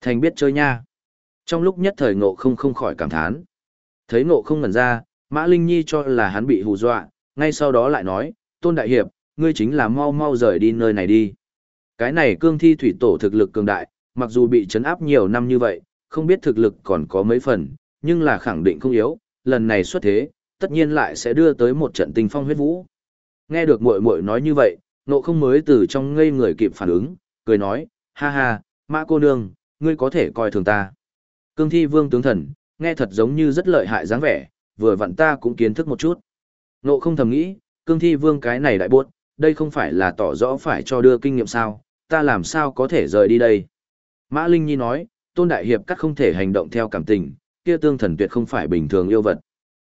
Thành biết chơi nha. Trong lúc nhất thời ngộ không không khỏi cảm thán. Thấy ngộ không ngẩn ra, Mã Linh Nhi cho là hắn bị hù dọa, ngay sau đó lại nói, Tôn Đại Hiệp, ngươi chính là mau mau rời đi nơi này đi. Cái này cương thi thủy tổ thực lực cường đại, mặc dù bị chấn áp nhiều năm như vậy, không biết thực lực còn có mấy phần, nhưng là khẳng định không yếu, lần này xuất thế, tất nhiên lại sẽ đưa tới một trận tình phong huyết vũ. Nghe được muội muội nói như vậy, nộ không mới từ trong ngây người kịp phản ứng, cười nói, ha ha, mã cô nương, ngươi có thể coi thường ta. Cương thi vương tướng thần, nghe thật giống như rất lợi hại dáng vẻ, vừa vặn ta cũng kiến thức một chút. Nộ không thầm nghĩ, cương thi vương cái này đại buốt, đây không phải là tỏ rõ phải cho đưa kinh nghiệm sao, ta làm sao có thể rời đi đây. Mã Linh Nhi nói, Tôn Đại Hiệp cắt không thể hành động theo cảm tình, kia tương thần tuyệt không phải bình thường yêu vật.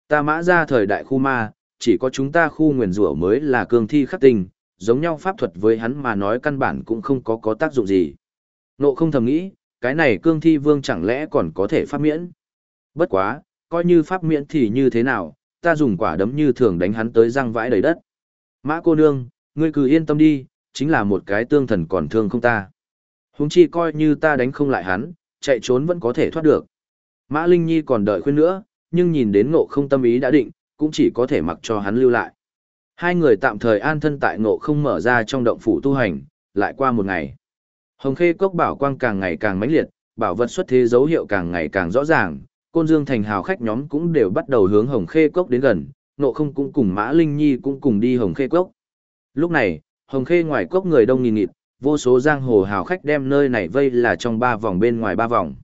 Ta mã ra thời đại khu ma, chỉ có chúng ta khu nguyền rủa mới là cương thi khắc tình, giống nhau pháp thuật với hắn mà nói căn bản cũng không có có tác dụng gì. Nộ không thầm nghĩ, cái này cương thi vương chẳng lẽ còn có thể pháp miễn. Bất quá, coi như pháp miễn thì như thế nào, ta dùng quả đấm như thường đánh hắn tới răng vãi đầy đất. Mã cô nương, ngươi cứ yên tâm đi, chính là một cái tương thần còn thương không ta. Huống chi coi như ta đánh không lại hắn, chạy trốn vẫn có thể thoát được. Mã Linh Nhi còn đợi khuyên nữa, nhưng nhìn đến ngộ không tâm ý đã định, cũng chỉ có thể mặc cho hắn lưu lại. Hai người tạm thời an thân tại ngộ không mở ra trong động phủ tu hành, lại qua một ngày. Hồng khê cốc bảo quang càng ngày càng mãnh liệt, bảo vật xuất thế dấu hiệu càng ngày càng rõ ràng, côn dương thành hào khách nhóm cũng đều bắt đầu hướng hồng khê cốc đến gần, Nộ không cũng cùng Mã Linh Nhi cũng cùng đi hồng khê cốc. Lúc này, hồng khê ngoài cốc người đông nghìn nghịt, vô số giang hồ hào khách đem nơi này vây là trong ba vòng bên ngoài ba vòng.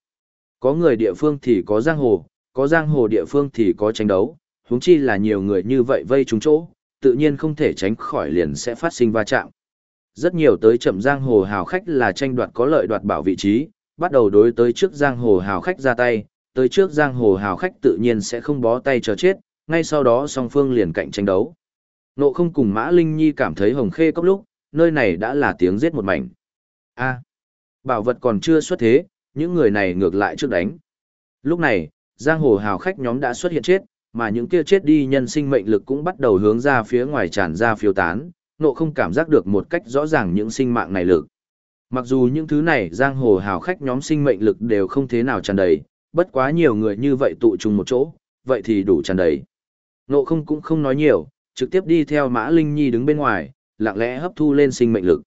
Có người địa phương thì có giang hồ, có giang hồ địa phương thì có tranh đấu, huống chi là nhiều người như vậy vây trúng chỗ, tự nhiên không thể tránh khỏi liền sẽ phát sinh va chạm. Rất nhiều tới chậm giang hồ hào khách là tranh đoạt có lợi đoạt bảo vị trí, bắt đầu đối tới trước giang hồ hào khách ra tay, tới trước giang hồ hào khách tự nhiên sẽ không bó tay chờ chết, ngay sau đó song phương liền cạnh tranh đấu. Nộ không cùng Mã Linh Nhi cảm thấy hồng khê cốc lúc, nơi này đã là tiếng giết một mảnh. A, bảo vật còn chưa xuất thế, những người này ngược lại trước đánh. Lúc này, giang hồ hào khách nhóm đã xuất hiện chết, mà những kia chết đi nhân sinh mệnh lực cũng bắt đầu hướng ra phía ngoài tràn ra phiêu tán, nộ không cảm giác được một cách rõ ràng những sinh mạng này lực. Mặc dù những thứ này giang hồ hào khách nhóm sinh mệnh lực đều không thế nào tràn đầy, bất quá nhiều người như vậy tụ chung một chỗ, vậy thì đủ tràn đầy. Nộ không cũng không nói nhiều, trực tiếp đi theo Mã Linh Nhi đứng bên ngoài, lặng lẽ hấp thu lên sinh mệnh lực.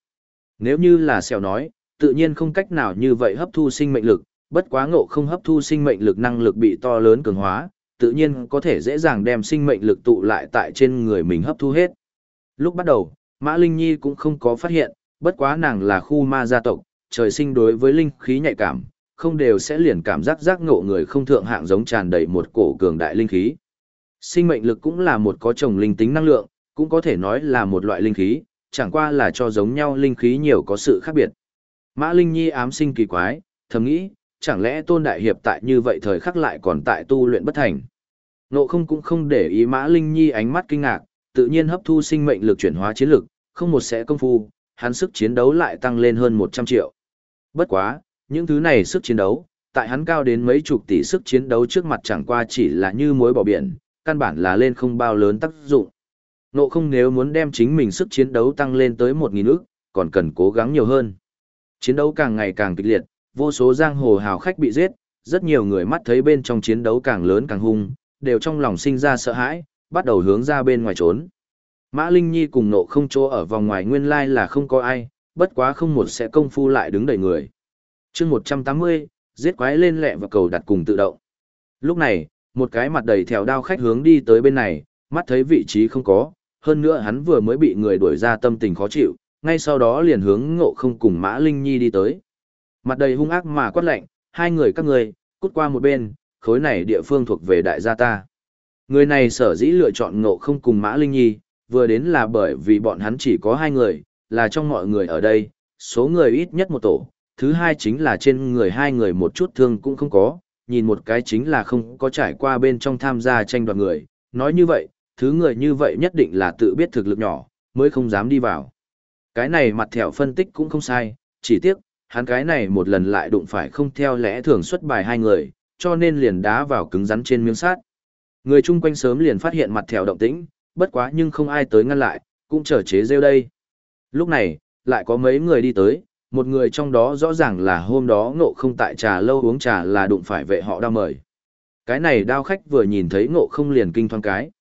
Nếu như là xèo nói, tự nhiên không cách nào như vậy hấp thu sinh mệnh lực, bất quá ngộ không hấp thu sinh mệnh lực năng lực bị to lớn cường hóa, tự nhiên có thể dễ dàng đem sinh mệnh lực tụ lại tại trên người mình hấp thu hết. Lúc bắt đầu, Mã Linh Nhi cũng không có phát hiện, bất quá nàng là khu ma gia tộc, trời sinh đối với linh khí nhạy cảm, không đều sẽ liền cảm giác giác ngộ người không thượng hạng giống tràn đầy một cổ cường đại linh khí. Sinh mệnh lực cũng là một có chồng linh tính năng lượng, cũng có thể nói là một loại linh khí, chẳng qua là cho giống nhau linh khí nhiều có sự khác biệt. Mã Linh Nhi ám sinh kỳ quái, thầm nghĩ, chẳng lẽ tôn đại hiệp tại như vậy thời khắc lại còn tại tu luyện bất thành. Nộ không cũng không để ý Mã Linh Nhi ánh mắt kinh ngạc, tự nhiên hấp thu sinh mệnh lực chuyển hóa chiến lực, không một sẽ công phu, hắn sức chiến đấu lại tăng lên hơn 100 triệu. Bất quá, những thứ này sức chiến đấu, tại hắn cao đến mấy chục tỷ sức chiến đấu trước mặt chẳng qua chỉ là như muối bỏ biển, căn bản là lên không bao lớn tác dụng. Nộ không nếu muốn đem chính mình sức chiến đấu tăng lên tới 1.000 ức, còn cần cố gắng nhiều hơn. Chiến đấu càng ngày càng kịch liệt, vô số giang hồ hào khách bị giết, rất nhiều người mắt thấy bên trong chiến đấu càng lớn càng hung, đều trong lòng sinh ra sợ hãi, bắt đầu hướng ra bên ngoài trốn. Mã Linh Nhi cùng nộ không chỗ ở vòng ngoài nguyên lai là không có ai, bất quá không một sẽ công phu lại đứng đầy người. chương 180, giết quái lên lẹ và cầu đặt cùng tự động. Lúc này, một cái mặt đầy theo đao khách hướng đi tới bên này, mắt thấy vị trí không có, hơn nữa hắn vừa mới bị người đuổi ra tâm tình khó chịu, ngay sau đó liền hướng ngộ không cùng Mã Linh Nhi đi tới. Mặt đầy hung ác mà quát lạnh, hai người các người, cút qua một bên, khối này địa phương thuộc về đại gia ta. Người này sở dĩ lựa chọn ngộ không cùng Mã Linh Nhi, vừa đến là bởi vì bọn hắn chỉ có hai người, là trong mọi người ở đây, số người ít nhất một tổ, thứ hai chính là trên người hai người một chút thương cũng không có, nhìn một cái chính là không có trải qua bên trong tham gia tranh đoạt người, nói như vậy, thứ người như vậy nhất định là tự biết thực lực nhỏ, mới không dám đi vào. Cái này mặt thẻo phân tích cũng không sai, chỉ tiếc, hắn cái này một lần lại đụng phải không theo lẽ thường xuất bài hai người, cho nên liền đá vào cứng rắn trên miếng sát. Người chung quanh sớm liền phát hiện mặt thẻo động tĩnh, bất quá nhưng không ai tới ngăn lại, cũng trở chế rêu đây. Lúc này, lại có mấy người đi tới, Một người trong đó rõ ràng là hôm đó ngộ không tại trà lâu uống trà là đụng phải vệ họ đao mời. Cái này đao khách vừa nhìn thấy ngộ không liền kinh thoáng cái.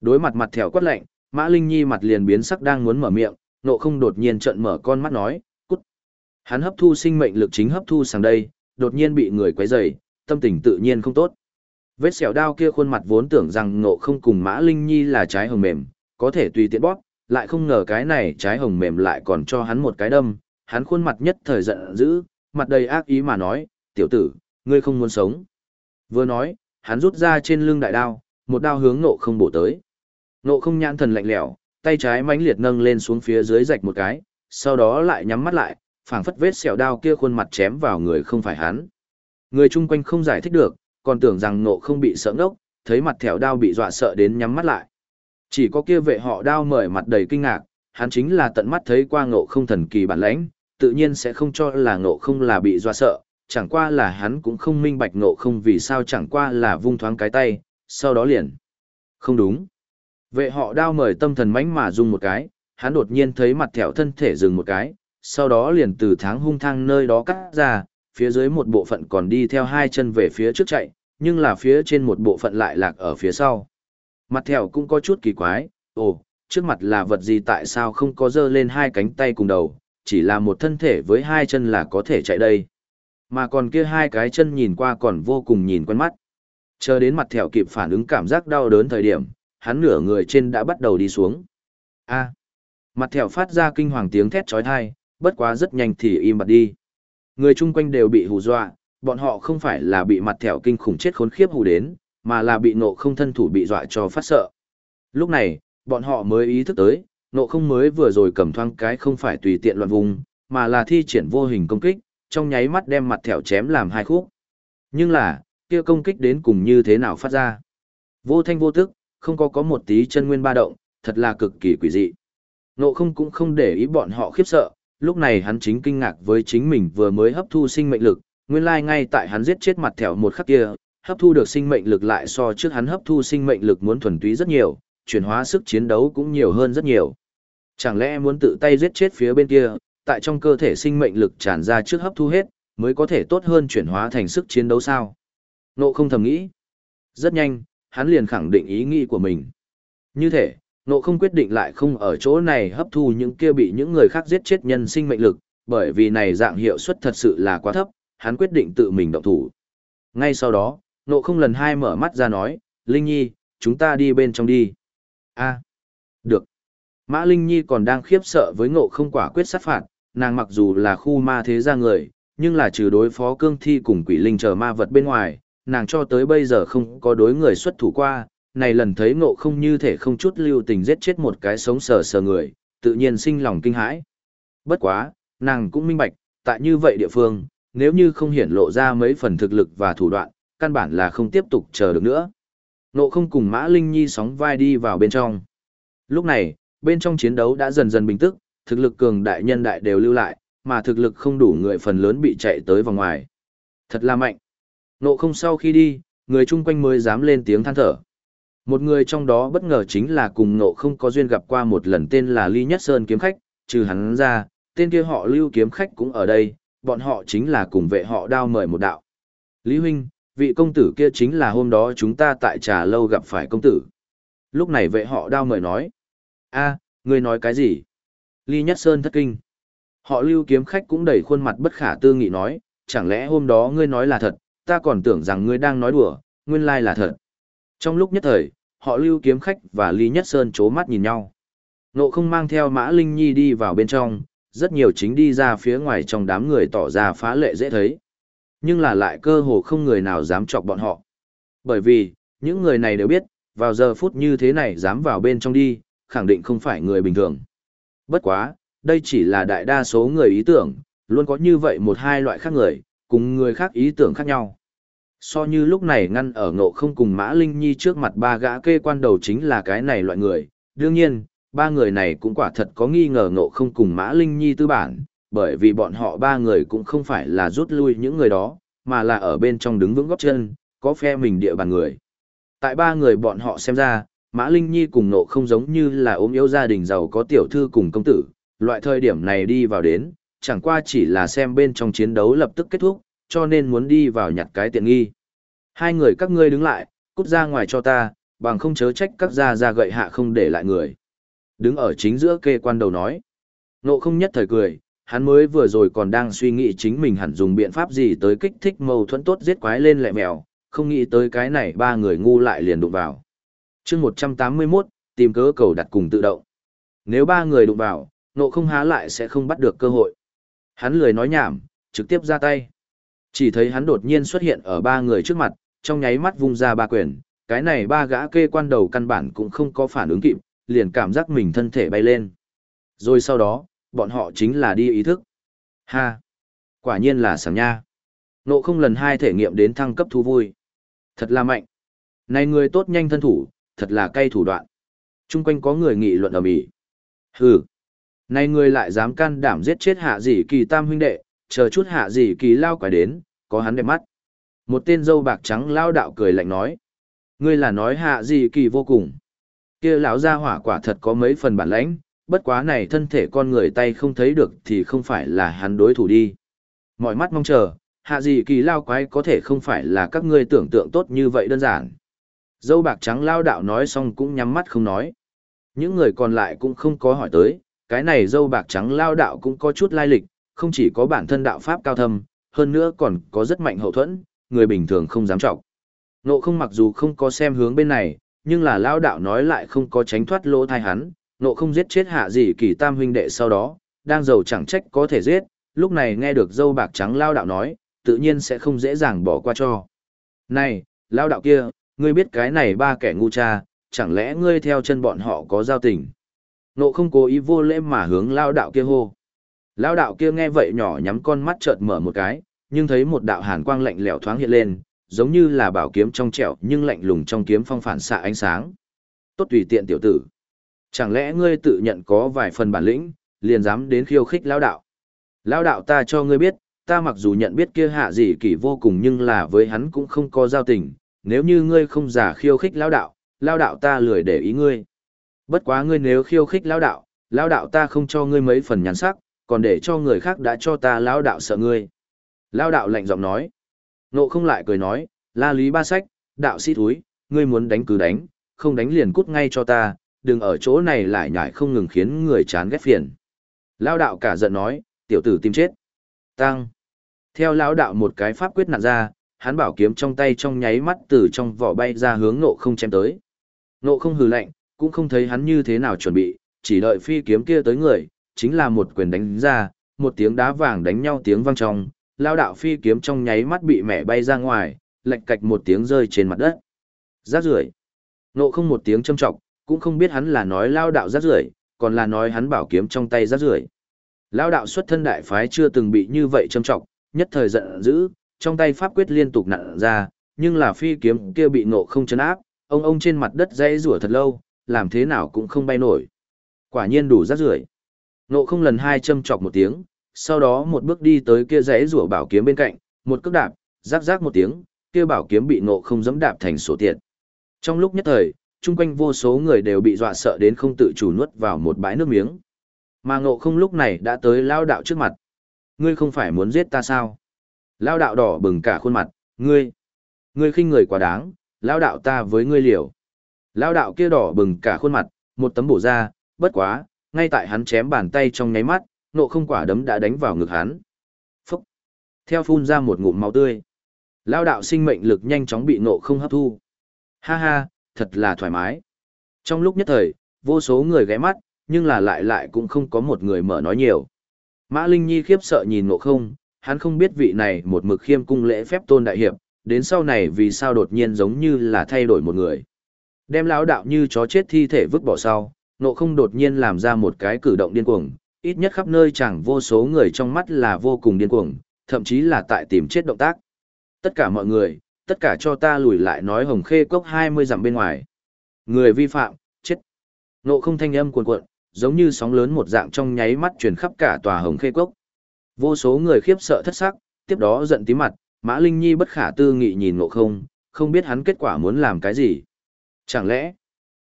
Đối mặt mặt thẻo quát lạnh, Mã Linh Nhi mặt liền biến sắc đang muốn mở miệng, ngộ không đột nhiên trợn mở con mắt nói, cút. Hắn hấp thu sinh mệnh lực chính hấp thu sang đây, đột nhiên bị người quấy rầy, tâm tình tự nhiên không tốt. Vết sẹo đao kia khuôn mặt vốn tưởng rằng ngộ không cùng Mã Linh Nhi là trái hồng mềm, có thể tùy tiện bóp, lại không ngờ cái này trái hồng mềm lại còn cho hắn một cái đâm, hắn khuôn mặt nhất thời giận dữ, mặt đầy ác ý mà nói, tiểu tử, ngươi không muốn sống. Vừa nói, hắn rút ra trên lưng đại đao, một đao hướng nộ không bổ tới. Nộ không nhãn thần lạnh lẽo, tay trái mãnh liệt nâng lên xuống phía dưới rạch một cái, sau đó lại nhắm mắt lại, phảng phất vết sẹo đao kia khuôn mặt chém vào người không phải hắn. Người chung quanh không giải thích được, còn tưởng rằng nộ không bị sợ ngốc, thấy mặt thẻo đao bị dọa sợ đến nhắm mắt lại. Chỉ có kia vệ họ đao mời mặt đầy kinh ngạc, hắn chính là tận mắt thấy qua ngộ không thần kỳ bản lãnh, tự nhiên sẽ không cho là ngộ không là bị dọa sợ, chẳng qua là hắn cũng không minh bạch ngộ không vì sao chẳng qua là vung thoáng cái tay, sau đó liền. Không đúng. Vệ họ đao mời tâm thần mãnh mà dùng một cái, hắn đột nhiên thấy mặt thẻo thân thể dừng một cái, sau đó liền từ tháng hung thang nơi đó cắt ra, phía dưới một bộ phận còn đi theo hai chân về phía trước chạy, nhưng là phía trên một bộ phận lại lạc ở phía sau. Mặt thèo cũng có chút kỳ quái, ồ, trước mặt là vật gì tại sao không có dơ lên hai cánh tay cùng đầu, chỉ là một thân thể với hai chân là có thể chạy đây. Mà còn kia hai cái chân nhìn qua còn vô cùng nhìn quen mắt. Chờ đến mặt thèo kịp phản ứng cảm giác đau đớn thời điểm, hắn nửa người trên đã bắt đầu đi xuống. A. Mặt thèo phát ra kinh hoàng tiếng thét chói tai, bất quá rất nhanh thì im bặt đi. Người chung quanh đều bị hù dọa, bọn họ không phải là bị mặt thẻo kinh khủng chết khốn khiếp hù đến, mà là bị nộ không thân thủ bị dọa cho phát sợ. Lúc này, bọn họ mới ý thức tới, nộ không mới vừa rồi cầm thoang cái không phải tùy tiện loạn vùng, mà là thi triển vô hình công kích, trong nháy mắt đem mặt thẻo chém làm hai khúc. Nhưng là, kia công kích đến cùng như thế nào phát ra? Vô thanh vô tức, không có có một tí chân nguyên ba động, thật là cực kỳ quỷ dị. Nộ không cũng không để ý bọn họ khiếp sợ, lúc này hắn chính kinh ngạc với chính mình vừa mới hấp thu sinh mệnh lực, nguyên lai ngay tại hắn giết chết mặt thẻo một khắc kia, hấp thu được sinh mệnh lực lại so trước hắn hấp thu sinh mệnh lực muốn thuần túy rất nhiều, chuyển hóa sức chiến đấu cũng nhiều hơn rất nhiều. Chẳng lẽ muốn tự tay giết chết phía bên kia, tại trong cơ thể sinh mệnh lực tràn ra trước hấp thu hết, mới có thể tốt hơn chuyển hóa thành sức chiến đấu sao? Nộ không thầm nghĩ. Rất nhanh, hắn liền khẳng định ý nghĩ của mình. Như thế, nộ không quyết định lại không ở chỗ này hấp thu những kia bị những người khác giết chết nhân sinh mệnh lực, bởi vì này dạng hiệu suất thật sự là quá thấp, hắn quyết định tự mình động thủ. Ngay sau đó, nộ không lần hai mở mắt ra nói, Linh Nhi, chúng ta đi bên trong đi. a được. Mã Linh Nhi còn đang khiếp sợ với ngộ không quả quyết sát phạt, nàng mặc dù là khu ma thế gia người, nhưng là trừ đối phó cương thi cùng quỷ linh chờ ma vật bên ngoài, nàng cho tới bây giờ không có đối người xuất thủ qua, này lần thấy ngộ không như thể không chút lưu tình giết chết một cái sống sờ sờ người, tự nhiên sinh lòng kinh hãi. Bất quá, nàng cũng minh bạch, tại như vậy địa phương, nếu như không hiển lộ ra mấy phần thực lực và thủ đoạn, căn bản là không tiếp tục chờ được nữa. Ngộ không cùng Mã Linh Nhi sóng vai đi vào bên trong. Lúc này, bên trong chiến đấu đã dần dần bình tức, thực lực cường đại nhân đại đều lưu lại, mà thực lực không đủ người phần lớn bị chạy tới vòng ngoài. Thật là mạnh. ngộ không sau khi đi, người chung quanh mới dám lên tiếng than thở. Một người trong đó bất ngờ chính là cùng nộ không có duyên gặp qua một lần tên là Ly Nhất Sơn kiếm khách, trừ hắn ra, tên kia họ lưu kiếm khách cũng ở đây, bọn họ chính là cùng vệ họ đao mời một đạo. Lý Huynh, vị công tử kia chính là hôm đó chúng ta tại trà lâu gặp phải công tử. Lúc này vệ họ đao mời nói. a ngươi nói cái gì? Ly Nhất Sơn thất kinh. Họ lưu kiếm khách cũng đầy khuôn mặt bất khả tư nghị nói, chẳng lẽ hôm đó ngươi nói là thật, ta còn tưởng rằng ngươi đang nói đùa, nguyên lai là thật. Trong lúc nhất thời, họ lưu kiếm khách và Ly Nhất Sơn chố mắt nhìn nhau. Nộ không mang theo Mã Linh Nhi đi vào bên trong, rất nhiều chính đi ra phía ngoài trong đám người tỏ ra phá lệ dễ thấy. Nhưng là lại cơ hồ không người nào dám chọc bọn họ. Bởi vì, những người này đều biết, vào giờ phút như thế này dám vào bên trong đi, khẳng định không phải người bình thường. Bất quá, đây chỉ là đại đa số người ý tưởng, luôn có như vậy một hai loại khác người, cùng người khác ý tưởng khác nhau. So như lúc này ngăn ở ngộ không cùng Mã Linh Nhi trước mặt ba gã kê quan đầu chính là cái này loại người, đương nhiên, ba người này cũng quả thật có nghi ngờ ngộ không cùng Mã Linh Nhi tư bản, bởi vì bọn họ ba người cũng không phải là rút lui những người đó, mà là ở bên trong đứng vững góc chân, có phe mình địa bàn người. Tại ba người bọn họ xem ra, Mã Linh Nhi cùng nộ không giống như là ốm yếu gia đình giàu có tiểu thư cùng công tử, loại thời điểm này đi vào đến, chẳng qua chỉ là xem bên trong chiến đấu lập tức kết thúc, cho nên muốn đi vào nhặt cái tiện nghi. Hai người các ngươi đứng lại, cút ra ngoài cho ta, bằng không chớ trách các gia gia gậy hạ không để lại người. Đứng ở chính giữa kê quan đầu nói. Nộ không nhất thời cười, hắn mới vừa rồi còn đang suy nghĩ chính mình hẳn dùng biện pháp gì tới kích thích mâu thuẫn tốt giết quái lên lẹ mèo, không nghĩ tới cái này ba người ngu lại liền đụng vào. chương 181, tìm cớ cầu đặt cùng tự động. Nếu ba người đụng vào, nộ không há lại sẽ không bắt được cơ hội. Hắn lười nói nhảm, trực tiếp ra tay. Chỉ thấy hắn đột nhiên xuất hiện ở ba người trước mặt, trong nháy mắt vung ra ba quyền, cái này ba gã kê quan đầu căn bản cũng không có phản ứng kịp, liền cảm giác mình thân thể bay lên. Rồi sau đó, bọn họ chính là đi ý thức. Ha! Quả nhiên là sáng nha. Nộ không lần hai thể nghiệm đến thăng cấp thú vui. Thật là mạnh. Này người tốt nhanh thân thủ, thật là cay thủ đoạn. Trung quanh có người nghị luận ở mỹ. Hừ! Này người lại dám can đảm giết chết hạ dĩ kỳ tam huynh đệ, chờ chút hạ dị kỳ lao quái đến, có hắn đẹp mắt. Một tên dâu bạc trắng lao đạo cười lạnh nói. Ngươi là nói hạ dị kỳ vô cùng. kia lão gia hỏa quả thật có mấy phần bản lãnh, bất quá này thân thể con người tay không thấy được thì không phải là hắn đối thủ đi. Mọi mắt mong chờ, hạ gì kỳ lao quái có thể không phải là các ngươi tưởng tượng tốt như vậy đơn giản. Dâu bạc trắng lao đạo nói xong cũng nhắm mắt không nói. Những người còn lại cũng không có hỏi tới, cái này dâu bạc trắng lao đạo cũng có chút lai lịch, không chỉ có bản thân đạo pháp cao thâm, hơn nữa còn có rất mạnh hậu thuẫn, người bình thường không dám trọng. Nộ không mặc dù không có xem hướng bên này, nhưng là lao đạo nói lại không có tránh thoát lỗ thai hắn, nộ không giết chết hạ gì kỳ tam huynh đệ sau đó, đang giàu chẳng trách có thể giết, lúc này nghe được dâu bạc trắng lao đạo nói, tự nhiên sẽ không dễ dàng bỏ qua cho. Này, lao đạo kia, ngươi biết cái này ba kẻ ngu cha, chẳng lẽ ngươi theo chân bọn họ có giao tình? Nộ không cố ý vô lễ mà hướng lao đạo kia hô. Lao đạo kia nghe vậy nhỏ nhắm con mắt chợt mở một cái, nhưng thấy một đạo hàn quang lạnh lẽo thoáng hiện lên, giống như là bảo kiếm trong trẻo nhưng lạnh lùng trong kiếm phong phản xạ ánh sáng. Tốt tùy tiện tiểu tử. Chẳng lẽ ngươi tự nhận có vài phần bản lĩnh, liền dám đến khiêu khích lao đạo? Lao đạo ta cho ngươi biết, ta mặc dù nhận biết kia hạ gì kỳ vô cùng nhưng là với hắn cũng không có giao tình, nếu như ngươi không giả khiêu khích lao đạo, lao đạo ta lười để ý ngươi. Bất quá ngươi nếu khiêu khích lao đạo, lao đạo ta không cho ngươi mấy phần nhắn sắc, còn để cho người khác đã cho ta lao đạo sợ ngươi. Lao đạo lạnh giọng nói. Nộ không lại cười nói, la lý ba sách, đạo sĩ thúi, ngươi muốn đánh cứ đánh, không đánh liền cút ngay cho ta, đừng ở chỗ này lại nhải không ngừng khiến người chán ghét phiền. Lao đạo cả giận nói, tiểu tử tìm chết. Tăng. Theo lão đạo một cái pháp quyết nặn ra, hắn bảo kiếm trong tay trong nháy mắt từ trong vỏ bay ra hướng nộ không chém tới. Nộ không hừ lạnh, cũng không thấy hắn như thế nào chuẩn bị, chỉ đợi phi kiếm kia tới người, chính là một quyền đánh ra, một tiếng đá vàng đánh nhau tiếng vang trong, lao đạo phi kiếm trong nháy mắt bị mẹ bay ra ngoài, lệch cạch một tiếng rơi trên mặt đất. Rác rưởi. Nộ không một tiếng châm trọng, cũng không biết hắn là nói lao đạo rác rưởi, còn là nói hắn bảo kiếm trong tay rác rưởi. Lao đạo xuất thân đại phái chưa từng bị như vậy châm trọng, nhất thời giận dữ, trong tay pháp quyết liên tục nặn ra, nhưng là phi kiếm kia bị nộ không chấn áp, ông ông trên mặt đất dãy rủa thật lâu, làm thế nào cũng không bay nổi. Quả nhiên đủ rác rưởi. Nộ không lần hai châm chọc một tiếng, sau đó một bước đi tới kia rẽ rủa bảo kiếm bên cạnh, một cước đạp, rác rác một tiếng, kia bảo kiếm bị nộ không dẫm đạp thành sổ tiện. Trong lúc nhất thời, chung quanh vô số người đều bị dọa sợ đến không tự chủ nuốt vào một bãi nước miếng. Mà ngộ không lúc này đã tới lao đạo trước mặt. Ngươi không phải muốn giết ta sao? Lao đạo đỏ bừng cả khuôn mặt, ngươi, ngươi khinh người quá đáng, lao đạo ta với ngươi liều. Lao đạo kia đỏ bừng cả khuôn mặt, một tấm bổ ra, bất quá, ngay tại hắn chém bàn tay trong nháy mắt, nộ không quả đấm đã đánh vào ngực hắn. Phúc! Theo phun ra một ngụm máu tươi. Lao đạo sinh mệnh lực nhanh chóng bị nộ không hấp thu. Ha ha, thật là thoải mái. Trong lúc nhất thời, vô số người ghé mắt, nhưng là lại lại cũng không có một người mở nói nhiều. Mã Linh Nhi khiếp sợ nhìn nộ không, hắn không biết vị này một mực khiêm cung lễ phép tôn đại hiệp, đến sau này vì sao đột nhiên giống như là thay đổi một người. Đem lão đạo như chó chết thi thể vứt bỏ sau, ngộ không đột nhiên làm ra một cái cử động điên cuồng, ít nhất khắp nơi chẳng vô số người trong mắt là vô cùng điên cuồng, thậm chí là tại tìm chết động tác. Tất cả mọi người, tất cả cho ta lùi lại nói hồng khê cốc 20 dặm bên ngoài. Người vi phạm, chết. Nộ không thanh âm cuồn cuộn, giống như sóng lớn một dạng trong nháy mắt truyền khắp cả tòa hồng khê cốc. Vô số người khiếp sợ thất sắc, tiếp đó giận tí mặt, Mã Linh Nhi bất khả tư nghị nhìn nộ không, không biết hắn kết quả muốn làm cái gì. Chẳng lẽ,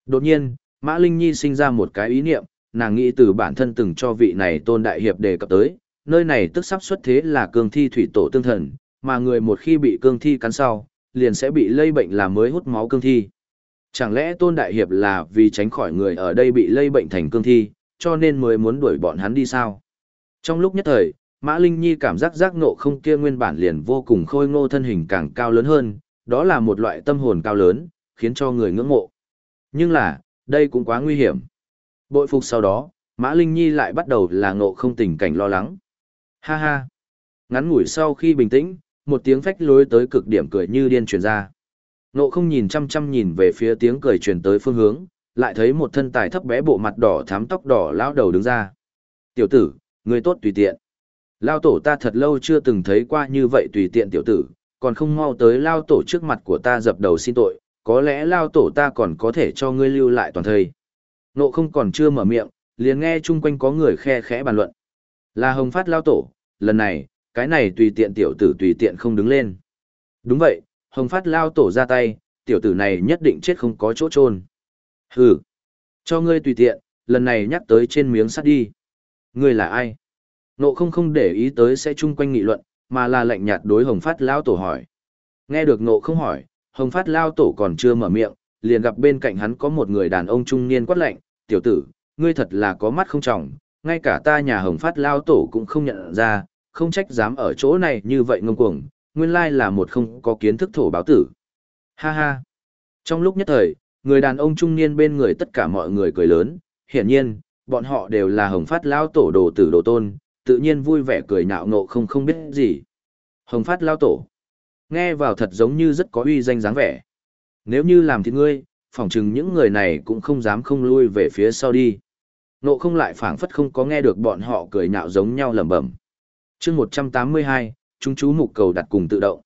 đột nhiên, Mã Linh Nhi sinh ra một cái ý niệm, nàng nghĩ từ bản thân từng cho vị này tôn đại hiệp đề cập tới, nơi này tức sắp xuất thế là cương thi thủy tổ tương thần, mà người một khi bị cương thi cắn sau, liền sẽ bị lây bệnh làm mới hút máu cương thi. Chẳng lẽ Tôn Đại Hiệp là vì tránh khỏi người ở đây bị lây bệnh thành cương thi, cho nên mới muốn đuổi bọn hắn đi sao? Trong lúc nhất thời, Mã Linh Nhi cảm giác giác ngộ không kia nguyên bản liền vô cùng khôi ngô thân hình càng cao lớn hơn, đó là một loại tâm hồn cao lớn, khiến cho người ngưỡng mộ. Nhưng là, đây cũng quá nguy hiểm. Bội phục sau đó, Mã Linh Nhi lại bắt đầu là ngộ không tình cảnh lo lắng. Ha ha. Ngắn ngủi sau khi bình tĩnh, một tiếng phách lối tới cực điểm cười như điên truyền ra. Ngộ không nhìn chăm chăm nhìn về phía tiếng cười truyền tới phương hướng, lại thấy một thân tài thấp bé bộ mặt đỏ thắm tóc đỏ lão đầu đứng ra. Tiểu tử, người tốt tùy tiện. Lao tổ ta thật lâu chưa từng thấy qua như vậy tùy tiện tiểu tử, còn không mau tới lao tổ trước mặt của ta dập đầu xin tội, có lẽ lao tổ ta còn có thể cho ngươi lưu lại toàn thời. Nộ không còn chưa mở miệng, liền nghe chung quanh có người khe khẽ bàn luận. Là hồng phát lao tổ, lần này, cái này tùy tiện tiểu tử tùy tiện không đứng lên. Đúng vậy, hồng phát lao tổ ra tay, tiểu tử này nhất định chết không có chỗ trôn. Hừ, cho ngươi tùy tiện, lần này nhắc tới trên miếng sắt đi. Ngươi là ai? Nộ không không để ý tới sẽ chung quanh nghị luận, mà là lạnh nhạt đối hồng phát lao tổ hỏi. Nghe được nộ không hỏi, hồng phát lao tổ còn chưa mở miệng, liền gặp bên cạnh hắn có một người đàn ông trung niên quát lạnh, tiểu tử, ngươi thật là có mắt không trọng, ngay cả ta nhà hồng phát lao tổ cũng không nhận ra, không trách dám ở chỗ này như vậy ngông cuồng, nguyên lai là một không có kiến thức thổ báo tử. Ha ha. Trong lúc nhất thời, người đàn ông trung niên bên người tất cả mọi người cười lớn, hiển nhiên, bọn họ đều là hồng phát lao tổ đồ tử đồ tôn, tự nhiên vui vẻ cười nạo nộ không không biết gì. Hồng phát lao tổ. Nghe vào thật giống như rất có uy danh dáng vẻ. Nếu như làm thì ngươi, phỏng chừng những người này cũng không dám không lui về phía sau đi. Nộ không lại phảng phất không có nghe được bọn họ cười nhạo giống nhau lẩm bẩm. chương 182, chúng chú mục cầu đặt cùng tự động.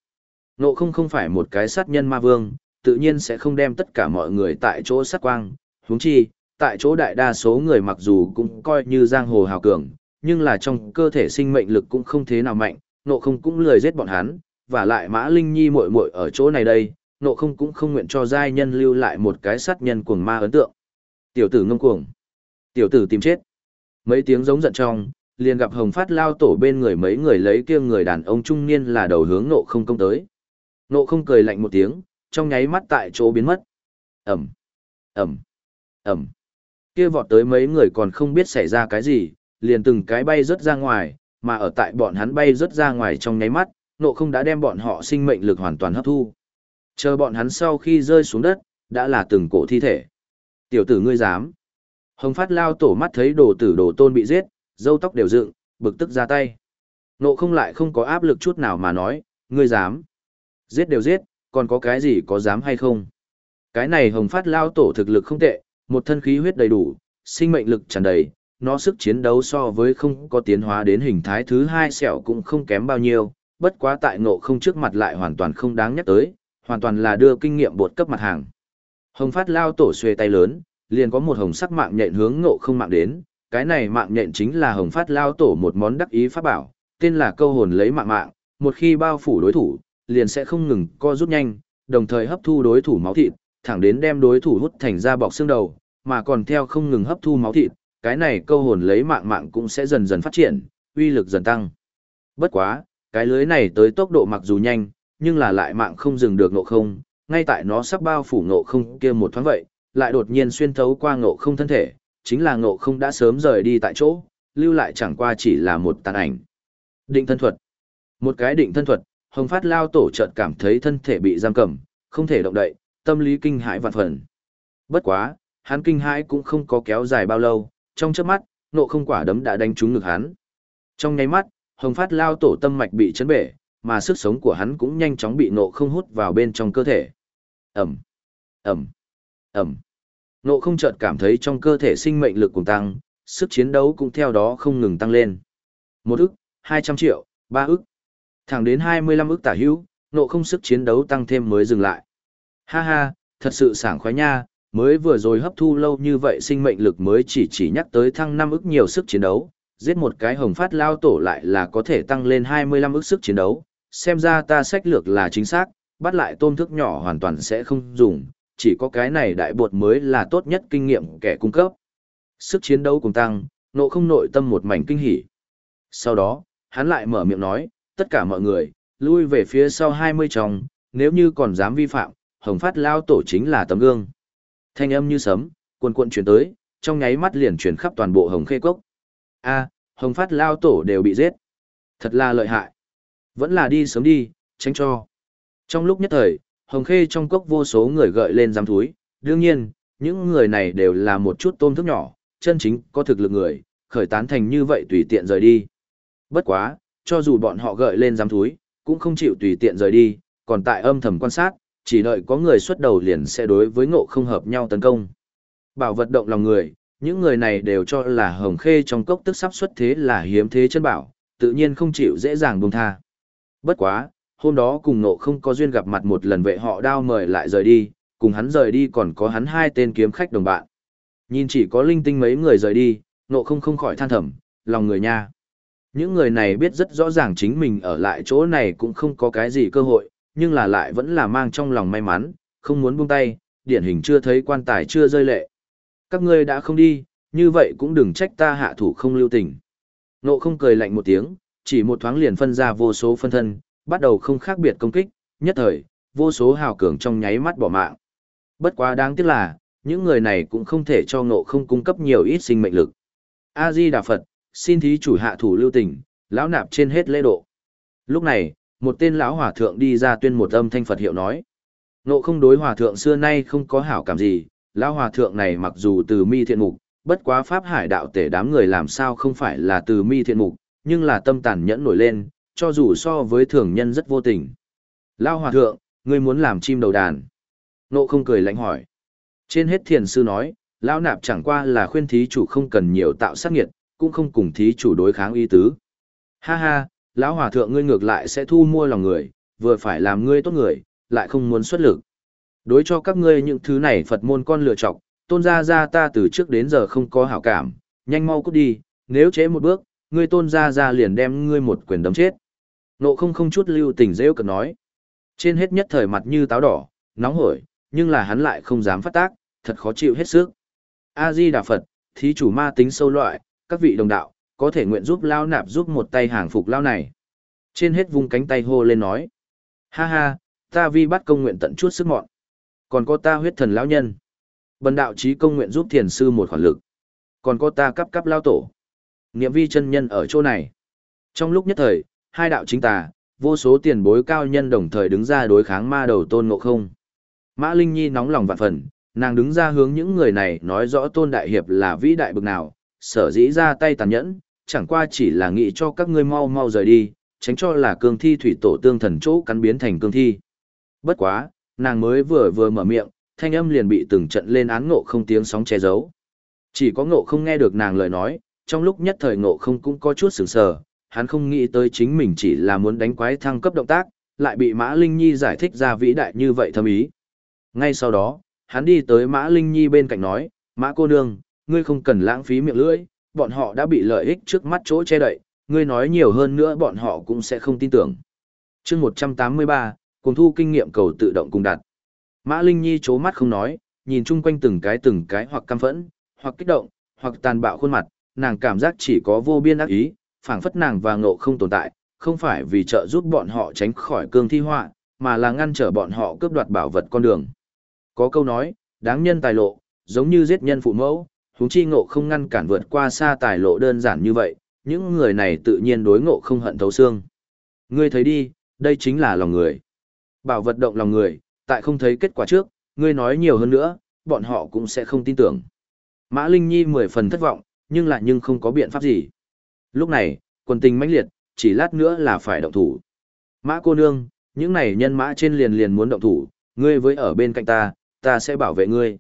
Nộ không không phải một cái sát nhân ma vương, tự nhiên sẽ không đem tất cả mọi người tại chỗ sát quang, huống chi, tại chỗ đại đa số người mặc dù cũng coi như giang hồ hào cường, nhưng là trong cơ thể sinh mệnh lực cũng không thế nào mạnh, nộ không cũng lười giết bọn hắn, và lại mã linh nhi muội muội ở chỗ này đây, nộ không cũng không nguyện cho giai nhân lưu lại một cái sát nhân cuồng ma ấn tượng. Tiểu tử ngông cuồng. Tiểu tử tìm chết. Mấy tiếng giống giận trong, liền gặp hồng phát lao tổ bên người mấy người lấy kia người đàn ông trung niên là đầu hướng nộ không công tới. Nộ không cười lạnh một tiếng, trong nháy mắt tại chỗ biến mất. Ẩm, Ẩm, Ẩm. Kia vọt tới mấy người còn không biết xảy ra cái gì, liền từng cái bay rớt ra ngoài, mà ở tại bọn hắn bay rớt ra ngoài trong nháy mắt, nộ không đã đem bọn họ sinh mệnh lực hoàn toàn hấp thu. Chờ bọn hắn sau khi rơi xuống đất, đã là từng cổ thi thể. Tiểu tử ngươi dám. Hồng phát lao tổ mắt thấy đồ tử đồ tôn bị giết, dâu tóc đều dựng, bực tức ra tay. Nộ không lại không có áp lực chút nào mà nói, ngươi dám. Giết đều giết, còn có cái gì có dám hay không? Cái này hồng phát lao tổ thực lực không tệ, một thân khí huyết đầy đủ, sinh mệnh lực tràn đầy, nó sức chiến đấu so với không có tiến hóa đến hình thái thứ hai sẹo cũng không kém bao nhiêu, bất quá tại ngộ không trước mặt lại hoàn toàn không đáng nhắc tới, hoàn toàn là đưa kinh nghiệm bột cấp mặt hàng. Hồng phát lao tổ xuề tay lớn, liền có một hồng sắc mạng nhện hướng ngộ không mạng đến, cái này mạng nhện chính là hồng phát lao tổ một món đắc ý pháp bảo, tên là câu hồn lấy mạng mạng, một khi bao phủ đối thủ, liền sẽ không ngừng co rút nhanh, đồng thời hấp thu đối thủ máu thịt, thẳng đến đem đối thủ hút thành ra bọc xương đầu, mà còn theo không ngừng hấp thu máu thịt, cái này câu hồn lấy mạng mạng cũng sẽ dần dần phát triển, uy lực dần tăng. Bất quá, cái lưới này tới tốc độ mặc dù nhanh, nhưng là lại mạng không dừng được ngộ không, ngay tại nó sắp bao phủ ngộ không kia một thoáng vậy, lại đột nhiên xuyên thấu qua ngộ không thân thể, chính là ngộ không đã sớm rời đi tại chỗ, lưu lại chẳng qua chỉ là một tàn ảnh. Định thân thuật. Một cái định thân thuật, hồng phát lao tổ chợt cảm thấy thân thể bị giam cầm, không thể động đậy, tâm lý kinh hãi vạn phần. Bất quá, hắn kinh hãi cũng không có kéo dài bao lâu, trong chớp mắt, nộ không quả đấm đã đánh trúng ngực hắn. Trong nháy mắt, hồng phát lao tổ tâm mạch bị chấn bể, mà sức sống của hắn cũng nhanh chóng bị nộ không hút vào bên trong cơ thể. Ẩm, Ẩm, Ẩm. Nộ không chợt cảm thấy trong cơ thể sinh mệnh lực cùng tăng, sức chiến đấu cũng theo đó không ngừng tăng lên. Một ức, hai trăm triệu, ba ức. Thẳng đến hai mươi lăm ức tả hữu, nộ không sức chiến đấu tăng thêm mới dừng lại. Ha ha, thật sự sảng khoái nha, mới vừa rồi hấp thu lâu như vậy sinh mệnh lực mới chỉ chỉ nhắc tới thăng năm ức nhiều sức chiến đấu, giết một cái hồng phát lao tổ lại là có thể tăng lên hai mươi lăm ức sức chiến đấu, xem ra ta sách lược là chính xác, bắt lại tôm thức nhỏ hoàn toàn sẽ không dùng, chỉ có cái này đại bột mới là tốt nhất kinh nghiệm kẻ cung cấp. Sức chiến đấu cùng tăng, nộ không nội tâm một mảnh kinh hỉ. Sau đó, hắn lại mở miệng nói, tất cả mọi người, lui về phía sau 20 tròng, nếu như còn dám vi phạm, hồng phát lao tổ chính là tấm gương. Thanh âm như sấm, cuồn cuộn chuyển tới, trong nháy mắt liền chuyển khắp toàn bộ hồng khê cốc. A, hồng phát lao tổ đều bị giết. Thật là lợi hại. Vẫn là đi sớm đi, tránh cho. Trong lúc nhất thời, hồng khê trong cốc vô số người gợi lên giam thúi. Đương nhiên, những người này đều là một chút tôm thức nhỏ, chân chính có thực lực người, khởi tán thành như vậy tùy tiện rời đi. Bất quá, cho dù bọn họ gợi lên giam thúi, cũng không chịu tùy tiện rời đi, còn tại âm thầm quan sát, chỉ đợi có người xuất đầu liền sẽ đối với ngộ không hợp nhau tấn công. Bảo vật động lòng người, những người này đều cho là hồng khê trong cốc tức sắp xuất thế là hiếm thế chân bảo, tự nhiên không chịu dễ dàng buông tha. Bất quá, hôm đó cùng nộ không có duyên gặp mặt một lần vệ họ đao mời lại rời đi, cùng hắn rời đi còn có hắn hai tên kiếm khách đồng bạn. Nhìn chỉ có linh tinh mấy người rời đi, nộ không không khỏi than thầm, lòng người nha. Những người này biết rất rõ ràng chính mình ở lại chỗ này cũng không có cái gì cơ hội, nhưng là lại vẫn là mang trong lòng may mắn, không muốn buông tay, điển hình chưa thấy quan tài chưa rơi lệ. Các ngươi đã không đi, như vậy cũng đừng trách ta hạ thủ không lưu tình. Nộ không cười lạnh một tiếng, chỉ một thoáng liền phân ra vô số phân thân, bắt đầu không khác biệt công kích, nhất thời, vô số hào cường trong nháy mắt bỏ mạng. Bất quá đáng tiếc là, những người này cũng không thể cho nộ không cung cấp nhiều ít sinh mệnh lực. A-di Đà Phật, xin thí chủ hạ thủ lưu tình, lão nạp trên hết lễ độ. Lúc này, một tên lão hòa thượng đi ra tuyên một âm thanh Phật hiệu nói. Nộ không đối hòa thượng xưa nay không có hảo cảm gì, lão hòa thượng này mặc dù từ mi thiện mục, bất quá pháp hải đạo tể đám người làm sao không phải là từ mi thiện mục, nhưng là tâm tàn nhẫn nổi lên, cho dù so với thường nhân rất vô tình. Lão hòa thượng, ngươi muốn làm chim đầu đàn. Nộ không cười lạnh hỏi. Trên hết thiền sư nói, lão nạp chẳng qua là khuyên thí chủ không cần nhiều tạo sát nghiệt, cũng không cùng thí chủ đối kháng y tứ. Ha ha, lão hòa thượng ngươi ngược lại sẽ thu mua lòng người, vừa phải làm ngươi tốt người, lại không muốn xuất lực. Đối cho các ngươi những thứ này Phật môn con lựa chọc, tôn gia gia ta từ trước đến giờ không có hảo cảm, nhanh mau cút đi, nếu chế một bước, ngươi tôn gia gia liền đem ngươi một quyền đấm chết. Nộ không không chút lưu tình rêu cực nói. Trên hết nhất thời mặt như táo đỏ, nóng hổi, nhưng là hắn lại không dám phát tác, thật khó chịu hết sức. A-di Đà Phật, thí chủ ma tính sâu loại, các vị đồng đạo, có thể nguyện giúp lao nạp giúp một tay hàng phục lao này. Trên hết vung cánh tay hô lên nói. Ha ha, ta vi bắt công nguyện tận chút sức mọn. Còn có ta huyết thần lão nhân. Bần đạo chí công nguyện giúp thiền sư một khoản lực. Còn có ta cấp cấp lao tổ. Niệm vi chân nhân ở chỗ này. Trong lúc nhất thời, hai đạo chính tà, vô số tiền bối cao nhân đồng thời đứng ra đối kháng ma đầu tôn ngộ không. Mã Linh Nhi nóng lòng vạn phần, nàng đứng ra hướng những người này nói rõ tôn đại hiệp là vĩ đại bực nào, sở dĩ ra tay tàn nhẫn, chẳng qua chỉ là nghĩ cho các ngươi mau mau rời đi, tránh cho là cương thi thủy tổ tương thần chỗ cắn biến thành cương thi. Bất quá, nàng mới vừa vừa mở miệng, thanh âm liền bị từng trận lên án ngộ không tiếng sóng che giấu. Chỉ có ngộ không nghe được nàng lời nói, trong lúc nhất thời ngộ không cũng có chút sửng sờ, hắn không nghĩ tới chính mình chỉ là muốn đánh quái thăng cấp động tác, lại bị Mã Linh Nhi giải thích ra vĩ đại như vậy thâm ý. Ngay sau đó, hắn đi tới Mã Linh Nhi bên cạnh nói, Mã cô nương, ngươi không cần lãng phí miệng lưỡi, bọn họ đã bị lợi ích trước mắt chỗ che đậy, ngươi nói nhiều hơn nữa bọn họ cũng sẽ không tin tưởng. chương 183, cùng thu kinh nghiệm cầu tự động cùng đặt. Mã Linh Nhi chố mắt không nói, nhìn chung quanh từng cái từng cái hoặc căm phẫn, hoặc kích động, hoặc tàn bạo khuôn mặt, nàng cảm giác chỉ có vô biên ác ý, phảng phất nàng và ngộ không tồn tại, không phải vì trợ giúp bọn họ tránh khỏi cương thi họa, mà là ngăn trở bọn họ cướp đoạt bảo vật con đường. Có câu nói, đáng nhân tài lộ, giống như giết nhân phụ mẫu, huống chi ngộ không ngăn cản vượt qua xa tài lộ đơn giản như vậy, những người này tự nhiên đối ngộ không hận thấu xương. Ngươi thấy đi, đây chính là lòng người. Bảo vật động lòng người, tại không thấy kết quả trước, ngươi nói nhiều hơn nữa, bọn họ cũng sẽ không tin tưởng. Mã Linh Nhi mười phần thất vọng, nhưng lại nhưng không có biện pháp gì. Lúc này, quần tình mãnh liệt, chỉ lát nữa là phải động thủ. Mã cô nương, những này nhân mã trên liền liền muốn động thủ, ngươi với ở bên cạnh ta, ta sẽ bảo vệ ngươi.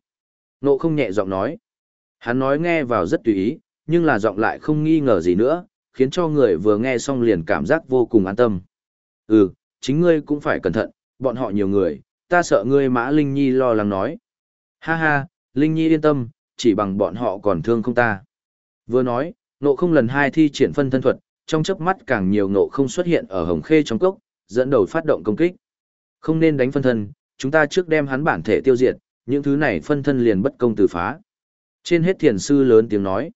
Nộ không nhẹ giọng nói. Hắn nói nghe vào rất tùy ý, nhưng là giọng lại không nghi ngờ gì nữa, khiến cho người vừa nghe xong liền cảm giác vô cùng an tâm. Ừ, chính ngươi cũng phải cẩn thận, bọn họ nhiều người, ta sợ ngươi mã Linh Nhi lo lắng nói. Ha ha, Linh Nhi yên tâm, chỉ bằng bọn họ còn thương không ta. Vừa nói, nộ không lần hai thi triển phân thân thuật, trong chớp mắt càng nhiều nộ không xuất hiện ở hồng khê trong cốc, dẫn đầu phát động công kích. Không nên đánh phân thân, chúng ta trước đem hắn bản thể tiêu diệt, những thứ này phân thân liền bất công từ phá. Trên hết thiền sư lớn tiếng nói.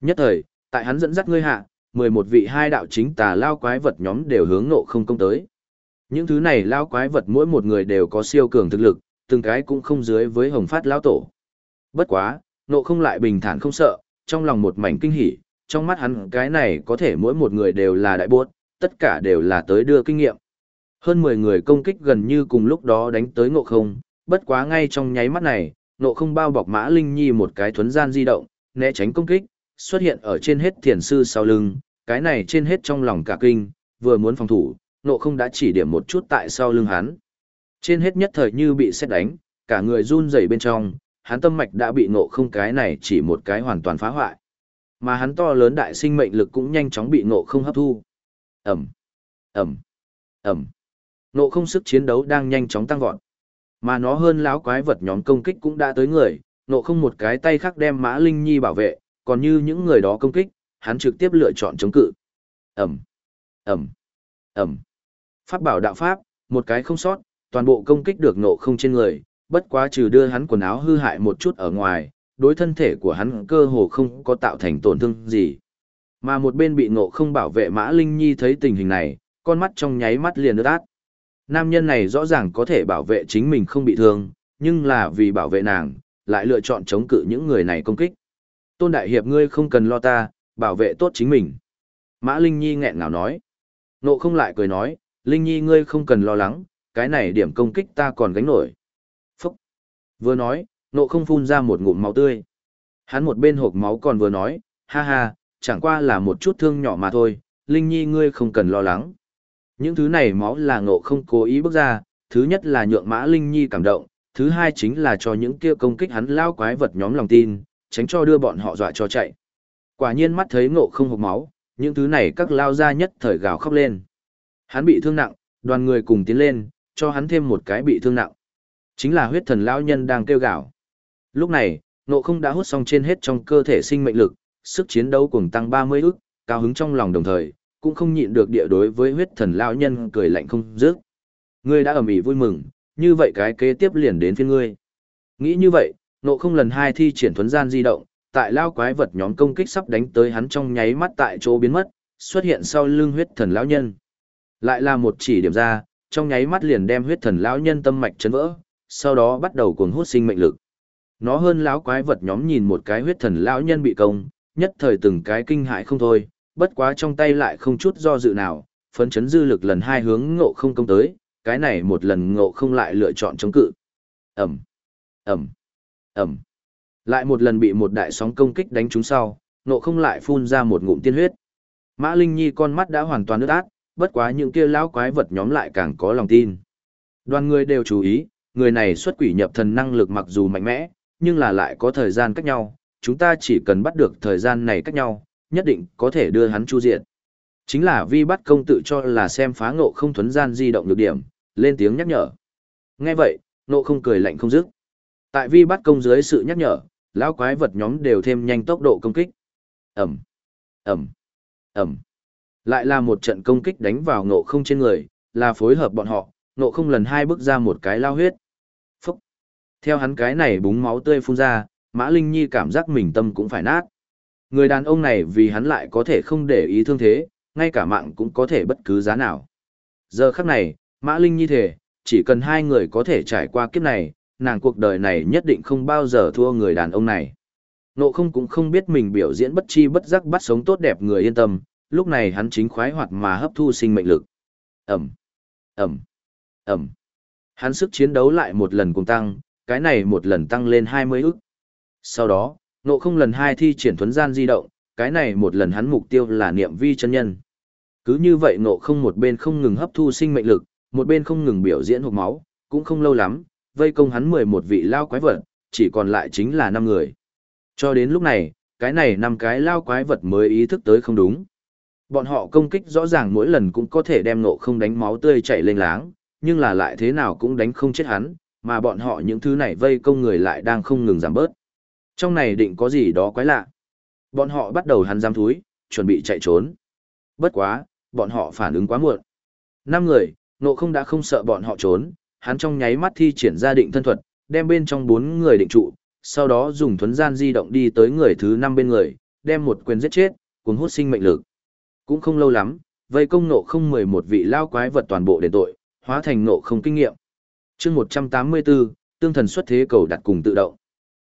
Nhất thời, tại hắn dẫn dắt ngươi hạ, 11 vị hai đạo chính tà lao quái vật nhóm đều hướng nộ không công tới. Những thứ này lao quái vật mỗi một người đều có siêu cường thực lực, từng cái cũng không dưới với hồng phát lao tổ. Bất quá, Nộ không lại bình thản không sợ, trong lòng một mảnh kinh hỉ, trong mắt hắn cái này có thể mỗi một người đều là đại buốt, tất cả đều là tới đưa kinh nghiệm. Hơn 10 người công kích gần như cùng lúc đó đánh tới ngộ không, bất quá ngay trong nháy mắt này, ngộ không bao bọc mã linh nhi một cái thuấn gian di động, né tránh công kích, xuất hiện ở trên hết thiền sư sau lưng, cái này trên hết trong lòng cả kinh, vừa muốn phòng thủ, Nộ không đã chỉ điểm một chút tại sau lưng hắn. Trên hết nhất thời như bị xét đánh, cả người run rẩy bên trong, hắn tâm mạch đã bị Nộ không cái này chỉ một cái hoàn toàn phá hoại. Mà hắn to lớn đại sinh mệnh lực cũng nhanh chóng bị Nộ không hấp thu. Ẩm, Ẩm, Ẩm. Nộ không sức chiến đấu đang nhanh chóng tăng vọt. Mà nó hơn láo quái vật nhóm công kích cũng đã tới người, Nộ không một cái tay khác đem Mã Linh Nhi bảo vệ, còn như những người đó công kích, hắn trực tiếp lựa chọn chống cự. Ẩm, Ẩm, Ẩm. Pháp bảo đạo pháp, một cái không sót, toàn bộ công kích được ngộ không trên người, bất quá trừ đưa hắn quần áo hư hại một chút ở ngoài, đối thân thể của hắn cơ hồ không có tạo thành tổn thương gì. Mà một bên bị ngộ không bảo vệ Mã Linh Nhi thấy tình hình này, con mắt trong nháy mắt liền ướt át. Nam nhân này rõ ràng có thể bảo vệ chính mình không bị thương, nhưng là vì bảo vệ nàng, lại lựa chọn chống cự những người này công kích. Tôn Đại Hiệp ngươi không cần lo ta, bảo vệ tốt chính mình. Mã Linh Nhi nghẹn ngào nói. Nộ không lại cười nói, Linh Nhi ngươi không cần lo lắng, cái này điểm công kích ta còn gánh nổi. Phúc! Vừa nói, nộ không phun ra một ngụm máu tươi. Hắn một bên hộp máu còn vừa nói, ha ha, chẳng qua là một chút thương nhỏ mà thôi, Linh Nhi ngươi không cần lo lắng. Những thứ này máu là ngộ không cố ý bước ra, thứ nhất là nhượng Mã Linh Nhi cảm động, thứ hai chính là cho những kia công kích hắn lao quái vật nhóm lòng tin, tránh cho đưa bọn họ dọa cho chạy. Quả nhiên mắt thấy ngộ không hộp máu, những thứ này các lao ra nhất thời gào khóc lên. Hắn bị thương nặng, đoàn người cùng tiến lên, cho hắn thêm một cái bị thương nặng. Chính là huyết thần lão nhân đang kêu gào. Lúc này, nộ không đã hút xong trên hết trong cơ thể sinh mệnh lực, sức chiến đấu cùng tăng 30 ức, cao hứng trong lòng đồng thời, cũng không nhịn được địa đối với huyết thần lão nhân cười lạnh không dứt. Ngươi đã ầm ĩ vui mừng, như vậy cái kế tiếp liền đến phiên ngươi. Nghĩ như vậy, nộ không lần hai thi triển thuấn gian di động, tại lao quái vật nhóm công kích sắp đánh tới hắn trong nháy mắt tại chỗ biến mất, xuất hiện sau lưng huyết thần lão nhân. Lại là một chỉ điểm ra, trong nháy mắt liền đem huyết thần lão nhân tâm mạch chấn vỡ, sau đó bắt đầu cuồng hút sinh mệnh lực. Nó hơn lão quái vật nhóm nhìn một cái huyết thần lão nhân bị công, nhất thời từng cái kinh hại không thôi, bất quá trong tay lại không chút do dự nào, phấn chấn dư lực lần hai hướng ngộ không công tới, cái này một lần ngộ không lại lựa chọn chống cự. Ẩm, Ẩm, Ẩm. Lại một lần bị một đại sóng công kích đánh trúng sau, ngộ không lại phun ra một ngụm tiên huyết. Mã Linh Nhi con mắt đã hoàn toàn nước át, bất quá những kia lão quái vật nhóm lại càng có lòng tin. Đoàn người đều chú ý, người này xuất quỷ nhập thần năng lực mặc dù mạnh mẽ, nhưng là lại có thời gian cách nhau, chúng ta chỉ cần bắt được thời gian này cách nhau, nhất định có thể đưa hắn chu diệt. Chính là vi bắt công tự cho là xem phá ngộ không thuấn gian di động được điểm, lên tiếng nhắc nhở. Nghe vậy, ngộ không cười lạnh không dứt. Tại vi bắt công dưới sự nhắc nhở, lão quái vật nhóm đều thêm nhanh tốc độ công kích. Ẩm, Ẩm, Ẩm. Lại là một trận công kích đánh vào ngộ không trên người, là phối hợp bọn họ, ngộ không lần hai bước ra một cái lao huyết. Phúc. Theo hắn cái này búng máu tươi phun ra, Mã Linh Nhi cảm giác mình tâm cũng phải nát. Người đàn ông này vì hắn lại có thể không để ý thương thế, ngay cả mạng cũng có thể bất cứ giá nào. Giờ khắc này, Mã Linh Nhi thể, chỉ cần hai người có thể trải qua kiếp này, nàng cuộc đời này nhất định không bao giờ thua người đàn ông này. Nộ không cũng không biết mình biểu diễn bất chi bất giác bắt sống tốt đẹp người yên tâm, lúc này hắn chính khoái hoạt mà hấp thu sinh mệnh lực. Ẩm, Ẩm, Ẩm. Hắn sức chiến đấu lại một lần cùng tăng, cái này một lần tăng lên 20 ức. Sau đó, nộ không lần hai thi triển thuấn gian di động, cái này một lần hắn mục tiêu là niệm vi chân nhân. Cứ như vậy nộ không một bên không ngừng hấp thu sinh mệnh lực, một bên không ngừng biểu diễn hộp máu, cũng không lâu lắm, vây công hắn 11 vị lao quái vật, chỉ còn lại chính là 5 người. Cho đến lúc này, cái này năm cái lao quái vật mới ý thức tới không đúng. Bọn họ công kích rõ ràng mỗi lần cũng có thể đem nộ không đánh máu tươi chảy lên láng, nhưng là lại thế nào cũng đánh không chết hắn, mà bọn họ những thứ này vây công người lại đang không ngừng giảm bớt. Trong này định có gì đó quái lạ. Bọn họ bắt đầu hắn giam thúi, chuẩn bị chạy trốn. Bất quá, bọn họ phản ứng quá muộn. Năm người, nộ không đã không sợ bọn họ trốn, hắn trong nháy mắt thi triển ra định thân thuật, đem bên trong bốn người định trụ, sau đó dùng thuấn gian di động đi tới người thứ năm bên người, đem một quyền giết chết, cuốn hút sinh mệnh lực. Cũng không lâu lắm, vây công nộ không mười một vị lao quái vật toàn bộ đền tội, hóa thành nộ không kinh nghiệm. chương một trăm tám mươi 184, tương thần xuất thế cầu đặt cùng tự động.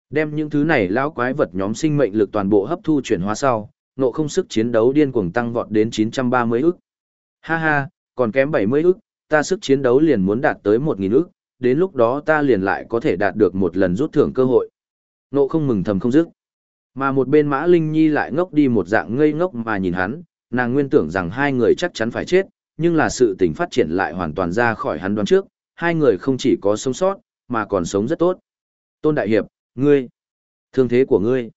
Đem những thứ này lão quái vật nhóm sinh mệnh lực toàn bộ hấp thu chuyển hóa sau, nộ không sức chiến đấu điên cuồng tăng vọt đến 930 ức. Ha ha, còn kém 70 ức, ta sức chiến đấu liền muốn đạt tới 1000 ức, đến lúc đó ta liền lại có thể đạt được một lần rút thưởng cơ hội. Nộ không mừng thầm không dứt. Mà một bên Mã Linh Nhi lại ngốc đi một dạng ngây ngốc mà nhìn hắn, nàng nguyên tưởng rằng hai người chắc chắn phải chết, nhưng là sự tình phát triển lại hoàn toàn ra khỏi hắn đoán trước, hai người không chỉ có sống sót, mà còn sống rất tốt. Tôn Đại Hiệp, ngươi, thương thế của ngươi.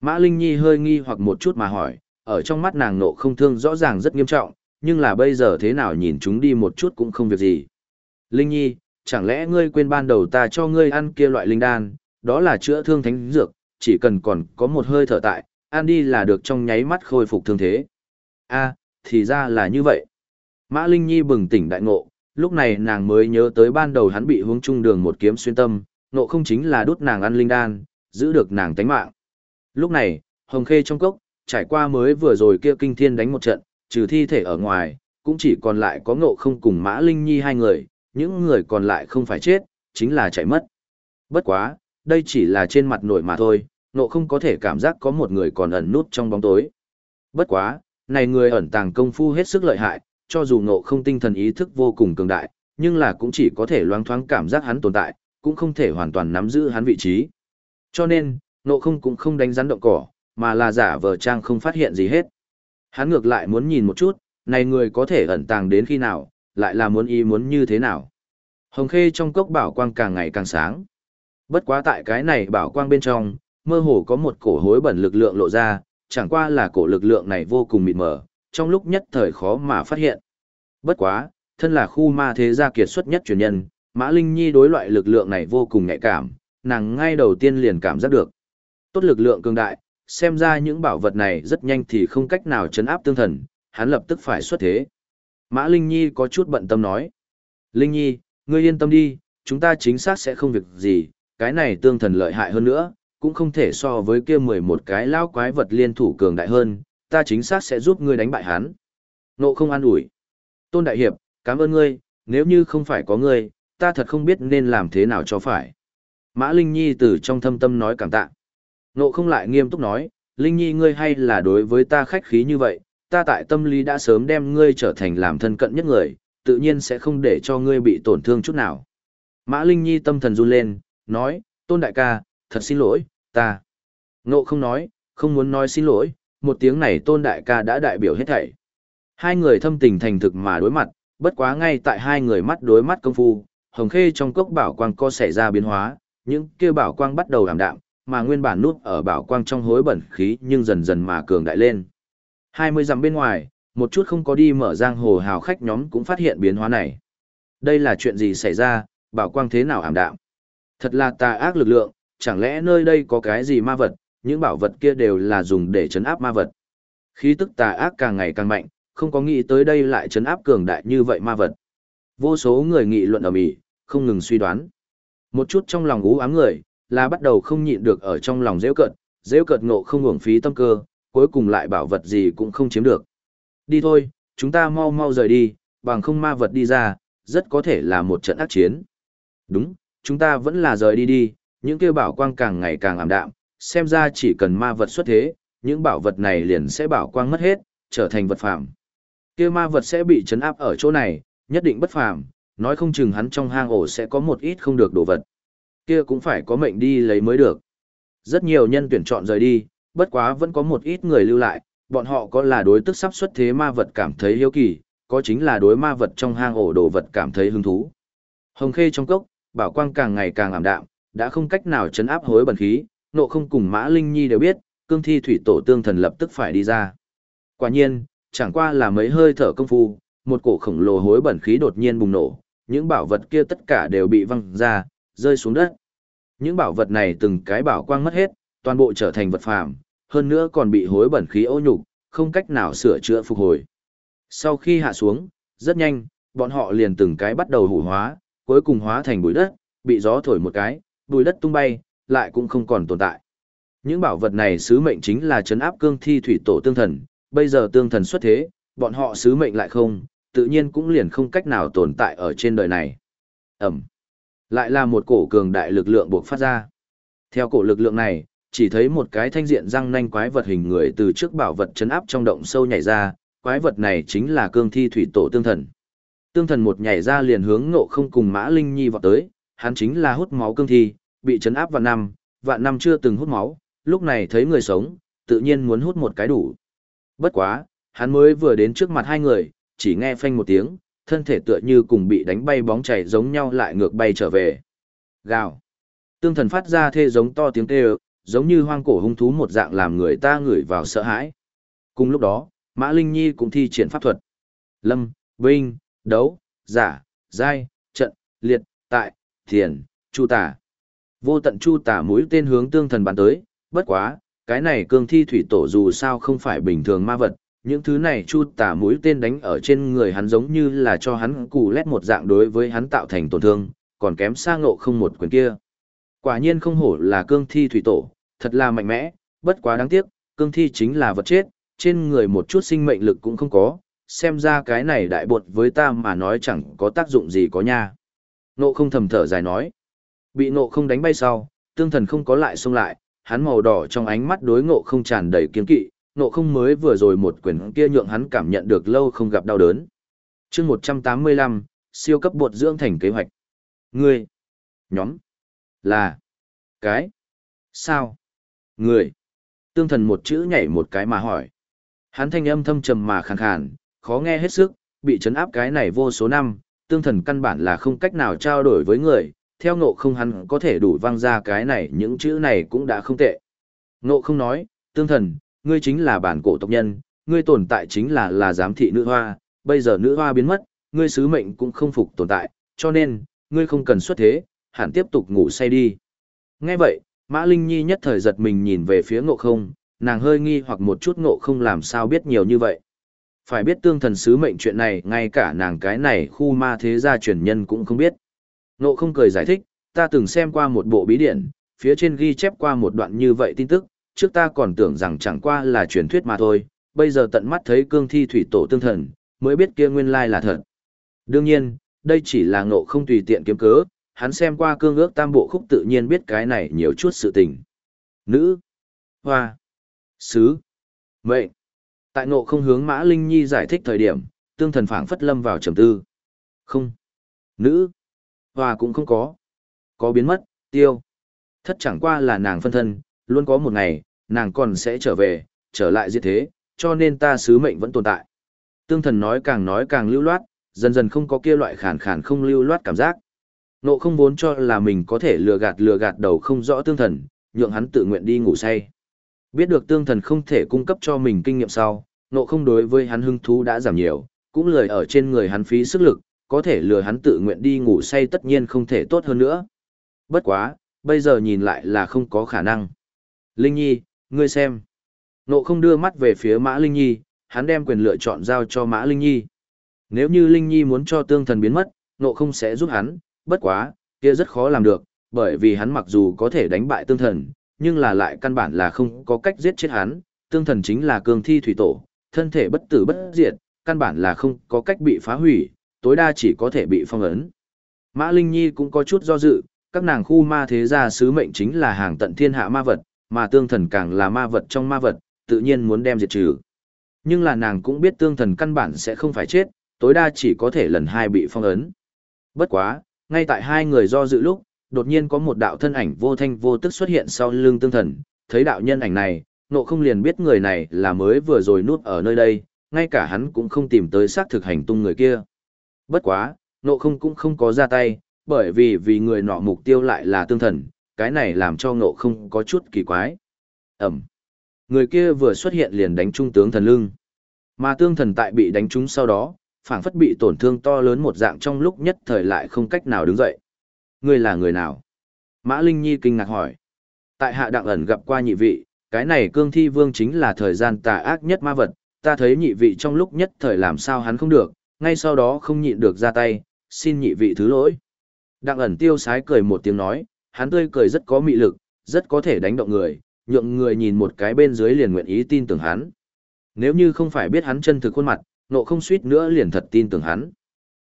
Mã Linh Nhi hơi nghi hoặc một chút mà hỏi, ở trong mắt nàng nộ không thương rõ ràng rất nghiêm trọng, nhưng là bây giờ thế nào nhìn chúng đi một chút cũng không việc gì. Linh Nhi, chẳng lẽ ngươi quên ban đầu ta cho ngươi ăn kia loại linh đan, đó là chữa thương thánh dược, chỉ cần còn có một hơi thở tại, ăn đi là được trong nháy mắt khôi phục thương thế a thì ra là như vậy. Mã Linh Nhi bừng tỉnh đại ngộ, lúc này nàng mới nhớ tới ban đầu hắn bị hướng trung đường một kiếm xuyên tâm, ngộ không chính là đút nàng ăn linh đan, giữ được nàng tánh mạng. Lúc này, Hồng Khê trong cốc, trải qua mới vừa rồi kia kinh thiên đánh một trận, trừ thi thể ở ngoài, cũng chỉ còn lại có ngộ không cùng Mã Linh Nhi hai người, những người còn lại không phải chết, chính là chạy mất. Bất quá, đây chỉ là trên mặt nổi mà thôi, ngộ không có thể cảm giác có một người còn ẩn nút trong bóng tối. Bất quá, này người ẩn tàng công phu hết sức lợi hại, cho dù ngộ không tinh thần ý thức vô cùng cường đại, nhưng là cũng chỉ có thể loáng thoáng cảm giác hắn tồn tại, cũng không thể hoàn toàn nắm giữ hắn vị trí. Cho nên, ngộ không cũng không đánh rắn động cỏ, mà là giả vờ trang không phát hiện gì hết. Hắn ngược lại muốn nhìn một chút, này người có thể ẩn tàng đến khi nào, lại là muốn ý muốn như thế nào. Hồng khê trong cốc bảo quang càng ngày càng sáng. Bất quá tại cái này bảo quang bên trong, mơ hồ có một cổ hối bẩn lực lượng lộ ra, chẳng qua là cổ lực lượng này vô cùng mịt mờ, trong lúc nhất thời khó mà phát hiện. Bất quá, thân là khu ma thế gia kiệt xuất nhất truyền nhân, Mã Linh Nhi đối loại lực lượng này vô cùng nhạy cảm, nàng ngay đầu tiên liền cảm giác được. Tốt lực lượng cường đại, xem ra những bảo vật này rất nhanh thì không cách nào chấn áp tương thần, hắn lập tức phải xuất thế. Mã Linh Nhi có chút bận tâm nói. Linh Nhi, ngươi yên tâm đi, chúng ta chính xác sẽ không việc gì, cái này tương thần lợi hại hơn nữa, cũng không thể so với kia 11 cái lao quái vật liên thủ cường đại hơn, ta chính xác sẽ giúp ngươi đánh bại hắn. Nộ không an ủi. Tôn Đại Hiệp, cảm ơn ngươi, nếu như không phải có ngươi, ta thật không biết nên làm thế nào cho phải. Mã Linh Nhi từ trong thâm tâm nói cảm tạ. Nộ không lại nghiêm túc nói, Linh Nhi ngươi hay là đối với ta khách khí như vậy, ta tại tâm lý đã sớm đem ngươi trở thành làm thân cận nhất người, tự nhiên sẽ không để cho ngươi bị tổn thương chút nào. Mã Linh Nhi tâm thần run lên, nói, Tôn Đại ca, thật xin lỗi, ta. Nộ không nói, không muốn nói xin lỗi, một tiếng này Tôn Đại ca đã đại biểu hết thảy. Hai người thâm tình thành thực mà đối mặt, bất quá ngay tại hai người mắt đối mắt công phu, hồng khê trong cốc bảo quang co xảy ra biến hóa, những kia bảo quang bắt đầu ảm đạm, mà nguyên bản nút ở bảo quang trong hối bẩn khí nhưng dần dần mà cường đại lên. 20 dặm bên ngoài, một chút không có đi mở giang hồ hào khách nhóm cũng phát hiện biến hóa này. Đây là chuyện gì xảy ra, bảo quang thế nào ảm đạm? Thật là tà ác lực lượng, chẳng lẽ nơi đây có cái gì ma vật, những bảo vật kia đều là dùng để chấn áp ma vật. Khí tức tà ác càng ngày càng mạnh, không có nghĩ tới đây lại chấn áp cường đại như vậy ma vật. Vô số người nghị luận ở mỹ, không ngừng suy đoán. Một chút trong lòng ú ám người, là bắt đầu không nhịn được ở trong lòng dễ cận, dễ cận ngộ không uổng phí tâm cơ, cuối cùng lại bảo vật gì cũng không chiếm được. Đi thôi, chúng ta mau mau rời đi, bằng không ma vật đi ra, rất có thể là một trận ác chiến. Đúng, chúng ta vẫn là rời đi đi, những kêu bảo quang càng ngày càng ảm đạm, xem ra chỉ cần ma vật xuất thế, những bảo vật này liền sẽ bảo quang mất hết, trở thành vật phạm. Kia ma vật sẽ bị chấn áp ở chỗ này, nhất định bất phàm, nói không chừng hắn trong hang ổ sẽ có một ít không được đồ vật. Kia cũng phải có mệnh đi lấy mới được. Rất nhiều nhân tuyển chọn rời đi, bất quá vẫn có một ít người lưu lại, bọn họ có là đối tức sắp xuất thế ma vật cảm thấy hiếu kỳ, có chính là đối ma vật trong hang ổ đồ vật cảm thấy hứng thú. Hồng khê trong cốc, bảo quang càng ngày càng ảm đạm, đã không cách nào chấn áp hối bẩn khí, nộ không cùng Mã Linh Nhi đều biết, cương thi thủy tổ tương thần lập tức phải đi ra. Quả nhiên, chẳng qua là mấy hơi thở công phu, một cổ khổng lồ hối bẩn khí đột nhiên bùng nổ, những bảo vật kia tất cả đều bị văng ra, rơi xuống đất. Những bảo vật này từng cái bảo quang mất hết, toàn bộ trở thành vật phàm, hơn nữa còn bị hối bẩn khí ô nhục, không cách nào sửa chữa phục hồi. Sau khi hạ xuống, rất nhanh, bọn họ liền từng cái bắt đầu hủ hóa, cuối cùng hóa thành bụi đất, bị gió thổi một cái, bùi đất tung bay, lại cũng không còn tồn tại. Những bảo vật này sứ mệnh chính là chấn áp cương thi thủy tổ tương thần, bây giờ tương thần xuất thế, bọn họ sứ mệnh lại không, tự nhiên cũng liền không cách nào tồn tại ở trên đời này. Ẩm. Lại là một cổ cường đại lực lượng buộc phát ra. Theo cổ lực lượng này, chỉ thấy một cái thanh diện răng nanh quái vật hình người từ trước bảo vật chấn áp trong động sâu nhảy ra, quái vật này chính là cương thi thủy tổ tương thần. Tương thần một nhảy ra liền hướng ngộ không cùng Mã Linh Nhi vọt tới, hắn chính là hút máu cương thi, bị chấn áp vạn năm, vạn năm chưa từng hút máu, lúc này thấy người sống, tự nhiên muốn hút một cái đủ. Bất quá, hắn mới vừa đến trước mặt hai người, chỉ nghe phanh một tiếng, thân thể tựa như cùng bị đánh bay bóng chảy giống nhau lại ngược bay trở về. Gào. Tương thần phát ra thê giống to tiếng kêu, giống như hoang cổ hung thú một dạng làm người ta ngửi vào sợ hãi. Cùng lúc đó, Mã Linh Nhi cũng thi triển pháp thuật. Lâm, Vinh, Đấu, Giả, Giai, Trận, Liệt, Tại, Thiền, Chu Tả. Vô tận Chu Tả mũi tên hướng tương thần bắn tới, bất quá, cái này cương thi thủy tổ dù sao không phải bình thường ma vật, những thứ này chu tả mũi tên đánh ở trên người hắn giống như là cho hắn cù lét một dạng đối với hắn tạo thành tổn thương, còn kém xa ngộ không một quyền kia. Quả nhiên không hổ là cương thi thủy tổ, thật là mạnh mẽ, bất quá đáng tiếc, cương thi chính là vật chết, trên người một chút sinh mệnh lực cũng không có, xem ra cái này đại bột với ta mà nói chẳng có tác dụng gì có nha. Nộ không thầm thở dài nói, bị nộ không đánh bay sau, tương thần không có lại xông lại, hắn màu đỏ trong ánh mắt đối ngộ không tràn đầy kiên kỵ, ngộ không mới vừa rồi một quyền kia nhượng hắn cảm nhận được lâu không gặp đau đớn. chương 185, siêu cấp bột dưỡng thành kế hoạch. Ngươi, nhóm, là, cái, sao, người. Tương thần một chữ nhảy một cái mà hỏi. Hắn thanh âm thâm trầm mà khàn khàn, khó nghe hết sức, bị chấn áp cái này vô số năm, tương thần căn bản là không cách nào trao đổi với người, theo ngộ không hắn có thể đủ vang ra cái này những chữ này cũng đã không tệ. Ngộ không nói, tương thần, ngươi chính là bản cổ tộc nhân, ngươi tồn tại chính là là giám thị nữ hoa, bây giờ nữ hoa biến mất, ngươi sứ mệnh cũng không phục tồn tại, cho nên, ngươi không cần xuất thế, hẳn tiếp tục ngủ say đi. Nghe vậy, Mã Linh Nhi nhất thời giật mình nhìn về phía ngộ không, nàng hơi nghi hoặc một chút ngộ không làm sao biết nhiều như vậy. Phải biết tương thần sứ mệnh chuyện này, ngay cả nàng cái này khu ma thế gia truyền nhân cũng không biết. Nộ không cười giải thích, ta từng xem qua một bộ bí điển, phía trên ghi chép qua một đoạn như vậy tin tức, trước ta còn tưởng rằng chẳng qua là truyền thuyết mà thôi, bây giờ tận mắt thấy cương thi thủy tổ tương thần, mới biết kia nguyên lai là thật. Đương nhiên, đây chỉ là ngộ không tùy tiện kiếm cớ, hắn xem qua cương ước tam bộ khúc tự nhiên biết cái này nhiều chút sự tình. Nữ, hoa, sứ, mệnh. Tại ngộ không hướng Mã Linh Nhi giải thích thời điểm, tương thần phảng phất lâm vào trầm tư. Không, nữ, Hòa cũng không có. Có biến mất, tiêu. Thất chẳng qua là nàng phân thân, luôn có một ngày, nàng còn sẽ trở về, trở lại diệt thế, cho nên ta sứ mệnh vẫn tồn tại. Tương thần nói càng nói càng lưu loát, dần dần không có kia loại khàn khàn không lưu loát cảm giác. Nộ không vốn cho là mình có thể lừa gạt lừa gạt đầu không rõ tương thần, nhượng hắn tự nguyện đi ngủ say. Biết được tương thần không thể cung cấp cho mình kinh nghiệm sau, nộ không đối với hắn hứng thú đã giảm nhiều, cũng lười ở trên người hắn phí sức lực, có thể lừa hắn tự nguyện đi ngủ say tất nhiên không thể tốt hơn nữa. Bất quá, bây giờ nhìn lại là không có khả năng. Linh Nhi, ngươi xem. Nộ không đưa mắt về phía Mã Linh Nhi, hắn đem quyền lựa chọn giao cho Mã Linh Nhi. Nếu như Linh Nhi muốn cho tương thần biến mất, nộ không sẽ giúp hắn, bất quá, kia rất khó làm được, bởi vì hắn mặc dù có thể đánh bại tương thần, nhưng là lại căn bản là không có cách giết chết hắn, tương thần chính là cường thi thủy tổ, thân thể bất tử bất diệt, căn bản là không có cách bị phá hủy, tối đa chỉ có thể bị phong ấn. Mã Linh Nhi cũng có chút do dự, các nàng khu ma thế gia sứ mệnh chính là hàng tận thiên hạ ma vật, mà tương thần càng là ma vật trong ma vật, tự nhiên muốn đem diệt trừ. Nhưng là nàng cũng biết tương thần căn bản sẽ không phải chết, tối đa chỉ có thể lần hai bị phong ấn. Bất quá, ngay tại hai người do dự lúc, đột nhiên có một đạo thân ảnh vô thanh vô tức xuất hiện sau lưng tương thần, thấy đạo nhân ảnh này, nộ không liền biết người này là mới vừa rồi nuốt ở nơi đây, ngay cả hắn cũng không tìm tới xác thực hành tung người kia. Bất quá, nộ không cũng không có ra tay, bởi vì vì người nọ mục tiêu lại là tương thần, cái này làm cho Nộ không có chút kỳ quái. Ẩm. Người kia vừa xuất hiện liền đánh trung tướng thần lưng. Mà tương thần tại bị đánh trúng sau đó, phảng phất bị tổn thương to lớn một dạng trong lúc nhất thời lại không cách nào đứng dậy. Ngươi là người nào? Mã Linh Nhi kinh ngạc hỏi. Tại hạ đặng ẩn gặp qua nhị vị, cái này cương thi vương chính là thời gian tà ác nhất ma vật, ta thấy nhị vị trong lúc nhất thời làm sao hắn không được, ngay sau đó không nhịn được ra tay, xin nhị vị thứ lỗi. Đặng ẩn tiêu sái cười một tiếng nói, hắn tươi cười rất có mị lực, rất có thể đánh động người, nhượng người nhìn một cái bên dưới liền nguyện ý tin tưởng hắn. Nếu như không phải biết hắn chân thực khuôn mặt, nộ không suýt nữa liền thật tin tưởng hắn.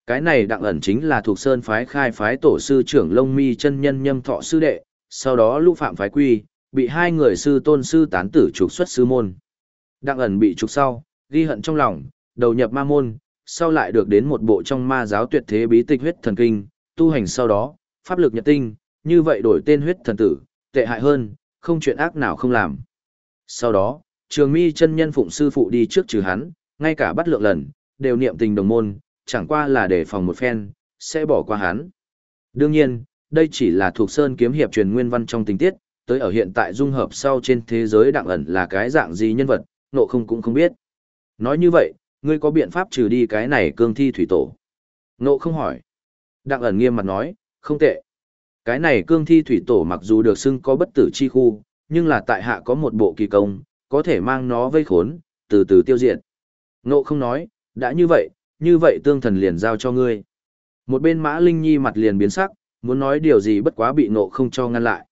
Cái này đặng ẩn chính là thuộc sơn phái khai phái tổ sư trưởng Lông Mi chân nhân nhâm thọ sư đệ, sau đó lũ phạm phái quy, bị hai người sư tôn sư tán tử trục xuất sư môn. Đặng ẩn bị trục sau, ghi hận trong lòng, đầu nhập ma môn, sau lại được đến một bộ trong ma giáo tuyệt thế bí tịch huyết thần kinh, tu hành sau đó, pháp lực nhật tinh, như vậy đổi tên huyết thần tử, tệ hại hơn, không chuyện ác nào không làm. Sau đó, trường mi chân nhân phụng sư phụ đi trước trừ hắn, ngay cả bắt lượng lần, đều niệm tình đồng môn, chẳng qua là để phòng một phen, sẽ bỏ qua hắn. Đương nhiên, đây chỉ là thuộc sơn kiếm hiệp truyền nguyên văn trong tình tiết, tới ở hiện tại dung hợp sau trên thế giới đặng ẩn là cái dạng gì nhân vật, nộ không cũng không biết. Nói như vậy, ngươi có biện pháp trừ đi cái này cương thi thủy tổ? Nộ không hỏi. Đặng ẩn nghiêm mặt nói, không tệ. Cái này cương thi thủy tổ mặc dù được xưng có bất tử chi khu, nhưng là tại hạ có một bộ kỳ công, có thể mang nó vây khốn, từ từ tiêu diệt. Nộ không nói, đã như vậy, như vậy tương thần liền giao cho ngươi. Một bên mã linh nhi mặt liền biến sắc, muốn nói điều gì bất quá bị nộ không cho ngăn lại.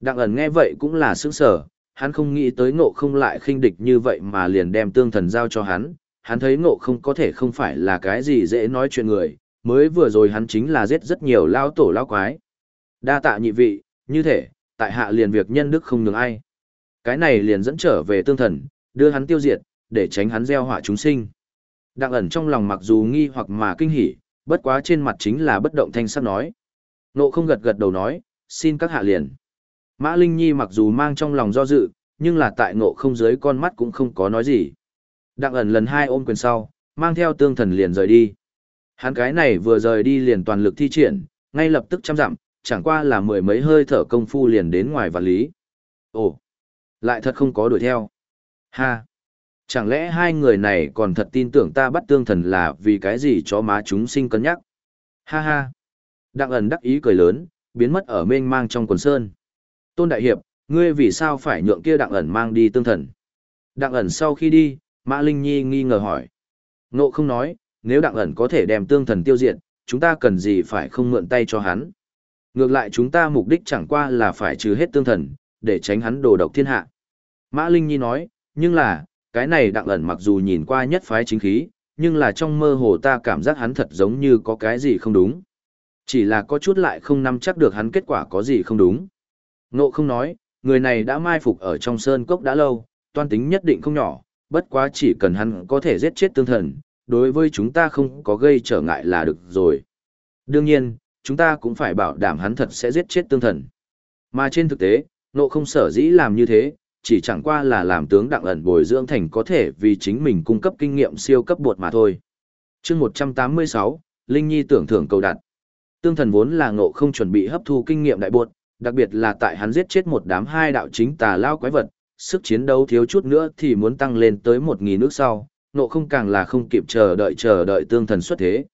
Đặng ẩn nghe vậy cũng là sững sở, hắn không nghĩ tới ngộ không lại khinh địch như vậy mà liền đem tương thần giao cho hắn, hắn thấy ngộ không có thể không phải là cái gì dễ nói chuyện người, mới vừa rồi hắn chính là giết rất nhiều lao tổ lao quái. Đa tạ nhị vị, như thể, tại hạ liền việc nhân đức không nhường ai. Cái này liền dẫn trở về tương thần, đưa hắn tiêu diệt, để tránh hắn gieo họa chúng sinh. Đặng ẩn trong lòng mặc dù nghi hoặc mà kinh hỉ, bất quá trên mặt chính là bất động thanh sắc nói. Nộ không gật gật đầu nói, xin các hạ liền. Mã Linh Nhi mặc dù mang trong lòng do dự, nhưng là tại ngộ không dưới con mắt cũng không có nói gì. Đặng ẩn lần hai ôm quyền sau, mang theo tương thần liền rời đi. Hắn cái này vừa rời đi liền toàn lực thi triển, ngay lập tức chăm dặm, chẳng qua là mười mấy hơi thở công phu liền đến ngoài vạn lý. Ồ, lại thật không có đuổi theo. Ha, chẳng lẽ hai người này còn thật tin tưởng ta bắt tương thần là vì cái gì cho má chúng sinh cân nhắc. Ha ha, đặng ẩn đắc ý cười lớn, biến mất ở mênh mang trong quần sơn. Tôn Đại Hiệp, ngươi vì sao phải nhượng kia đặng ẩn mang đi tương thần? Đặng ẩn sau khi đi, Mã Linh Nhi nghi ngờ hỏi. Ngộ không nói, nếu đặng ẩn có thể đem tương thần tiêu diệt, chúng ta cần gì phải không mượn tay cho hắn. Ngược lại chúng ta mục đích chẳng qua là phải trừ hết tương thần, để tránh hắn đồ độc thiên hạ. Mã Linh Nhi nói, nhưng là, cái này đặng ẩn mặc dù nhìn qua nhất phái chính khí, nhưng là trong mơ hồ ta cảm giác hắn thật giống như có cái gì không đúng. Chỉ là có chút lại không nắm chắc được hắn kết quả có gì không đúng. Ngộ không nói, người này đã mai phục ở trong sơn cốc đã lâu, toan tính nhất định không nhỏ, bất quá chỉ cần hắn có thể giết chết tương thần, đối với chúng ta không có gây trở ngại là được rồi. Đương nhiên, chúng ta cũng phải bảo đảm hắn thật sẽ giết chết tương thần. Mà trên thực tế, nộ không sở dĩ làm như thế, chỉ chẳng qua là làm tướng đặng ẩn bồi dưỡng thành có thể vì chính mình cung cấp kinh nghiệm siêu cấp bột mà thôi. chương 186, Linh Nhi tưởng thưởng cầu đặt. Tương thần vốn là ngộ không chuẩn bị hấp thu kinh nghiệm đại bột, đặc biệt là tại hắn giết chết một đám hai đạo chính tà lao quái vật, sức chiến đấu thiếu chút nữa thì muốn tăng lên tới một nghìn nước sau, nộ không càng là không kịp chờ đợi chờ đợi tương thần xuất thế.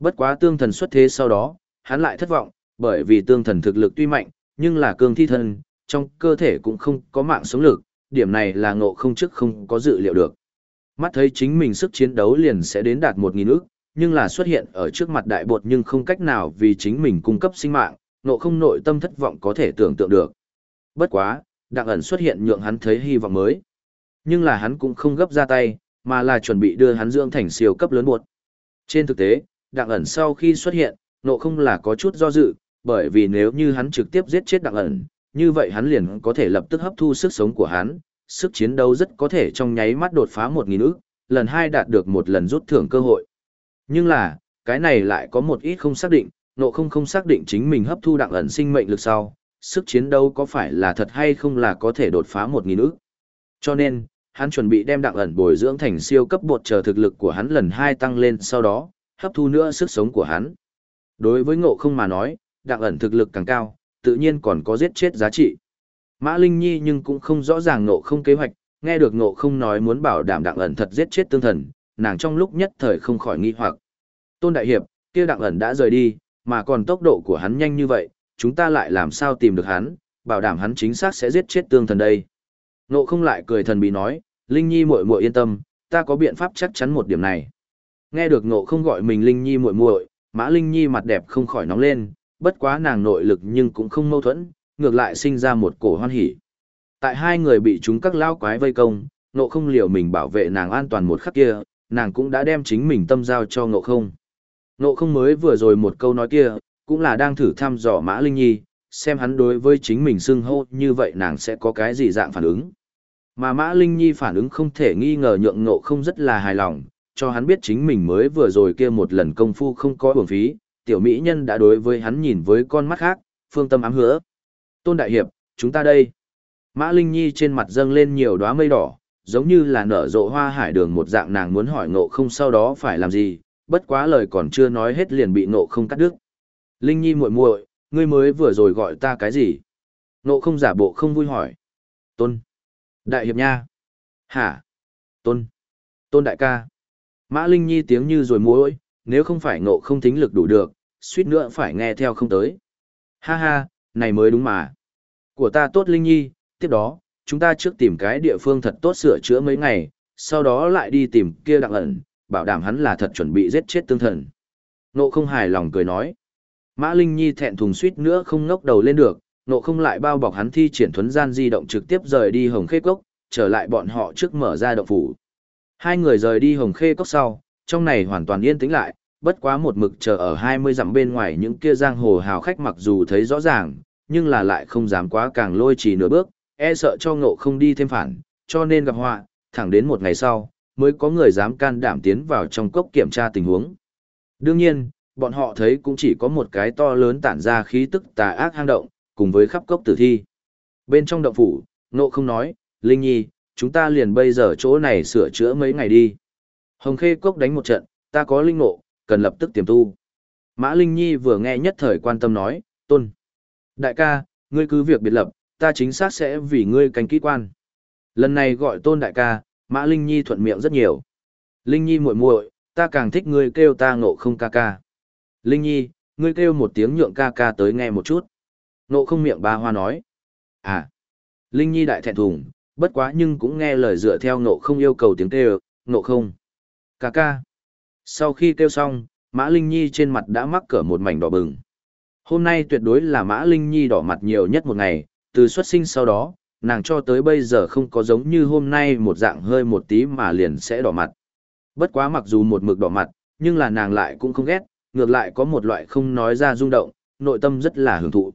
Bất quá tương thần xuất thế sau đó, hắn lại thất vọng, bởi vì tương thần thực lực tuy mạnh, nhưng là cương thi thân, trong cơ thể cũng không có mạng sống lực, điểm này là ngộ không trước không có dự liệu được. Mắt thấy chính mình sức chiến đấu liền sẽ đến đạt một nghìn ước, nhưng là xuất hiện ở trước mặt đại bột nhưng không cách nào vì chính mình cung cấp sinh mạng, nộ không nội tâm thất vọng có thể tưởng tượng được. Bất quá, đặng ẩn xuất hiện nhượng hắn thấy hy vọng mới. Nhưng là hắn cũng không gấp ra tay, mà là chuẩn bị đưa hắn dưỡng thành siêu cấp lớn buộc. Trên thực tế, đặng ẩn sau khi xuất hiện, nộ không là có chút do dự, bởi vì nếu như hắn trực tiếp giết chết đặng ẩn, như vậy hắn liền có thể lập tức hấp thu sức sống của hắn, sức chiến đấu rất có thể trong nháy mắt đột phá một nghìn ức, lần hai đạt được một lần rút thưởng cơ hội. Nhưng là, cái này lại có một ít không xác định, nộ không không xác định chính mình hấp thu đặng ẩn sinh mệnh lực sau, sức chiến đấu có phải là thật hay không là có thể đột phá một nghìn ức. Cho nên, hắn chuẩn bị đem đặng ẩn bồi dưỡng thành siêu cấp bột chờ thực lực của hắn lần hai tăng lên sau đó, hấp thu nữa sức sống của hắn. Đối với ngộ không mà nói, đặng ẩn thực lực càng cao, tự nhiên còn có giết chết giá trị. Mã Linh Nhi nhưng cũng không rõ ràng ngộ không kế hoạch, nghe được ngộ không nói muốn bảo đảm đặng ẩn thật giết chết tương thần, nàng trong lúc nhất thời không khỏi nghi hoặc. Tôn Đại Hiệp, kia đặng ẩn đã rời đi, mà còn tốc độ của hắn nhanh như vậy, chúng ta lại làm sao tìm được hắn, bảo đảm hắn chính xác sẽ giết chết tương thần đây. Nộ không lại cười thần bí nói, Linh Nhi muội muội yên tâm, ta có biện pháp chắc chắn một điểm này. Nghe được Nộ không gọi mình Linh Nhi muội muội, Mã Linh Nhi mặt đẹp không khỏi nóng lên, bất quá nàng nội lực nhưng cũng không mâu thuẫn, ngược lại sinh ra một cổ hoan hỉ. Tại hai người bị chúng các lao quái vây công, Nộ không liều mình bảo vệ nàng an toàn một khắc kia, nàng cũng đã đem chính mình tâm giao cho ngộ không. Ngộ không mới vừa rồi một câu nói kia, cũng là đang thử thăm dò Mã Linh Nhi, xem hắn đối với chính mình xưng hô như vậy nàng sẽ có cái gì dạng phản ứng. Mà Mã Linh Nhi phản ứng không thể nghi ngờ nhượng ngộ không rất là hài lòng, cho hắn biết chính mình mới vừa rồi kia một lần công phu không có uổng phí, tiểu mỹ nhân đã đối với hắn nhìn với con mắt khác, phương tâm ám hứa. Tôn Đại Hiệp, chúng ta đây. Mã Linh Nhi trên mặt dâng lên nhiều đóa mây đỏ, giống như là nở rộ hoa hải đường một dạng nàng muốn hỏi ngộ không sau đó phải làm gì, bất quá lời còn chưa nói hết liền bị nộ không cắt đứt. Linh Nhi muội muội, ngươi mới vừa rồi gọi ta cái gì? nộ không giả bộ không vui hỏi. Tôn. Đại hiệp nha. Hả? Tôn. Tôn đại ca. Mã Linh Nhi tiếng như rồi muội, nếu không phải nộ không tính lực đủ được, suýt nữa phải nghe theo không tới. Ha ha, này mới đúng mà. Của ta tốt Linh Nhi, tiếp đó, chúng ta trước tìm cái địa phương thật tốt sửa chữa mấy ngày, sau đó lại đi tìm kia đặng ẩn, bảo đảm hắn là thật chuẩn bị giết chết tương thần. Nộ không hài lòng cười nói. Mã Linh Nhi thẹn thùng suýt nữa không ngốc đầu lên được, nộ không lại bao bọc hắn thi triển thuấn gian di động trực tiếp rời đi hồng khê cốc, trở lại bọn họ trước mở ra động phủ. Hai người rời đi hồng khê cốc sau, trong này hoàn toàn yên tĩnh lại, bất quá một mực chờ ở 20 dặm bên ngoài những kia giang hồ hào khách mặc dù thấy rõ ràng, nhưng là lại không dám quá càng lôi trì nửa bước, e sợ cho ngộ không đi thêm phản, cho nên gặp họa, thẳng đến một ngày sau, mới có người dám can đảm tiến vào trong cốc kiểm tra tình huống. Đương nhiên, bọn họ thấy cũng chỉ có một cái to lớn tản ra khí tức tà ác hang động, cùng với khắp cốc tử thi. Bên trong động phủ, nộ không nói, Linh Nhi, chúng ta liền bây giờ chỗ này sửa chữa mấy ngày đi. Hồng Khê Cốc đánh một trận, ta có linh nộ, cần lập tức tiềm tu. Mã Linh Nhi vừa nghe nhất thời quan tâm nói, tôn. Đại ca, ngươi cứ việc biệt lập, ta chính xác sẽ vì ngươi canh kỹ quan. Lần này gọi tôn đại ca, Mã Linh Nhi thuận miệng rất nhiều. Linh Nhi muội muội, ta càng thích ngươi kêu ta ngộ không ca ca. Linh Nhi, ngươi kêu một tiếng nhượng ca ca tới nghe một chút. Ngộ không miệng ba hoa nói. À. Linh Nhi đại thẹn thùng, bất quá nhưng cũng nghe lời dựa theo ngộ không yêu cầu tiếng kêu, ngộ không. Ca ca. Sau khi kêu xong, Mã Linh Nhi trên mặt đã mắc cỡ một mảnh đỏ bừng. Hôm nay tuyệt đối là Mã Linh Nhi đỏ mặt nhiều nhất một ngày, từ xuất sinh sau đó, nàng cho tới bây giờ không có giống như hôm nay một dạng hơi một tí mà liền sẽ đỏ mặt. Bất quá mặc dù một mực đỏ mặt, nhưng là nàng lại cũng không ghét, ngược lại có một loại không nói ra rung động, nội tâm rất là hưởng thụ.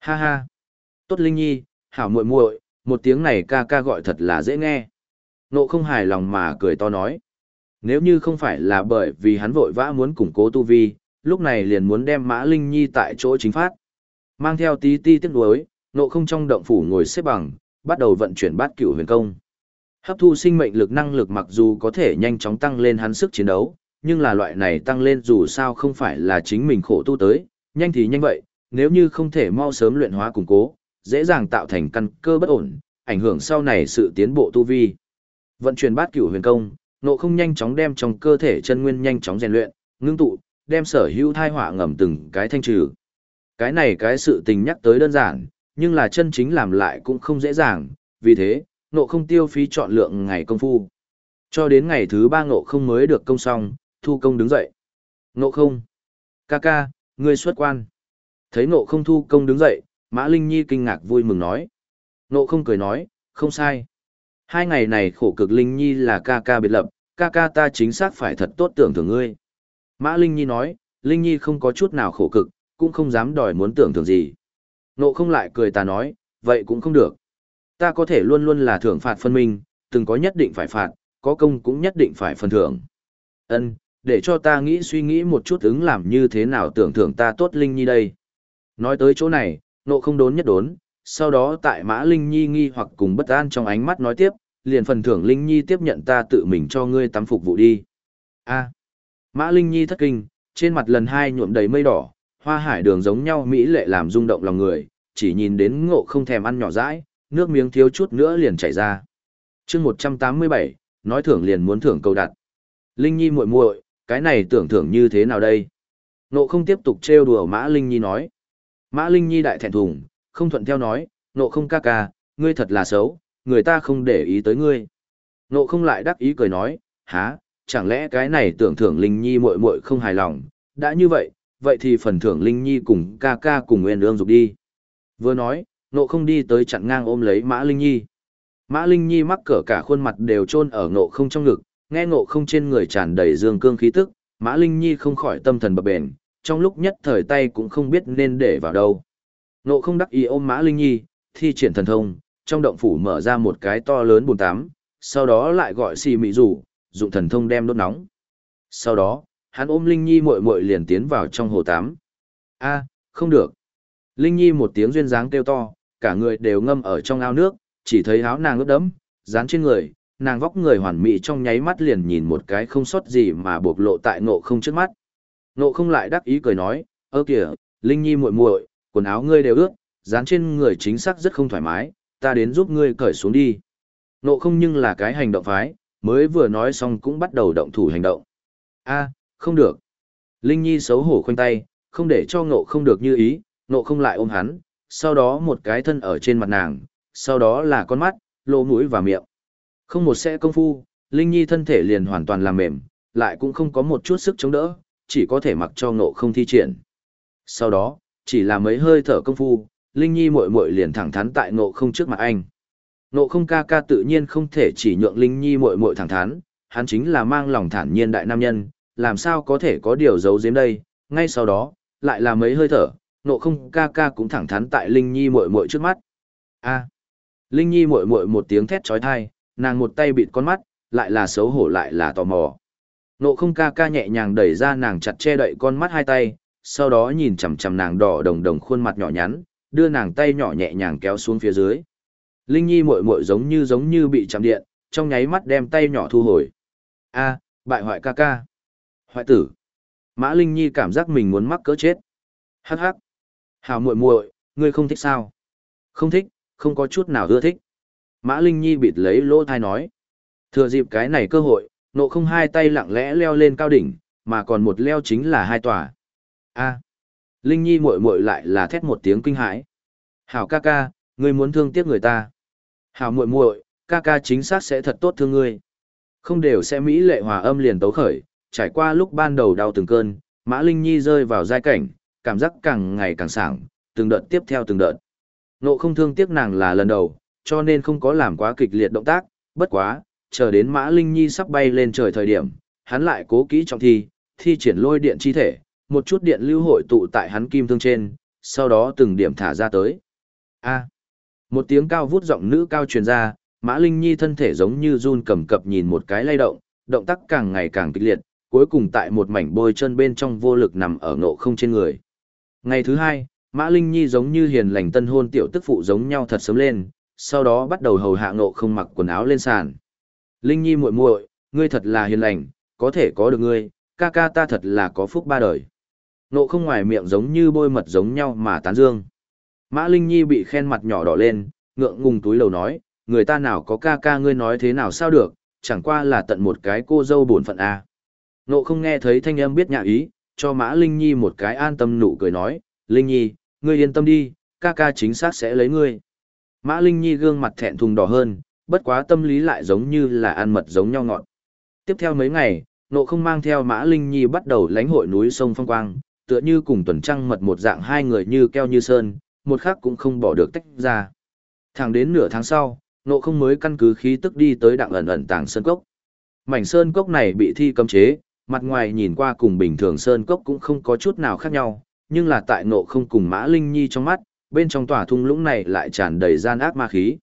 Ha ha! Tốt Linh Nhi, hảo muội muội, một tiếng này ca ca gọi thật là dễ nghe. Nộ không hài lòng mà cười to nói. Nếu như không phải là bởi vì hắn vội vã muốn củng cố tu vi, lúc này liền muốn đem Mã Linh Nhi tại chỗ chính phát. Mang theo tí ti tiếc nuối, nộ không trong động phủ ngồi xếp bằng, bắt đầu vận chuyển bát cửu huyền công. Hấp thu sinh mệnh lực năng lực mặc dù có thể nhanh chóng tăng lên hắn sức chiến đấu, nhưng là loại này tăng lên dù sao không phải là chính mình khổ tu tới, nhanh thì nhanh vậy, nếu như không thể mau sớm luyện hóa củng cố, dễ dàng tạo thành căn cơ bất ổn, ảnh hưởng sau này sự tiến bộ tu vi. Vận chuyển bát cửu huyền công, nộ không nhanh chóng đem trong cơ thể chân nguyên nhanh chóng rèn luyện, ngưng tụ, đem sở hữu thai họa ngầm từng cái thanh trừ. Cái này cái sự tình nhắc tới đơn giản, nhưng là chân chính làm lại cũng không dễ dàng, vì thế, nộ không tiêu phí chọn lượng ngày công phu. Cho đến ngày thứ ba nộ không mới được công xong, thu công đứng dậy. Nộ không. Ca ca, ngươi xuất quan. Thấy nộ không thu công đứng dậy, Mã Linh Nhi kinh ngạc vui mừng nói. Nộ không cười nói, không sai. Hai ngày này khổ cực Linh Nhi là ca ca biệt lập, ca ca ta chính xác phải thật tốt tưởng thưởng ngươi. Mã Linh Nhi nói, Linh Nhi không có chút nào khổ cực, cũng không dám đòi muốn tưởng thưởng gì. Nộ không lại cười ta nói, vậy cũng không được. Ta có thể luôn luôn là thưởng phạt phân minh, từng có nhất định phải phạt, có công cũng nhất định phải phần thưởng. Ân, để cho ta nghĩ suy nghĩ một chút ứng làm như thế nào tưởng thưởng ta tốt Linh Nhi đây. Nói tới chỗ này, nộ không đốn nhất đốn, sau đó tại Mã Linh Nhi nghi hoặc cùng bất an trong ánh mắt nói tiếp, liền phần thưởng Linh Nhi tiếp nhận ta tự mình cho ngươi tắm phục vụ đi. A. Mã Linh Nhi thất kinh, trên mặt lần hai nhuộm đầy mây đỏ, hoa hải đường giống nhau mỹ lệ làm rung động lòng người, chỉ nhìn đến ngộ không thèm ăn nhỏ dãi, nước miếng thiếu chút nữa liền chảy ra. chương 187, nói thưởng liền muốn thưởng câu đặt. Linh Nhi muội muội, cái này tưởng thưởng như thế nào đây? Ngộ không tiếp tục trêu đùa Mã Linh Nhi nói. Mã Linh Nhi đại thẹn thùng, không thuận theo nói, ngộ không ca ca, ngươi thật là xấu, người ta không để ý tới ngươi. Ngộ không lại đắc ý cười nói, há, chẳng lẽ cái này tưởng thưởng Linh Nhi muội muội không hài lòng, đã như vậy, vậy thì phần thưởng Linh Nhi cùng ca ca cùng nguyên ương dục đi. Vừa nói, nộ không đi tới chặn ngang ôm lấy Mã Linh Nhi. Mã Linh Nhi mắc cỡ cả khuôn mặt đều chôn ở nộ không trong ngực, Nghe nộ không trên người tràn đầy dương cương khí tức, Mã Linh Nhi không khỏi tâm thần bập bền, trong lúc nhất thời tay cũng không biết nên để vào đâu. nộ không đắc ý ôm Mã Linh Nhi, thi triển thần thông, trong động phủ mở ra một cái to lớn bồn tắm, sau đó lại gọi xì mị rủ, dụng thần thông đem đốt nóng. Sau đó, hắn ôm Linh Nhi muội muội liền tiến vào trong hồ tắm. A, không được. Linh Nhi một tiếng duyên dáng kêu to, cả người đều ngâm ở trong ao nước, chỉ thấy áo nàng ướt đẫm, dán trên người, nàng vóc người hoàn mỹ trong nháy mắt liền nhìn một cái không sót gì mà bộc lộ tại ngộ không trước mắt. Ngộ không lại đắc ý cười nói, ơ kìa, Linh Nhi muội muội, quần áo ngươi đều ướt, dán trên người chính xác rất không thoải mái, ta đến giúp ngươi cởi xuống đi. Ngộ không nhưng là cái hành động phái, mới vừa nói xong cũng bắt đầu động thủ hành động. a không được. Linh Nhi xấu hổ khoanh tay, không để cho ngộ không được như ý, ngộ không lại ôm hắn, sau đó một cái thân ở trên mặt nàng, sau đó là con mắt, lỗ mũi và miệng. Không một sẽ công phu, Linh Nhi thân thể liền hoàn toàn làm mềm, lại cũng không có một chút sức chống đỡ, chỉ có thể mặc cho ngộ không thi triển. Sau đó, chỉ là mấy hơi thở công phu, Linh Nhi muội muội liền thẳng thắn tại ngộ không trước mặt anh. Ngộ không ca ca tự nhiên không thể chỉ nhượng Linh Nhi muội muội thẳng thắn, hắn chính là mang lòng thản nhiên đại nam nhân, làm sao có thể có điều giấu giếm đây, ngay sau đó, lại là mấy hơi thở, nộ không ca ca cũng thẳng thắn tại Linh Nhi muội muội trước mắt. A. Linh Nhi muội muội một tiếng thét chói tai, nàng một tay bịt con mắt, lại là xấu hổ lại là tò mò. Nộ không ca ca nhẹ nhàng đẩy ra nàng chặt che đậy con mắt hai tay, sau đó nhìn chằm chằm nàng đỏ đồng đồng khuôn mặt nhỏ nhắn, đưa nàng tay nhỏ nhẹ nhàng kéo xuống phía dưới. Linh Nhi muội muội giống như giống như bị chạm điện, trong nháy mắt đem tay nhỏ thu hồi. A, bại hoại ca ca. Hoại tử. Mã Linh Nhi cảm giác mình muốn mắc cỡ chết. Hắc hắc. Hào muội muội, ngươi không thích sao? Không thích, không có chút nào ưa thích. Mã Linh Nhi bịt lấy lỗ thai nói. Thừa dịp cái này cơ hội, nộ không hai tay lặng lẽ leo lên cao đỉnh, mà còn một leo chính là hai tòa. A. Linh Nhi muội muội lại là thét một tiếng kinh hãi. Hảo ca ca, ngươi muốn thương tiếc người ta. Hảo muội muội, ca ca chính xác sẽ thật tốt thương ngươi. Không đều sẽ mỹ lệ hòa âm liền tấu khởi, trải qua lúc ban đầu đau từng cơn, Mã Linh Nhi rơi vào giai cảnh, cảm giác càng ngày càng sảng, từng đợt tiếp theo từng đợt. Nộ không thương tiếc nàng là lần đầu, cho nên không có làm quá kịch liệt động tác, bất quá, chờ đến Mã Linh Nhi sắp bay lên trời thời điểm, hắn lại cố kỹ trọng thi, thi triển lôi điện chi thể, một chút điện lưu hội tụ tại hắn kim thương trên, sau đó từng điểm thả ra tới. A. một tiếng cao vút giọng nữ cao truyền ra, Mã Linh Nhi thân thể giống như run cầm cập nhìn một cái lay động, động tác càng ngày càng kịch liệt, cuối cùng tại một mảnh bôi chân bên trong vô lực nằm ở ngộ không trên người. Ngày thứ hai, Mã Linh Nhi giống như hiền lành tân hôn tiểu tức phụ giống nhau thật sớm lên, sau đó bắt đầu hầu hạ ngộ không mặc quần áo lên sàn. Linh Nhi muội muội, ngươi thật là hiền lành, có thể có được ngươi, ca ca ta thật là có phúc ba đời. Ngộ không ngoài miệng giống như bôi mật giống nhau mà tán dương. Mã Linh Nhi bị khen mặt nhỏ đỏ lên, ngượng ngùng túi lầu nói, người ta nào có ca ca ngươi nói thế nào sao được, chẳng qua là tận một cái cô dâu buồn phận a. Ngộ không nghe thấy thanh âm biết nhạ ý, cho Mã Linh Nhi một cái an tâm nụ cười nói, Linh Nhi, ngươi yên tâm đi, ca ca chính xác sẽ lấy ngươi. Mã Linh Nhi gương mặt thẹn thùng đỏ hơn, bất quá tâm lý lại giống như là ăn mật giống nhau ngọt. Tiếp theo mấy ngày, nộ không mang theo Mã Linh Nhi bắt đầu lánh hội núi sông Phong Quang, tựa như cùng tuần trăng mật một dạng hai người như keo như sơn, một khắc cũng không bỏ được tách ra. Thẳng đến nửa tháng sau, nộ không mới căn cứ khí tức đi tới đặng ẩn ẩn tàng sơn cốc. Mảnh sơn cốc này bị thi cấm chế, mặt ngoài nhìn qua cùng bình thường sơn cốc cũng không có chút nào khác nhau, nhưng là tại nộ không cùng Mã Linh Nhi trong mắt, bên trong tòa thung lũng này lại tràn đầy gian ác ma khí.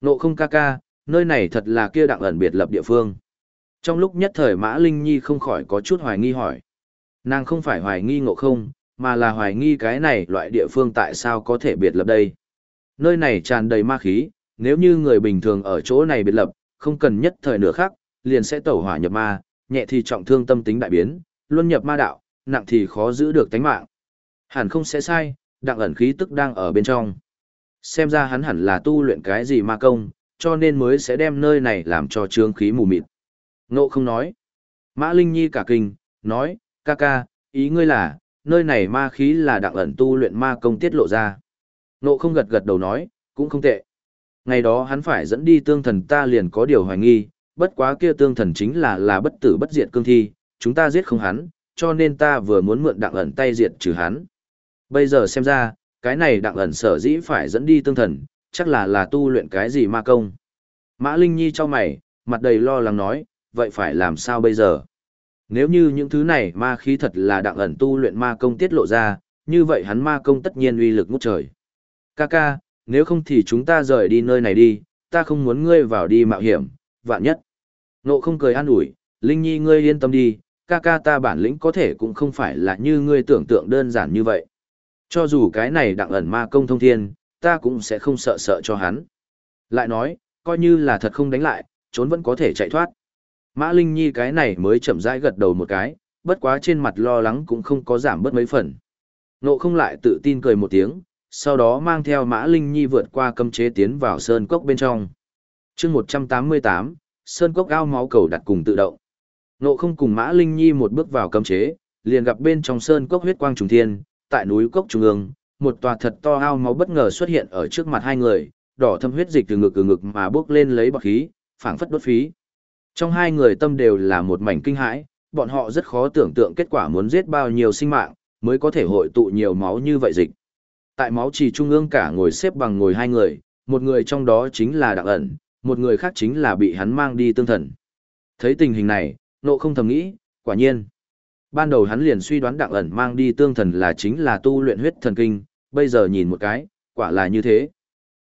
Nộ không ca ca, nơi này thật là kia đặng ẩn biệt lập địa phương. Trong lúc nhất thời Mã Linh Nhi không khỏi có chút hoài nghi hỏi. Nàng không phải hoài nghi ngộ không, mà là hoài nghi cái này loại địa phương tại sao có thể biệt lập đây. Nơi này tràn đầy ma khí, nếu như người bình thường ở chỗ này biệt lập, không cần nhất thời nửa khác, liền sẽ tẩu hỏa nhập ma, nhẹ thì trọng thương tâm tính đại biến, luân nhập ma đạo, nặng thì khó giữ được tánh mạng. Hẳn không sẽ sai, đặng ẩn khí tức đang ở bên trong. Xem ra hắn hẳn là tu luyện cái gì ma công, cho nên mới sẽ đem nơi này làm cho trương khí mù mịt. Ngộ không nói. Mã Linh Nhi cả kinh, nói, ca ca, ý ngươi là, nơi này ma khí là đặng ẩn tu luyện ma công tiết lộ ra. Ngộ không gật gật đầu nói, cũng không tệ. Ngày đó hắn phải dẫn đi tương thần ta liền có điều hoài nghi, bất quá kia tương thần chính là là bất tử bất diệt cương thi, chúng ta giết không hắn, cho nên ta vừa muốn mượn đặng ẩn tay diệt trừ hắn. Bây giờ xem ra, cái này đặng ẩn sở dĩ phải dẫn đi tương thần, chắc là là tu luyện cái gì ma công. Mã Linh Nhi cho mày, mặt đầy lo lắng nói, vậy phải làm sao bây giờ? Nếu như những thứ này ma khí thật là đặng ẩn tu luyện ma công tiết lộ ra, như vậy hắn ma công tất nhiên uy lực ngút trời. Kaka, nếu không thì chúng ta rời đi nơi này đi, ta không muốn ngươi vào đi mạo hiểm, vạn nhất. Nộ không cười an ủi, Linh Nhi ngươi yên tâm đi, ca ca ta bản lĩnh có thể cũng không phải là như ngươi tưởng tượng đơn giản như vậy. Cho dù cái này đặng ẩn ma công thông thiên, ta cũng sẽ không sợ sợ cho hắn. Lại nói, coi như là thật không đánh lại, trốn vẫn có thể chạy thoát. Mã Linh Nhi cái này mới chậm rãi gật đầu một cái, bất quá trên mặt lo lắng cũng không có giảm bớt mấy phần. Nộ không lại tự tin cười một tiếng, sau đó mang theo Mã Linh Nhi vượt qua cấm chế tiến vào sơn cốc bên trong chương 188, sơn cốc ao máu cầu đặt cùng tự động. Nộ không cùng Mã Linh Nhi một bước vào cấm chế, liền gặp bên trong sơn cốc huyết quang trùng thiên, tại núi cốc trung ương, một tòa thật to ao máu bất ngờ xuất hiện ở trước mặt hai người, đỏ thâm huyết dịch từ ngực từ ngực mà bước lên lấy bọc khí, phảng phất đốt phí. Trong hai người tâm đều là một mảnh kinh hãi, bọn họ rất khó tưởng tượng kết quả muốn giết bao nhiêu sinh mạng, mới có thể hội tụ nhiều máu như vậy dịch. Tại máu trì trung ương cả ngồi xếp bằng ngồi hai người, một người trong đó chính là Đặng ẩn, một người khác chính là bị hắn mang đi tương thần. Thấy tình hình này, nộ không thầm nghĩ, quả nhiên. Ban đầu hắn liền suy đoán Đặng ẩn mang đi tương thần là chính là tu luyện huyết thần kinh, bây giờ nhìn một cái, quả là như thế.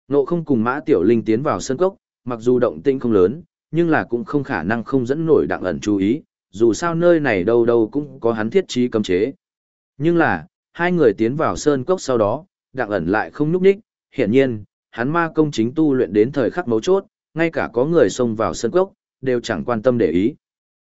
Nộ không cùng mã tiểu linh tiến vào sân cốc, mặc dù động tĩnh không lớn, nhưng là cũng không khả năng không dẫn nổi Đặng ẩn chú ý, dù sao nơi này đâu đâu cũng có hắn thiết trí cấm chế. Nhưng là, hai người tiến vào sơn cốc sau đó, đặng ẩn lại không núp ních, hiển nhiên, hắn ma công chính tu luyện đến thời khắc mấu chốt, ngay cả có người xông vào sân cốc, đều chẳng quan tâm để ý.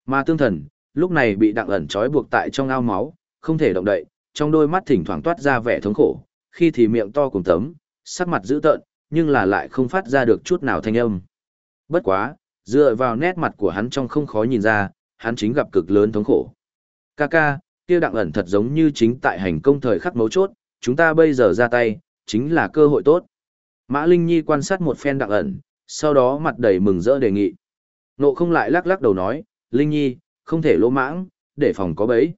Ma tương thần, lúc này bị đặng ẩn trói buộc tại trong ao máu, không thể động đậy, trong đôi mắt thỉnh thoảng toát ra vẻ thống khổ, khi thì miệng to cùng tấm, sắc mặt dữ tợn, nhưng là lại không phát ra được chút nào thanh âm. Bất quá, dựa vào nét mặt của hắn trong không khó nhìn ra, hắn chính gặp cực lớn thống khổ. Kaka, kia đặng ẩn thật giống như chính tại hành công thời khắc mấu chốt, chúng ta bây giờ ra tay, chính là cơ hội tốt. Mã Linh Nhi quan sát một phen đặng ẩn, sau đó mặt đầy mừng rỡ đề nghị. Nộ không lại lắc lắc đầu nói, Linh Nhi, không thể lỗ mãng, để phòng có bấy.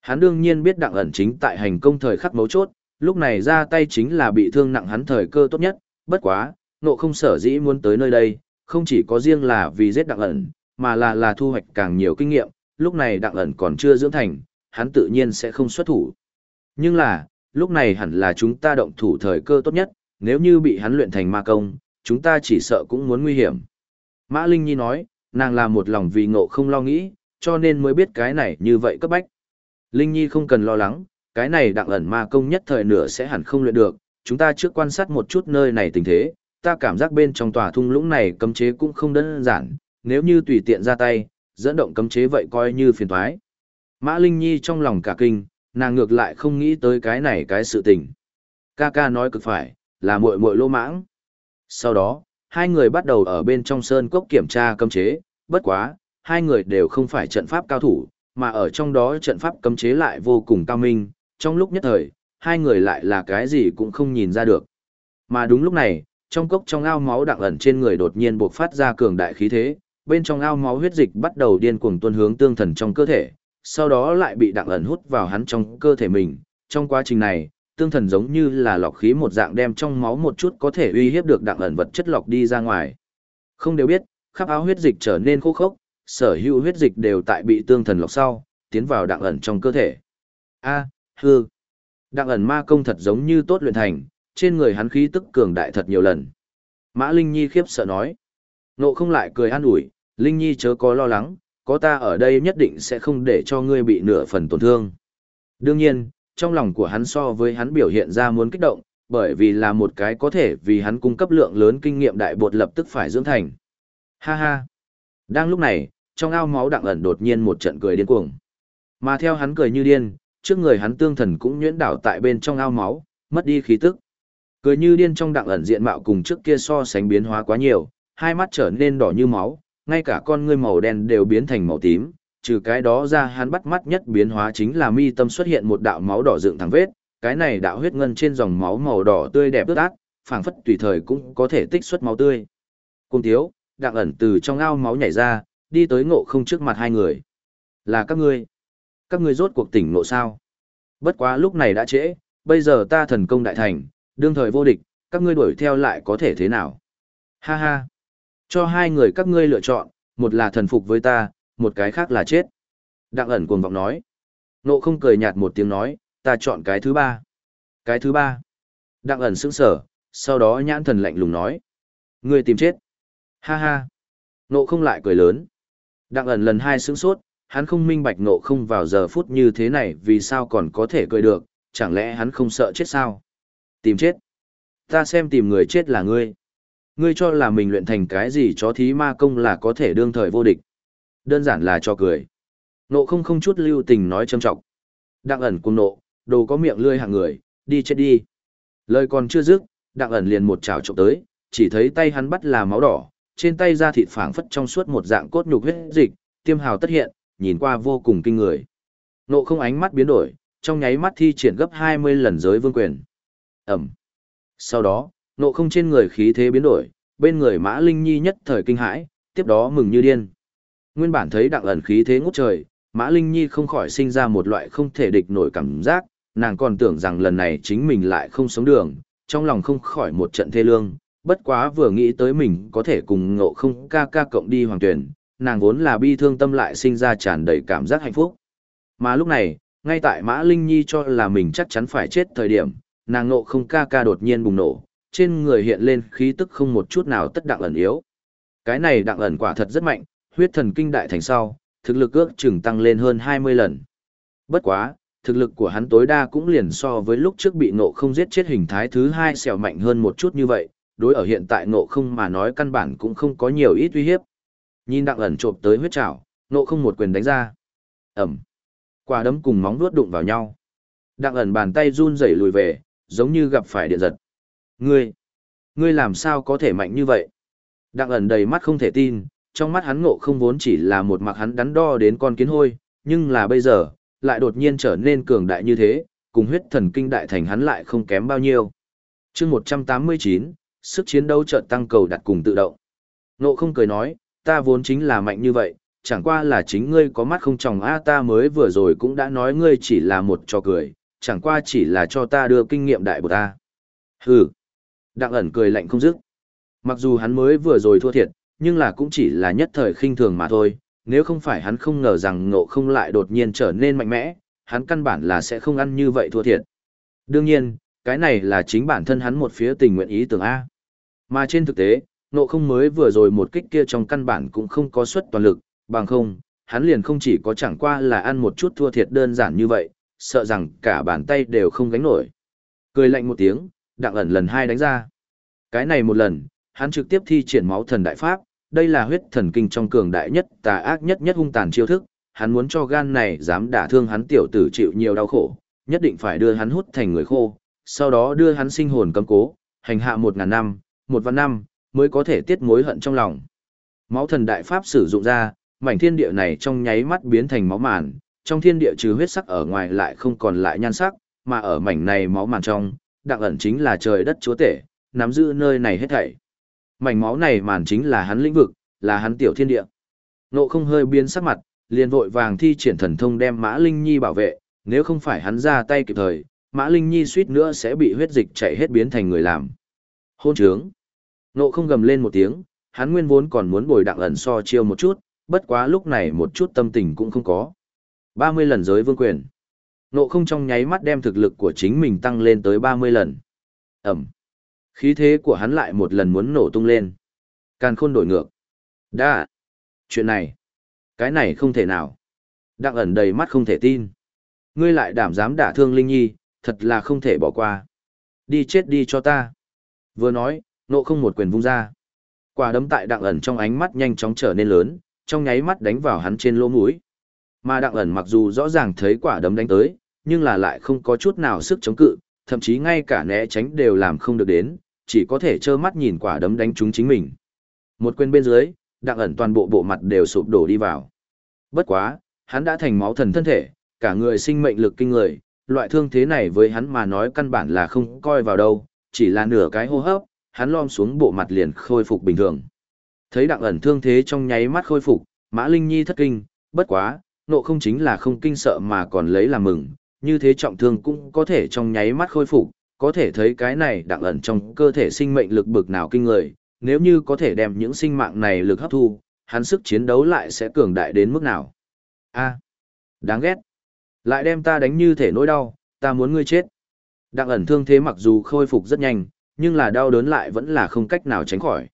Hắn đương nhiên biết đặng ẩn chính tại hành công thời khắc mấu chốt, lúc này ra tay chính là bị thương nặng hắn thời cơ tốt nhất, bất quá, nộ không sở dĩ muốn tới nơi đây, không chỉ có riêng là vì giết đặng ẩn, mà là là thu hoạch càng nhiều kinh nghiệm, lúc này đặng ẩn còn chưa dưỡng thành, hắn tự nhiên sẽ không xuất thủ. Nhưng là, lúc này hẳn là chúng ta động thủ thời cơ tốt nhất, nếu như bị hắn luyện thành ma công, chúng ta chỉ sợ cũng muốn nguy hiểm. Mã Linh Nhi nói, nàng là một lòng vì ngộ không lo nghĩ, cho nên mới biết cái này như vậy cấp bách. Linh Nhi không cần lo lắng, cái này đặng ẩn ma công nhất thời nửa sẽ hẳn không luyện được, chúng ta trước quan sát một chút nơi này tình thế, ta cảm giác bên trong tòa thung lũng này cấm chế cũng không đơn giản, nếu như tùy tiện ra tay, dẫn động cấm chế vậy coi như phiền toái. Mã Linh Nhi trong lòng cả kinh, nàng ngược lại không nghĩ tới cái này cái sự tình. Ca ca nói cực phải, là muội muội lô mãng. Sau đó, hai người bắt đầu ở bên trong sơn cốc kiểm tra cấm chế, bất quá, hai người đều không phải trận pháp cao thủ, mà ở trong đó trận pháp cấm chế lại vô cùng cao minh, trong lúc nhất thời, hai người lại là cái gì cũng không nhìn ra được. Mà đúng lúc này, trong cốc trong ao máu đặng ẩn trên người đột nhiên bộc phát ra cường đại khí thế, bên trong ao máu huyết dịch bắt đầu điên cuồng tuôn hướng tương thần trong cơ thể, sau đó lại bị đặng ẩn hút vào hắn trong cơ thể mình. Trong quá trình này, tương thần giống như là lọc khí một dạng đem trong máu một chút có thể uy hiếp được đặng ẩn vật chất lọc đi ra ngoài. Không đều biết, khắp áo huyết dịch trở nên khô khốc, sở hữu huyết dịch đều tại bị tương thần lọc sau, tiến vào đặng ẩn trong cơ thể. A, hư. Đặng ẩn ma công thật giống như tốt luyện thành, trên người hắn khí tức cường đại thật nhiều lần. Mã Linh Nhi khiếp sợ nói. Nộ không lại cười an ủi, Linh Nhi chớ có lo lắng, có ta ở đây nhất định sẽ không để cho ngươi bị nửa phần tổn thương. Đương nhiên, trong lòng của hắn so với hắn biểu hiện ra muốn kích động, bởi vì là một cái có thể vì hắn cung cấp lượng lớn kinh nghiệm đại bột lập tức phải dưỡng thành. Ha ha! Đang lúc này, trong ao máu đặng ẩn đột nhiên một trận cười điên cuồng. Mà theo hắn cười như điên, trước người hắn tương thần cũng nhuyễn đảo tại bên trong ao máu, mất đi khí tức. Cười như điên trong đặng ẩn diện mạo cùng trước kia so sánh biến hóa quá nhiều, hai mắt trở nên đỏ như máu, ngay cả con ngươi màu đen đều biến thành màu tím, trừ cái đó ra hắn bắt mắt nhất biến hóa chính là mi tâm xuất hiện một đạo máu đỏ dựng thẳng vết, cái này đạo huyết ngân trên dòng máu màu đỏ tươi đẹp ướt át, phảng phất tùy thời cũng có thể tích xuất máu tươi. Cung thiếu, đặng ẩn từ trong ao máu nhảy ra, đi tới ngộ không trước mặt hai người. Là các ngươi. Các ngươi rốt cuộc tỉnh ngộ sao? Bất quá lúc này đã trễ, bây giờ ta thần công đại thành, đương thời vô địch, các ngươi đuổi theo lại có thể thế nào? Ha ha. Cho hai người các ngươi lựa chọn, một là thần phục với ta, một cái khác là chết. Đặng ẩn cuồng vọng nói. Nộ không cười nhạt một tiếng nói, ta chọn cái thứ ba. Cái thứ ba. Đặng ẩn sững sở, sau đó nhãn thần lạnh lùng nói. Ngươi tìm chết. Ha ha. Nộ không lại cười lớn. Đặng ẩn lần hai sững sốt, hắn không minh bạch nộ không vào giờ phút như thế này vì sao còn có thể cười được, chẳng lẽ hắn không sợ chết sao? Tìm chết. Ta xem tìm người chết là ngươi. Ngươi cho là mình luyện thành cái gì chó thí ma công là có thể đương thời vô địch. Đơn giản là cho cười. Nộ không không chút lưu tình nói châm trọng. Đặng ẩn cùng nộ, đồ có miệng lươi hạng người, đi chết đi. Lời còn chưa dứt, đặng ẩn liền một chảo trộm tới, chỉ thấy tay hắn bắt là máu đỏ, trên tay da thịt phảng phất trong suốt một dạng cốt nhục huyết dịch, tiêm hào tất hiện, nhìn qua vô cùng kinh người. Nộ không ánh mắt biến đổi, trong nháy mắt thi triển gấp 20 lần giới vương quyền. Ẩm. Sau đó, nộ không trên người khí thế biến đổi, bên người Mã Linh Nhi nhất thời kinh hãi, tiếp đó mừng như điên. Nguyên bản thấy đặng ẩn khí thế ngút trời, Mã Linh Nhi không khỏi sinh ra một loại không thể địch nổi cảm giác, nàng còn tưởng rằng lần này chính mình lại không sống đường, trong lòng không khỏi một trận thê lương, bất quá vừa nghĩ tới mình có thể cùng ngộ không ca ca cộng đi hoàng tuyển, nàng vốn là bi thương tâm lại sinh ra tràn đầy cảm giác hạnh phúc. Mà lúc này, ngay tại Mã Linh Nhi cho là mình chắc chắn phải chết thời điểm, nàng ngộ không ca ca đột nhiên bùng nổ, trên người hiện lên khí tức không một chút nào tất đặng ẩn yếu. Cái này đặng ẩn quả thật rất mạnh, huyết thần kinh đại thành sau, thực lực ước chừng tăng lên hơn 20 lần. Bất quá, thực lực của hắn tối đa cũng liền so với lúc trước bị ngộ không giết chết hình thái thứ hai xèo mạnh hơn một chút như vậy, đối ở hiện tại ngộ không mà nói căn bản cũng không có nhiều ít uy hiếp. Nhìn đặng ẩn trộm tới huyết trảo, ngộ không một quyền đánh ra. Ẩm. Quả đấm cùng móng vuốt đụng vào nhau. Đặng ẩn bàn tay run rẩy lùi về, giống như gặp phải điện giật. Ngươi, ngươi làm sao có thể mạnh như vậy? Đặng ẩn đầy mắt không thể tin, trong mắt hắn ngộ không vốn chỉ là một mặc hắn đắn đo đến con kiến hôi, nhưng là bây giờ, lại đột nhiên trở nên cường đại như thế, cùng huyết thần kinh đại thành hắn lại không kém bao nhiêu. chương 189, sức chiến đấu chợt tăng cầu đặt cùng tự động. Ngộ không cười nói, ta vốn chính là mạnh như vậy, chẳng qua là chính ngươi có mắt không tròng a ta mới vừa rồi cũng đã nói ngươi chỉ là một trò cười, chẳng qua chỉ là cho ta đưa kinh nghiệm đại bột ta. Hừ. Đặng ẩn cười lạnh không dứt. Mặc dù hắn mới vừa rồi thua thiệt, nhưng là cũng chỉ là nhất thời khinh thường mà thôi, nếu không phải hắn không ngờ rằng ngộ không lại đột nhiên trở nên mạnh mẽ, hắn căn bản là sẽ không ăn như vậy thua thiệt. Đương nhiên, cái này là chính bản thân hắn một phía tình nguyện ý tưởng A. Mà trên thực tế, ngộ không mới vừa rồi một kích kia trong căn bản cũng không có suất toàn lực, bằng không, hắn liền không chỉ có chẳng qua là ăn một chút thua thiệt đơn giản như vậy, sợ rằng cả bàn tay đều không gánh nổi. Cười lạnh một tiếng, đặng ẩn lần hai đánh ra. Cái này một lần, hắn trực tiếp thi triển máu thần đại pháp, đây là huyết thần kinh trong cường đại nhất tà ác nhất nhất hung tàn chiêu thức, hắn muốn cho gan này dám đả thương hắn tiểu tử chịu nhiều đau khổ, nhất định phải đưa hắn hút thành người khô, sau đó đưa hắn sinh hồn cấm cố, hành hạ một ngàn năm, một vạn năm, mới có thể tiết mối hận trong lòng. Máu thần đại pháp sử dụng ra, mảnh thiên địa này trong nháy mắt biến thành máu màn, trong thiên địa trừ huyết sắc ở ngoài lại không còn lại nhan sắc, mà ở mảnh này máu màn trong, đặng ẩn chính là trời đất chúa tể, nắm giữ nơi này hết thảy. Mảnh máu này màn chính là hắn lĩnh vực, là hắn tiểu thiên địa. Nộ không hơi biến sắc mặt, liền vội vàng thi triển thần thông đem Mã Linh Nhi bảo vệ, nếu không phải hắn ra tay kịp thời, Mã Linh Nhi suýt nữa sẽ bị huyết dịch chảy hết biến thành người làm. Hôn trướng. Nộ không gầm lên một tiếng, hắn nguyên vốn còn muốn bồi đặng ẩn so chiêu một chút, bất quá lúc này một chút tâm tình cũng không có. 30 lần giới vương quyền. Nộ không trong nháy mắt đem thực lực của chính mình tăng lên tới 30 lần. Ẩm. Khí thế của hắn lại một lần muốn nổ tung lên. Càn khôn đổi ngược. Đã. Chuyện này. Cái này không thể nào. Đặng ẩn đầy mắt không thể tin. Ngươi lại đảm dám đả thương Linh Nhi, thật là không thể bỏ qua. Đi chết đi cho ta. Vừa nói, nộ không một quyền vung ra. Quả đấm tại đặng ẩn trong ánh mắt nhanh chóng trở nên lớn, trong nháy mắt đánh vào hắn trên lỗ mũi. Mà đặng ẩn mặc dù rõ ràng thấy quả đấm đánh tới, nhưng là lại không có chút nào sức chống cự, thậm chí ngay cả né tránh đều làm không được đến, chỉ có thể trơ mắt nhìn quả đấm đánh trúng chính mình. Một quyền bên dưới, đặng ẩn toàn bộ bộ mặt đều sụp đổ đi vào. Bất quá, hắn đã thành máu thần thân thể, cả người sinh mệnh lực kinh người, loại thương thế này với hắn mà nói căn bản là không coi vào đâu, chỉ là nửa cái hô hấp, hắn lom xuống bộ mặt liền khôi phục bình thường. Thấy đặng ẩn thương thế trong nháy mắt khôi phục, Mã Linh Nhi thất kinh, bất quá, nộ không chính là không kinh sợ mà còn lấy làm mừng, như thế trọng thương cũng có thể trong nháy mắt khôi phục, có thể thấy cái này đặng ẩn trong cơ thể sinh mệnh lực bực nào kinh người, nếu như có thể đem những sinh mạng này lực hấp thu, hắn sức chiến đấu lại sẽ cường đại đến mức nào. A, đáng ghét. Lại đem ta đánh như thể nỗi đau, ta muốn ngươi chết. Đặng ẩn thương thế mặc dù khôi phục rất nhanh, nhưng là đau đớn lại vẫn là không cách nào tránh khỏi.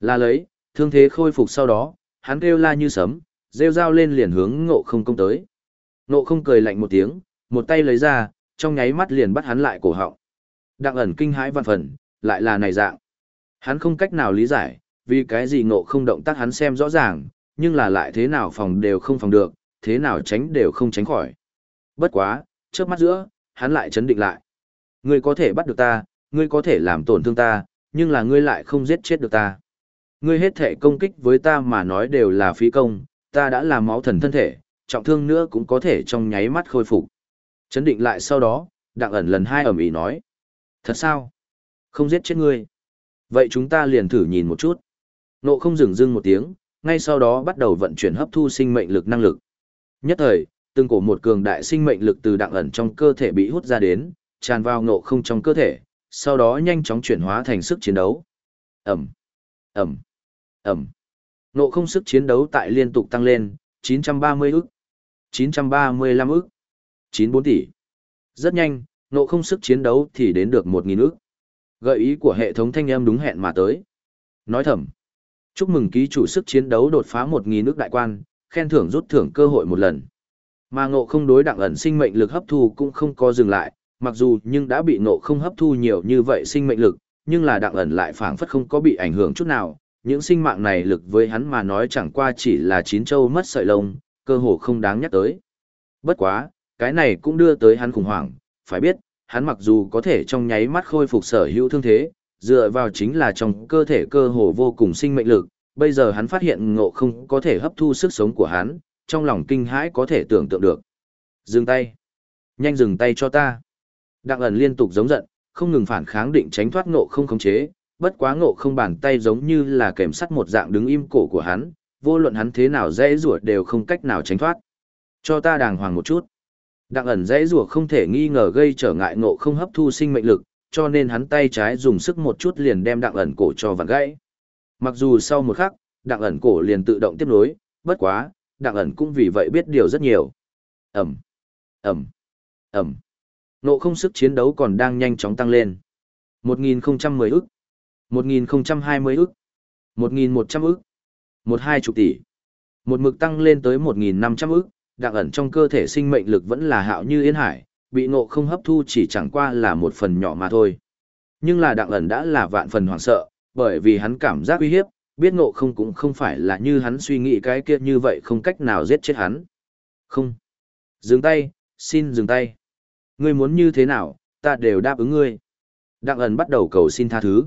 Là lấy, thương thế khôi phục sau đó, hắn kêu la như sấm, rêu dao lên liền hướng ngộ không công tới. Ngộ không cười lạnh một tiếng, một tay lấy ra, trong nháy mắt liền bắt hắn lại cổ họng. Đặng ẩn kinh hãi văn phần, lại là này dạng. Hắn không cách nào lý giải, vì cái gì ngộ không động tác hắn xem rõ ràng, nhưng là lại thế nào phòng đều không phòng được, thế nào tránh đều không tránh khỏi. Bất quá, trước mắt giữa, hắn lại chấn định lại. Ngươi có thể bắt được ta, ngươi có thể làm tổn thương ta, nhưng là ngươi lại không giết chết được ta. Ngươi hết thể công kích với ta mà nói đều là phí công, ta đã làm máu thần thân thể, trọng thương nữa cũng có thể trong nháy mắt khôi phục. Chấn định lại sau đó, đặng ẩn lần hai ẩm ý nói. Thật sao? Không giết chết ngươi. Vậy chúng ta liền thử nhìn một chút. Nộ không dừng dưng một tiếng, ngay sau đó bắt đầu vận chuyển hấp thu sinh mệnh lực năng lực. Nhất thời, từng cổ một cường đại sinh mệnh lực từ đặng ẩn trong cơ thể bị hút ra đến, tràn vào nộ không trong cơ thể, sau đó nhanh chóng chuyển hóa thành sức chiến đấu. Ẩm, Ẩm, Ẩm. Nộ không sức chiến đấu tại liên tục tăng lên, 930 ức, 935 ức, 94 tỷ. Rất nhanh, nộ không sức chiến đấu thì đến được một nghìn ước. Gợi ý của hệ thống thanh âm đúng hẹn mà tới. Nói thầm. Chúc mừng ký chủ sức chiến đấu đột phá một nghìn ước đại quan, khen thưởng rút thưởng cơ hội một lần. Mà ngộ không đối đặng ẩn sinh mệnh lực hấp thu cũng không có dừng lại, mặc dù nhưng đã bị ngộ không hấp thu nhiều như vậy sinh mệnh lực, nhưng là đặng ẩn lại phảng phất không có bị ảnh hưởng chút nào, những sinh mạng này lực với hắn mà nói chẳng qua chỉ là chín châu mất sợi lông, cơ hồ không đáng nhắc tới. Bất quá, cái này cũng đưa tới hắn khủng hoảng, phải biết, hắn mặc dù có thể trong nháy mắt khôi phục sở hữu thương thế, dựa vào chính là trong cơ thể cơ hồ vô cùng sinh mệnh lực, bây giờ hắn phát hiện ngộ không có thể hấp thu sức sống của hắn, trong lòng kinh hãi có thể tưởng tượng được. Dừng tay. Nhanh dừng tay cho ta. Đặng ẩn liên tục giống giận, không ngừng phản kháng định tránh thoát ngộ không khống chế, bất quá ngộ không bàn tay giống như là kèm sắt một dạng đứng im cổ của hắn, vô luận hắn thế nào dễ rủa đều không cách nào tránh thoát. Cho ta đàng hoàng một chút. Đặng ẩn dễ rùa không thể nghi ngờ gây trở ngại ngộ không hấp thu sinh mệnh lực, cho nên hắn tay trái dùng sức một chút liền đem đặng ẩn cổ cho vặn gãy. Mặc dù sau một khắc, đặng ẩn cổ liền tự động tiếp nối, bất quá, đặng ẩn cũng vì vậy biết điều rất nhiều. Ẩm, Ẩm, Ẩm. Nộ không sức chiến đấu còn đang nhanh chóng tăng lên. 1010 ức, 1020 ức, 1100 ức, 12 chục tỷ. Một mực tăng lên tới 1500 ức, đặng ẩn trong cơ thể sinh mệnh lực vẫn là hạo như yên hải, bị ngộ không hấp thu chỉ chẳng qua là một phần nhỏ mà thôi. Nhưng là đặng ẩn đã là vạn phần hoảng sợ, bởi vì hắn cảm giác uy hiếp, biết ngộ không cũng không phải là như hắn suy nghĩ cái kia như vậy không cách nào giết chết hắn. Không. Dừng tay, xin dừng tay. Ngươi muốn như thế nào, ta đều đáp ứng ngươi. Đặng ẩn bắt đầu cầu xin tha thứ.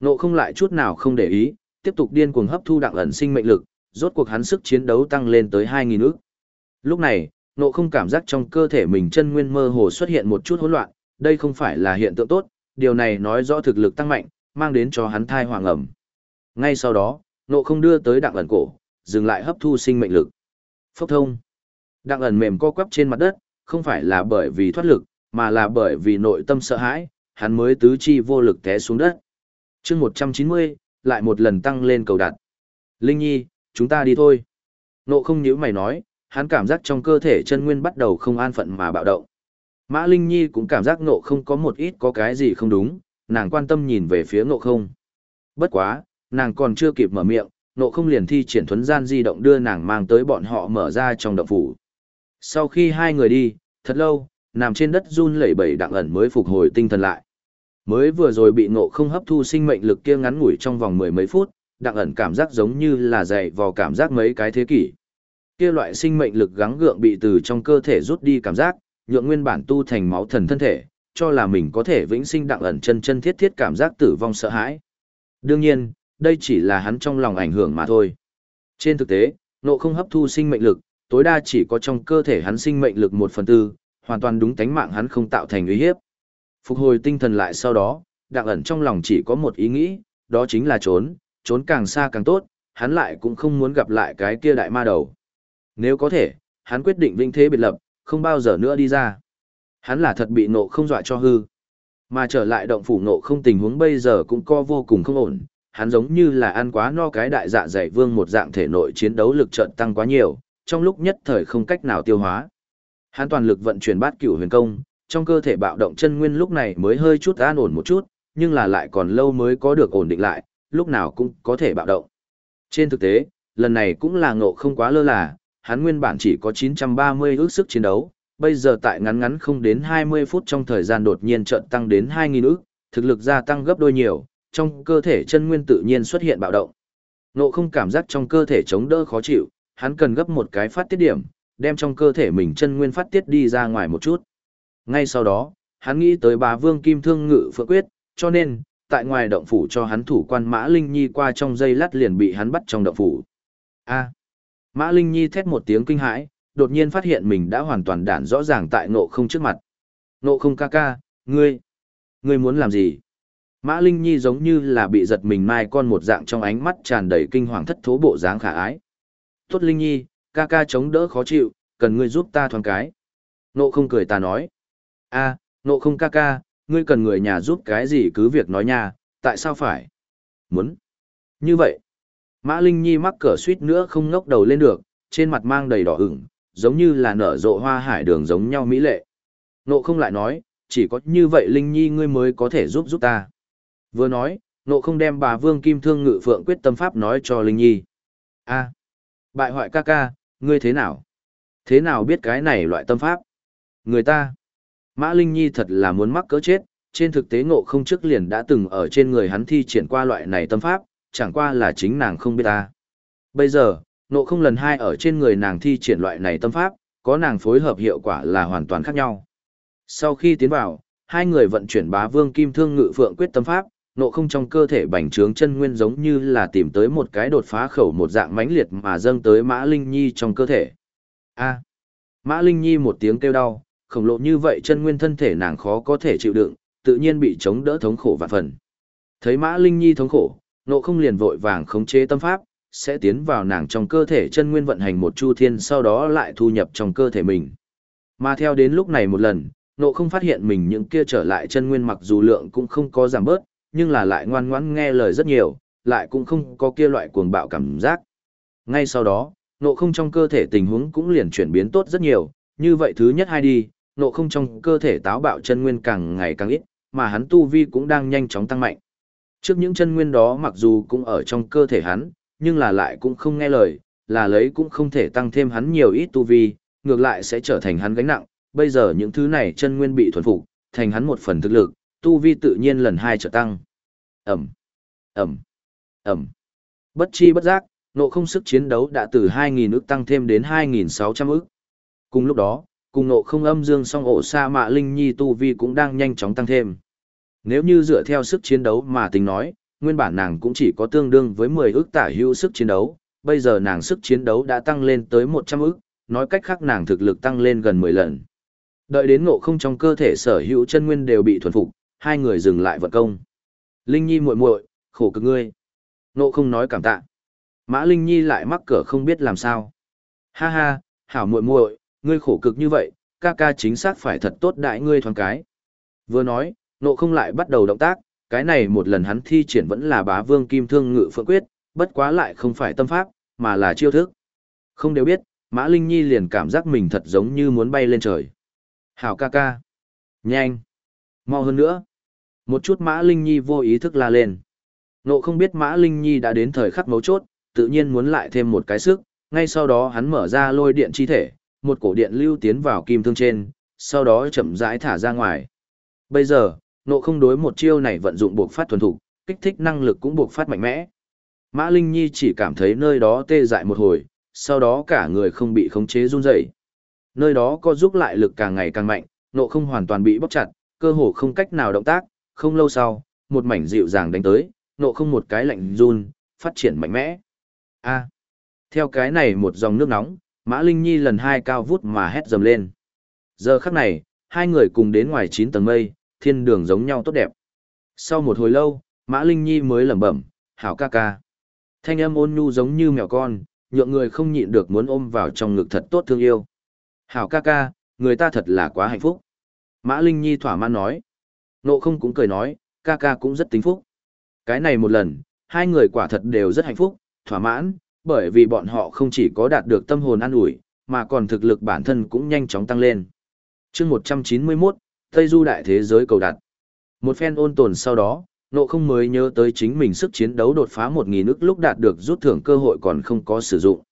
Ngộ không lại chút nào không để ý, tiếp tục điên cuồng hấp thu đặng ẩn sinh mệnh lực, rốt cuộc hắn sức chiến đấu tăng lên tới 2.000 ức. Lúc này, nộ không cảm giác trong cơ thể mình chân nguyên mơ hồ xuất hiện một chút hỗn loạn, đây không phải là hiện tượng tốt, điều này nói rõ thực lực tăng mạnh, mang đến cho hắn thai hoàng ẩm. Ngay sau đó, nộ không đưa tới đặng ẩn cổ, dừng lại hấp thu sinh mệnh lực. Phốc thông. Đặng ẩn mềm co quắp trên mặt đất, không phải là bởi vì thoát lực, mà là bởi vì nội tâm sợ hãi, hắn mới tứ chi vô lực té xuống đất. chương 190, lại một lần tăng lên cầu đặt. Linh Nhi, chúng ta đi thôi. Nộ không nhíu mày nói, hắn cảm giác trong cơ thể chân nguyên bắt đầu không an phận mà bạo động. Mã Linh Nhi cũng cảm giác nộ không có một ít có cái gì không đúng, nàng quan tâm nhìn về phía nộ không. Bất quá, nàng còn chưa kịp mở miệng, nộ không liền thi triển thuấn gian di động đưa nàng mang tới bọn họ mở ra trong động phủ. Sau khi hai người đi, thật lâu, nằm trên đất run lẩy bẩy đặng ẩn mới phục hồi tinh thần lại. Mới vừa rồi bị nộ không hấp thu sinh mệnh lực kia ngắn ngủi trong vòng mười mấy phút, đặng ẩn cảm giác giống như là dày vò cảm giác mấy cái thế kỷ. Kia loại sinh mệnh lực gắng gượng bị từ trong cơ thể rút đi cảm giác, nhượng nguyên bản tu thành máu thần thân thể, cho là mình có thể vĩnh sinh đặng ẩn chân chân thiết thiết cảm giác tử vong sợ hãi. Đương nhiên, đây chỉ là hắn trong lòng ảnh hưởng mà thôi. Trên thực tế, nộ không hấp thu sinh mệnh lực, tối đa chỉ có trong cơ thể hắn sinh mệnh lực một phần tư, hoàn toàn đúng tánh mạng hắn không tạo thành uy hiếp. Phục hồi tinh thần lại sau đó, đặng ẩn trong lòng chỉ có một ý nghĩ, đó chính là trốn, trốn càng xa càng tốt, hắn lại cũng không muốn gặp lại cái kia đại ma đầu. Nếu có thể, hắn quyết định vinh thế biệt lập, không bao giờ nữa đi ra. Hắn là thật bị nộ không dọa cho hư. Mà trở lại động phủ nộ không tình huống bây giờ cũng co vô cùng không ổn, hắn giống như là ăn quá no cái đại dạ dày vương một dạng thể nội chiến đấu lực trận tăng quá nhiều, trong lúc nhất thời không cách nào tiêu hóa. Hắn toàn lực vận chuyển bát cửu huyền công, trong cơ thể bạo động chân nguyên lúc này mới hơi chút an ổn một chút, nhưng là lại còn lâu mới có được ổn định lại, lúc nào cũng có thể bạo động. Trên thực tế, lần này cũng là ngộ không quá lơ là, hắn nguyên bản chỉ có 930 ước sức chiến đấu, bây giờ tại ngắn ngắn không đến 20 phút trong thời gian đột nhiên trận tăng đến 2.000 ước, thực lực gia tăng gấp đôi nhiều, trong cơ thể chân nguyên tự nhiên xuất hiện bạo động. Ngộ không cảm giác trong cơ thể chống đỡ khó chịu, hắn cần gấp một cái phát tiết điểm, đem trong cơ thể mình chân nguyên phát tiết đi ra ngoài một chút. Ngay sau đó, hắn nghĩ tới bà vương kim thương ngự phượng quyết, cho nên, tại ngoài động phủ cho hắn thủ quan Mã Linh Nhi qua trong dây lát liền bị hắn bắt trong động phủ. A. Mã Linh Nhi thét một tiếng kinh hãi, đột nhiên phát hiện mình đã hoàn toàn đản rõ ràng tại ngộ không trước mặt. Ngộ không ca ca, ngươi, ngươi muốn làm gì? Mã Linh Nhi giống như là bị giật mình mai con một dạng trong ánh mắt tràn đầy kinh hoàng thất thố bộ dáng khả ái. Tốt Linh Nhi, ca ca chống đỡ khó chịu, cần ngươi giúp ta thoáng cái. Ngộ không cười ta nói. a ngộ không ca ca, ngươi cần người nhà giúp cái gì cứ việc nói nha, tại sao phải? Muốn. Như vậy. Mã Linh Nhi mắc cỡ suýt nữa không ngóc đầu lên được, trên mặt mang đầy đỏ ửng, giống như là nở rộ hoa hải đường giống nhau mỹ lệ. Nộ không lại nói, chỉ có như vậy Linh Nhi ngươi mới có thể giúp giúp ta. Vừa nói, nộ không đem bà Vương Kim Thương Ngự Phượng quyết tâm pháp nói cho Linh Nhi. a bại hoại ca ca, ngươi thế nào? Thế nào biết cái này loại tâm pháp? Người ta. Mã Linh Nhi thật là muốn mắc cỡ chết, trên thực tế ngộ không trước liền đã từng ở trên người hắn thi triển qua loại này tâm pháp, chẳng qua là chính nàng không biết ta. Bây giờ, nộ không lần hai ở trên người nàng thi triển loại này tâm pháp, có nàng phối hợp hiệu quả là hoàn toàn khác nhau. Sau khi tiến vào, hai người vận chuyển bá vương kim thương ngự phượng quyết tâm pháp, nộ không trong cơ thể bành trướng chân nguyên giống như là tìm tới một cái đột phá khẩu một dạng mãnh liệt mà dâng tới Mã Linh Nhi trong cơ thể. A. Mã Linh Nhi một tiếng kêu đau, khổng lộ như vậy chân nguyên thân thể nàng khó có thể chịu đựng, tự nhiên bị chống đỡ thống khổ và phần. Thấy Mã Linh Nhi thống khổ, nộ không liền vội vàng khống chế tâm pháp, sẽ tiến vào nàng trong cơ thể chân nguyên vận hành một chu thiên sau đó lại thu nhập trong cơ thể mình. Mà theo đến lúc này một lần, nộ không phát hiện mình những kia trở lại chân nguyên mặc dù lượng cũng không có giảm bớt, nhưng là lại ngoan ngoãn nghe lời rất nhiều, lại cũng không có kia loại cuồng bạo cảm giác. Ngay sau đó, nộ không trong cơ thể tình huống cũng liền chuyển biến tốt rất nhiều, như vậy thứ nhất hai đi, nộ không trong cơ thể táo bạo chân nguyên càng ngày càng ít, mà hắn tu vi cũng đang nhanh chóng tăng mạnh. Trước những chân nguyên đó mặc dù cũng ở trong cơ thể hắn, nhưng là lại cũng không nghe lời, là lấy cũng không thể tăng thêm hắn nhiều ít tu vi, ngược lại sẽ trở thành hắn gánh nặng. Bây giờ những thứ này chân nguyên bị thuần phục, thành hắn một phần thực lực, tu vi tự nhiên lần hai trở tăng. Ẩm, Ẩm, Ẩm. Bất chi bất giác, nộ không sức chiến đấu đã từ 2.000 ức tăng thêm đến 2.600 ức. Cùng lúc đó, cùng nộ không âm dương song ổ sa mạ linh nhi tu vi cũng đang nhanh chóng tăng thêm. Nếu như dựa theo sức chiến đấu mà tính nói, nguyên bản nàng cũng chỉ có tương đương với 10 ức tả hữu sức chiến đấu, bây giờ nàng sức chiến đấu đã tăng lên tới 100 ức, nói cách khác nàng thực lực tăng lên gần 10 lần. Đợi đến ngộ không trong cơ thể sở hữu chân nguyên đều bị thuần phục, hai người dừng lại vận công. Linh Nhi muội muội, khổ cực ngươi. Ngộ không nói cảm tạ. Mã Linh Nhi lại mắc cỡ không biết làm sao. Ha ha, hảo muội muội, ngươi khổ cực như vậy, ca ca chính xác phải thật tốt đại ngươi thoáng cái. Vừa nói, nộ không lại bắt đầu động tác, cái này một lần hắn thi triển vẫn là bá vương kim thương ngự phượng quyết, bất quá lại không phải tâm pháp, mà là chiêu thức. Không đều biết, Mã Linh Nhi liền cảm giác mình thật giống như muốn bay lên trời. Hảo ca ca. Nhanh. Mau hơn nữa. Một chút Mã Linh Nhi vô ý thức la lên. Nộ không biết Mã Linh Nhi đã đến thời khắc mấu chốt, tự nhiên muốn lại thêm một cái sức, ngay sau đó hắn mở ra lôi điện chi thể, một cổ điện lưu tiến vào kim thương trên, sau đó chậm rãi thả ra ngoài. Bây giờ, nộ không đối một chiêu này vận dụng buộc phát thuần thục, kích thích năng lực cũng buộc phát mạnh mẽ. Mã Linh Nhi chỉ cảm thấy nơi đó tê dại một hồi, sau đó cả người không bị khống chế run rẩy. Nơi đó có giúp lại lực càng ngày càng mạnh, nộ không hoàn toàn bị bóc chặt, cơ hồ không cách nào động tác, không lâu sau, một mảnh dịu dàng đánh tới, nộ không một cái lạnh run, phát triển mạnh mẽ. A. theo cái này một dòng nước nóng, Mã Linh Nhi lần hai cao vút mà hét dầm lên. Giờ khắc này, hai người cùng đến ngoài chín tầng mây, thiên đường giống nhau tốt đẹp. Sau một hồi lâu, Mã Linh Nhi mới lẩm bẩm, hảo ca ca. Thanh âm ôn nhu giống như mèo con, nhượng người không nhịn được muốn ôm vào trong ngực thật tốt thương yêu. Hảo ca ca, người ta thật là quá hạnh phúc. Mã Linh Nhi thỏa mãn nói. Nộ không cũng cười nói, ca ca cũng rất tính phúc. Cái này một lần, Hai người quả thật đều rất hạnh phúc, thỏa mãn, bởi vì bọn họ không chỉ có đạt được tâm hồn an ủi, mà còn thực lực bản thân cũng nhanh chóng tăng lên. chương 191, Tây Du Đại Thế Giới cầu đặt. Một phen ôn tồn sau đó, nộ không mới nhớ tới chính mình sức chiến đấu đột phá 1.000 ức lúc đạt được rút thưởng cơ hội còn không có sử dụng.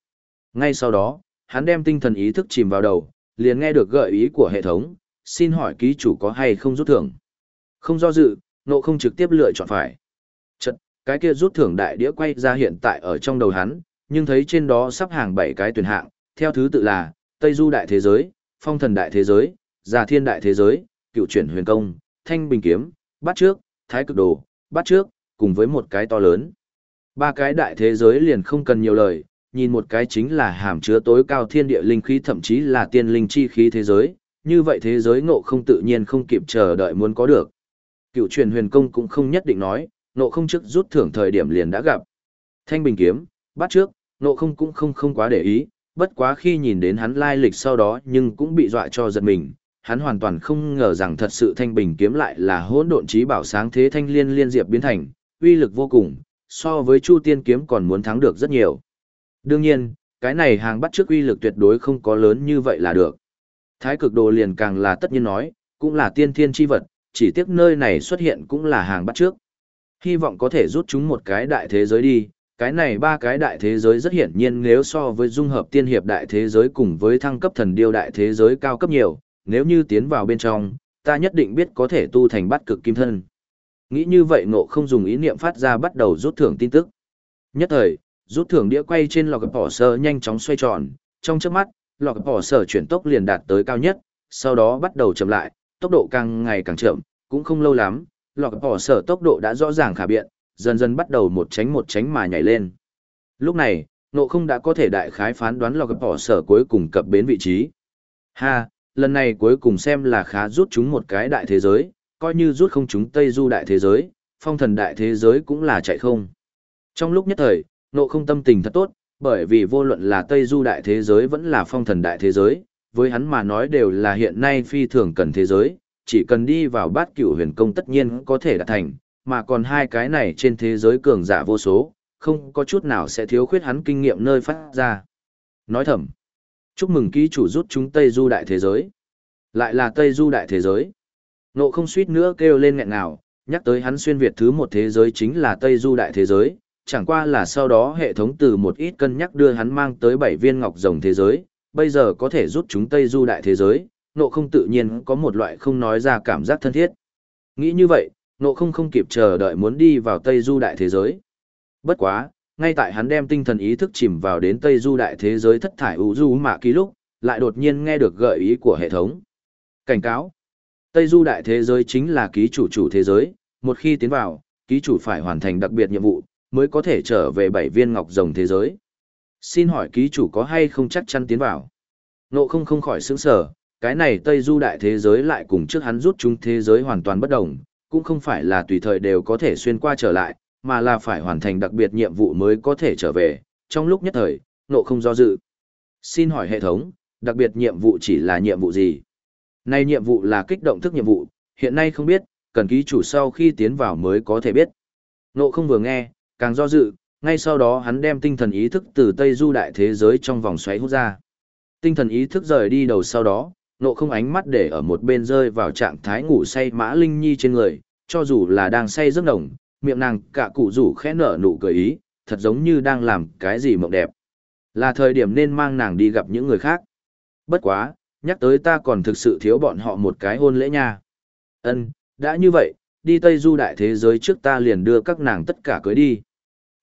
Ngay sau đó, hắn đem tinh thần ý thức chìm vào đầu, liền nghe được gợi ý của hệ thống, xin hỏi ký chủ có hay không rút thưởng. Không do dự, nộ không trực tiếp lựa chọn phải. Chật, cái kia rút thưởng đại đĩa quay ra hiện tại ở trong đầu hắn, nhưng thấy trên đó sắp hàng bảy cái tuyển hạng, theo thứ tự là Tây Du Đại Thế Giới, Phong Thần Đại Thế Giới, Già Thiên Đại Thế Giới, Cựu Chuyển Huyền Công, Thanh Bình Kiếm, bắt Trước, Thái Cực Đồ, bắt Trước, cùng với một cái to lớn. Ba cái đại thế giới liền không cần nhiều lời, nhìn một cái chính là hàm chứa tối cao thiên địa linh khí thậm chí là tiên linh chi khí thế giới, như vậy thế giới ngộ không tự nhiên không kịp chờ đợi muốn có được. Cựu truyền huyền công cũng không nhất định nói, ngộ không trước rút thưởng thời điểm liền đã gặp. Thanh bình kiếm, bắt trước, ngộ không cũng không không quá để ý, bất quá khi nhìn đến hắn lai lịch sau đó nhưng cũng bị dọa cho giật mình. Hắn hoàn toàn không ngờ rằng thật sự thanh bình kiếm lại là hỗn độn trí bảo sáng thế thanh liên liên diệp biến thành, uy lực vô cùng, so với chu tiên kiếm còn muốn thắng được rất nhiều. Đương nhiên, cái này hàng bắt trước uy lực tuyệt đối không có lớn như vậy là được. Thái cực đồ liền càng là tất nhiên nói, cũng là tiên thiên chi vật, chỉ tiếc nơi này xuất hiện cũng là hàng bắt trước. Hy vọng có thể rút chúng một cái đại thế giới đi, cái này ba cái đại thế giới rất hiển nhiên nếu so với dung hợp tiên hiệp đại thế giới cùng với thăng cấp thần điêu đại thế giới cao cấp nhiều, nếu như tiến vào bên trong, ta nhất định biết có thể tu thành bát cực kim thân. Nghĩ như vậy ngộ không dùng ý niệm phát ra bắt đầu rút thưởng tin tức. Nhất thời, rút thưởng đĩa quay trên lò bỏ sơ nhanh chóng xoay tròn, trong chớp mắt, lò bỏ sơ chuyển tốc liền đạt tới cao nhất, sau đó bắt đầu chậm lại, tốc độ càng ngày càng chậm, cũng không lâu lắm, lò bỏ sơ tốc độ đã rõ ràng khả biện, dần dần bắt đầu một tránh một tránh mà nhảy lên. Lúc này, nộ không đã có thể đại khái phán đoán lò bỏ sơ cuối cùng cập bến vị trí. Ha, lần này cuối cùng xem là khá rút chúng một cái đại thế giới, coi như rút không chúng Tây Du đại thế giới, phong thần đại thế giới cũng là chạy không. Trong lúc nhất thời, nộ không tâm tình thật tốt, bởi vì vô luận là Tây Du đại thế giới vẫn là phong thần đại thế giới, với hắn mà nói đều là hiện nay phi thường cần thế giới, chỉ cần đi vào bát cửu huyền công tất nhiên có thể đạt thành, mà còn hai cái này trên thế giới cường giả vô số, không có chút nào sẽ thiếu khuyết hắn kinh nghiệm nơi phát ra. Nói thầm, chúc mừng ký chủ rút chúng Tây Du đại thế giới. Lại là Tây Du đại thế giới. Nộ không suýt nữa kêu lên nghẹn nào, nhắc tới hắn xuyên Việt thứ một thế giới chính là Tây Du đại thế giới, chẳng qua là sau đó hệ thống từ một ít cân nhắc đưa hắn mang tới bảy viên ngọc rồng thế giới, bây giờ có thể rút chúng Tây Du đại thế giới, nộ không tự nhiên có một loại không nói ra cảm giác thân thiết. Nghĩ như vậy, nộ không không kịp chờ đợi muốn đi vào Tây Du đại thế giới. Bất quá, ngay tại hắn đem tinh thần ý thức chìm vào đến Tây Du đại thế giới thất thải u du mạ ký lúc, lại đột nhiên nghe được gợi ý của hệ thống. Cảnh cáo. Tây Du đại thế giới chính là ký chủ chủ thế giới, một khi tiến vào, ký chủ phải hoàn thành đặc biệt nhiệm vụ, mới có thể trở về bảy viên ngọc rồng thế giới. Xin hỏi ký chủ có hay không chắc chắn tiến vào? Nộ không không khỏi sững sở, cái này Tây Du đại thế giới lại cùng trước hắn rút chúng thế giới hoàn toàn bất đồng, cũng không phải là tùy thời đều có thể xuyên qua trở lại, mà là phải hoàn thành đặc biệt nhiệm vụ mới có thể trở về, trong lúc nhất thời, nộ không do dự. Xin hỏi hệ thống, đặc biệt nhiệm vụ chỉ là nhiệm vụ gì? nay nhiệm vụ là kích động thức nhiệm vụ, hiện nay không biết, cần ký chủ sau khi tiến vào mới có thể biết. Nộ không vừa nghe, Càng do dự, ngay sau đó hắn đem tinh thần ý thức từ Tây Du đại thế giới trong vòng xoáy hút ra. Tinh thần ý thức rời đi đầu sau đó, nộ không ánh mắt để ở một bên rơi vào trạng thái ngủ say mã linh nhi trên người, cho dù là đang say giấc nồng, miệng nàng cả cụ rủ khẽ nở nụ cười ý, thật giống như đang làm cái gì mộng đẹp. Là thời điểm nên mang nàng đi gặp những người khác. Bất quá, nhắc tới ta còn thực sự thiếu bọn họ một cái hôn lễ nha. Ân, đã như vậy, đi Tây Du đại thế giới trước ta liền đưa các nàng tất cả cưới đi.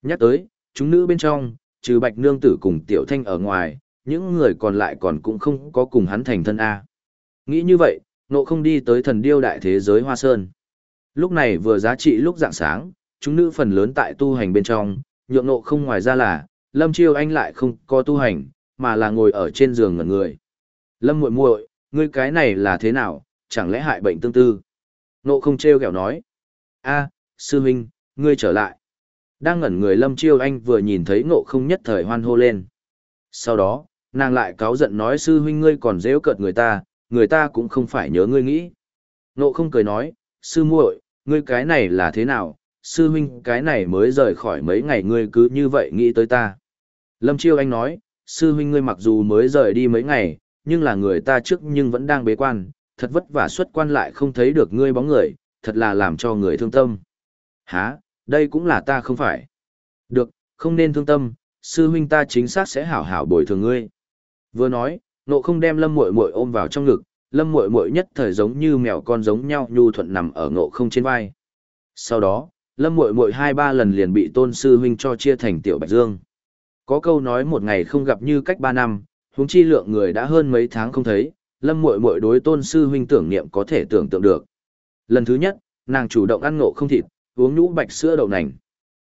Nhắc tới, chúng nữ bên trong, trừ bạch nương tử cùng tiểu thanh ở ngoài, những người còn lại còn cũng không có cùng hắn thành thân A. Nghĩ như vậy, nộ không đi tới thần điêu đại thế giới Hoa Sơn. Lúc này vừa giá trị lúc dạng sáng, chúng nữ phần lớn tại tu hành bên trong, nhượng nộ không ngoài ra là, Lâm Chiêu Anh lại không có tu hành, mà là ngồi ở trên giường ngẩn người. Lâm muội muội, ngươi cái này là thế nào, chẳng lẽ hại bệnh tương tư? Nộ không treo kẹo nói. a sư huynh, ngươi trở lại. Đang ngẩn người Lâm Chiêu Anh vừa nhìn thấy ngộ không nhất thời hoan hô lên. Sau đó, nàng lại cáo giận nói sư huynh ngươi còn dễ cợt người ta, người ta cũng không phải nhớ ngươi nghĩ. Ngộ không cười nói, sư muội, ngươi cái này là thế nào, sư huynh cái này mới rời khỏi mấy ngày ngươi cứ như vậy nghĩ tới ta. Lâm Chiêu Anh nói, sư huynh ngươi mặc dù mới rời đi mấy ngày, nhưng là người ta trước nhưng vẫn đang bế quan, thật vất vả xuất quan lại không thấy được ngươi bóng người, thật là làm cho người thương tâm. Hả, đây cũng là ta không phải. Được, không nên thương tâm, sư huynh ta chính xác sẽ hảo hảo bồi thường ngươi. Vừa nói, nộ không đem lâm muội muội ôm vào trong ngực, lâm muội muội nhất thời giống như mèo con giống nhau nhu thuận nằm ở ngộ không trên vai. Sau đó, lâm muội muội hai ba lần liền bị tôn sư huynh cho chia thành tiểu bạch dương. Có câu nói một ngày không gặp như cách ba năm, huống chi lượng người đã hơn mấy tháng không thấy, lâm muội muội đối tôn sư huynh tưởng niệm có thể tưởng tượng được. Lần thứ nhất, nàng chủ động ăn ngộ không thịt, uống nhũ bạch sữa đậu nành.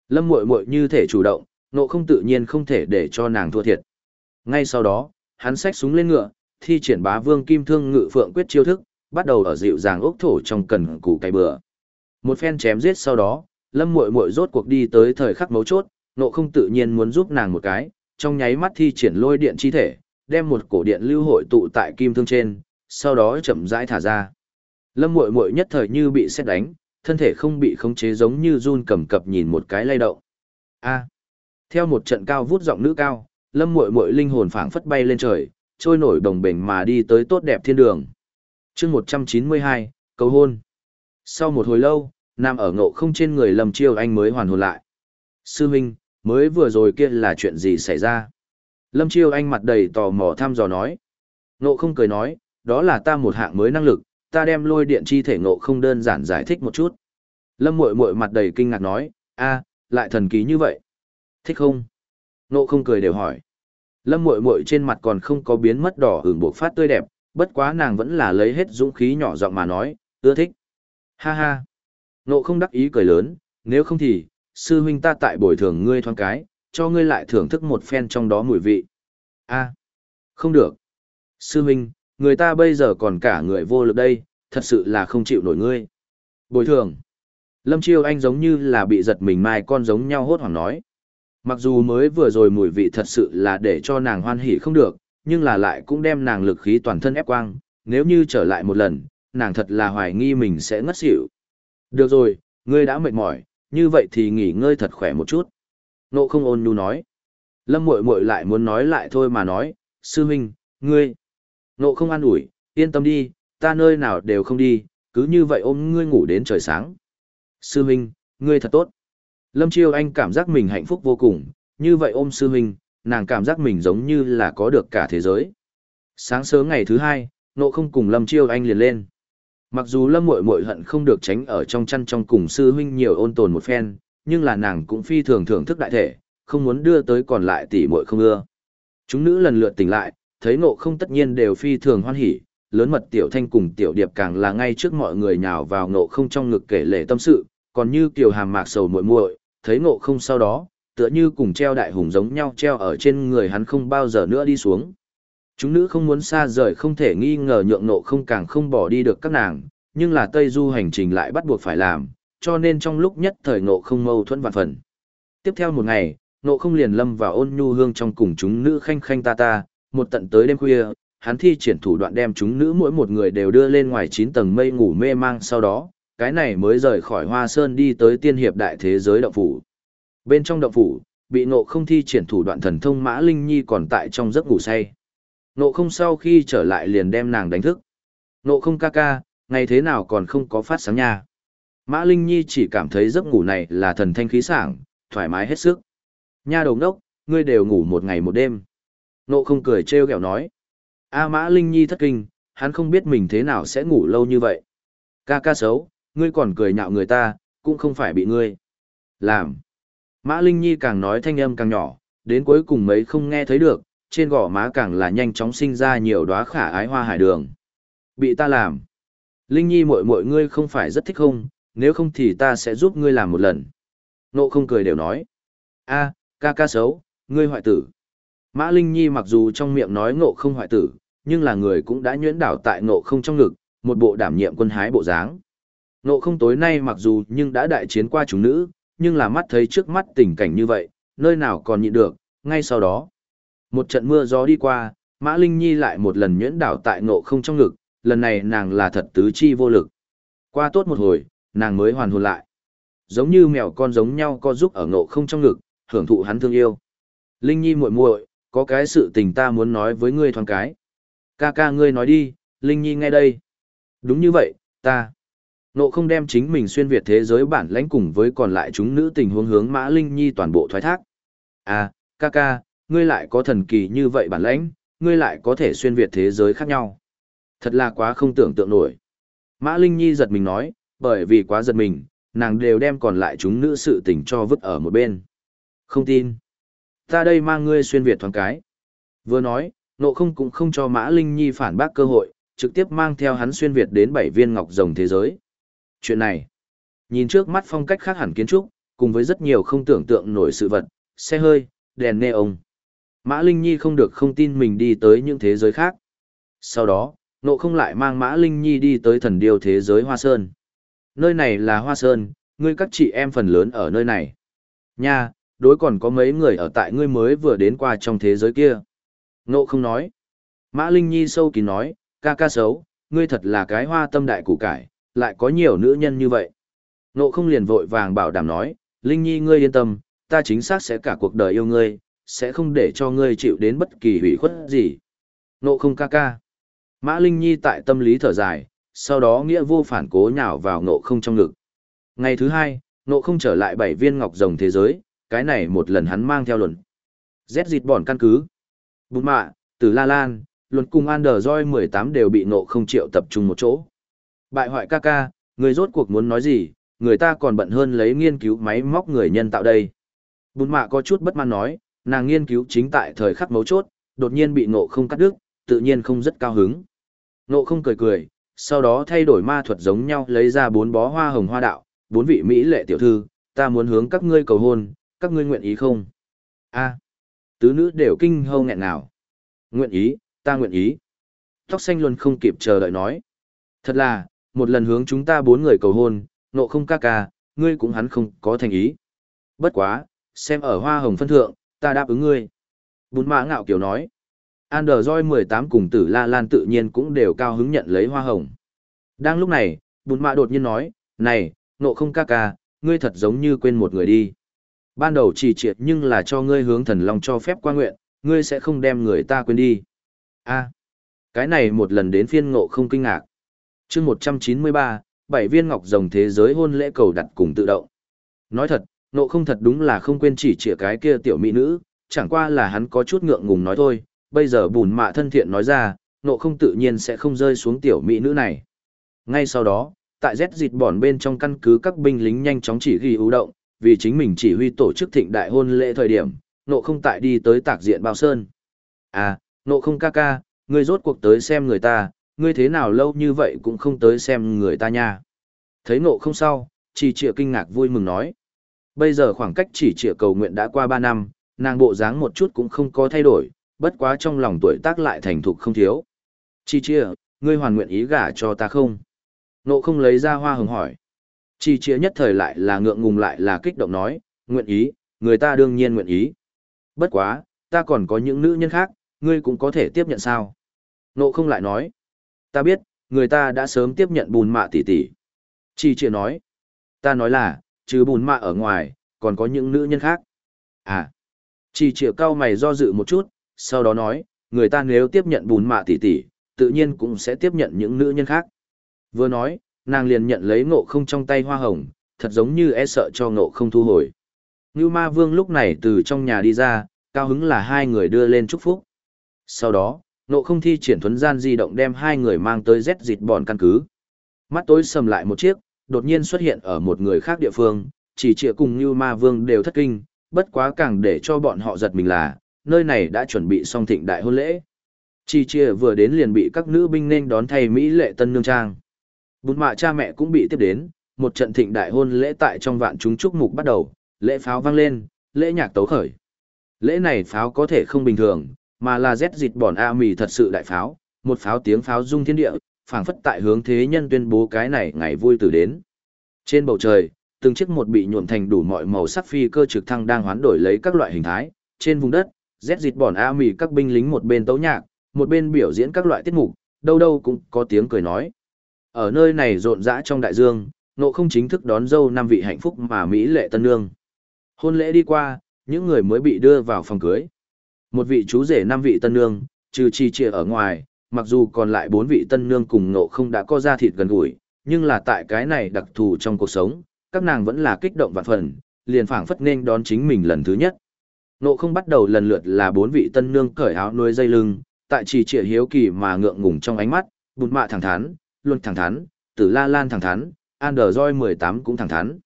Lâm muội muội như thể chủ động, ngộ không tự nhiên không thể để cho nàng thua thiệt. Ngay sau đó, hắn xách súng lên ngựa, thi triển bá vương kim thương ngự phượng quyết chiêu thức, bắt đầu ở dịu dàng ốc thổ trong cần củ cây bừa. Một phen chém giết sau đó, Lâm Muội Muội rốt cuộc đi tới thời khắc mấu chốt, nộ không tự nhiên muốn giúp nàng một cái, trong nháy mắt thi triển lôi điện chi thể, đem một cổ điện lưu hội tụ tại kim thương trên, sau đó chậm rãi thả ra. Lâm Muội Muội nhất thời như bị sét đánh, thân thể không bị khống chế giống như run cầm cập nhìn một cái lay động. A. Theo một trận cao vút giọng nữ cao, Lâm Muội Muội linh hồn phảng phất bay lên trời, trôi nổi đồng bền mà đi tới tốt đẹp thiên đường. Chương 192, cầu hôn. Sau một hồi lâu, Nam ở ngộ không trên người Lâm Chiêu Anh mới hoàn hồn lại. Sư Minh, mới vừa rồi kia là chuyện gì xảy ra? Lâm Chiêu Anh mặt đầy tò mò thăm dò nói. Ngộ không cười nói, đó là ta một hạng mới năng lực, ta đem lôi điện chi thể ngộ không đơn giản giải thích một chút. Lâm muội muội mặt đầy kinh ngạc nói, a, lại thần kỳ như vậy. Thích không? Ngộ không cười đều hỏi. Lâm muội muội trên mặt còn không có biến mất đỏ ửng buộc phát tươi đẹp, bất quá nàng vẫn là lấy hết dũng khí nhỏ giọng mà nói, ưa thích. Ha ha. nộ không đắc ý cười lớn, nếu không thì, sư huynh ta tại bồi thường ngươi thoáng cái, cho ngươi lại thưởng thức một phen trong đó mùi vị. A, không được. Sư huynh, người ta bây giờ còn cả người vô lực đây, thật sự là không chịu nổi ngươi. Bồi thường. Lâm Chiêu Anh giống như là bị giật mình mai con giống nhau hốt hoảng nói. Mặc dù mới vừa rồi mùi vị thật sự là để cho nàng hoan hỉ không được, nhưng là lại cũng đem nàng lực khí toàn thân ép quang, nếu như trở lại một lần, nàng thật là hoài nghi mình sẽ ngất xỉu. Được rồi, ngươi đã mệt mỏi, như vậy thì nghỉ ngơi thật khỏe một chút. Nộ không ôn nhu nói. Lâm muội muội lại muốn nói lại thôi mà nói, sư huynh, ngươi. Nộ không an ủi, yên tâm đi, ta nơi nào đều không đi, cứ như vậy ôm ngươi ngủ đến trời sáng. Sư huynh, ngươi thật tốt. Lâm Chiêu Anh cảm giác mình hạnh phúc vô cùng, như vậy ôm sư huynh, nàng cảm giác mình giống như là có được cả thế giới. Sáng sớm ngày thứ hai, nộ không cùng Lâm Chiêu Anh liền lên. Mặc dù Lâm Muội Muội hận không được tránh ở trong chăn trong cùng sư huynh nhiều ôn tồn một phen, nhưng là nàng cũng phi thường thưởng thức đại thể, không muốn đưa tới còn lại tỷ muội không ưa. Chúng nữ lần lượt tỉnh lại, thấy nộ không tất nhiên đều phi thường hoan hỉ, lớn mật tiểu thanh cùng tiểu điệp càng là ngay trước mọi người nhào vào nộ không trong ngực kể lể tâm sự, còn như kiều hàm mạc sầu muội muội, thấy nộ không sau đó, tựa như cùng treo đại hùng giống nhau treo ở trên người hắn không bao giờ nữa đi xuống. Chúng nữ không muốn xa rời không thể nghi ngờ nhượng nộ không càng không bỏ đi được các nàng, nhưng là Tây Du hành trình lại bắt buộc phải làm, cho nên trong lúc nhất thời nộ không mâu thuẫn vạn phần. Tiếp theo một ngày, nộ không liền lâm vào ôn nhu hương trong cùng chúng nữ khanh khanh ta ta, một tận tới đêm khuya, hắn thi triển thủ đoạn đem chúng nữ mỗi một người đều đưa lên ngoài 9 tầng mây ngủ mê mang sau đó, cái này mới rời khỏi hoa sơn đi tới tiên hiệp đại thế giới động phủ. Bên trong động phủ, bị nộ không thi triển thủ đoạn thần thông mã linh nhi còn tại trong giấc ngủ say. Nộ không sau khi trở lại liền đem nàng đánh thức. Nộ không ca ca, ngày thế nào còn không có phát sáng nha. Mã Linh Nhi chỉ cảm thấy giấc ngủ này là thần thanh khí sảng, thoải mái hết sức. Nha đầu ngốc, ngươi đều ngủ một ngày một đêm. Nộ không cười trêu ghẹo nói. A Mã Linh Nhi thất kinh, hắn không biết mình thế nào sẽ ngủ lâu như vậy. Ca ca xấu, ngươi còn cười nhạo người ta, cũng không phải bị ngươi. Làm. Mã Linh Nhi càng nói thanh âm càng nhỏ, đến cuối cùng mấy không nghe thấy được, trên gò má càng là nhanh chóng sinh ra nhiều đóa khả ái hoa hải đường. Bị ta làm. Linh Nhi muội muội ngươi không phải rất thích không, nếu không thì ta sẽ giúp ngươi làm một lần. Nộ không cười đều nói. a ca ca xấu, ngươi hoại tử. Mã Linh Nhi mặc dù trong miệng nói ngộ không hoại tử, nhưng là người cũng đã nhuyễn đảo tại ngộ không trong ngực, một bộ đảm nhiệm quân hái bộ dáng. Ngộ không tối nay mặc dù nhưng đã đại chiến qua chúng nữ, nhưng là mắt thấy trước mắt tình cảnh như vậy, nơi nào còn nhịn được, ngay sau đó. Một trận mưa gió đi qua, Mã Linh Nhi lại một lần nhuyễn đảo tại ngộ không trong ngực, lần này nàng là thật tứ chi vô lực. Qua tốt một hồi, nàng mới hoàn hồn lại. giống như mèo con giống nhau co giúp ở ngộ không trong ngực, hưởng thụ hắn thương yêu. Linh Nhi muội muội, có cái sự tình ta muốn nói với ngươi thoáng cái. Ca ca ngươi nói đi, Linh Nhi nghe đây. Đúng như vậy, ta. Nộ không đem chính mình xuyên Việt thế giới bản lãnh cùng với còn lại chúng nữ tình huống hướng Mã Linh Nhi toàn bộ thoái thác. À, ca ca, ngươi lại có thần kỳ như vậy bản lãnh, ngươi lại có thể xuyên Việt thế giới khác nhau. Thật là quá không tưởng tượng nổi. Mã Linh Nhi giật mình nói, bởi vì quá giật mình, nàng đều đem còn lại chúng nữ sự tình cho vứt ở một bên. Không tin. Ta đây mang ngươi xuyên Việt thoáng cái. Vừa nói, nộ không cũng không cho Mã Linh Nhi phản bác cơ hội, trực tiếp mang theo hắn xuyên Việt đến bảy viên ngọc rồng thế giới. Chuyện này, nhìn trước mắt phong cách khác hẳn kiến trúc, cùng với rất nhiều không tưởng tượng nổi sự vật, xe hơi, đèn neon. Mã Linh Nhi không được không tin mình đi tới những thế giới khác. Sau đó, nộ không lại mang Mã Linh Nhi đi tới thần điêu thế giới Hoa Sơn. Nơi này là Hoa Sơn, ngươi các chị em phần lớn ở nơi này. Nha, đối còn có mấy người ở tại ngươi mới vừa đến qua trong thế giới kia. Nộ không nói. Mã Linh Nhi sâu kín nói, ca ca xấu, ngươi thật là cái hoa tâm đại củ cải, lại có nhiều nữ nhân như vậy. Nộ không liền vội vàng bảo đảm nói, Linh Nhi ngươi yên tâm, ta chính xác sẽ cả cuộc đời yêu ngươi, sẽ không để cho ngươi chịu đến bất kỳ hủy khuất gì. Nộ không ca ca. Mã Linh Nhi tại tâm lý thở dài, sau đó nghĩa vô phản cố nhào vào nộ không trong ngực. Ngày thứ hai, nộ không trở lại bảy viên ngọc rồng thế giới, cái này một lần hắn mang theo luận. Z dịt bỏn căn cứ. Bụt mạ, từ La Lan, luận cùng Android 18 đều bị nộ không triệu tập trung một chỗ. Bại hoại ca ca, người rốt cuộc muốn nói gì, người ta còn bận hơn lấy nghiên cứu máy móc người nhân tạo đây. Bùn mạ có chút bất mãn nói, nàng nghiên cứu chính tại thời khắc mấu chốt, đột nhiên bị nộ không cắt đứt, tự nhiên không rất cao hứng. Nộ không cười cười, sau đó thay đổi ma thuật giống nhau lấy ra bốn bó hoa hồng hoa đạo, bốn vị Mỹ lệ tiểu thư, ta muốn hướng các ngươi cầu hôn, các ngươi nguyện ý không? a tứ nữ đều kinh hâu nghẹn nào. Nguyện ý, ta nguyện ý. Tóc xanh luôn không kịp chờ đợi nói. Thật là, một lần hướng chúng ta bốn người cầu hôn, nộ không ca ca, ngươi cũng hắn không có thành ý. Bất quá, xem ở hoa hồng phân thượng, ta đáp ứng ngươi. Bún mã ngạo kiểu nói. Android 18 cùng tử La Lan tự nhiên cũng đều cao hứng nhận lấy hoa hồng. Đang lúc này, bún mã đột nhiên nói, này, nộ không ca ca, ngươi thật giống như quên một người đi. Ban đầu chỉ triệt nhưng là cho ngươi hướng thần long cho phép qua nguyện, ngươi sẽ không đem người ta quên đi. a cái này một lần đến phiên ngộ không kinh ngạc chương 193, bảy viên ngọc rồng thế giới hôn lễ cầu đặt cùng tự động. Nói thật, nộ không thật đúng là không quên chỉ trịa cái kia tiểu mỹ nữ, chẳng qua là hắn có chút ngượng ngùng nói thôi, bây giờ bùn mạ thân thiện nói ra, nộ không tự nhiên sẽ không rơi xuống tiểu mỹ nữ này. Ngay sau đó, tại Z dịt bỏn bên trong căn cứ các binh lính nhanh chóng chỉ ghi ưu động, vì chính mình chỉ huy tổ chức thịnh đại hôn lễ thời điểm, nộ không tại đi tới tạc diện bao sơn. À, nộ không ca ca, ngươi rốt cuộc tới xem người ta, ngươi thế nào lâu như vậy cũng không tới xem người ta nha. Thấy nộ không sao, chỉ trịa kinh ngạc vui mừng nói. Bây giờ khoảng cách chỉ trịa cầu nguyện đã qua 3 năm, nàng bộ dáng một chút cũng không có thay đổi, bất quá trong lòng tuổi tác lại thành thục không thiếu. Chi trịa, ngươi hoàn nguyện ý gả cho ta không? Nộ không lấy ra hoa hồng hỏi. Chi trịa nhất thời lại là ngượng ngùng lại là kích động nói, nguyện ý, người ta đương nhiên nguyện ý. Bất quá, ta còn có những nữ nhân khác, ngươi cũng có thể tiếp nhận sao? Nộ không lại nói. Ta biết, người ta đã sớm tiếp nhận bùn mạ tỷ tỷ. Chi chia nói. Ta nói là, trừ bùn mạ ở ngoài, còn có những nữ nhân khác. À. Chi chia cao mày do dự một chút, sau đó nói, người ta nếu tiếp nhận bùn mạ tỷ tỷ, tự nhiên cũng sẽ tiếp nhận những nữ nhân khác. Vừa nói, nàng liền nhận lấy ngộ không trong tay hoa hồng, thật giống như e sợ cho ngộ không thu hồi. Ngưu ma vương lúc này từ trong nhà đi ra, cao hứng là hai người đưa lên chúc phúc. Sau đó, Nộ không thi triển thuấn gian di động đem hai người mang tới rét dịt bòn căn cứ. Mắt tối sầm lại một chiếc, đột nhiên xuất hiện ở một người khác địa phương, chỉ trịa cùng như ma vương đều thất kinh, bất quá càng để cho bọn họ giật mình là, nơi này đã chuẩn bị xong thịnh đại hôn lễ. Chỉ trịa vừa đến liền bị các nữ binh nên đón thay Mỹ lệ tân nương trang. Bùn mạ cha mẹ cũng bị tiếp đến, một trận thịnh đại hôn lễ tại trong vạn chúng chúc mục bắt đầu, lễ pháo vang lên, lễ nhạc tấu khởi. Lễ này pháo có thể không bình thường, mà là rét dịt bọn A mì thật sự đại pháo, một pháo tiếng pháo rung thiên địa, phảng phất tại hướng thế nhân tuyên bố cái này ngày vui từ đến. Trên bầu trời, từng chiếc một bị nhuộm thành đủ mọi màu sắc phi cơ trực thăng đang hoán đổi lấy các loại hình thái, trên vùng đất, rét dịt bọn A mì các binh lính một bên tấu nhạc, một bên biểu diễn các loại tiết mục, đâu đâu cũng có tiếng cười nói. Ở nơi này rộn rã trong đại dương, nộ không chính thức đón dâu năm vị hạnh phúc mà Mỹ lệ tân nương. Hôn lễ đi qua, những người mới bị đưa vào phòng cưới. Một vị chú rể năm vị tân nương, trừ chi chia ở ngoài, mặc dù còn lại bốn vị tân nương cùng nộ không đã có ra thịt gần gũi, nhưng là tại cái này đặc thù trong cuộc sống, các nàng vẫn là kích động vạn phần, liền phảng phất nên đón chính mình lần thứ nhất. Nộ không bắt đầu lần lượt là bốn vị tân nương cởi áo nuôi dây lưng, tại chỉ trịa hiếu kỳ mà ngượng ngùng trong ánh mắt, bụt mạ thẳng thắn, luôn thẳng thắn, tử la lan thẳng thắn, Anderjoy 18 cũng thẳng thắn.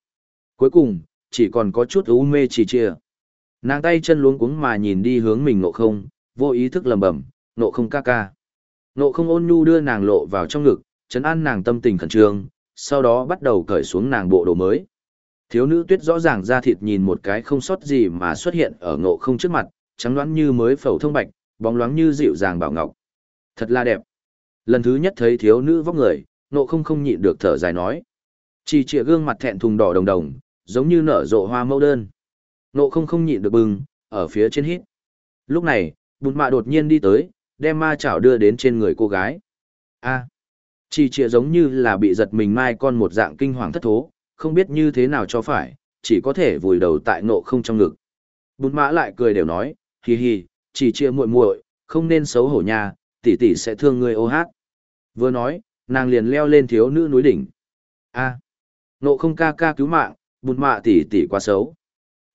Cuối cùng, chỉ còn có chút u mê chỉ chia. Nàng tay chân luống cuống mà nhìn đi hướng mình nộ không, vô ý thức lầm bẩm, nộ không ca ca. Nộ không ôn nhu đưa nàng lộ vào trong ngực, chấn an nàng tâm tình khẩn trương, sau đó bắt đầu cởi xuống nàng bộ đồ mới. Thiếu nữ tuyết rõ ràng ra thịt nhìn một cái không sót gì mà xuất hiện ở ngộ không trước mặt, trắng đoán như mới phẩu thông bạch, bóng loáng như dịu dàng bảo ngọc. Thật là đẹp. Lần thứ nhất thấy thiếu nữ vóc người, ngộ không không nhịn được thở dài nói. Chỉ trịa gương mặt thẹn thùng đỏ đồng đồng, giống như nở rộ hoa mẫu đơn. Nộ không không nhịn được bừng, ở phía trên hít. Lúc này, bụt mạ đột nhiên đi tới, đem ma chảo đưa đến trên người cô gái. a chỉ trịa giống như là bị giật mình mai con một dạng kinh hoàng thất thố, không biết như thế nào cho phải, chỉ có thể vùi đầu tại nộ không trong ngực. Bùn mạ lại cười đều nói, hì hì, chỉ chia muội muội, không nên xấu hổ nha, tỷ tỷ sẽ thương người ô hát. Vừa nói, nàng liền leo lên thiếu nữ núi đỉnh. A, nộ không ca ca cứu mạng, bùn mạ tỷ tỷ quá xấu.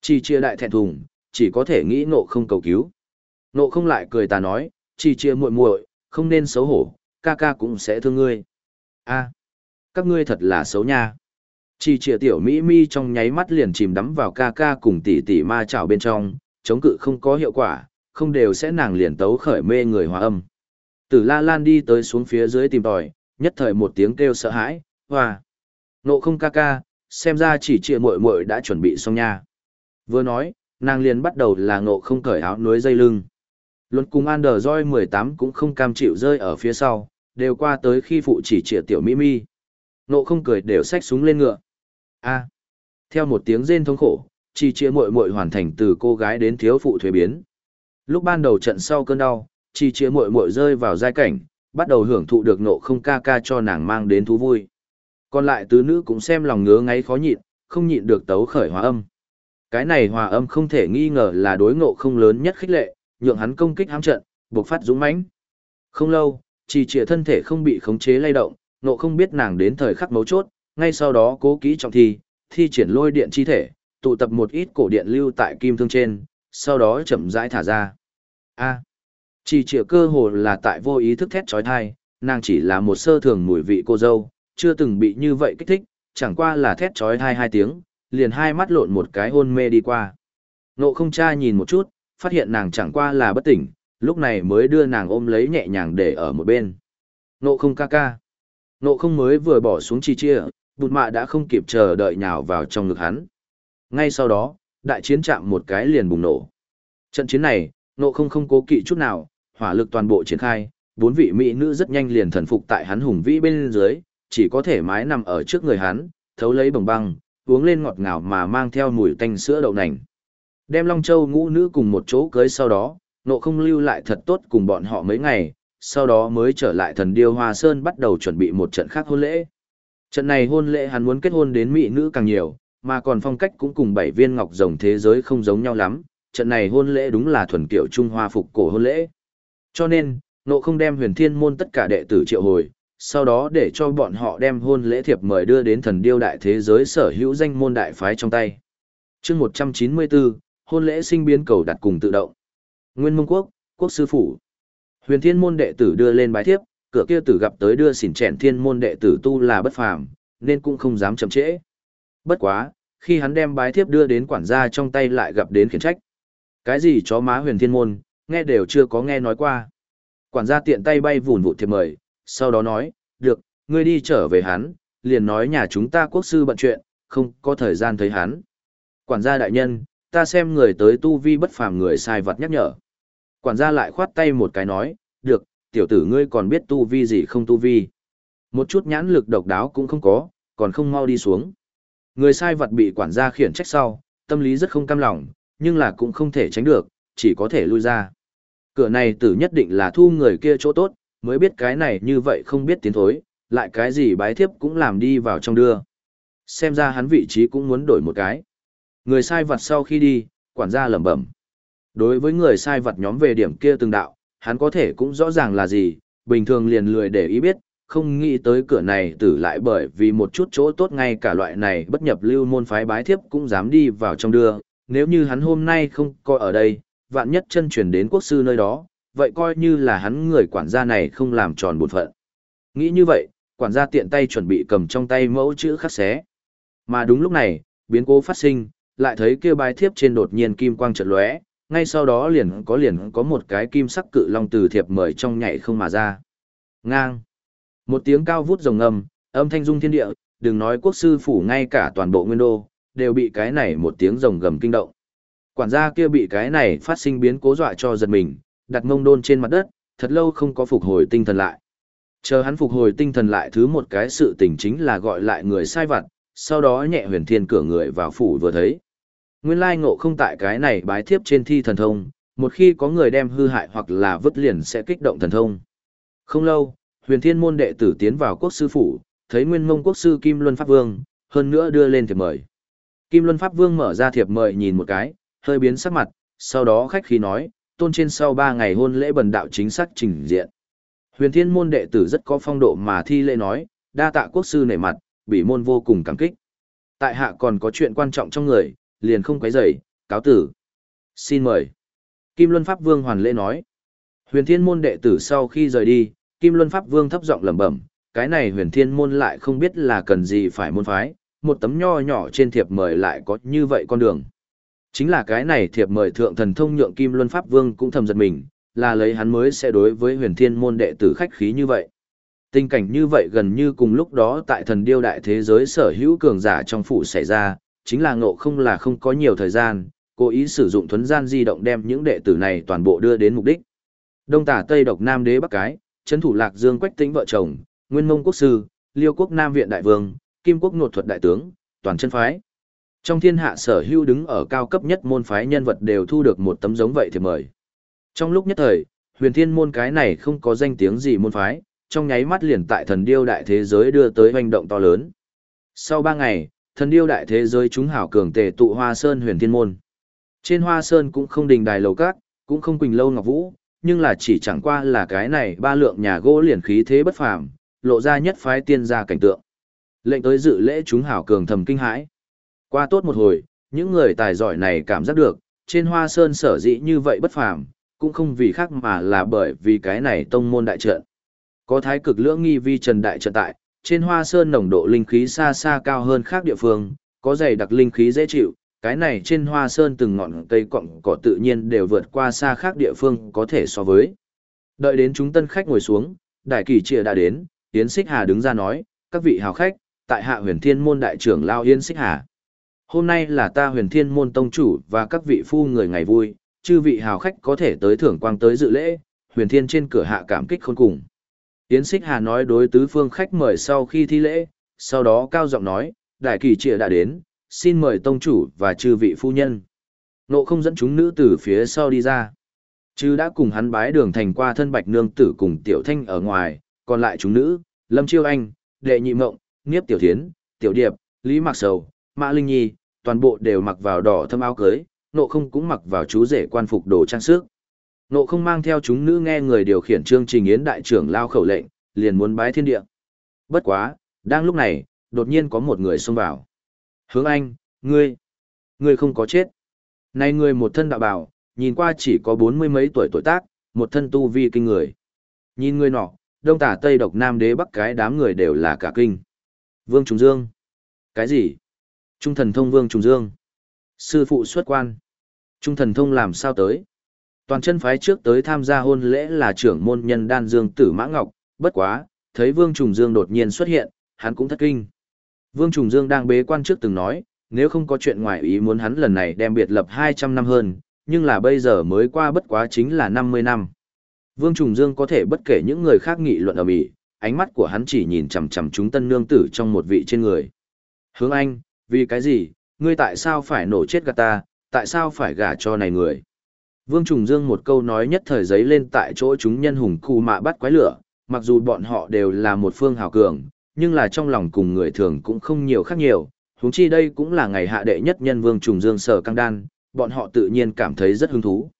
Chỉ chia đại thẹn thùng, chỉ có thể nghĩ nộ không cầu cứu. Nộ không lại cười ta nói, chỉ chia muội muội, không nên xấu hổ, ca ca cũng sẽ thương ngươi. A, các ngươi thật là xấu nha. Chỉ chia tiểu Mỹ mi trong nháy mắt liền chìm đắm vào ca ca cùng tỷ tỷ ma chảo bên trong, chống cự không có hiệu quả, không đều sẽ nàng liền tấu khởi mê người hòa âm. Tử la lan đi tới xuống phía dưới tìm tòi, nhất thời một tiếng kêu sợ hãi, hoa. Nộ không ca ca, xem ra chỉ chia muội muội đã chuẩn bị xong nha. Vừa nói, nàng liền bắt đầu là ngộ không cởi áo núi dây lưng. Luân cùng Ander Joy 18 cũng không cam chịu rơi ở phía sau, đều qua tới khi phụ chỉ trịa tiểu Mỹ mi. Nộ không cười đều xách súng lên ngựa. A. Theo một tiếng rên thống khổ chỉ trịa muội muội hoàn thành từ cô gái đến thiếu phụ thuế biến. Lúc ban đầu trận sau cơn đau chỉ trịa muội muội rơi vào giai cảnh bắt đầu hưởng thụ được nộ không ca ca cho nàng mang đến thú vui. Còn lại tứ nữ cũng xem lòng ngứa ngáy khó nhịn không nhịn được tấu khởi hóa âm cái này hòa âm không thể nghi ngờ là đối ngộ không lớn nhất khích lệ nhượng hắn công kích hám trận buộc phát dũng mãnh không lâu chỉ trịa thân thể không bị khống chế lay động nộ không biết nàng đến thời khắc mấu chốt ngay sau đó cố kỹ trọng thi, thi triển lôi điện chi thể, tụ tập một ít cổ điện lưu tại kim thương trên, sau đó chậm rãi thả ra. A. chỉ trịa cơ hồ là tại vô ý thức thét trói thai, nàng chỉ là một sơ thường mùi vị cô dâu, chưa từng bị như vậy kích thích, chẳng qua là thét trói thai hai tiếng, liền hai mắt lộn một cái hôn mê đi qua. Nộ không cha nhìn một chút, phát hiện nàng chẳng qua là bất tỉnh, lúc này mới đưa nàng ôm lấy nhẹ nhàng để ở một bên. Nộ không ca ca. Nộ không mới vừa bỏ xuống chi chia, bụt mạ đã không kịp chờ đợi nhào vào trong ngực hắn. Ngay sau đó, đại chiến chạm một cái liền bùng nổ. Trận chiến này, nộ không không cố kỵ chút nào, hỏa lực toàn bộ triển khai, bốn vị mỹ nữ rất nhanh liền thần phục tại hắn hùng vĩ bên dưới, chỉ có thể mái nằm ở trước người hắn, thấu lấy bồng băng, uống lên ngọt ngào mà mang theo mùi tanh sữa đậu nành. Đem Long Châu ngũ nữ cùng một chỗ cưới sau đó, nộ không lưu lại thật tốt cùng bọn họ mấy ngày, sau đó mới trở lại thần điêu hoa sơn bắt đầu chuẩn bị một trận khác hôn lễ. Trận này hôn lễ hắn muốn kết hôn đến mỹ nữ càng nhiều, mà còn phong cách cũng cùng bảy viên ngọc rồng thế giới không giống nhau lắm, trận này hôn lễ đúng là thuần kiểu Trung Hoa phục cổ hôn lễ. Cho nên, nộ không đem huyền thiên môn tất cả đệ tử triệu hồi, sau đó để cho bọn họ đem hôn lễ thiệp mời đưa đến thần điêu đại thế giới sở hữu danh môn đại phái trong tay. chương 194, hôn lễ sinh biến cầu đặt cùng tự động. Nguyên Mông Quốc, Quốc Sư Phủ. Huyền thiên môn đệ tử đưa lên bái thiếp, cửa kia tử gặp tới đưa xỉn chèn thiên môn đệ tử tu là bất phàm, nên cũng không dám chậm trễ. Bất quá, khi hắn đem bái thiếp đưa đến quản gia trong tay lại gặp đến khiển trách. Cái gì chó má huyền thiên môn, nghe đều chưa có nghe nói qua. Quản gia tiện tay bay vùn vụ thiệp mời, sau đó nói, được, ngươi đi trở về hắn, liền nói nhà chúng ta quốc sư bận chuyện, không có thời gian thấy hắn. Quản gia đại nhân, ta xem người tới tu vi bất phàm người sai vật nhắc nhở. Quản gia lại khoát tay một cái nói, được, tiểu tử ngươi còn biết tu vi gì không tu vi. Một chút nhãn lực độc đáo cũng không có, còn không mau đi xuống. Người sai vật bị quản gia khiển trách sau, tâm lý rất không cam lòng, nhưng là cũng không thể tránh được, chỉ có thể lui ra. Cửa này tử nhất định là thu người kia chỗ tốt, mới biết cái này như vậy không biết tiến thối, lại cái gì bái thiếp cũng làm đi vào trong đưa. Xem ra hắn vị trí cũng muốn đổi một cái. Người sai vật sau khi đi, quản gia lẩm bẩm. Đối với người sai vật nhóm về điểm kia từng đạo, hắn có thể cũng rõ ràng là gì, bình thường liền lười để ý biết, không nghĩ tới cửa này tử lại bởi vì một chút chỗ tốt ngay cả loại này bất nhập lưu môn phái bái thiếp cũng dám đi vào trong đưa, nếu như hắn hôm nay không coi ở đây, vạn nhất chân chuyển đến quốc sư nơi đó, vậy coi như là hắn người quản gia này không làm tròn bổn phận. Nghĩ như vậy, quản gia tiện tay chuẩn bị cầm trong tay mẫu chữ khắc xé. Mà đúng lúc này, biến cố phát sinh, lại thấy kia bài thiếp trên đột nhiên kim quang chợt lóe, ngay sau đó liền có liền có một cái kim sắc cự long từ thiệp mời trong nhảy không mà ra. Ngang. Một tiếng cao vút rồng ngầm, âm thanh dung thiên địa, đừng nói quốc sư phủ ngay cả toàn bộ nguyên đô, đều bị cái này một tiếng rồng gầm kinh động. Quản gia kia bị cái này phát sinh biến cố dọa cho giật mình, đặt mông đôn trên mặt đất, thật lâu không có phục hồi tinh thần lại. Chờ hắn phục hồi tinh thần lại thứ một cái sự tình chính là gọi lại người sai vặt, sau đó nhẹ huyền thiên cửa người vào phủ vừa thấy. Nguyên lai ngộ không tại cái này bái thiếp trên thi thần thông, một khi có người đem hư hại hoặc là vứt liền sẽ kích động thần thông. Không lâu, huyền thiên môn đệ tử tiến vào quốc sư phủ, thấy nguyên mông quốc sư Kim Luân Pháp Vương, hơn nữa đưa lên thiệp mời. Kim Luân Pháp Vương mở ra thiệp mời nhìn một cái, hơi biến sắc mặt, sau đó khách khí nói, tôn trên sau ba ngày hôn lễ bần đạo chính xác trình diện. Huyền thiên môn đệ tử rất có phong độ mà thi lễ nói, đa tạ quốc sư nể mặt, bị môn vô cùng cảm kích. Tại hạ còn có chuyện quan trọng trong người, liền không quấy rầy, cáo tử. Xin mời. Kim Luân Pháp Vương hoàn lễ nói. Huyền thiên môn đệ tử sau khi rời đi, Kim Luân Pháp Vương thấp giọng lẩm bẩm, cái này huyền thiên môn lại không biết là cần gì phải môn phái, một tấm nho nhỏ trên thiệp mời lại có như vậy con đường. Chính là cái này thiệp mời thượng thần thông nhượng Kim Luân Pháp Vương cũng thầm giật mình, là lấy hắn mới sẽ đối với huyền thiên môn đệ tử khách khí như vậy. Tình cảnh như vậy gần như cùng lúc đó tại thần điêu đại thế giới sở hữu cường giả trong phủ xảy ra, chính là ngộ không là không có nhiều thời gian, cố ý sử dụng thuấn gian di động đem những đệ tử này toàn bộ đưa đến mục đích. Đông tả Tây độc Nam đế Bắc cái, chấn thủ lạc dương quách tĩnh vợ chồng, nguyên mông quốc sư, liêu quốc Nam viện đại vương, kim quốc nột thuật đại tướng, toàn chân phái. Trong thiên hạ sở hữu đứng ở cao cấp nhất môn phái nhân vật đều thu được một tấm giống vậy thì mời. Trong lúc nhất thời, huyền thiên môn cái này không có danh tiếng gì môn phái, trong nháy mắt liền tại thần điêu đại thế giới đưa tới hoành động to lớn. Sau ba ngày, thần điêu đại thế giới chúng hảo cường tề tụ hoa sơn huyền thiên môn. Trên hoa sơn cũng không đình đài lầu cát, cũng không quỳnh lâu ngọc vũ, nhưng là chỉ chẳng qua là cái này ba lượng nhà gỗ liền khí thế bất phàm, lộ ra nhất phái tiên gia cảnh tượng. Lệnh tới dự lễ chúng hảo cường thầm kinh hãi. Qua tốt một hồi, những người tài giỏi này cảm giác được, trên hoa sơn sở dĩ như vậy bất phàm, cũng không vì khác mà là bởi vì cái này tông môn đại trận. Có thái cực lưỡng nghi vi trần đại trận tại, trên hoa sơn nồng độ linh khí xa xa cao hơn khác địa phương, có dày đặc linh khí dễ chịu, cái này trên hoa sơn từng ngọn cây cọng cỏ tự nhiên đều vượt qua xa khác địa phương có thể so với. Đợi đến chúng tân khách ngồi xuống, đại kỳ trịa đã đến, Yến Xích Hà đứng ra nói, các vị hào khách, tại hạ huyền thiên môn đại trưởng Lao Yến Xích Hà. Hôm nay là ta huyền thiên môn tông chủ và các vị phu người ngày vui, chư vị hào khách có thể tới thưởng quang tới dự lễ, huyền thiên trên cửa hạ cảm kích khôn cùng. Yến Xích Hà nói đối tứ phương khách mời sau khi thi lễ, sau đó cao giọng nói, đại kỳ trịa đã đến, xin mời tông chủ và chư vị phu nhân. Nộ không dẫn chúng nữ từ phía sau đi ra. Chứ đã cùng hắn bái đường thành qua thân bạch nương tử cùng tiểu thanh ở ngoài, còn lại chúng nữ, Lâm Chiêu Anh, Đệ Nhị Mộng, Niếp Tiểu Thiến, Tiểu Điệp, Lý Mạc Sầu, Mã Linh Nhi, toàn bộ đều mặc vào đỏ thâm áo cưới, nộ không cũng mặc vào chú rể quan phục đồ trang sức. Nộ không mang theo chúng nữ nghe người điều khiển chương trình yến đại trưởng lao khẩu lệnh, liền muốn bái thiên địa. Bất quá, đang lúc này, đột nhiên có một người xông vào. Hướng anh, ngươi, ngươi không có chết. Này ngươi một thân đạo bảo, nhìn qua chỉ có bốn mươi mấy tuổi tuổi tác, một thân tu vi kinh người. Nhìn ngươi nọ, đông tả tây độc nam đế bắc cái đám người đều là cả kinh. Vương Trùng Dương. Cái gì? Trung thần thông Vương Trùng Dương. Sư phụ xuất quan. Trung thần thông làm sao tới? Toàn chân phái trước tới tham gia hôn lễ là trưởng môn nhân đan dương tử Mã Ngọc, bất quá, thấy Vương Trùng Dương đột nhiên xuất hiện, hắn cũng thất kinh. Vương Trùng Dương đang bế quan trước từng nói, nếu không có chuyện ngoài ý muốn hắn lần này đem biệt lập 200 năm hơn, nhưng là bây giờ mới qua bất quá chính là 50 năm. Vương Trùng Dương có thể bất kể những người khác nghị luận ở mỹ, ánh mắt của hắn chỉ nhìn chằm chằm chúng tân nương tử trong một vị trên người. Hướng anh, vì cái gì, ngươi tại sao phải nổ chết gạt ta, tại sao phải gả cho này người? Vương Trùng Dương một câu nói nhất thời giấy lên tại chỗ chúng nhân hùng khu mạ bắt quái lửa, mặc dù bọn họ đều là một phương hào cường, nhưng là trong lòng cùng người thường cũng không nhiều khác nhiều, huống chi đây cũng là ngày hạ đệ nhất nhân vương trùng dương sở căng đan, bọn họ tự nhiên cảm thấy rất hứng thú.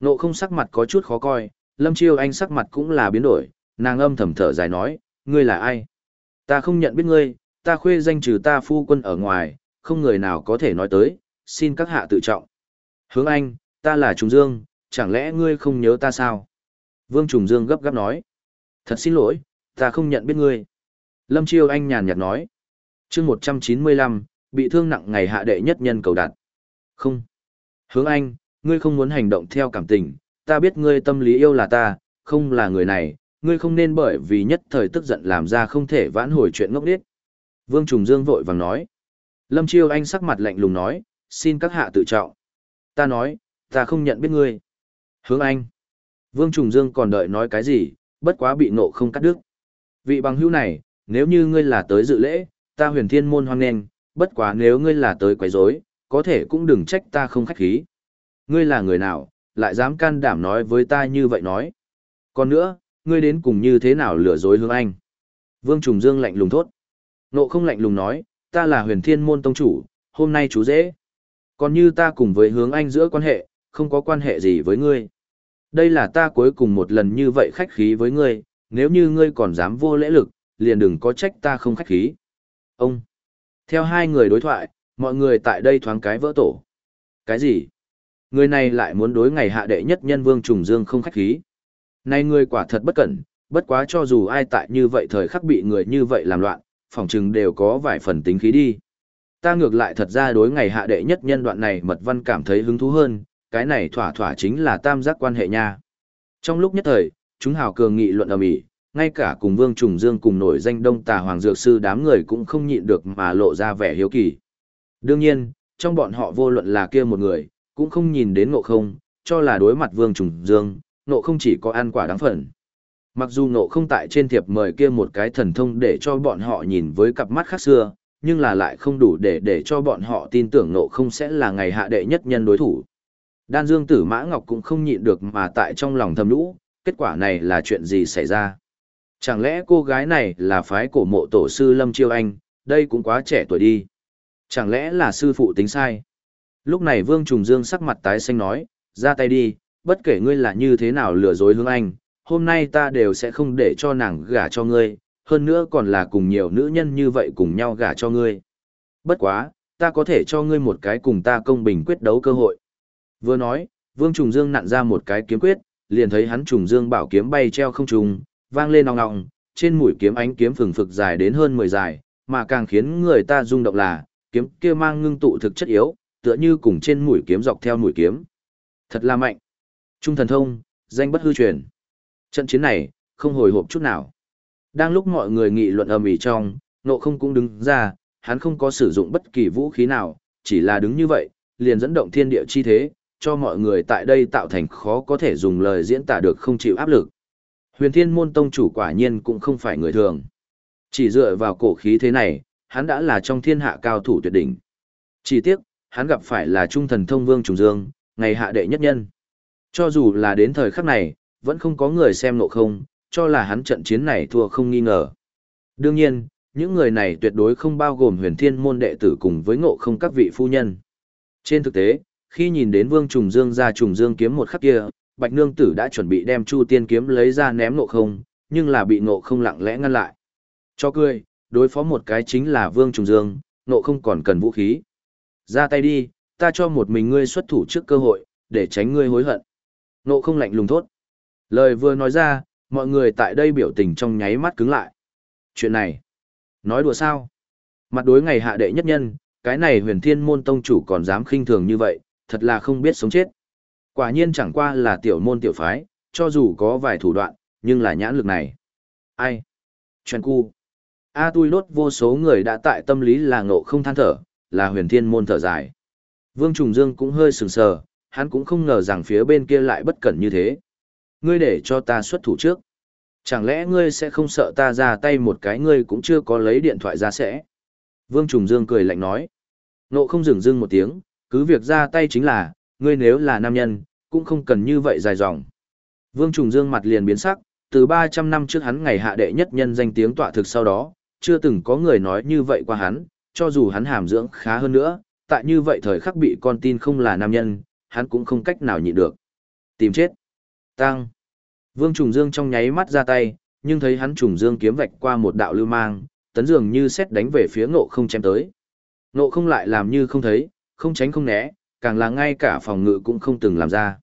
Nộ không sắc mặt có chút khó coi, Lâm Chiêu Anh sắc mặt cũng là biến đổi, nàng âm thầm thở dài nói, ngươi là ai? Ta không nhận biết ngươi, ta khuê danh trừ ta phu quân ở ngoài, không người nào có thể nói tới, xin các hạ tự trọng. Hướng anh, ta là Trùng Dương, chẳng lẽ ngươi không nhớ ta sao? Vương Trùng Dương gấp gáp nói. Thật xin lỗi, ta không nhận biết ngươi. Lâm Chiêu Anh nhàn nhạt nói. chương 195, bị thương nặng ngày hạ đệ nhất nhân cầu đạt. Không. Hướng anh, ngươi không muốn hành động theo cảm tình, ta biết ngươi tâm lý yêu là ta, không là người này, ngươi không nên bởi vì nhất thời tức giận làm ra không thể vãn hồi chuyện ngốc điếc. Vương Trùng Dương vội vàng nói. Lâm Chiêu Anh sắc mặt lạnh lùng nói, xin các hạ tự trọng. Ta nói, ta không nhận biết ngươi. Hướng anh. Vương Trùng Dương còn đợi nói cái gì, bất quá bị nộ không cắt đứt. Vị bằng hữu này, nếu như ngươi là tới dự lễ, ta huyền thiên môn hoan nghênh, bất quá nếu ngươi là tới quấy rối, có thể cũng đừng trách ta không khách khí. Ngươi là người nào, lại dám can đảm nói với ta như vậy nói. Còn nữa, ngươi đến cùng như thế nào lừa dối hướng anh. Vương Trùng Dương lạnh lùng thốt. Nộ không lạnh lùng nói, ta là huyền thiên môn tông chủ, hôm nay chú dễ. Còn như ta cùng với hướng anh giữa quan hệ, không có quan hệ gì với ngươi. Đây là ta cuối cùng một lần như vậy khách khí với ngươi, nếu như ngươi còn dám vô lễ lực, liền đừng có trách ta không khách khí. Ông. Theo hai người đối thoại, mọi người tại đây thoáng cái vỡ tổ. Cái gì? Người này lại muốn đối ngày hạ đệ nhất nhân vương trùng dương không khách khí. Này người quả thật bất cẩn, bất quá cho dù ai tại như vậy thời khắc bị người như vậy làm loạn, phỏng chừng đều có vài phần tính khí đi. Ta ngược lại thật ra đối ngày hạ đệ nhất nhân đoạn này mật văn cảm thấy hứng thú hơn, cái này thỏa thỏa chính là tam giác quan hệ nha. Trong lúc nhất thời, chúng hào cường nghị luận ầm ĩ, ngay cả cùng Vương Trùng Dương cùng nổi danh Đông Tà Hoàng Dược Sư đám người cũng không nhịn được mà lộ ra vẻ hiếu kỳ. Đương nhiên, trong bọn họ vô luận là kia một người, cũng không nhìn đến ngộ không, cho là đối mặt Vương Trùng Dương, ngộ không chỉ có ăn quả đáng phận. Mặc dù ngộ không tại trên thiệp mời kia một cái thần thông để cho bọn họ nhìn với cặp mắt khác xưa, nhưng là lại không đủ để để cho bọn họ tin tưởng ngộ không sẽ là ngày hạ đệ nhất nhân đối thủ. Đan Dương Tử Mã Ngọc cũng không nhịn được mà tại trong lòng thầm lũ, kết quả này là chuyện gì xảy ra? Chẳng lẽ cô gái này là phái cổ mộ tổ sư Lâm Chiêu Anh, đây cũng quá trẻ tuổi đi. Chẳng lẽ là sư phụ tính sai? Lúc này Vương Trùng Dương sắc mặt tái xanh nói, ra tay đi, bất kể ngươi là như thế nào lừa dối hướng anh, hôm nay ta đều sẽ không để cho nàng gả cho ngươi, hơn nữa còn là cùng nhiều nữ nhân như vậy cùng nhau gả cho ngươi. Bất quá, ta có thể cho ngươi một cái cùng ta công bình quyết đấu cơ hội. Vừa nói, Vương Trùng Dương nặn ra một cái kiếm quyết, liền thấy hắn Trùng Dương bảo kiếm bay treo không trùng, vang lên ong ong, trên mũi kiếm ánh kiếm phừng phực dài đến hơn 10 dài, mà càng khiến người ta rung động là, kiếm kia mang ngưng tụ thực chất yếu, tựa như cùng trên mũi kiếm dọc theo mũi kiếm. Thật là mạnh. Trung thần thông, danh bất hư truyền. Trận chiến này, không hồi hộp chút nào. Đang lúc mọi người nghị luận ầm ĩ trong, nộ không cũng đứng ra, hắn không có sử dụng bất kỳ vũ khí nào, chỉ là đứng như vậy, liền dẫn động thiên địa chi thế, cho mọi người tại đây tạo thành khó có thể dùng lời diễn tả được không chịu áp lực. Huyền Thiên Môn Tông chủ quả nhiên cũng không phải người thường. Chỉ dựa vào cổ khí thế này, hắn đã là trong thiên hạ cao thủ tuyệt đỉnh. Chỉ tiếc, hắn gặp phải là trung thần thông vương trùng dương, ngày hạ đệ nhất nhân. Cho dù là đến thời khắc này, vẫn không có người xem nộ không, cho là hắn trận chiến này thua không nghi ngờ. Đương nhiên, những người này tuyệt đối không bao gồm huyền thiên môn đệ tử cùng với ngộ không các vị phu nhân. Trên thực tế, khi nhìn đến vương trùng dương ra trùng dương kiếm một khắc kia, bạch nương tử đã chuẩn bị đem chu tiên kiếm lấy ra ném ngộ không, nhưng là bị ngộ không lặng lẽ ngăn lại. Cho cười, đối phó một cái chính là vương trùng dương, ngộ không còn cần vũ khí. Ra tay đi, ta cho một mình ngươi xuất thủ trước cơ hội, để tránh ngươi hối hận. Ngộ không lạnh lùng thốt. Lời vừa nói ra, mọi người tại đây biểu tình trong nháy mắt cứng lại. Chuyện này, nói đùa sao? Mặt đối ngày hạ đệ nhất nhân, cái này huyền thiên môn tông chủ còn dám khinh thường như vậy, thật là không biết sống chết. Quả nhiên chẳng qua là tiểu môn tiểu phái, cho dù có vài thủ đoạn, nhưng là nhãn lực này. Ai? Chuyện cu. A tui lốt vô số người đã tại tâm lý là ngộ không than thở, là huyền thiên môn thở dài. Vương Trùng Dương cũng hơi sừng sờ, hắn cũng không ngờ rằng phía bên kia lại bất cẩn như thế. Ngươi để cho ta xuất thủ trước. Chẳng lẽ ngươi sẽ không sợ ta ra tay một cái ngươi cũng chưa có lấy điện thoại ra sẽ. Vương Trùng Dương cười lạnh nói. Nộ không dừng dưng một tiếng, cứ việc ra tay chính là, ngươi nếu là nam nhân, cũng không cần như vậy dài dòng. Vương Trùng Dương mặt liền biến sắc, từ 300 năm trước hắn ngày hạ đệ nhất nhân danh tiếng tọa thực sau đó, chưa từng có người nói như vậy qua hắn, cho dù hắn hàm dưỡng khá hơn nữa, tại như vậy thời khắc bị con tin không là nam nhân, hắn cũng không cách nào nhịn được. Tìm chết. Tăng. Vương Trùng Dương trong nháy mắt ra tay, nhưng thấy hắn Trùng Dương kiếm vạch qua một đạo lưu mang, tấn dường như xét đánh về phía ngộ không chém tới. Ngộ không lại làm như không thấy, không tránh không né, càng là ngay cả phòng ngự cũng không từng làm ra.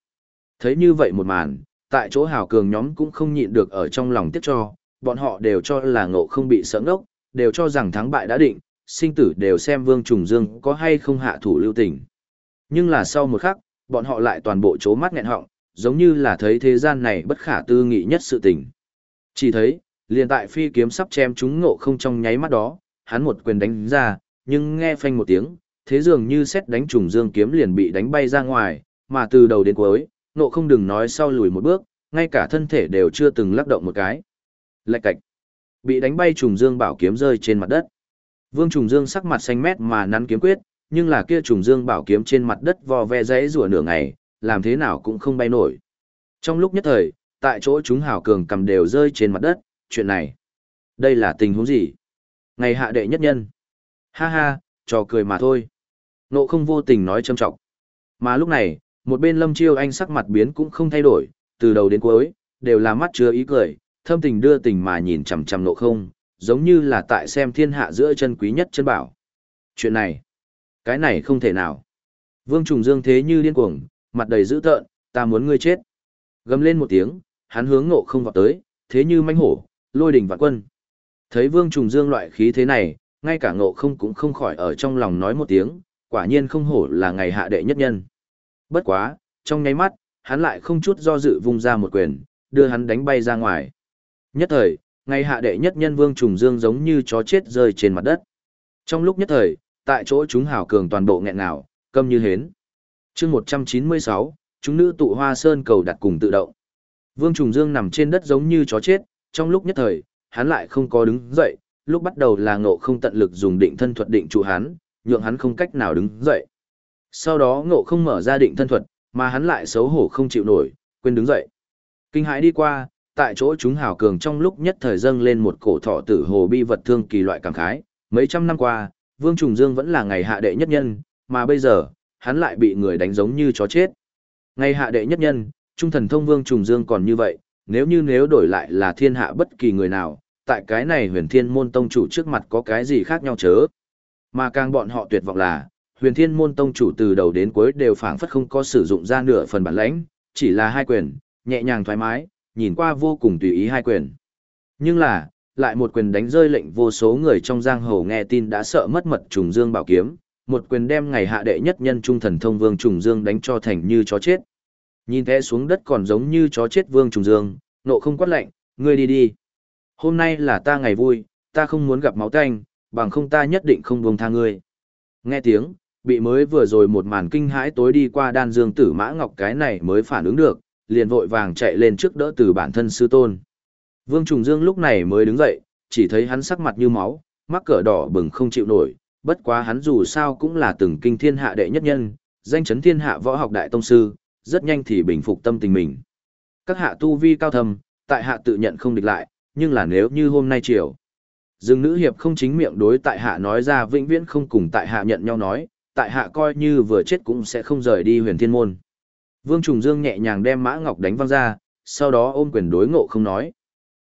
Thấy như vậy một màn, tại chỗ hào cường nhóm cũng không nhịn được ở trong lòng tiếc cho, bọn họ đều cho là ngộ không bị sợ ngốc, đều cho rằng thắng bại đã định, sinh tử đều xem Vương Trùng Dương có hay không hạ thủ lưu tình. Nhưng là sau một khắc, bọn họ lại toàn bộ chố mắt nghẹn họng, giống như là thấy thế gian này bất khả tư nghị nhất sự tình. Chỉ thấy, liền tại phi kiếm sắp chém chúng ngộ không trong nháy mắt đó, hắn một quyền đánh ra, nhưng nghe phanh một tiếng, thế dường như xét đánh trùng dương kiếm liền bị đánh bay ra ngoài, mà từ đầu đến cuối, ngộ không đừng nói sau lùi một bước, ngay cả thân thể đều chưa từng lắc động một cái. Lạch cạch, bị đánh bay trùng dương bảo kiếm rơi trên mặt đất. Vương trùng dương sắc mặt xanh mét mà nắn kiếm quyết, nhưng là kia trùng dương bảo kiếm trên mặt đất vò ve rẽ rủa nửa ngày, làm thế nào cũng không bay nổi. Trong lúc nhất thời, tại chỗ chúng hảo cường cầm đều rơi trên mặt đất, chuyện này. Đây là tình huống gì? Ngày hạ đệ nhất nhân. Ha ha, trò cười mà thôi. Nộ không vô tình nói châm trọng. Mà lúc này, một bên lâm chiêu anh sắc mặt biến cũng không thay đổi, từ đầu đến cuối, đều là mắt chứa ý cười, thâm tình đưa tình mà nhìn chằm chằm nộ không, giống như là tại xem thiên hạ giữa chân quý nhất chân bảo. Chuyện này, cái này không thể nào. Vương Trùng Dương thế như điên cuồng, mặt đầy dữ tợn, ta muốn ngươi chết. Gầm lên một tiếng, hắn hướng ngộ không vào tới, thế như manh hổ, lôi đỉnh vạn quân. Thấy Vương Trùng Dương loại khí thế này, ngay cả ngộ không cũng không khỏi ở trong lòng nói một tiếng, quả nhiên không hổ là ngày hạ đệ nhất nhân. Bất quá, trong nháy mắt, hắn lại không chút do dự vung ra một quyền, đưa hắn đánh bay ra ngoài. Nhất thời, ngày hạ đệ nhất nhân Vương Trùng Dương giống như chó chết rơi trên mặt đất. Trong lúc nhất thời, tại chỗ chúng hào cường toàn bộ nghẹn ngào, câm như hến chương 196, chúng nữ tụ hoa sơn cầu đặt cùng tự động. Vương Trùng Dương nằm trên đất giống như chó chết, trong lúc nhất thời, hắn lại không có đứng dậy, lúc bắt đầu là ngộ không tận lực dùng định thân thuật định trụ hắn, nhượng hắn không cách nào đứng dậy. Sau đó ngộ không mở ra định thân thuật, mà hắn lại xấu hổ không chịu nổi, quên đứng dậy. Kinh hãi đi qua, tại chỗ chúng hào cường trong lúc nhất thời dâng lên một cổ thọ tử hồ bi vật thương kỳ loại cảm khái, mấy trăm năm qua, Vương Trùng Dương vẫn là ngày hạ đệ nhất nhân, mà bây giờ, hắn lại bị người đánh giống như chó chết. ngay hạ đệ nhất nhân, trung thần thông Vương Trùng Dương còn như vậy, nếu như nếu đổi lại là thiên hạ bất kỳ người nào, tại cái này huyền thiên môn tông chủ trước mặt có cái gì khác nhau chớ. Mà càng bọn họ tuyệt vọng là, huyền thiên môn tông chủ từ đầu đến cuối đều phảng phất không có sử dụng ra nửa phần bản lãnh, chỉ là hai quyền, nhẹ nhàng thoải mái, nhìn qua vô cùng tùy ý hai quyền. Nhưng là, lại một quyền đánh rơi lệnh vô số người trong giang hồ nghe tin đã sợ mất mật trùng dương bảo kiếm, một quyền đem ngày hạ đệ nhất nhân trung thần thông vương trùng dương đánh cho thành như chó chết. Nhìn thế xuống đất còn giống như chó chết vương trùng dương, nộ không quát lạnh, ngươi đi đi. Hôm nay là ta ngày vui, ta không muốn gặp máu tanh, bằng không ta nhất định không buông tha ngươi. Nghe tiếng, bị mới vừa rồi một màn kinh hãi tối đi qua đan dương tử mã ngọc cái này mới phản ứng được, liền vội vàng chạy lên trước đỡ từ bản thân sư tôn. Vương Trùng Dương lúc này mới đứng dậy, chỉ thấy hắn sắc mặt như máu, mắc cỡ đỏ bừng không chịu nổi, bất quá hắn dù sao cũng là từng kinh thiên hạ đệ nhất nhân, danh chấn thiên hạ võ học đại tông sư, rất nhanh thì bình phục tâm tình mình. Các hạ tu vi cao thầm, tại hạ tự nhận không địch lại, nhưng là nếu như hôm nay chiều. Dương nữ hiệp không chính miệng đối tại hạ nói ra vĩnh viễn không cùng tại hạ nhận nhau nói, tại hạ coi như vừa chết cũng sẽ không rời đi huyền thiên môn. Vương Trùng Dương nhẹ nhàng đem Mã Ngọc đánh văng ra, sau đó ôm quyền đối ngộ không nói.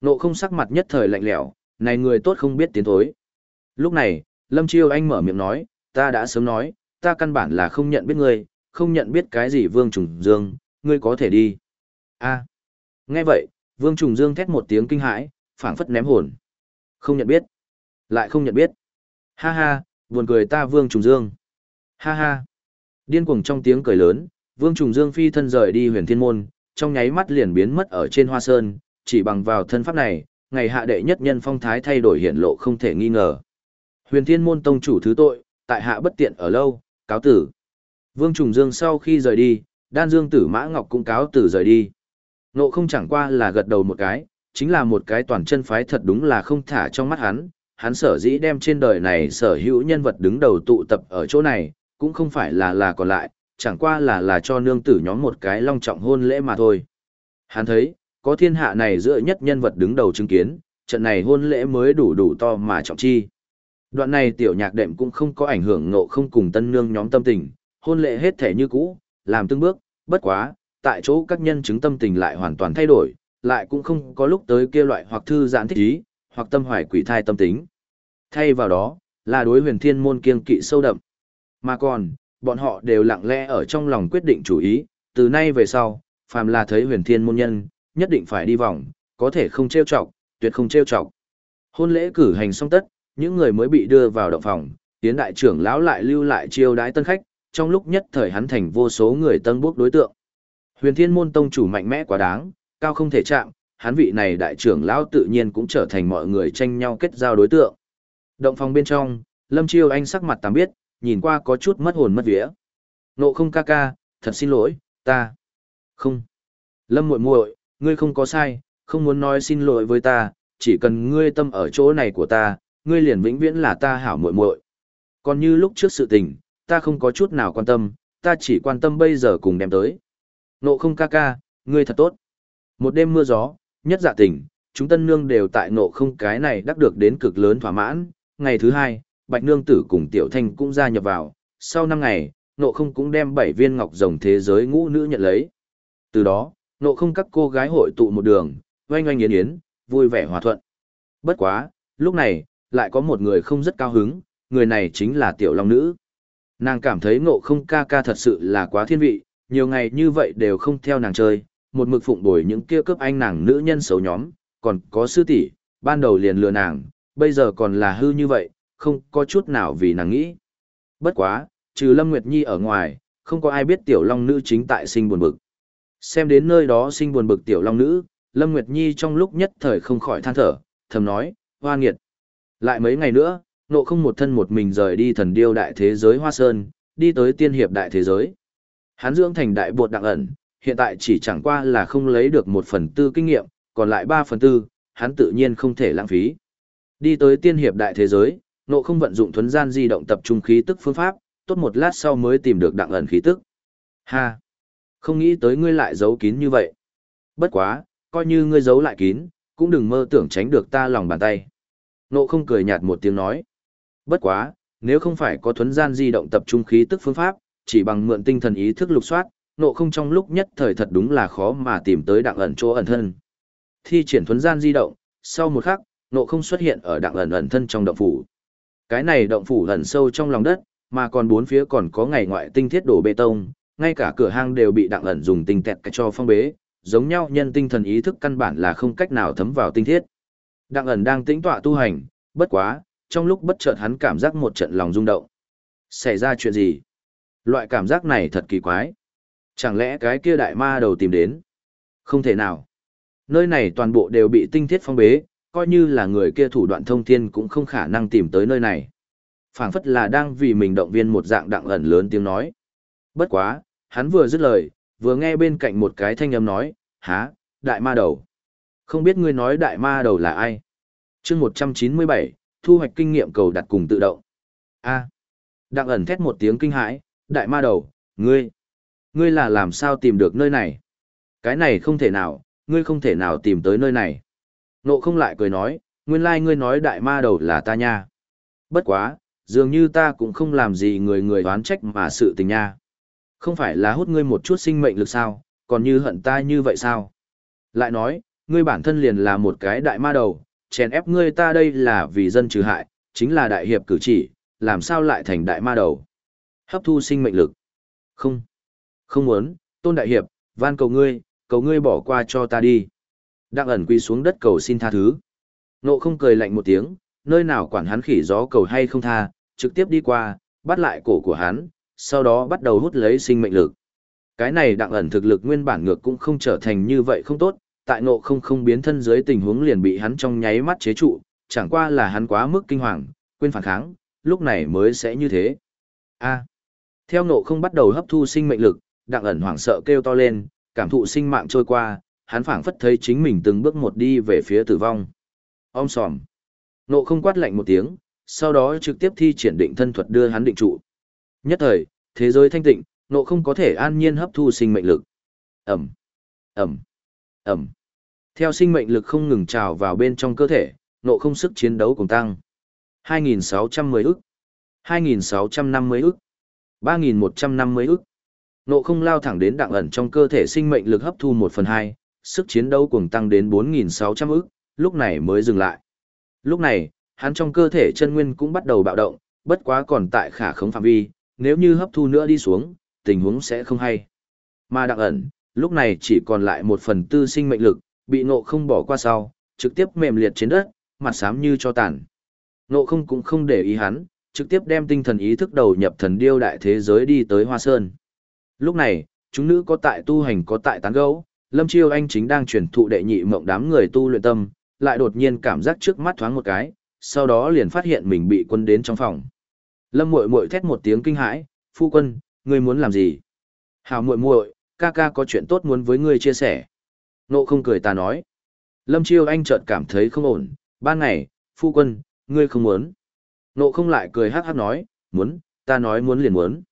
Ngộ không sắc mặt nhất thời lạnh lẽo, này người tốt không biết tiến thối. Lúc này, Lâm Chiêu Anh mở miệng nói, ta đã sớm nói, ta căn bản là không nhận biết ngươi, không nhận biết cái gì Vương Trùng Dương, ngươi có thể đi. a nghe vậy, Vương Trùng Dương thét một tiếng kinh hãi, phảng phất ném hồn. Không nhận biết. Lại không nhận biết. Ha ha, buồn cười ta Vương Trùng Dương. Ha ha. Điên cuồng trong tiếng cười lớn, Vương Trùng Dương phi thân rời đi huyền thiên môn, trong nháy mắt liền biến mất ở trên hoa sơn, chỉ bằng vào thân pháp này, ngày hạ đệ nhất nhân phong thái thay đổi hiển lộ không thể nghi ngờ. Huyền thiên môn tông chủ thứ tội, tại hạ bất tiện ở lâu, cáo tử. Vương Trùng Dương sau khi rời đi, đan dương tử mã ngọc cũng cáo tử rời đi. Nộ không chẳng qua là gật đầu một cái, chính là một cái toàn chân phái thật đúng là không thả trong mắt hắn. Hắn sở dĩ đem trên đời này sở hữu nhân vật đứng đầu tụ tập ở chỗ này, cũng không phải là là còn lại, chẳng qua là là cho nương tử nhóm một cái long trọng hôn lễ mà thôi. Hắn thấy, có thiên hạ này giữa nhất nhân vật đứng đầu chứng kiến, trận này hôn lễ mới đủ đủ to mà trọng chi. Đoạn này tiểu nhạc đệm cũng không có ảnh hưởng ngộ không cùng tân nương nhóm tâm tình, hôn lễ hết thể như cũ, làm tương bước, bất quá, tại chỗ các nhân chứng tâm tình lại hoàn toàn thay đổi, lại cũng không có lúc tới kia loại hoặc thư giãn thích ý, hoặc tâm hoài quỷ thai tâm tính. Thay vào đó, là đối huyền thiên môn kiêng kỵ sâu đậm. Mà còn, bọn họ đều lặng lẽ ở trong lòng quyết định chủ ý, từ nay về sau, phàm là thấy huyền thiên môn nhân, nhất định phải đi vòng, có thể không trêu chọc, tuyệt không trêu chọc. Hôn lễ cử hành xong tất, những người mới bị đưa vào động phòng, tiến đại trưởng lão lại lưu lại chiêu đái tân khách, trong lúc nhất thời hắn thành vô số người tân bước đối tượng. Huyền Thiên môn tông chủ mạnh mẽ quá đáng, cao không thể chạm, hắn vị này đại trưởng lão tự nhiên cũng trở thành mọi người tranh nhau kết giao đối tượng. Động phòng bên trong, Lâm Chiêu Anh sắc mặt tạm biết, nhìn qua có chút mất hồn mất vía. Nộ không ca ca, thật xin lỗi, ta. Không. Lâm muội muội, ngươi không có sai, không muốn nói xin lỗi với ta, chỉ cần ngươi tâm ở chỗ này của ta, ngươi liền vĩnh viễn là ta hảo muội muội. Còn như lúc trước sự tình, ta không có chút nào quan tâm, ta chỉ quan tâm bây giờ cùng đem tới. Nộ không ca ca, ngươi thật tốt. Một đêm mưa gió, nhất dạ tình, chúng tân nương đều tại nộ không cái này đắc được đến cực lớn thỏa mãn. Ngày thứ hai, Bạch Nương Tử cùng Tiểu Thanh cũng gia nhập vào, sau năm ngày, nộ không cũng đem bảy viên ngọc rồng thế giới ngũ nữ nhận lấy. Từ đó, nộ không các cô gái hội tụ một đường, oanh oanh yến yến, vui vẻ hòa thuận. Bất quá, lúc này, lại có một người không rất cao hứng, người này chính là Tiểu Long Nữ. Nàng cảm thấy ngộ không ca ca thật sự là quá thiên vị, nhiều ngày như vậy đều không theo nàng chơi, một mực phụng bồi những kia cướp anh nàng nữ nhân xấu nhóm, còn có sư tỷ, ban đầu liền lừa nàng, bây giờ còn là hư như vậy, không có chút nào vì nàng nghĩ. Bất quá, trừ Lâm Nguyệt Nhi ở ngoài, không có ai biết tiểu long nữ chính tại sinh buồn bực. Xem đến nơi đó sinh buồn bực tiểu long nữ, Lâm Nguyệt Nhi trong lúc nhất thời không khỏi than thở, thầm nói, hoa nghiệt. Lại mấy ngày nữa, nộ không một thân một mình rời đi thần điêu đại thế giới Hoa Sơn, đi tới tiên hiệp đại thế giới. Hắn dưỡng thành đại bột Đặng ẩn, hiện tại chỉ chẳng qua là không lấy được một phần tư kinh nghiệm, còn lại ba phần tư, hắn tự nhiên không thể lãng phí. Đi tới tiên hiệp đại thế giới, nộ không vận dụng thuấn gian di động tập trung khí tức phương pháp, tốt một lát sau mới tìm được đặng ẩn khí tức. Ha! Không nghĩ tới ngươi lại giấu kín như vậy. Bất quá, coi như ngươi giấu lại kín, cũng đừng mơ tưởng tránh được ta lòng bàn tay. Nộ không cười nhạt một tiếng nói. Bất quá, nếu không phải có thuấn gian di động tập trung khí tức phương pháp, chỉ bằng mượn tinh thần ý thức lục soát, nộ không trong lúc nhất thời thật đúng là khó mà tìm tới đặng ẩn chỗ ẩn thân. Thi triển thuấn gian di động, sau một khắc, nộ không xuất hiện ở đặng ẩn ẩn thân trong động phủ. Cái này động phủ ẩn sâu trong lòng đất, mà còn bốn phía còn có ngày ngoại tinh thiết đổ bê tông, ngay cả cửa hang đều bị đặng ẩn dùng tinh tẹt cho phong bế, giống nhau nhân tinh thần ý thức căn bản là không cách nào thấm vào tinh thiết. Đặng ẩn đang tĩnh tọa tu hành, bất quá, trong lúc bất chợt hắn cảm giác một trận lòng rung động. Xảy ra chuyện gì? Loại cảm giác này thật kỳ quái. Chẳng lẽ cái kia đại ma đầu tìm đến? Không thể nào. Nơi này toàn bộ đều bị tinh thiết phong bế, coi như là người kia thủ đoạn thông thiên cũng không khả năng tìm tới nơi này. phảng phất là đang vì mình động viên một dạng đặng ẩn lớn tiếng nói. Bất quá, hắn vừa dứt lời, vừa nghe bên cạnh một cái thanh âm nói, há, đại ma đầu. Không biết ngươi nói đại ma đầu là ai? chương 197, thu hoạch kinh nghiệm cầu đặt cùng tự động. a đặng ẩn thét một tiếng kinh hãi, đại ma đầu, ngươi, ngươi là làm sao tìm được nơi này? Cái này không thể nào, ngươi không thể nào tìm tới nơi này. Nộ không lại cười nói, nguyên lai ngươi nói đại ma đầu là ta nha. Bất quá, dường như ta cũng không làm gì người người đoán trách mà sự tình nha. Không phải là hút ngươi một chút sinh mệnh lực sao, còn như hận ta như vậy sao? Lại nói, ngươi bản thân liền là một cái đại ma đầu, chèn ép ngươi ta đây là vì dân trừ hại, chính là đại hiệp cử chỉ, làm sao lại thành đại ma đầu? Hấp thu sinh mệnh lực. Không. Không muốn, tôn đại hiệp, van cầu ngươi, cầu ngươi bỏ qua cho ta đi. Đặng ẩn quy xuống đất cầu xin tha thứ. Nộ không cười lạnh một tiếng, nơi nào quản hắn khỉ gió cầu hay không tha, trực tiếp đi qua, bắt lại cổ của hắn, sau đó bắt đầu hút lấy sinh mệnh lực. Cái này đặng ẩn thực lực nguyên bản ngược cũng không trở thành như vậy không tốt, tại nộ không không biến thân dưới tình huống liền bị hắn trong nháy mắt chế trụ, chẳng qua là hắn quá mức kinh hoàng, quên phản kháng, lúc này mới sẽ như thế. A. Theo nộ không bắt đầu hấp thu sinh mệnh lực, đặng ẩn hoảng sợ kêu to lên, cảm thụ sinh mạng trôi qua, hắn phảng phất thấy chính mình từng bước một đi về phía tử vong. ông sòm. Nộ không quát lạnh một tiếng, sau đó trực tiếp thi triển định thân thuật đưa hắn định trụ. Nhất thời, thế giới thanh tịnh, nộ không có thể an nhiên hấp thu sinh mệnh lực. Ẩm, Ẩm, Ẩm. Theo sinh mệnh lực không ngừng trào vào bên trong cơ thể, nộ không sức chiến đấu cùng tăng. 2.610 ức, 2.650 ức, 3.150 ức. Nộ không lao thẳng đến đặng ẩn trong cơ thể sinh mệnh lực hấp thu 1 phần 2, sức chiến đấu cùng tăng đến 4.600 ức, lúc này mới dừng lại. Lúc này, hắn trong cơ thể chân nguyên cũng bắt đầu bạo động, bất quá còn tại khả khống phạm vi, nếu như hấp thu nữa đi xuống, tình huống sẽ không hay. Mà đặng ẩn, lúc này chỉ còn lại một phần tư sinh mệnh lực, bị nộ không bỏ qua sau, trực tiếp mềm liệt trên đất, mặt xám như cho tàn. Nộ không cũng không để ý hắn, trực tiếp đem tinh thần ý thức đầu nhập thần điêu đại thế giới đi tới Hoa Sơn. Lúc này, chúng nữ có tại tu hành có tại tán gấu, Lâm Chiêu Anh chính đang truyền thụ đệ nhị mộng đám người tu luyện tâm, lại đột nhiên cảm giác trước mắt thoáng một cái, sau đó liền phát hiện mình bị quân đến trong phòng. Lâm muội muội thét một tiếng kinh hãi, "Phu quân, ngươi muốn làm gì?" "Hảo muội muội, ca ca có chuyện tốt muốn với ngươi chia sẻ." Nộ không cười ta nói. Lâm Chiêu Anh chợt cảm thấy không ổn, ban ngày, phu quân, ngươi không muốn. Nộ không lại cười hát hát nói, muốn, ta nói muốn liền muốn.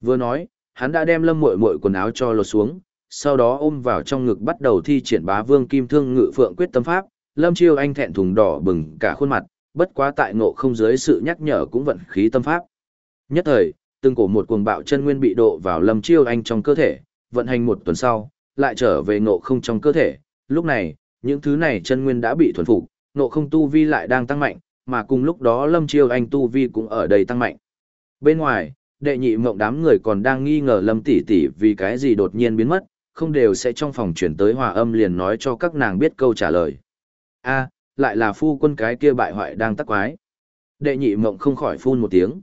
Vừa nói, hắn đã đem lâm muội muội quần áo cho lột xuống, sau đó ôm vào trong ngực bắt đầu thi triển bá vương kim thương ngự phượng quyết tâm pháp. Lâm Chiêu Anh thẹn thùng đỏ bừng cả khuôn mặt, bất quá tại ngộ không dưới sự nhắc nhở cũng vận khí tâm pháp. Nhất thời, từng cổ một cuồng bạo chân nguyên bị độ vào Lâm Chiêu Anh trong cơ thể, vận hành một tuần sau, lại trở về ngộ không trong cơ thể. Lúc này, những thứ này chân nguyên đã bị thuần phục, ngộ không tu vi lại đang tăng mạnh, mà cùng lúc đó Lâm Chiêu Anh tu vi cũng ở đây tăng mạnh. Bên ngoài, đệ nhị mộng đám người còn đang nghi ngờ Lâm tỷ tỷ vì cái gì đột nhiên biến mất, không đều sẽ trong phòng chuyển tới hòa âm liền nói cho các nàng biết câu trả lời. A, lại là phu quân cái kia bại hoại đang tắc quái. Đệ nhị mộng không khỏi phun một tiếng.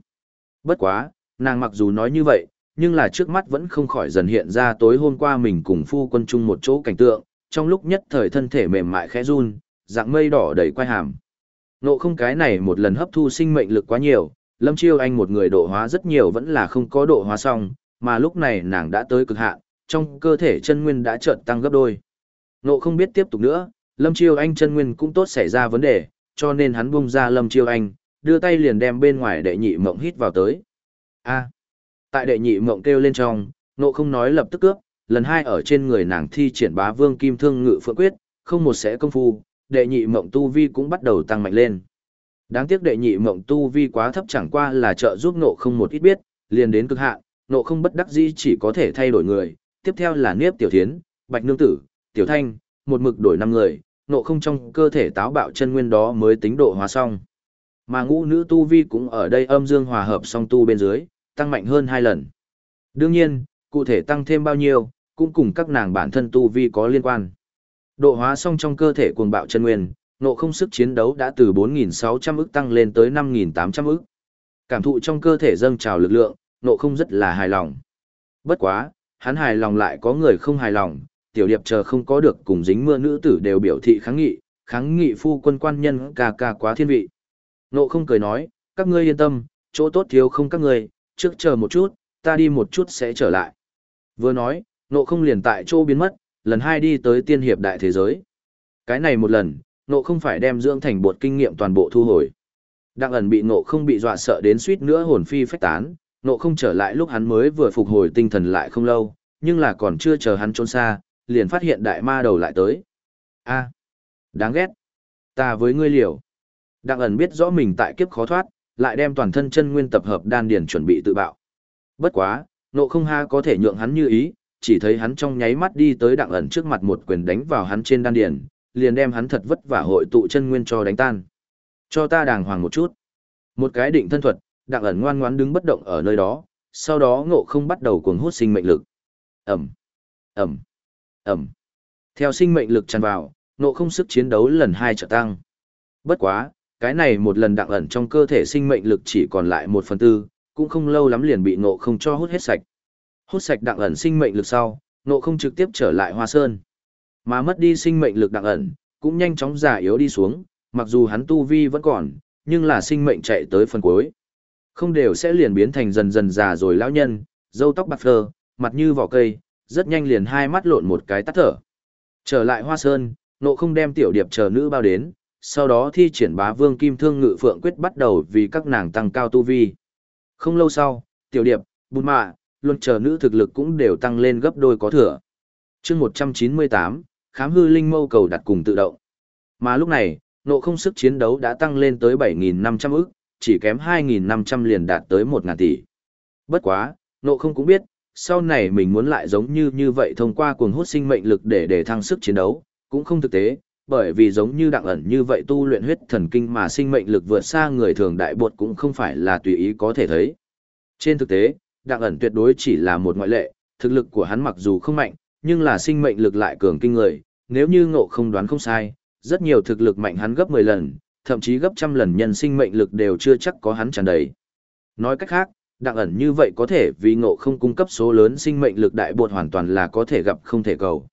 Bất quá, nàng mặc dù nói như vậy, nhưng là trước mắt vẫn không khỏi dần hiện ra tối hôm qua mình cùng phu quân chung một chỗ cảnh tượng, trong lúc nhất thời thân thể mềm mại khẽ run, dạng mây đỏ đầy quai hàm. Nộ không cái này một lần hấp thu sinh mệnh lực quá nhiều, Lâm Chiêu Anh một người độ hóa rất nhiều vẫn là không có độ hóa xong, mà lúc này nàng đã tới cực hạn, trong cơ thể chân nguyên đã chợt tăng gấp đôi. Nộ không biết tiếp tục nữa, Lâm Chiêu Anh chân nguyên cũng tốt xảy ra vấn đề, cho nên hắn bung ra Lâm Chiêu Anh, đưa tay liền đem bên ngoài đệ nhị mộng hít vào tới. A. Tại đệ nhị mộng kêu lên trong, nộ không nói lập tức cướp, lần hai ở trên người nàng thi triển bá vương kim thương ngự phượng quyết, không một sẽ công phu, đệ nhị mộng tu vi cũng bắt đầu tăng mạnh lên. Đáng tiếc đệ nhị mộng tu vi quá thấp chẳng qua là trợ giúp nộ không một ít biết, liền đến cực hạn, nộ không bất đắc dĩ chỉ có thể thay đổi người, tiếp theo là Niếp Tiểu Thiến, Bạch Nương Tử, Tiểu Thanh, một mực đổi năm người, nộ không trong cơ thể táo bạo chân nguyên đó mới tính độ hóa xong. Mà ngũ nữ tu vi cũng ở đây âm dương hòa hợp song tu bên dưới, tăng mạnh hơn hai lần. Đương nhiên, cụ thể tăng thêm bao nhiêu, cũng cùng các nàng bản thân tu vi có liên quan. Độ hóa xong trong cơ thể cuồng bạo chân nguyên, nộ không sức chiến đấu đã từ 4.600 ức tăng lên tới 5.800 ức. Cảm thụ trong cơ thể dâng trào lực lượng, nộ không rất là hài lòng. Bất quá, hắn hài lòng lại có người không hài lòng, tiểu điệp chờ không có được cùng dính mưa nữ tử đều biểu thị kháng nghị, kháng nghị phu quân quan nhân ca ca quá thiên vị. Nộ không cười nói, các ngươi yên tâm, chỗ tốt thiếu không các ngươi, trước chờ một chút, ta đi một chút sẽ trở lại. Vừa nói, nộ không liền tại chỗ biến mất, lần hai đi tới tiên hiệp đại thế giới. Cái này một lần, nộ không phải đem dưỡng thành bột kinh nghiệm toàn bộ thu hồi. Đặng ẩn bị nộ không bị dọa sợ đến suýt nữa hồn phi phách tán, nộ không trở lại lúc hắn mới vừa phục hồi tinh thần lại không lâu, nhưng là còn chưa chờ hắn trốn xa, liền phát hiện đại ma đầu lại tới. a đáng ghét. Ta với ngươi liều. Đặng ẩn biết rõ mình tại kiếp khó thoát, lại đem toàn thân chân nguyên tập hợp đan điền chuẩn bị tự bạo. Bất quá, nộ không ha có thể nhượng hắn như ý, chỉ thấy hắn trong nháy mắt đi tới đặng ẩn trước mặt một quyền đánh vào hắn trên đan điền, liền đem hắn thật vất vả hội tụ chân nguyên cho đánh tan. Cho ta đàng hoàng một chút. Một cái định thân thuật, đặng ẩn ngoan ngoãn đứng bất động ở nơi đó, sau đó ngộ không bắt đầu cuồng hút sinh mệnh lực. Ẩm, Ẩm, Ẩm. Theo sinh mệnh lực tràn vào, ngộ không sức chiến đấu lần hai trở tăng. Bất quá, cái này một lần đặng ẩn trong cơ thể sinh mệnh lực chỉ còn lại một phần tư, cũng không lâu lắm liền bị ngộ không cho hút hết sạch. Hút sạch đặng ẩn sinh mệnh lực sau, ngộ không trực tiếp trở lại hoa sơn. Mà mất đi sinh mệnh lực đặng ẩn, cũng nhanh chóng già yếu đi xuống, mặc dù hắn tu vi vẫn còn, nhưng là sinh mệnh chạy tới phần cuối. Không đều sẽ liền biến thành dần dần già rồi lão nhân, râu tóc bạc phơ, mặt như vỏ cây, rất nhanh liền hai mắt lộn một cái tắt thở. Trở lại hoa sơn, nộ không đem tiểu điệp chờ nữ bao đến, sau đó thi triển bá vương kim thương ngự phượng quyết bắt đầu vì các nàng tăng cao tu vi. Không lâu sau, tiểu điệp, bùn mạ, luôn chờ nữ thực lực cũng đều tăng lên gấp đôi có thừa. chương 198, khám hư linh mâu cầu đặt cùng tự động. Mà lúc này, nộ không sức chiến đấu đã tăng lên tới 7.500 ức, chỉ kém 2.500 liền đạt tới 1.000 tỷ. Bất quá, nộ không cũng biết, sau này mình muốn lại giống như như vậy thông qua cuồng hút sinh mệnh lực để để thăng sức chiến đấu, cũng không thực tế, bởi vì giống như đặng ẩn như vậy tu luyện huyết thần kinh mà sinh mệnh lực vượt xa người thường đại bột cũng không phải là tùy ý có thể thấy. Trên thực tế, đặng ẩn tuyệt đối chỉ là một ngoại lệ, thực lực của hắn mặc dù không mạnh, nhưng là sinh mệnh lực lại cường kinh người, nếu như ngộ không đoán không sai, rất nhiều thực lực mạnh hắn gấp 10 lần, thậm chí gấp trăm lần nhân sinh mệnh lực đều chưa chắc có hắn tràn đầy. Nói cách khác, đặng ẩn như vậy có thể vì ngộ không cung cấp số lớn sinh mệnh lực đại bột hoàn toàn là có thể gặp không thể cầu.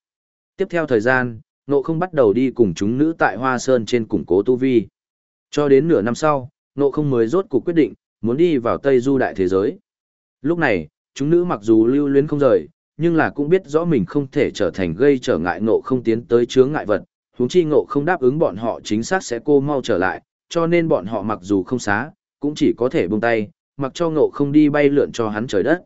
Tiếp theo thời gian, Nộ không bắt đầu đi cùng chúng nữ tại Hoa Sơn trên củng cố tu vi. Cho đến nửa năm sau, Nộ không mới rốt cuộc quyết định, muốn đi vào Tây Du đại thế giới. Lúc này, chúng nữ mặc dù lưu luyến không rời, nhưng là cũng biết rõ mình không thể trở thành gây trở ngại Nộ không tiến tới chướng ngại vật, huống chi Nộ không đáp ứng bọn họ chính xác sẽ cô mau trở lại, cho nên bọn họ mặc dù không xá, cũng chỉ có thể buông tay, mặc cho Nộ không đi bay lượn cho hắn trời đất.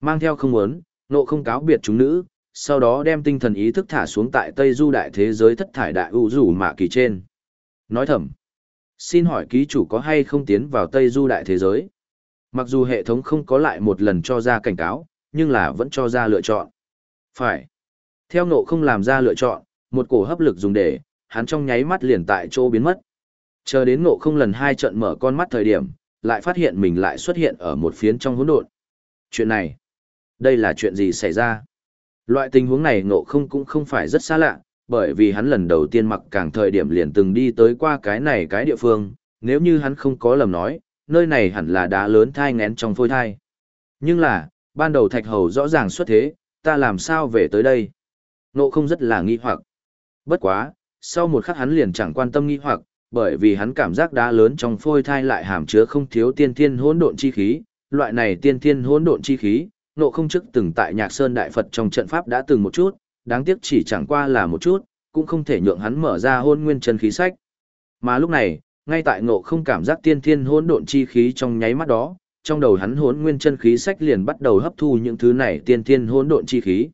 Mang theo không muốn, Nộ không cáo biệt chúng nữ, sau đó đem tinh thần ý thức thả xuống tại Tây Du đại thế giới thất thải đại ưu rủ mạ kỳ trên. Nói thầm, xin hỏi ký chủ có hay không tiến vào Tây Du đại thế giới? Mặc dù hệ thống không có lại một lần cho ra cảnh cáo, nhưng là vẫn cho ra lựa chọn. Phải. Theo nộ không làm ra lựa chọn, một cổ hấp lực dùng để, hắn trong nháy mắt liền tại chỗ biến mất. Chờ đến nộ không lần hai trận mở con mắt thời điểm, lại phát hiện mình lại xuất hiện ở một phiến trong hỗn độn. Chuyện này, đây là chuyện gì xảy ra? Loại tình huống này ngộ không cũng không phải rất xa lạ, bởi vì hắn lần đầu tiên mặc càng thời điểm liền từng đi tới qua cái này cái địa phương, nếu như hắn không có lầm nói, nơi này hẳn là đá lớn thai ngén trong phôi thai. Nhưng là, ban đầu thạch hầu rõ ràng xuất thế, ta làm sao về tới đây? Ngộ không rất là nghi hoặc. Bất quá, sau một khắc hắn liền chẳng quan tâm nghi hoặc, bởi vì hắn cảm giác đá lớn trong phôi thai lại hàm chứa không thiếu tiên thiên hỗn độn chi khí, loại này tiên thiên hỗn độn chi khí, nộ không chức từng tại Nhạc Sơn Đại Phật trong trận pháp đã từng một chút, đáng tiếc chỉ chẳng qua là một chút, cũng không thể nhượng hắn mở ra hôn nguyên chân khí sách. Mà lúc này, ngay tại ngộ không cảm giác tiên thiên hỗn độn chi khí trong nháy mắt đó, trong đầu hắn hỗn nguyên chân khí sách liền bắt đầu hấp thu những thứ này tiên thiên hỗn độn chi khí.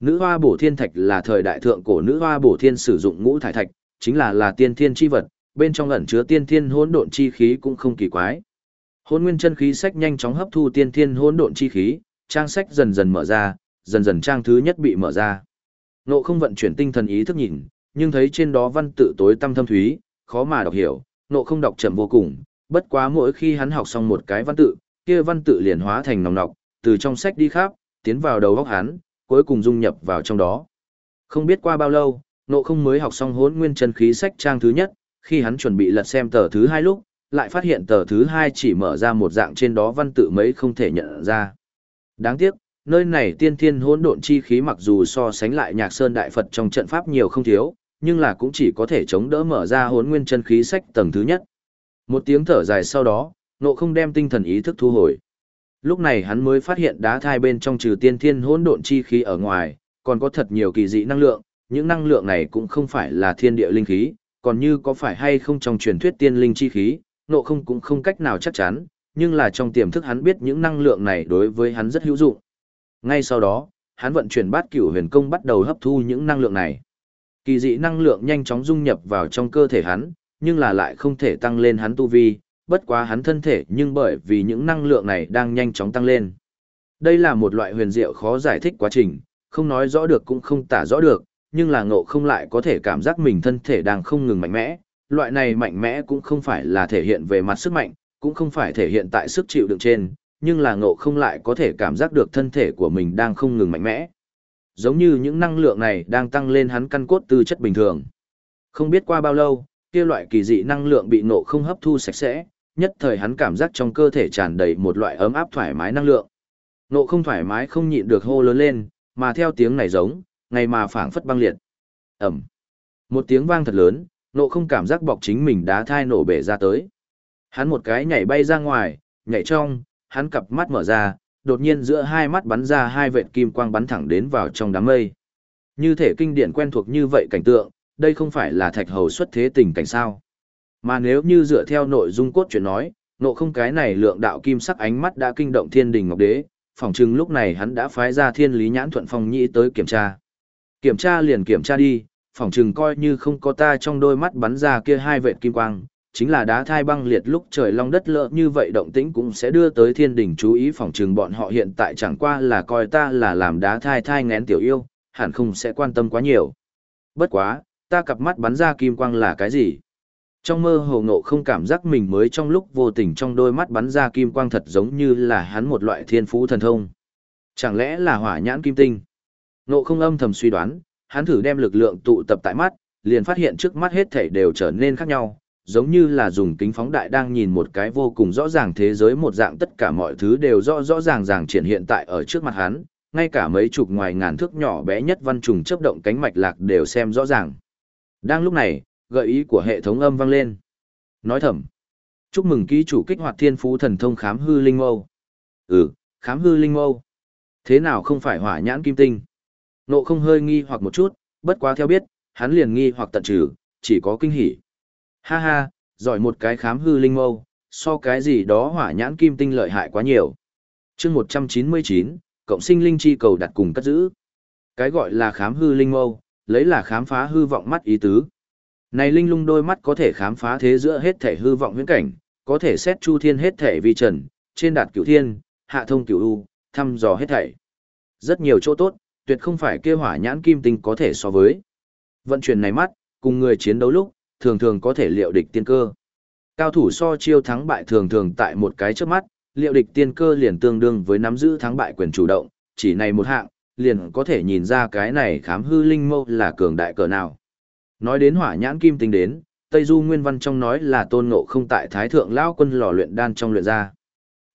Nữ hoa bổ thiên thạch là thời đại thượng cổ nữ hoa bổ thiên sử dụng ngũ thải thạch, chính là là tiên thiên chi vật, bên trong ẩn chứa tiên thiên hỗn độn chi khí cũng không kỳ quái. Hỗn nguyên chân khí sách nhanh chóng hấp thu tiên thiên hỗn độn chi khí, trang sách dần dần mở ra, dần dần trang thứ nhất bị mở ra. Nộ không vận chuyển tinh thần ý thức nhìn, nhưng thấy trên đó văn tự tối tăm thâm thúy, khó mà đọc hiểu, nộ không đọc chậm vô cùng, bất quá mỗi khi hắn học xong một cái văn tự, kia văn tự liền hóa thành nòng nọc, từ trong sách đi khắp, tiến vào đầu óc hắn, cuối cùng dung nhập vào trong đó. Không biết qua bao lâu, nộ không mới học xong hốn nguyên chân khí sách trang thứ nhất, khi hắn chuẩn bị lật xem tờ thứ hai lúc, lại phát hiện tờ thứ hai chỉ mở ra một dạng trên đó văn tự mấy không thể nhận ra. Đáng tiếc, nơi này tiên thiên hỗn độn chi khí mặc dù so sánh lại nhạc sơn đại Phật trong trận pháp nhiều không thiếu, nhưng là cũng chỉ có thể chống đỡ mở ra hỗn nguyên chân khí sách tầng thứ nhất. Một tiếng thở dài sau đó, nộ không đem tinh thần ý thức thu hồi. Lúc này hắn mới phát hiện đá thai bên trong trừ tiên thiên hỗn độn chi khí ở ngoài, còn có thật nhiều kỳ dị năng lượng, những năng lượng này cũng không phải là thiên địa linh khí, còn như có phải hay không trong truyền thuyết tiên linh chi khí, nộ không cũng không cách nào chắc chắn, nhưng là trong tiềm thức hắn biết những năng lượng này đối với hắn rất hữu dụng. Ngay sau đó, hắn vận chuyển bát cửu huyền công bắt đầu hấp thu những năng lượng này. Kỳ dị năng lượng nhanh chóng dung nhập vào trong cơ thể hắn, nhưng là lại không thể tăng lên hắn tu vi, bất quá hắn thân thể nhưng bởi vì những năng lượng này đang nhanh chóng tăng lên. Đây là một loại huyền diệu khó giải thích quá trình, không nói rõ được cũng không tả rõ được, nhưng là ngộ không lại có thể cảm giác mình thân thể đang không ngừng mạnh mẽ. Loại này mạnh mẽ cũng không phải là thể hiện về mặt sức mạnh, cũng không phải thể hiện tại sức chịu đựng trên, nhưng là ngộ không lại có thể cảm giác được thân thể của mình đang không ngừng mạnh mẽ. Giống như những năng lượng này đang tăng lên hắn căn cốt tư chất bình thường. Không biết qua bao lâu, kia loại kỳ dị năng lượng bị ngộ không hấp thu sạch sẽ, nhất thời hắn cảm giác trong cơ thể tràn đầy một loại ấm áp thoải mái năng lượng. Ngộ không thoải mái không nhịn được hô lớn lên, mà theo tiếng này giống, ngày mà phảng phất băng liệt. Ẩm. Một tiếng vang thật lớn, ngộ không cảm giác bọc chính mình đá thai nổ bể ra tới. Hắn một cái nhảy bay ra ngoài, nhảy trong, hắn cặp mắt mở ra, đột nhiên giữa hai mắt bắn ra hai vệt kim quang bắn thẳng đến vào trong đám mây. Như thể kinh điển quen thuộc như vậy cảnh tượng, đây không phải là thạch hầu xuất thế tình cảnh sao. Mà nếu như dựa theo nội dung cốt truyện nói, nộ không cái này lượng đạo kim sắc ánh mắt đã kinh động thiên đình ngọc đế, phỏng chừng lúc này hắn đã phái ra thiên lý nhãn thuận phong nhĩ tới kiểm tra. Kiểm tra liền kiểm tra đi, phỏng chừng coi như không có ta trong đôi mắt bắn ra kia hai vệt kim quang, chính là đá thai băng liệt lúc trời long đất lỡ như vậy động tĩnh cũng sẽ đưa tới thiên đình chú ý phỏng trường bọn họ hiện tại chẳng qua là coi ta là làm đá thai thai ngén tiểu yêu, hẳn không sẽ quan tâm quá nhiều. Bất quá, ta cặp mắt bắn ra kim quang là cái gì? Trong mơ hồ ngộ không cảm giác mình mới trong lúc vô tình trong đôi mắt bắn ra kim quang thật giống như là hắn một loại thiên phú thần thông. Chẳng lẽ là hỏa nhãn kim tinh? Ngộ không âm thầm suy đoán, hắn thử đem lực lượng tụ tập tại mắt, liền phát hiện trước mắt hết thảy đều trở nên khác nhau, giống như là dùng kính phóng đại đang nhìn một cái vô cùng rõ ràng thế giới một dạng tất cả mọi thứ đều rõ rõ ràng ràng triển hiện tại ở trước mặt hắn, ngay cả mấy chục ngoài ngàn thước nhỏ bé nhất văn trùng chấp động cánh mạch lạc đều xem rõ ràng. Đang lúc này, gợi ý của hệ thống âm vang lên. Nói thầm. Chúc mừng ký chủ kích hoạt thiên phú thần thông khám hư linh mâu. Ừ, khám hư linh mâu. Thế nào không phải hỏa nhãn kim tinh? Nộ không hơi nghi hoặc một chút, bất quá theo biết, hắn liền nghi hoặc tận trừ, chỉ có kinh hỉ. Ha ha, giỏi một cái khám hư linh mâu, so cái gì đó hỏa nhãn kim tinh lợi hại quá nhiều. chương 199, cộng sinh linh chi cầu đặt cùng cất giữ. Cái gọi là khám hư linh mâu, lấy là khám phá hư vọng mắt ý tứ. Này linh lung đôi mắt có thể khám phá thế giữa hết thể hư vọng huyễn cảnh, có thể xét chu thiên hết thể vi trần, trên đạt cửu thiên, hạ thông cửu u, thăm dò hết thảy. Rất nhiều chỗ tốt, tuyệt không phải kia hỏa nhãn kim tinh có thể so với. Vận chuyển này mắt, cùng người chiến đấu lúc, thường thường có thể liệu địch tiên cơ. Cao thủ so chiêu thắng bại thường thường tại một cái trước mắt, liệu địch tiên cơ liền tương đương với nắm giữ thắng bại quyền chủ động, chỉ này một hạng, liền có thể nhìn ra cái này khám hư linh mâu là cường đại cỡ nào. Nói đến hỏa nhãn kim tinh đến, Tây Du Nguyên Văn trong nói là tôn ngộ không tại Thái Thượng Lao quân lò luyện đan trong luyện ra.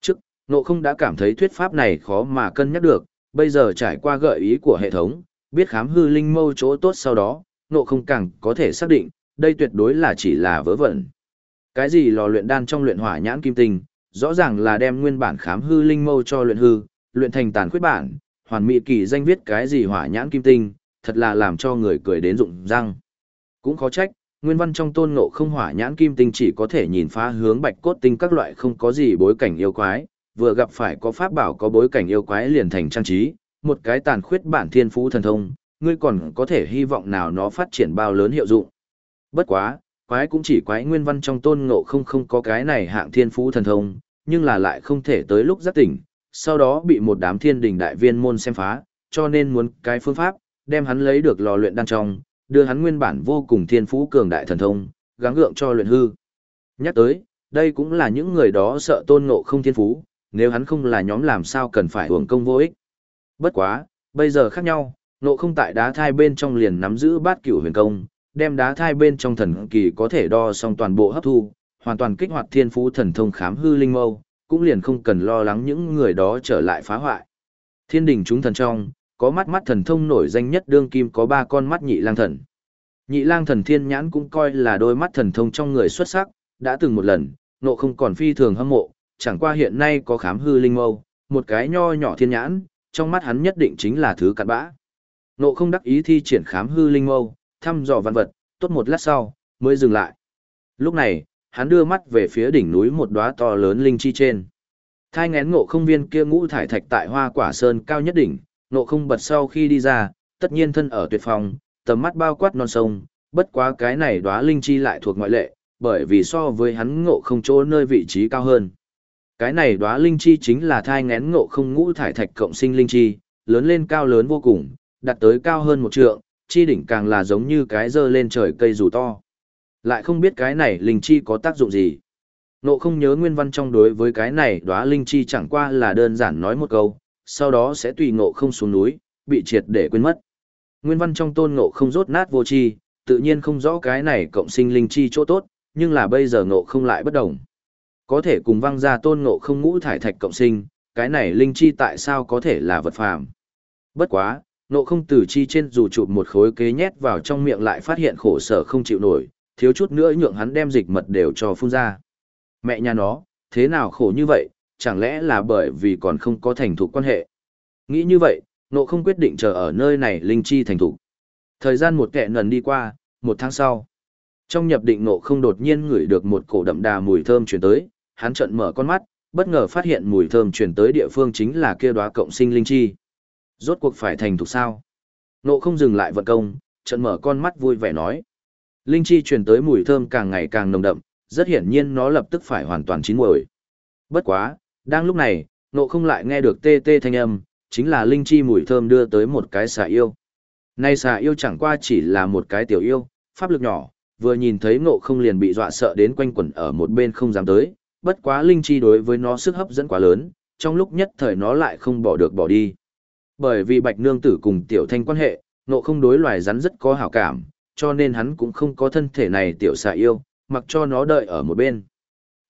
Trước, ngộ không đã cảm thấy thuyết pháp này khó mà cân nhắc được, bây giờ trải qua gợi ý của hệ thống, biết khám hư linh mâu chỗ tốt sau đó, ngộ không càng có thể xác định, đây tuyệt đối là chỉ là vớ vẩn. Cái gì lò luyện đan trong luyện hỏa nhãn kim tinh, rõ ràng là đem nguyên bản khám hư linh mâu cho luyện hư, luyện thành tàn khuyết bản, hoàn mỹ kỳ danh viết cái gì hỏa nhãn kim tinh, thật là làm cho người cười đến rụng răng. Cũng khó trách, nguyên văn trong tôn ngộ không hỏa nhãn kim tinh chỉ có thể nhìn phá hướng bạch cốt tinh các loại không có gì bối cảnh yêu quái, vừa gặp phải có pháp bảo có bối cảnh yêu quái liền thành trang trí, một cái tàn khuyết bản thiên phú thần thông, ngươi còn có thể hy vọng nào nó phát triển bao lớn hiệu dụng. Bất quá, quái cũng chỉ quái nguyên văn trong tôn ngộ không không có cái này hạng thiên phú thần thông, nhưng là lại không thể tới lúc giác tỉnh, sau đó bị một đám thiên đình đại viên môn xem phá, cho nên muốn cái phương pháp, đem hắn lấy được lò luyện đan trong, đưa hắn nguyên bản vô cùng thiên phú cường đại thần thông, gắng gượng cho luyện hư. Nhắc tới, đây cũng là những người đó sợ tôn ngộ không thiên phú, nếu hắn không là nhóm làm sao cần phải hưởng công vô ích. Bất quá, bây giờ khác nhau, ngộ không tại đá thai bên trong liền nắm giữ bát cửu huyền công, đem đá thai bên trong thần kỳ có thể đo xong toàn bộ hấp thu, hoàn toàn kích hoạt thiên phú thần thông khám hư linh mâu, cũng liền không cần lo lắng những người đó trở lại phá hoại. Thiên đình chúng thần trong, có mắt mắt thần thông nổi danh nhất đương kim có ba con mắt nhị lang thần. Nhị lang thần thiên nhãn cũng coi là đôi mắt thần thông trong người xuất sắc, đã từng một lần, nộ không còn phi thường hâm mộ, chẳng qua hiện nay có khám hư linh mâu, một cái nho nhỏ thiên nhãn, trong mắt hắn nhất định chính là thứ cặn bã. Nộ không đắc ý thi triển khám hư linh mâu, thăm dò văn vật, tốt một lát sau, mới dừng lại. Lúc này, hắn đưa mắt về phía đỉnh núi một đóa to lớn linh chi trên. Thai ngén ngộ không viên kia ngũ thải thạch tại hoa quả sơn cao nhất đỉnh, ngộ không bật sau khi đi ra, tất nhiên thân ở tuyệt phòng, tầm mắt bao quát non sông, bất quá cái này đóa linh chi lại thuộc ngoại lệ, bởi vì so với hắn ngộ không chỗ nơi vị trí cao hơn. Cái này đóa linh chi chính là thai ngén ngộ không ngũ thải thạch cộng sinh linh chi, lớn lên cao lớn vô cùng, đặt tới cao hơn một trượng, chi đỉnh càng là giống như cái dơ lên trời cây dù to. Lại không biết cái này linh chi có tác dụng gì. Nộ không nhớ nguyên văn trong đối với cái này đóa linh chi chẳng qua là đơn giản nói một câu, sau đó sẽ tùy ngộ không xuống núi, bị triệt để quên mất. Nguyên văn trong tôn ngộ không rốt nát vô chi, tự nhiên không rõ cái này cộng sinh linh chi chỗ tốt, nhưng là bây giờ ngộ không lại bất đồng. Có thể cùng văng ra tôn ngộ không ngũ thải thạch cộng sinh, cái này linh chi tại sao có thể là vật phàm. Bất quá, Nộ không từ chi trên dù chụp một khối kế nhét vào trong miệng lại phát hiện khổ sở không chịu nổi, thiếu chút nữa nhượng hắn đem dịch mật đều cho phun ra. Mẹ nhà nó, thế nào khổ như vậy, chẳng lẽ là bởi vì còn không có thành thục quan hệ. Nghĩ như vậy, nộ không quyết định chờ ở nơi này linh chi thành thục. Thời gian một kẹ nần đi qua, một tháng sau. Trong nhập định nộ không đột nhiên ngửi được một cổ đậm đà mùi thơm chuyển tới, hắn trận mở con mắt, bất ngờ phát hiện mùi thơm chuyển tới địa phương chính là kia đóa cộng sinh linh chi. Rốt cuộc phải thành thục sao? Nộ không dừng lại vận công, trận mở con mắt vui vẻ nói. Linh chi truyền tới mùi thơm càng ngày càng nồng đậm, rất hiển nhiên nó lập tức phải hoàn toàn chín muồi. Bất quá, đang lúc này, nộ không lại nghe được tê tê thanh âm, chính là linh chi mùi thơm đưa tới một cái xà yêu. Nay xà yêu chẳng qua chỉ là một cái tiểu yêu, pháp lực nhỏ, vừa nhìn thấy ngộ không liền bị dọa sợ đến quanh quẩn ở một bên không dám tới, bất quá linh chi đối với nó sức hấp dẫn quá lớn, trong lúc nhất thời nó lại không bỏ được bỏ đi. Bởi vì bạch nương tử cùng tiểu thanh quan hệ, nộ không đối loài rắn rất có hảo cảm, cho nên hắn cũng không có thân thể này tiểu xà yêu, mặc cho nó đợi ở một bên.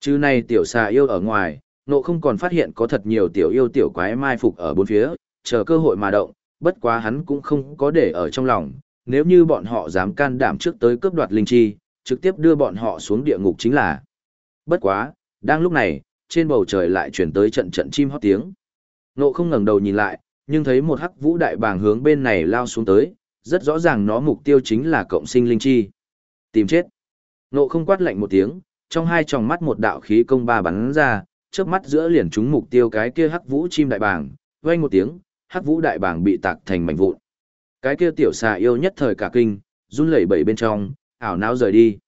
Chứ này tiểu xà yêu ở ngoài, nộ không còn phát hiện có thật nhiều tiểu yêu tiểu quái mai phục ở bốn phía, chờ cơ hội mà động, bất quá hắn cũng không có để ở trong lòng, nếu như bọn họ dám can đảm trước tới cướp đoạt linh chi, trực tiếp đưa bọn họ xuống địa ngục chính là. Bất quá, đang lúc này, trên bầu trời lại chuyển tới trận trận chim hót tiếng. Nộ không ngẩng đầu nhìn lại, nhưng thấy một hắc vũ đại bàng hướng bên này lao xuống tới, rất rõ ràng nó mục tiêu chính là cộng sinh linh chi. Tìm chết. Nộ không quát lạnh một tiếng, trong hai tròng mắt một đạo khí công ba bắn ra, trước mắt giữa liền trúng mục tiêu cái kia hắc vũ chim đại bàng, vang một tiếng, hắc vũ đại bàng bị tạc thành mảnh vụn. Cái kia tiểu xà yêu nhất thời cả kinh, run lẩy bẩy bên trong, ảo não rời đi.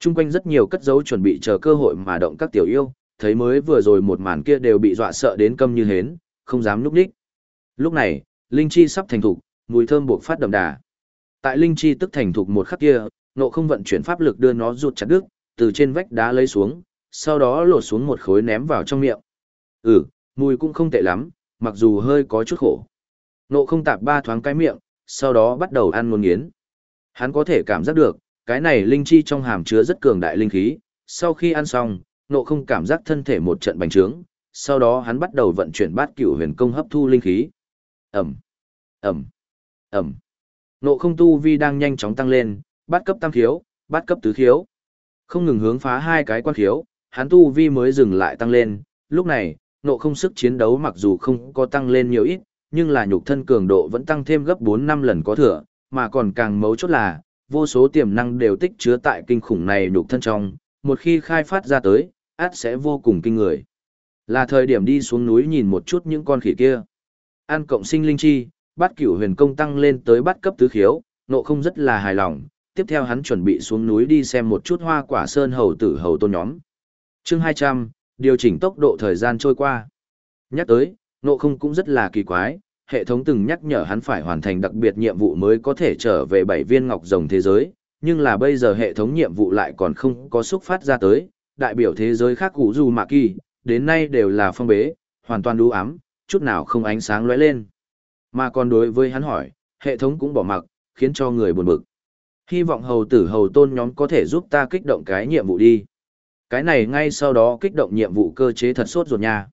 Trung quanh rất nhiều cất dấu chuẩn bị chờ cơ hội mà động các tiểu yêu, thấy mới vừa rồi một màn kia đều bị dọa sợ đến câm như hến, không dám núp đích. Lúc này, linh chi sắp thành thục, mùi thơm buộc phát đậm đà. Tại linh chi tức thành thục một khắc kia, nộ không vận chuyển pháp lực đưa nó rụt chặt đứt, từ trên vách đá lấy xuống, sau đó lột xuống một khối ném vào trong miệng. Ừ, mùi cũng không tệ lắm, mặc dù hơi có chút khổ. Nộ không tạp ba thoáng cái miệng, sau đó bắt đầu ăn nguồn nghiến. Hắn có thể cảm giác được, cái này linh chi trong hàm chứa rất cường đại linh khí, sau khi ăn xong, nộ không cảm giác thân thể một trận bành trướng, sau đó hắn bắt đầu vận chuyển bát cửu huyền công hấp thu linh khí. Ẩm, Ẩm, Ẩm. Nộ không tu vi đang nhanh chóng tăng lên, bát cấp tam khiếu, bát cấp tứ khiếu. Không ngừng hướng phá hai cái quan khiếu, hắn tu vi mới dừng lại tăng lên, lúc này, nộ không sức chiến đấu mặc dù không có tăng lên nhiều ít, nhưng là nhục thân cường độ vẫn tăng thêm gấp 4 năm lần có thừa, mà còn càng mấu chốt là, vô số tiềm năng đều tích chứa tại kinh khủng này nhục thân trong, một khi khai phát ra tới, át sẽ vô cùng kinh người. Là thời điểm đi xuống núi nhìn một chút những con khỉ kia. An cộng sinh linh chi, bắt cửu huyền công tăng lên tới bắt cấp tứ khiếu, nộ không rất là hài lòng. Tiếp theo hắn chuẩn bị xuống núi đi xem một chút hoa quả sơn hầu tử hầu tôn nhóm. chương 200, điều chỉnh tốc độ thời gian trôi qua. Nhắc tới, nộ không cũng rất là kỳ quái, hệ thống từng nhắc nhở hắn phải hoàn thành đặc biệt nhiệm vụ mới có thể trở về bảy viên ngọc rồng thế giới, nhưng là bây giờ hệ thống nhiệm vụ lại còn không có xúc phát ra tới, đại biểu thế giới khác cũ dù mạ kỳ, đến nay đều là phong bế, hoàn toàn đu ám, chút nào không ánh sáng lóe lên. Mà còn đối với hắn hỏi, hệ thống cũng bỏ mặc, khiến cho người buồn bực. Hy vọng hầu tử hầu tôn nhóm có thể giúp ta kích động cái nhiệm vụ đi. Cái này ngay sau đó kích động nhiệm vụ cơ chế thật sốt ruột nha.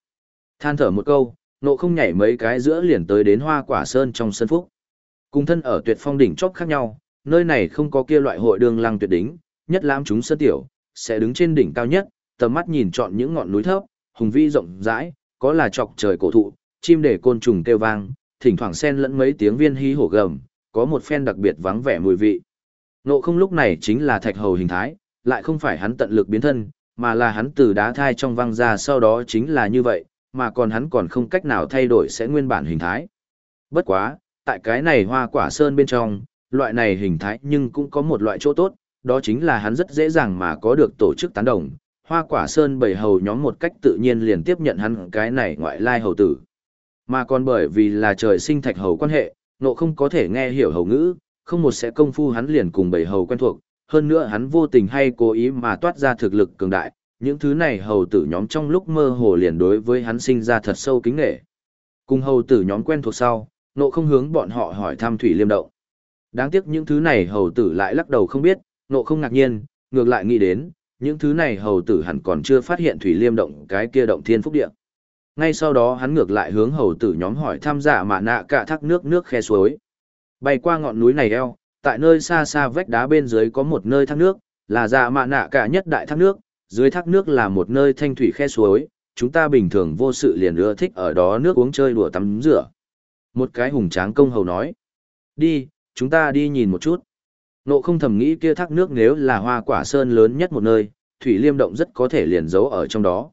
Than thở một câu, nộ không nhảy mấy cái giữa liền tới đến hoa quả sơn trong sân phúc. Cùng thân ở tuyệt phong đỉnh chóp khác nhau, nơi này không có kia loại hội đường lăng tuyệt đỉnh, nhất lãm chúng sân tiểu, sẽ đứng trên đỉnh cao nhất, tầm mắt nhìn chọn những ngọn núi thấp, hùng vĩ rộng rãi, có là chọc trời cổ thụ, chim để côn trùng kêu vang, thỉnh thoảng xen lẫn mấy tiếng viên hí hổ gầm, có một phen đặc biệt vắng vẻ mùi vị. Nộ không lúc này chính là thạch hầu hình thái, lại không phải hắn tận lực biến thân, mà là hắn từ đá thai trong văng ra sau đó chính là như vậy, mà còn hắn còn không cách nào thay đổi sẽ nguyên bản hình thái. Bất quá, tại cái này hoa quả sơn bên trong, loại này hình thái nhưng cũng có một loại chỗ tốt, đó chính là hắn rất dễ dàng mà có được tổ chức tán đồng. Hoa quả sơn bầy hầu nhóm một cách tự nhiên liền tiếp nhận hắn cái này ngoại lai hầu tử. Mà còn bởi vì là trời sinh thạch hầu quan hệ, nộ không có thể nghe hiểu hầu ngữ, không một sẽ công phu hắn liền cùng bảy hầu quen thuộc, hơn nữa hắn vô tình hay cố ý mà toát ra thực lực cường đại, những thứ này hầu tử nhóm trong lúc mơ hồ liền đối với hắn sinh ra thật sâu kính nghệ. Cùng hầu tử nhóm quen thuộc sau, nộ không hướng bọn họ hỏi thăm thủy liêm động. Đáng tiếc những thứ này hầu tử lại lắc đầu không biết, nộ không ngạc nhiên, ngược lại nghĩ đến, những thứ này hầu tử hẳn còn chưa phát hiện thủy liêm động cái kia động thiên phúc địa. Ngay sau đó hắn ngược lại hướng hầu tử nhóm hỏi tham giả mạ nạ cả thác nước nước khe suối. Bay qua ngọn núi này eo, tại nơi xa xa vách đá bên dưới có một nơi thác nước, là dạ mạ nạ cả nhất đại thác nước, dưới thác nước là một nơi thanh thủy khe suối, chúng ta bình thường vô sự liền ưa thích ở đó nước uống chơi đùa tắm rửa. Một cái hùng tráng công hầu nói, đi, chúng ta đi nhìn một chút. Nộ không thầm nghĩ kia thác nước nếu là hoa quả sơn lớn nhất một nơi, thủy liêm động rất có thể liền giấu ở trong đó.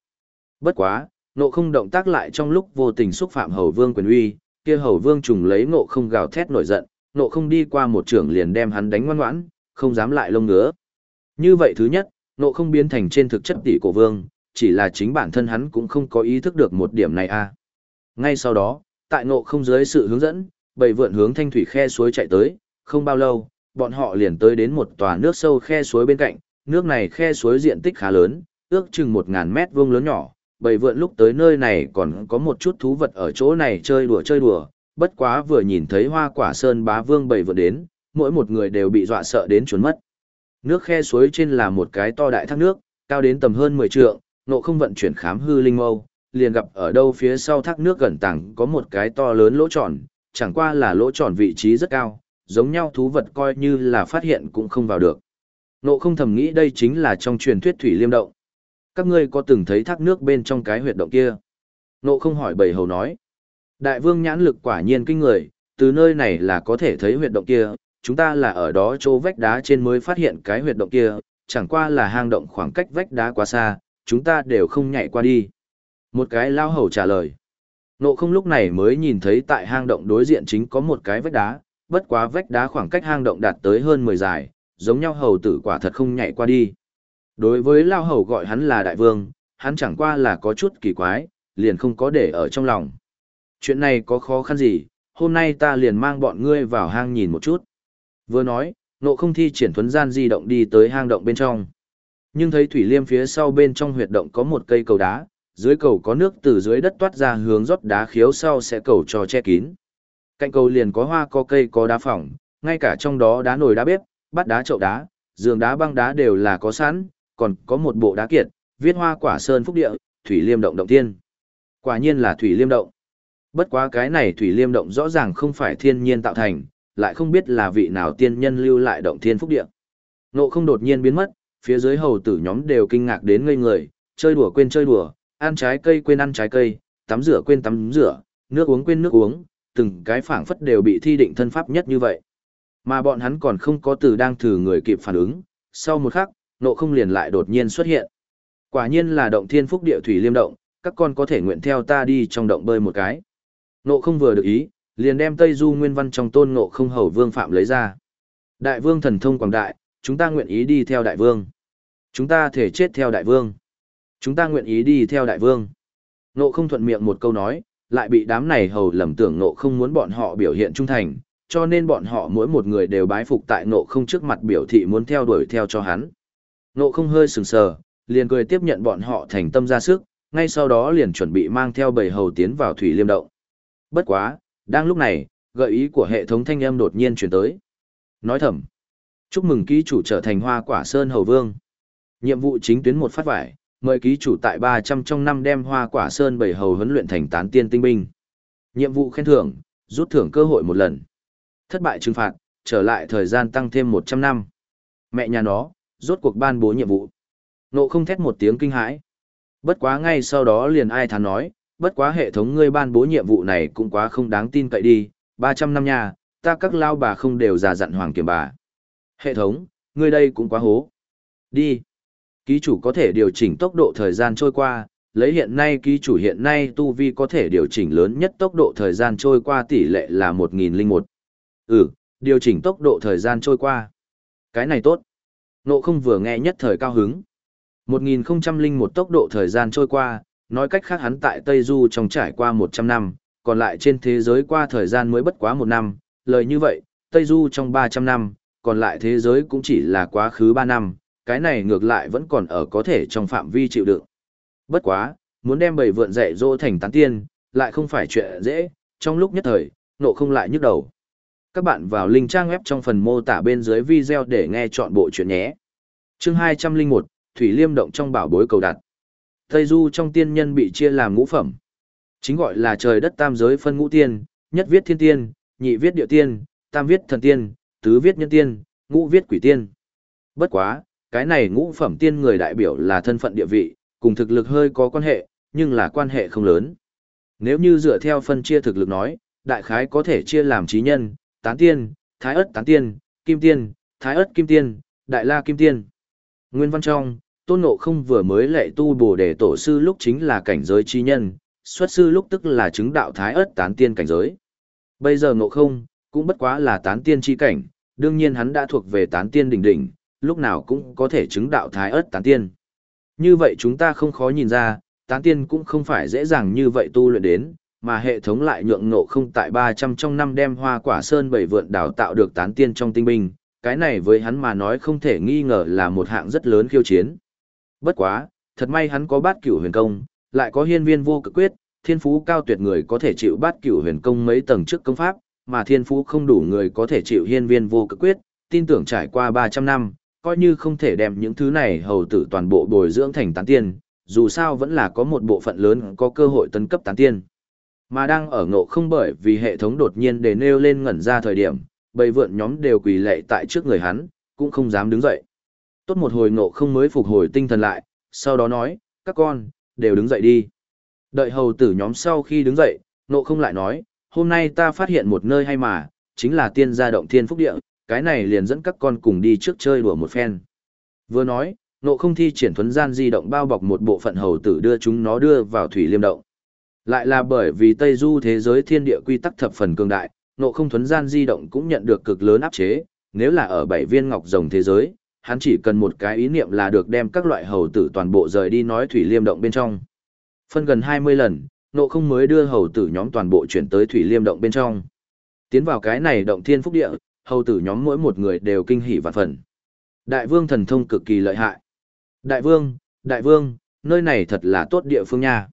Bất quá, nộ không động tác lại trong lúc vô tình xúc phạm hầu vương quyền uy, kia hầu vương trùng lấy nộ không gào thét nổi giận, nộ không đi qua một trưởng liền đem hắn đánh ngoan ngoãn, không dám lại lông ngứa. Như vậy thứ nhất, nộ không biến thành trên thực chất tỷ cổ vương, chỉ là chính bản thân hắn cũng không có ý thức được một điểm này a. À. Ngay sau đó, tại nộ không dưới sự hướng dẫn, bầy vượn hướng thanh thủy khe suối chạy tới, không bao lâu, bọn họ liền tới đến một tòa nước sâu khe suối bên cạnh, nước này khe suối diện tích khá lớn, ước chừng một ngàn mét vuông lớn nhỏ, bầy vượn lúc tới nơi này còn có một chút thú vật ở chỗ này chơi đùa chơi đùa, bất quá vừa nhìn thấy hoa quả sơn bá vương bầy vượn đến, mỗi một người đều bị dọa sợ đến trốn mất. Nước khe suối trên là một cái to đại thác nước, cao đến tầm hơn 10 trượng, nộ không vận chuyển khám hư linh mâu, liền gặp ở đâu phía sau thác nước gần tảng có một cái to lớn lỗ tròn, chẳng qua là lỗ tròn vị trí rất cao, giống nhau thú vật coi như là phát hiện cũng không vào được. Nộ không thầm nghĩ đây chính là trong truyền thuyết thủy liêm động. Các ngươi có từng thấy thác nước bên trong cái huyệt động kia? Nộ không hỏi bầy hầu nói. Đại vương nhãn lực quả nhiên kinh người, từ nơi này là có thể thấy huyệt động kia, chúng ta là ở đó chỗ vách đá trên mới phát hiện cái huyệt động kia, chẳng qua là hang động khoảng cách vách đá quá xa, chúng ta đều không nhảy qua đi. Một cái lao hầu trả lời. Nộ không lúc này mới nhìn thấy tại hang động đối diện chính có một cái vách đá, bất quá vách đá khoảng cách hang động đạt tới hơn 10 dài, giống nhau hầu tử quả thật không nhảy qua đi. Đối với lao hầu gọi hắn là đại vương, hắn chẳng qua là có chút kỳ quái, liền không có để ở trong lòng. Chuyện này có khó khăn gì, hôm nay ta liền mang bọn ngươi vào hang nhìn một chút. Vừa nói, nộ không thi triển thuấn gian di động đi tới hang động bên trong. Nhưng thấy thủy liêm phía sau bên trong huyệt động có một cây cầu đá, dưới cầu có nước từ dưới đất toát ra hướng rót đá khiếu sau sẽ cầu cho che kín. Cạnh cầu liền có hoa có cây có đá phỏng, ngay cả trong đó đá nồi đá bếp, bắt đá chậu đá, giường đá băng đá đều là có sẵn, còn có một bộ đá kiệt, viết hoa quả sơn phúc địa, thủy liêm động động tiên, Quả nhiên là thủy liêm động. Bất quá cái này thủy liêm động rõ ràng không phải thiên nhiên tạo thành, lại không biết là vị nào tiên nhân lưu lại động thiên phúc địa. Nộ không đột nhiên biến mất, phía dưới hầu tử nhóm đều kinh ngạc đến ngây người, chơi đùa quên chơi đùa, ăn trái cây quên ăn trái cây, tắm rửa quên tắm rửa, nước uống quên nước uống, từng cái phảng phất đều bị thi định thân pháp nhất như vậy. Mà bọn hắn còn không có từ đang thử người kịp phản ứng, sau một khắc, nộ không liền lại đột nhiên xuất hiện. Quả nhiên là động thiên phúc địa thủy liêm động, các con có thể nguyện theo ta đi trong động bơi một cái. Nộ không vừa được ý, liền đem Tây Du Nguyên Văn trong tôn nộ không hầu vương phạm lấy ra. Đại vương thần thông quảng đại, chúng ta nguyện ý đi theo đại vương. Chúng ta thể chết theo đại vương. Chúng ta nguyện ý đi theo đại vương. Nộ không thuận miệng một câu nói, lại bị đám này hầu lầm tưởng nộ không muốn bọn họ biểu hiện trung thành, cho nên bọn họ mỗi một người đều bái phục tại nộ không trước mặt biểu thị muốn theo đuổi theo cho hắn. Nộ không hơi sừng sờ, liền cười tiếp nhận bọn họ thành tâm ra sức, ngay sau đó liền chuẩn bị mang theo bầy hầu tiến vào thủy liêm động. Bất quá, đang lúc này, gợi ý của hệ thống thanh âm đột nhiên chuyển tới. Nói thầm, chúc mừng ký chủ trở thành hoa quả sơn hầu vương. Nhiệm vụ chính tuyến một phát vải, mời ký chủ tại 300 trong năm đem hoa quả sơn bảy hầu huấn luyện thành tán tiên tinh binh. Nhiệm vụ khen thưởng, rút thưởng cơ hội một lần. Thất bại trừng phạt, trở lại thời gian tăng thêm 100 năm. Mẹ nhà nó, rốt cuộc ban bố nhiệm vụ. Nộ không thét một tiếng kinh hãi. Bất quá ngay sau đó liền ai thán nói, bất quá hệ thống ngươi ban bố nhiệm vụ này cũng quá không đáng tin cậy đi, 300 năm nha, ta các lao bà không đều già dặn hoàng kiểm bà. Hệ thống, ngươi đây cũng quá hố. Đi. Ký chủ có thể điều chỉnh tốc độ thời gian trôi qua, lấy hiện nay ký chủ hiện nay tu vi có thể điều chỉnh lớn nhất tốc độ thời gian trôi qua tỷ lệ là 1001. Ừ, điều chỉnh tốc độ thời gian trôi qua. Cái này tốt. Nộ không vừa nghe nhất thời cao hứng. 1001 tốc độ thời gian trôi qua, nói cách khác hắn tại Tây Du trong trải qua 100 năm, còn lại trên thế giới qua thời gian mới bất quá một năm, lời như vậy, Tây Du trong 300 năm, còn lại thế giới cũng chỉ là quá khứ 3 năm, cái này ngược lại vẫn còn ở có thể trong phạm vi chịu đựng. Bất quá, muốn đem bầy vượn dạy dỗ thành tán tiên, lại không phải chuyện dễ, trong lúc nhất thời, nộ không lại nhức đầu. Các bạn vào link trang web trong phần mô tả bên dưới video để nghe chọn bộ chuyện nhé. Chương 201, Thủy Liêm động trong bảo bối cầu đặt. Tây Du trong tiên nhân bị chia làm ngũ phẩm. Chính gọi là trời đất tam giới phân ngũ tiên, nhất viết thiên tiên, nhị viết địa tiên, tam viết thần tiên, tứ viết nhân tiên, ngũ viết quỷ tiên. Bất quá, cái này ngũ phẩm tiên người đại biểu là thân phận địa vị, cùng thực lực hơi có quan hệ, nhưng là quan hệ không lớn. Nếu như dựa theo phân chia thực lực nói, đại khái có thể chia làm trí nhân, tán tiên, thái ớt tán tiên, kim tiên, thái ớt kim tiên, đại la kim tiên. Nguyên văn trong, tôn ngộ không vừa mới lệ tu bồ đề tổ sư lúc chính là cảnh giới chi nhân, xuất sư lúc tức là chứng đạo thái ớt tán tiên cảnh giới. Bây giờ ngộ không, Cũng bất quá là tán tiên chi cảnh, đương nhiên hắn đã thuộc về tán tiên đỉnh đỉnh, lúc nào cũng có thể chứng đạo thái ớt tán tiên. Như vậy chúng ta không khó nhìn ra, tán tiên cũng không phải dễ dàng như vậy tu luyện đến, mà hệ thống lại nhượng ngộ không tại 300 trong năm đem hoa quả sơn bảy vượn đào tạo được tán tiên trong tinh binh, cái này với hắn mà nói không thể nghi ngờ là một hạng rất lớn khiêu chiến. Bất quá, thật may hắn có bát cửu huyền công, lại có hiên viên vô cực quyết, thiên phú cao tuyệt người có thể chịu bát cửu huyền công mấy tầng trước công pháp, mà thiên phú không đủ người có thể chịu hiên viên vô cực quyết, tin tưởng trải qua 300 năm, coi như không thể đem những thứ này hầu tử toàn bộ bồi dưỡng thành tán tiên, dù sao vẫn là có một bộ phận lớn có cơ hội tấn cấp tán tiên. Mà đang ở ngộ không bởi vì hệ thống đột nhiên để nêu lên ngẩn ra thời điểm, bầy vượn nhóm đều quỳ lệ tại trước người hắn, cũng không dám đứng dậy. Tốt một hồi ngộ không mới phục hồi tinh thần lại, sau đó nói, các con, đều đứng dậy đi. Đợi hầu tử nhóm sau khi đứng dậy, ngộ không lại nói, hôm nay ta phát hiện một nơi hay mà, chính là tiên gia động thiên phúc địa, cái này liền dẫn các con cùng đi trước chơi đùa một phen. Vừa nói, ngộ không thi triển thuấn gian di động bao bọc một bộ phận hầu tử đưa chúng nó đưa vào thủy liêm động. Lại là bởi vì Tây Du thế giới thiên địa quy tắc thập phần cường đại, nộ không thuấn gian di động cũng nhận được cực lớn áp chế, nếu là ở bảy viên ngọc rồng thế giới, hắn chỉ cần một cái ý niệm là được đem các loại hầu tử toàn bộ rời đi nói thủy liêm động bên trong. Phân gần 20 lần, nộ không mới đưa hầu tử nhóm toàn bộ chuyển tới thủy liêm động bên trong. Tiến vào cái này động thiên phúc địa, hầu tử nhóm mỗi một người đều kinh hỉ vạn phần. Đại vương thần thông cực kỳ lợi hại. Đại vương, đại vương, nơi này thật là tốt địa phương nha.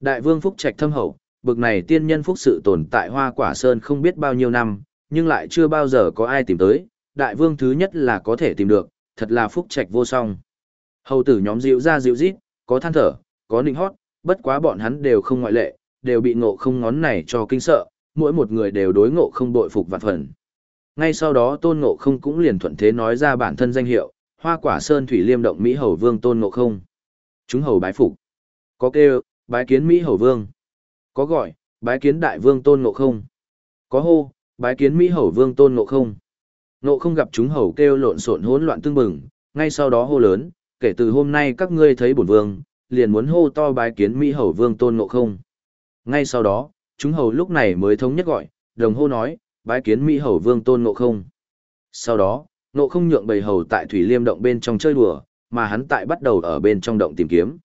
Đại vương phúc trạch thâm hậu, bực này tiên nhân phúc sự tồn tại hoa quả sơn không biết bao nhiêu năm, nhưng lại chưa bao giờ có ai tìm tới, đại vương thứ nhất là có thể tìm được, thật là phúc trạch vô song. Hầu tử nhóm dịu ra dịu rít, có than thở, có nịnh hót, bất quá bọn hắn đều không ngoại lệ, đều bị ngộ không ngón này cho kinh sợ, mỗi một người đều đối ngộ không bội phục vạn phần. Ngay sau đó tôn ngộ không cũng liền thuận thế nói ra bản thân danh hiệu, hoa quả sơn thủy liêm động Mỹ hầu vương tôn ngộ không. Chúng hầu bái phục. Có kêu, bái kiến Mỹ hầu vương. Có gọi, bái kiến đại vương tôn ngộ không. Có hô, bái kiến Mỹ hầu vương tôn ngộ không. Ngộ không gặp chúng hầu kêu lộn xộn hỗn loạn tương bừng, ngay sau đó hô lớn, kể từ hôm nay các ngươi thấy bổn vương, liền muốn hô to bái kiến Mỹ hầu vương tôn ngộ không. Ngay sau đó, chúng hầu lúc này mới thống nhất gọi, đồng hô nói, bái kiến Mỹ hầu vương tôn ngộ không. Sau đó, ngộ không nhượng bầy hầu tại thủy liêm động bên trong chơi đùa, mà hắn tại bắt đầu ở bên trong động tìm kiếm.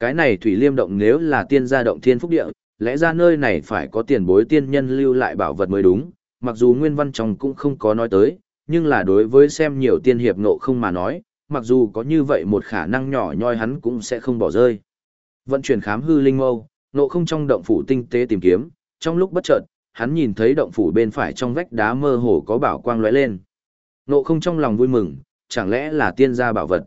Cái này thủy liêm động nếu là tiên gia động thiên phúc địa, lẽ ra nơi này phải có tiền bối tiên nhân lưu lại bảo vật mới đúng, mặc dù nguyên văn trọng cũng không có nói tới, nhưng là đối với xem nhiều tiên hiệp nộ không mà nói, mặc dù có như vậy một khả năng nhỏ nhoi hắn cũng sẽ không bỏ rơi. Vận chuyển khám hư linh mâu, nộ không trong động phủ tinh tế tìm kiếm, trong lúc bất chợt, hắn nhìn thấy động phủ bên phải trong vách đá mơ hồ có bảo quang lóe lên. Nộ không trong lòng vui mừng, chẳng lẽ là tiên gia bảo vật.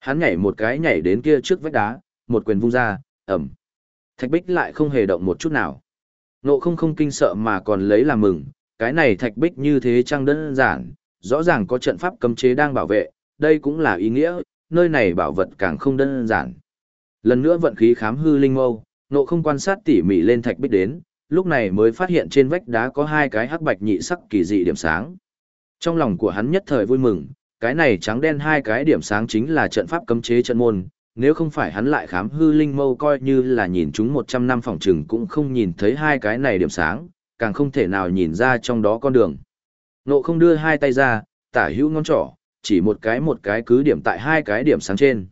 Hắn nhảy một cái nhảy đến kia trước vách đá, một quyền vung ra, ẩm. Thạch bích lại không hề động một chút nào. Nộ không không kinh sợ mà còn lấy làm mừng, cái này thạch bích như thế chăng đơn giản, rõ ràng có trận pháp cấm chế đang bảo vệ, đây cũng là ý nghĩa, nơi này bảo vật càng không đơn giản. Lần nữa vận khí khám hư linh mâu, nộ không quan sát tỉ mỉ lên thạch bích đến, lúc này mới phát hiện trên vách đá có hai cái hắc bạch nhị sắc kỳ dị điểm sáng. Trong lòng của hắn nhất thời vui mừng, cái này trắng đen hai cái điểm sáng chính là trận pháp cấm chế trận môn, nếu không phải hắn lại khám hư linh mâu coi như là nhìn chúng 100 năm phòng trừng cũng không nhìn thấy hai cái này điểm sáng, càng không thể nào nhìn ra trong đó con đường. Nộ không đưa hai tay ra, tả hữu ngón trỏ, chỉ một cái một cái cứ điểm tại hai cái điểm sáng trên.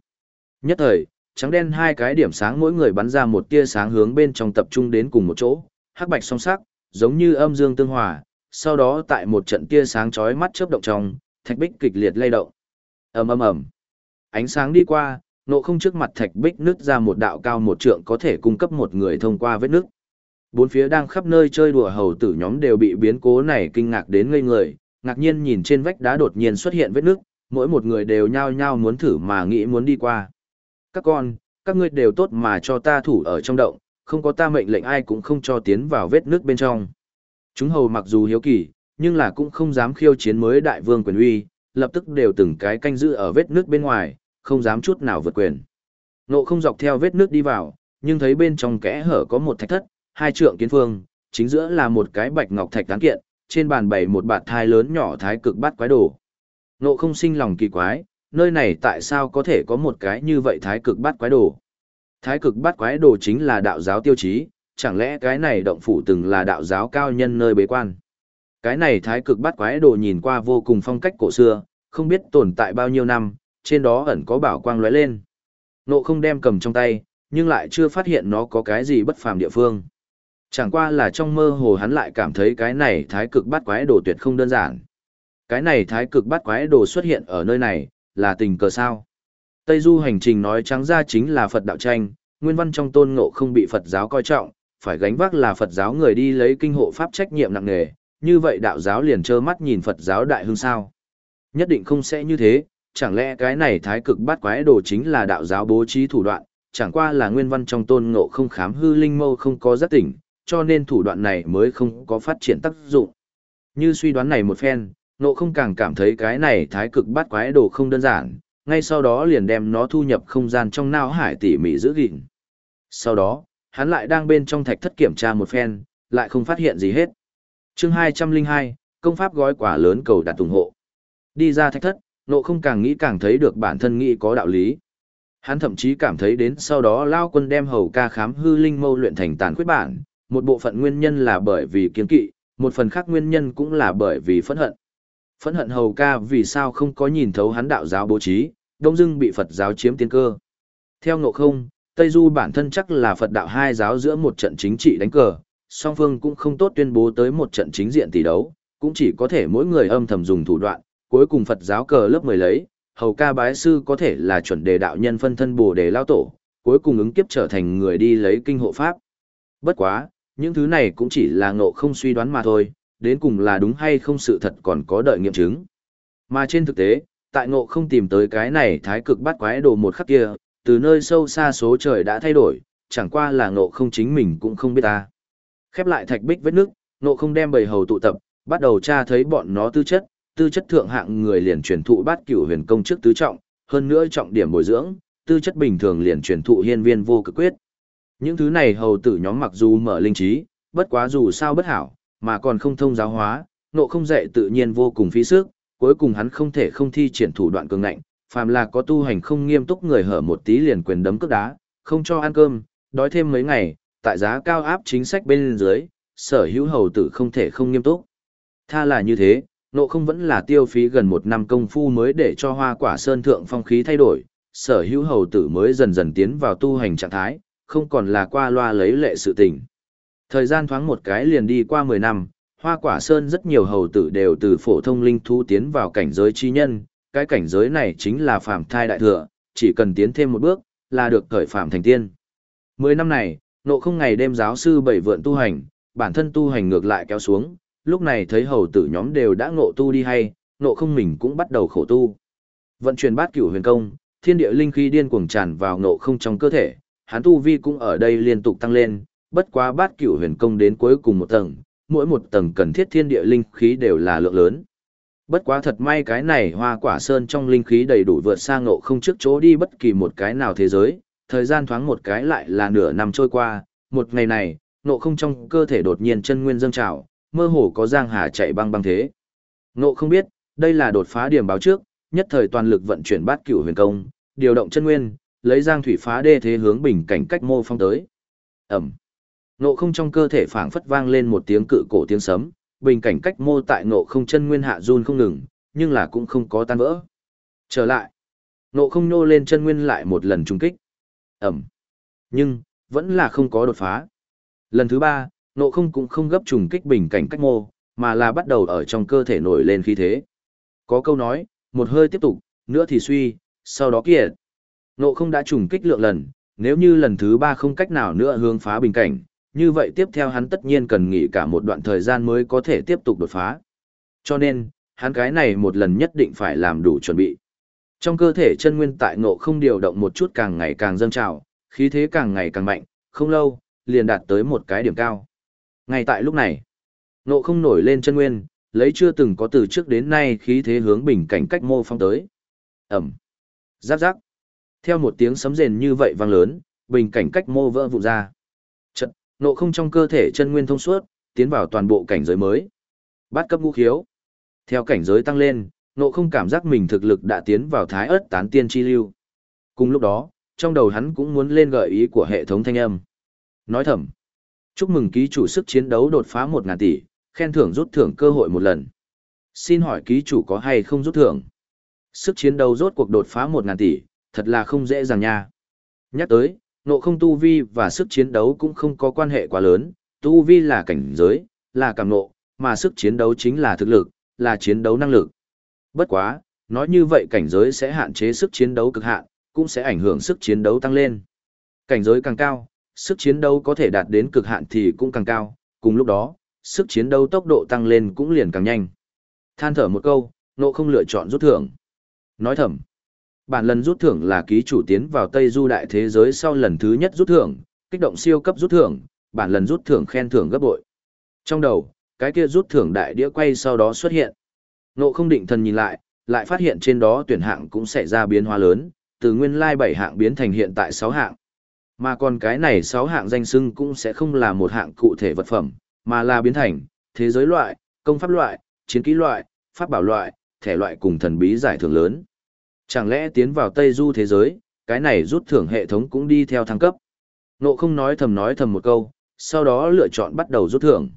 Nhất thời, trắng đen hai cái điểm sáng mỗi người bắn ra một tia sáng hướng bên trong tập trung đến cùng một chỗ, hắc bạch song sắc, giống như âm dương tương hòa, sau đó tại một trận tia sáng chói mắt chớp động trong, thạch bích kịch liệt lay động. Ầm ầm ầm. Ánh sáng đi qua, nộ không trước mặt thạch bích nứt ra một đạo cao một trượng có thể cung cấp một người thông qua vết nước. Bốn phía đang khắp nơi chơi đùa hầu tử nhóm đều bị biến cố này kinh ngạc đến ngây người, ngạc nhiên nhìn trên vách đá đột nhiên xuất hiện vết nước, mỗi một người đều nhao nhao muốn thử mà nghĩ muốn đi qua. Các con, các ngươi đều tốt mà cho ta thủ ở trong động, không có ta mệnh lệnh ai cũng không cho tiến vào vết nước bên trong. Chúng hầu mặc dù hiếu kỳ, nhưng là cũng không dám khiêu chiến mới đại vương quyền uy, lập tức đều từng cái canh giữ ở vết nước bên ngoài, không dám chút nào vượt quyền. Nộ không dọc theo vết nước đi vào, nhưng thấy bên trong kẽ hở có một thạch thất, hai trượng kiến phương, chính giữa là một cái bạch ngọc thạch tán kiện, trên bàn bày một bạt thai lớn nhỏ thái cực bát quái đồ. Nộ không sinh lòng kỳ quái, nơi này tại sao có thể có một cái như vậy thái cực bát quái đồ? Thái cực bát quái đồ chính là đạo giáo tiêu chí, chẳng lẽ cái này động phủ từng là đạo giáo cao nhân nơi bế quan? Cái này thái cực bát quái đồ nhìn qua vô cùng phong cách cổ xưa, không biết tồn tại bao nhiêu năm, trên đó ẩn có bảo quang lóe lên. Nộ không đem cầm trong tay, nhưng lại chưa phát hiện nó có cái gì bất phàm địa phương. Chẳng qua là trong mơ hồ hắn lại cảm thấy cái này thái cực bát quái đồ tuyệt không đơn giản. Cái này thái cực bát quái đồ xuất hiện ở nơi này, là tình cờ sao. Tây du hành trình nói trắng ra chính là Phật đạo tranh, nguyên văn trong tôn ngộ không bị Phật giáo coi trọng, phải gánh vác là Phật giáo người đi lấy kinh hộ pháp trách nhiệm nặng nề, như vậy đạo giáo liền trơ mắt nhìn Phật giáo đại hương sao. Nhất định không sẽ như thế, chẳng lẽ cái này thái cực bát quái đồ chính là đạo giáo bố trí thủ đoạn, chẳng qua là nguyên văn trong tôn ngộ không khám hư linh mâu không có giác tỉnh, cho nên thủ đoạn này mới không có phát triển tác dụng. Như suy đoán này một phen, ngộ không càng cảm thấy cái này thái cực bát quái đồ không đơn giản, ngay sau đó liền đem nó thu nhập không gian trong não hải tỉ mỉ giữ gìn. Sau đó, hắn lại đang bên trong thạch thất kiểm tra một phen, lại không phát hiện gì hết. chương 202, công pháp gói quả lớn cầu đặt ủng hộ. Đi ra thạch thất, nộ không càng nghĩ càng thấy được bản thân nghĩ có đạo lý. Hắn thậm chí cảm thấy đến sau đó Lao quân đem hầu ca khám hư linh mâu luyện thành tàn khuyết bản, một bộ phận nguyên nhân là bởi vì kiên kỵ, một phần khác nguyên nhân cũng là bởi vì phẫn hận. Phẫn hận hầu ca vì sao không có nhìn thấu hắn đạo giáo bố trí, đông dưng bị Phật giáo chiếm tiên cơ. Theo ngộ không, Tây Du bản thân chắc là Phật đạo hai giáo giữa một trận chính trị đánh cờ, song phương cũng không tốt tuyên bố tới một trận chính diện tỷ đấu, cũng chỉ có thể mỗi người âm thầm dùng thủ đoạn, cuối cùng Phật giáo cờ lớp mười lấy, hầu ca bái sư có thể là chuẩn đề đạo nhân phân thân bồ đề lao tổ, cuối cùng ứng kiếp trở thành người đi lấy kinh hộ pháp. Bất quá, những thứ này cũng chỉ là ngộ không suy đoán mà thôi, đến cùng là đúng hay không sự thật còn có đợi nghiệm chứng. Mà trên thực tế, tại ngộ không tìm tới cái này thái cực bắt quái đồ một khắc kia, từ nơi sâu xa số trời đã thay đổi, chẳng qua là ngộ không chính mình cũng không biết ta. Khép lại thạch bích vết nước, ngộ không đem bầy hầu tụ tập, bắt đầu tra thấy bọn nó tư chất, tư chất thượng hạng người liền truyền thụ bát cửu huyền công trước tứ trọng, hơn nữa trọng điểm bồi dưỡng, tư chất bình thường liền truyền thụ hiên viên vô cực quyết. Những thứ này hầu tử nhóm mặc dù mở linh trí, bất quá dù sao bất hảo, mà còn không thông giáo hóa, nộ không dạy tự nhiên vô cùng phí sức, cuối cùng hắn không thể không thi triển thủ đoạn cường ngạnh, phàm là có tu hành không nghiêm túc người hở một tí liền quyền đấm cước đá, không cho ăn cơm, đói thêm mấy ngày, tại giá cao áp chính sách bên dưới, sở hữu hầu tử không thể không nghiêm túc. Tha là như thế, nộ không vẫn là tiêu phí gần một năm công phu mới để cho hoa quả sơn thượng phong khí thay đổi, sở hữu hầu tử mới dần dần tiến vào tu hành trạng thái, không còn là qua loa lấy lệ sự tình. Thời gian thoáng một cái liền đi qua 10 năm, hoa quả sơn rất nhiều hầu tử đều từ phổ thông linh thú tiến vào cảnh giới chi nhân, cái cảnh giới này chính là phàm thai đại thừa, chỉ cần tiến thêm một bước, là được cởi phàm thành tiên. 10 năm này, nộ không ngày đêm giáo sư bảy vượn tu hành, bản thân tu hành ngược lại kéo xuống, lúc này thấy hầu tử nhóm đều đã ngộ tu đi hay, ngộ không mình cũng bắt đầu khổ tu. Vận chuyển bát cửu huyền công, thiên địa linh khí điên cuồng tràn vào ngộ không trong cơ thể, hắn tu vi cũng ở đây liên tục tăng lên, bất quá bát cửu huyền công đến cuối cùng một tầng, mỗi một tầng cần thiết thiên địa linh khí đều là lượng lớn. Bất quá thật may cái này hoa quả sơn trong linh khí đầy đủ vượt sang ngộ không trước chỗ đi bất kỳ một cái nào thế giới, thời gian thoáng một cái lại là nửa năm trôi qua, một ngày này, ngộ không trong cơ thể đột nhiên chân nguyên dâng trào, mơ hồ có giang hà chạy băng băng thế. Ngộ không biết, đây là đột phá điểm báo trước, nhất thời toàn lực vận chuyển bát cửu huyền công, điều động chân nguyên, lấy giang thủy phá đê thế hướng bình cảnh cách mô phong tới. Ẩm. Ngộ không trong cơ thể phảng phất vang lên một tiếng cự cổ tiếng sấm, bình cảnh cách mô tại ngộ không chân nguyên hạ run không ngừng, nhưng là cũng không có tan vỡ. Trở lại. Ngộ không nô lên chân nguyên lại một lần trùng kích. Ẩm. Nhưng, vẫn là không có đột phá. Lần thứ ba, Nộ không cũng không gấp trùng kích bình cảnh cách mô, mà là bắt đầu ở trong cơ thể nổi lên khí thế. Có câu nói, một hơi tiếp tục, nữa thì suy, sau đó kiệt. Nộ không đã trùng kích lượng lần, nếu như lần thứ ba không cách nào nữa hướng phá bình cảnh, như vậy tiếp theo hắn tất nhiên cần nghỉ cả một đoạn thời gian mới có thể tiếp tục đột phá. Cho nên, hắn cái này một lần nhất định phải làm đủ chuẩn bị. Trong cơ thể chân nguyên tại ngộ không điều động một chút càng ngày càng dâng trào, khí thế càng ngày càng mạnh, không lâu, liền đạt tới một cái điểm cao. Ngay tại lúc này, nộ không nổi lên chân nguyên, lấy chưa từng có từ trước đến nay khí thế hướng bình cảnh cách mô phong tới. Ẩm. Giáp giáp. Theo một tiếng sấm rền như vậy vang lớn, bình cảnh cách mô vỡ vụn ra. Chật, nộ không trong cơ thể chân nguyên thông suốt, tiến vào toàn bộ cảnh giới mới. Bát cấp ngũ khiếu. Theo cảnh giới tăng lên, nộ không cảm giác mình thực lực đã tiến vào thái ớt tán tiên chi lưu. Cùng lúc đó, trong đầu hắn cũng muốn lên gợi ý của hệ thống thanh âm. Nói thầm. Chúc mừng ký chủ sức chiến đấu đột phá 1.000 tỷ, Khen thưởng rút thưởng cơ hội một lần. Xin hỏi ký chủ có hay không rút thưởng? Sức chiến đấu rốt cuộc đột phá 1.000 tỷ, thật là không dễ dàng nha. Nhắc tới, nộ không tu vi và sức chiến đấu cũng không có quan hệ quá lớn, tu vi là cảnh giới, là cảm nộ, mà sức chiến đấu chính là thực lực, là chiến đấu năng lực. Bất quá, nói như vậy cảnh giới sẽ hạn chế sức chiến đấu cực hạn, cũng sẽ ảnh hưởng sức chiến đấu tăng lên. Cảnh giới càng cao, sức chiến đấu có thể đạt đến cực hạn thì cũng càng cao, cùng lúc đó, sức chiến đấu tốc độ tăng lên cũng liền càng nhanh. Than thở một câu, nộ không lựa chọn rút thưởng. Nói thầm, bản lần rút thưởng là ký chủ tiến vào Tây Du đại thế giới sau lần thứ nhất rút thưởng, kích động siêu cấp rút thưởng, bản lần rút thưởng khen thưởng gấp bội. Trong đầu, cái kia rút thưởng đại đĩa quay sau đó xuất hiện. Nộ không định thần nhìn lại, lại phát hiện trên đó tuyển hạng cũng xảy ra biến hóa lớn, từ nguyên lai 7 hạng biến thành hiện tại 6 hạng. Mà còn cái này sáu hạng danh xưng cũng sẽ không là một hạng cụ thể vật phẩm, mà là biến thành thế giới loại, công pháp loại, chiến kỹ loại, pháp bảo loại, thẻ loại cùng thần bí giải thưởng lớn. Chẳng lẽ tiến vào Tây Du thế giới, cái này rút thưởng hệ thống cũng đi theo thăng cấp. Nộ không nói thầm nói thầm một câu, sau đó lựa chọn bắt đầu rút thưởng.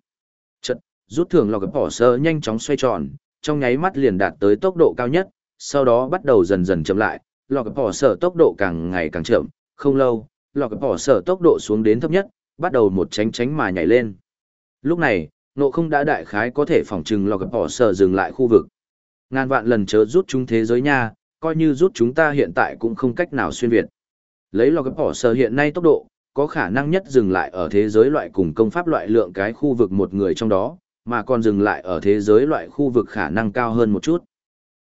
Chật, rút thưởng lọc bỏ sơ nhanh chóng xoay tròn, trong nháy mắt liền đạt tới tốc độ cao nhất, sau đó bắt đầu dần dần chậm lại, lọc bỏ sở tốc độ càng ngày càng chậm, không lâu, lọc bỏ sở tốc độ xuống đến thấp nhất, bắt đầu một tránh tránh mà nhảy lên. Lúc này, nộ không đã đại khái có thể phỏng chừng lọc bỏ sở dừng lại khu vực. Ngàn vạn lần chớ rút chúng thế giới nha, coi như rút chúng ta hiện tại cũng không cách nào xuyên Việt. Lấy lọc bỏ sở hiện nay tốc độ, có khả năng nhất dừng lại ở thế giới loại cùng công pháp loại lượng cái khu vực một người trong đó, mà còn dừng lại ở thế giới loại khu vực khả năng cao hơn một chút.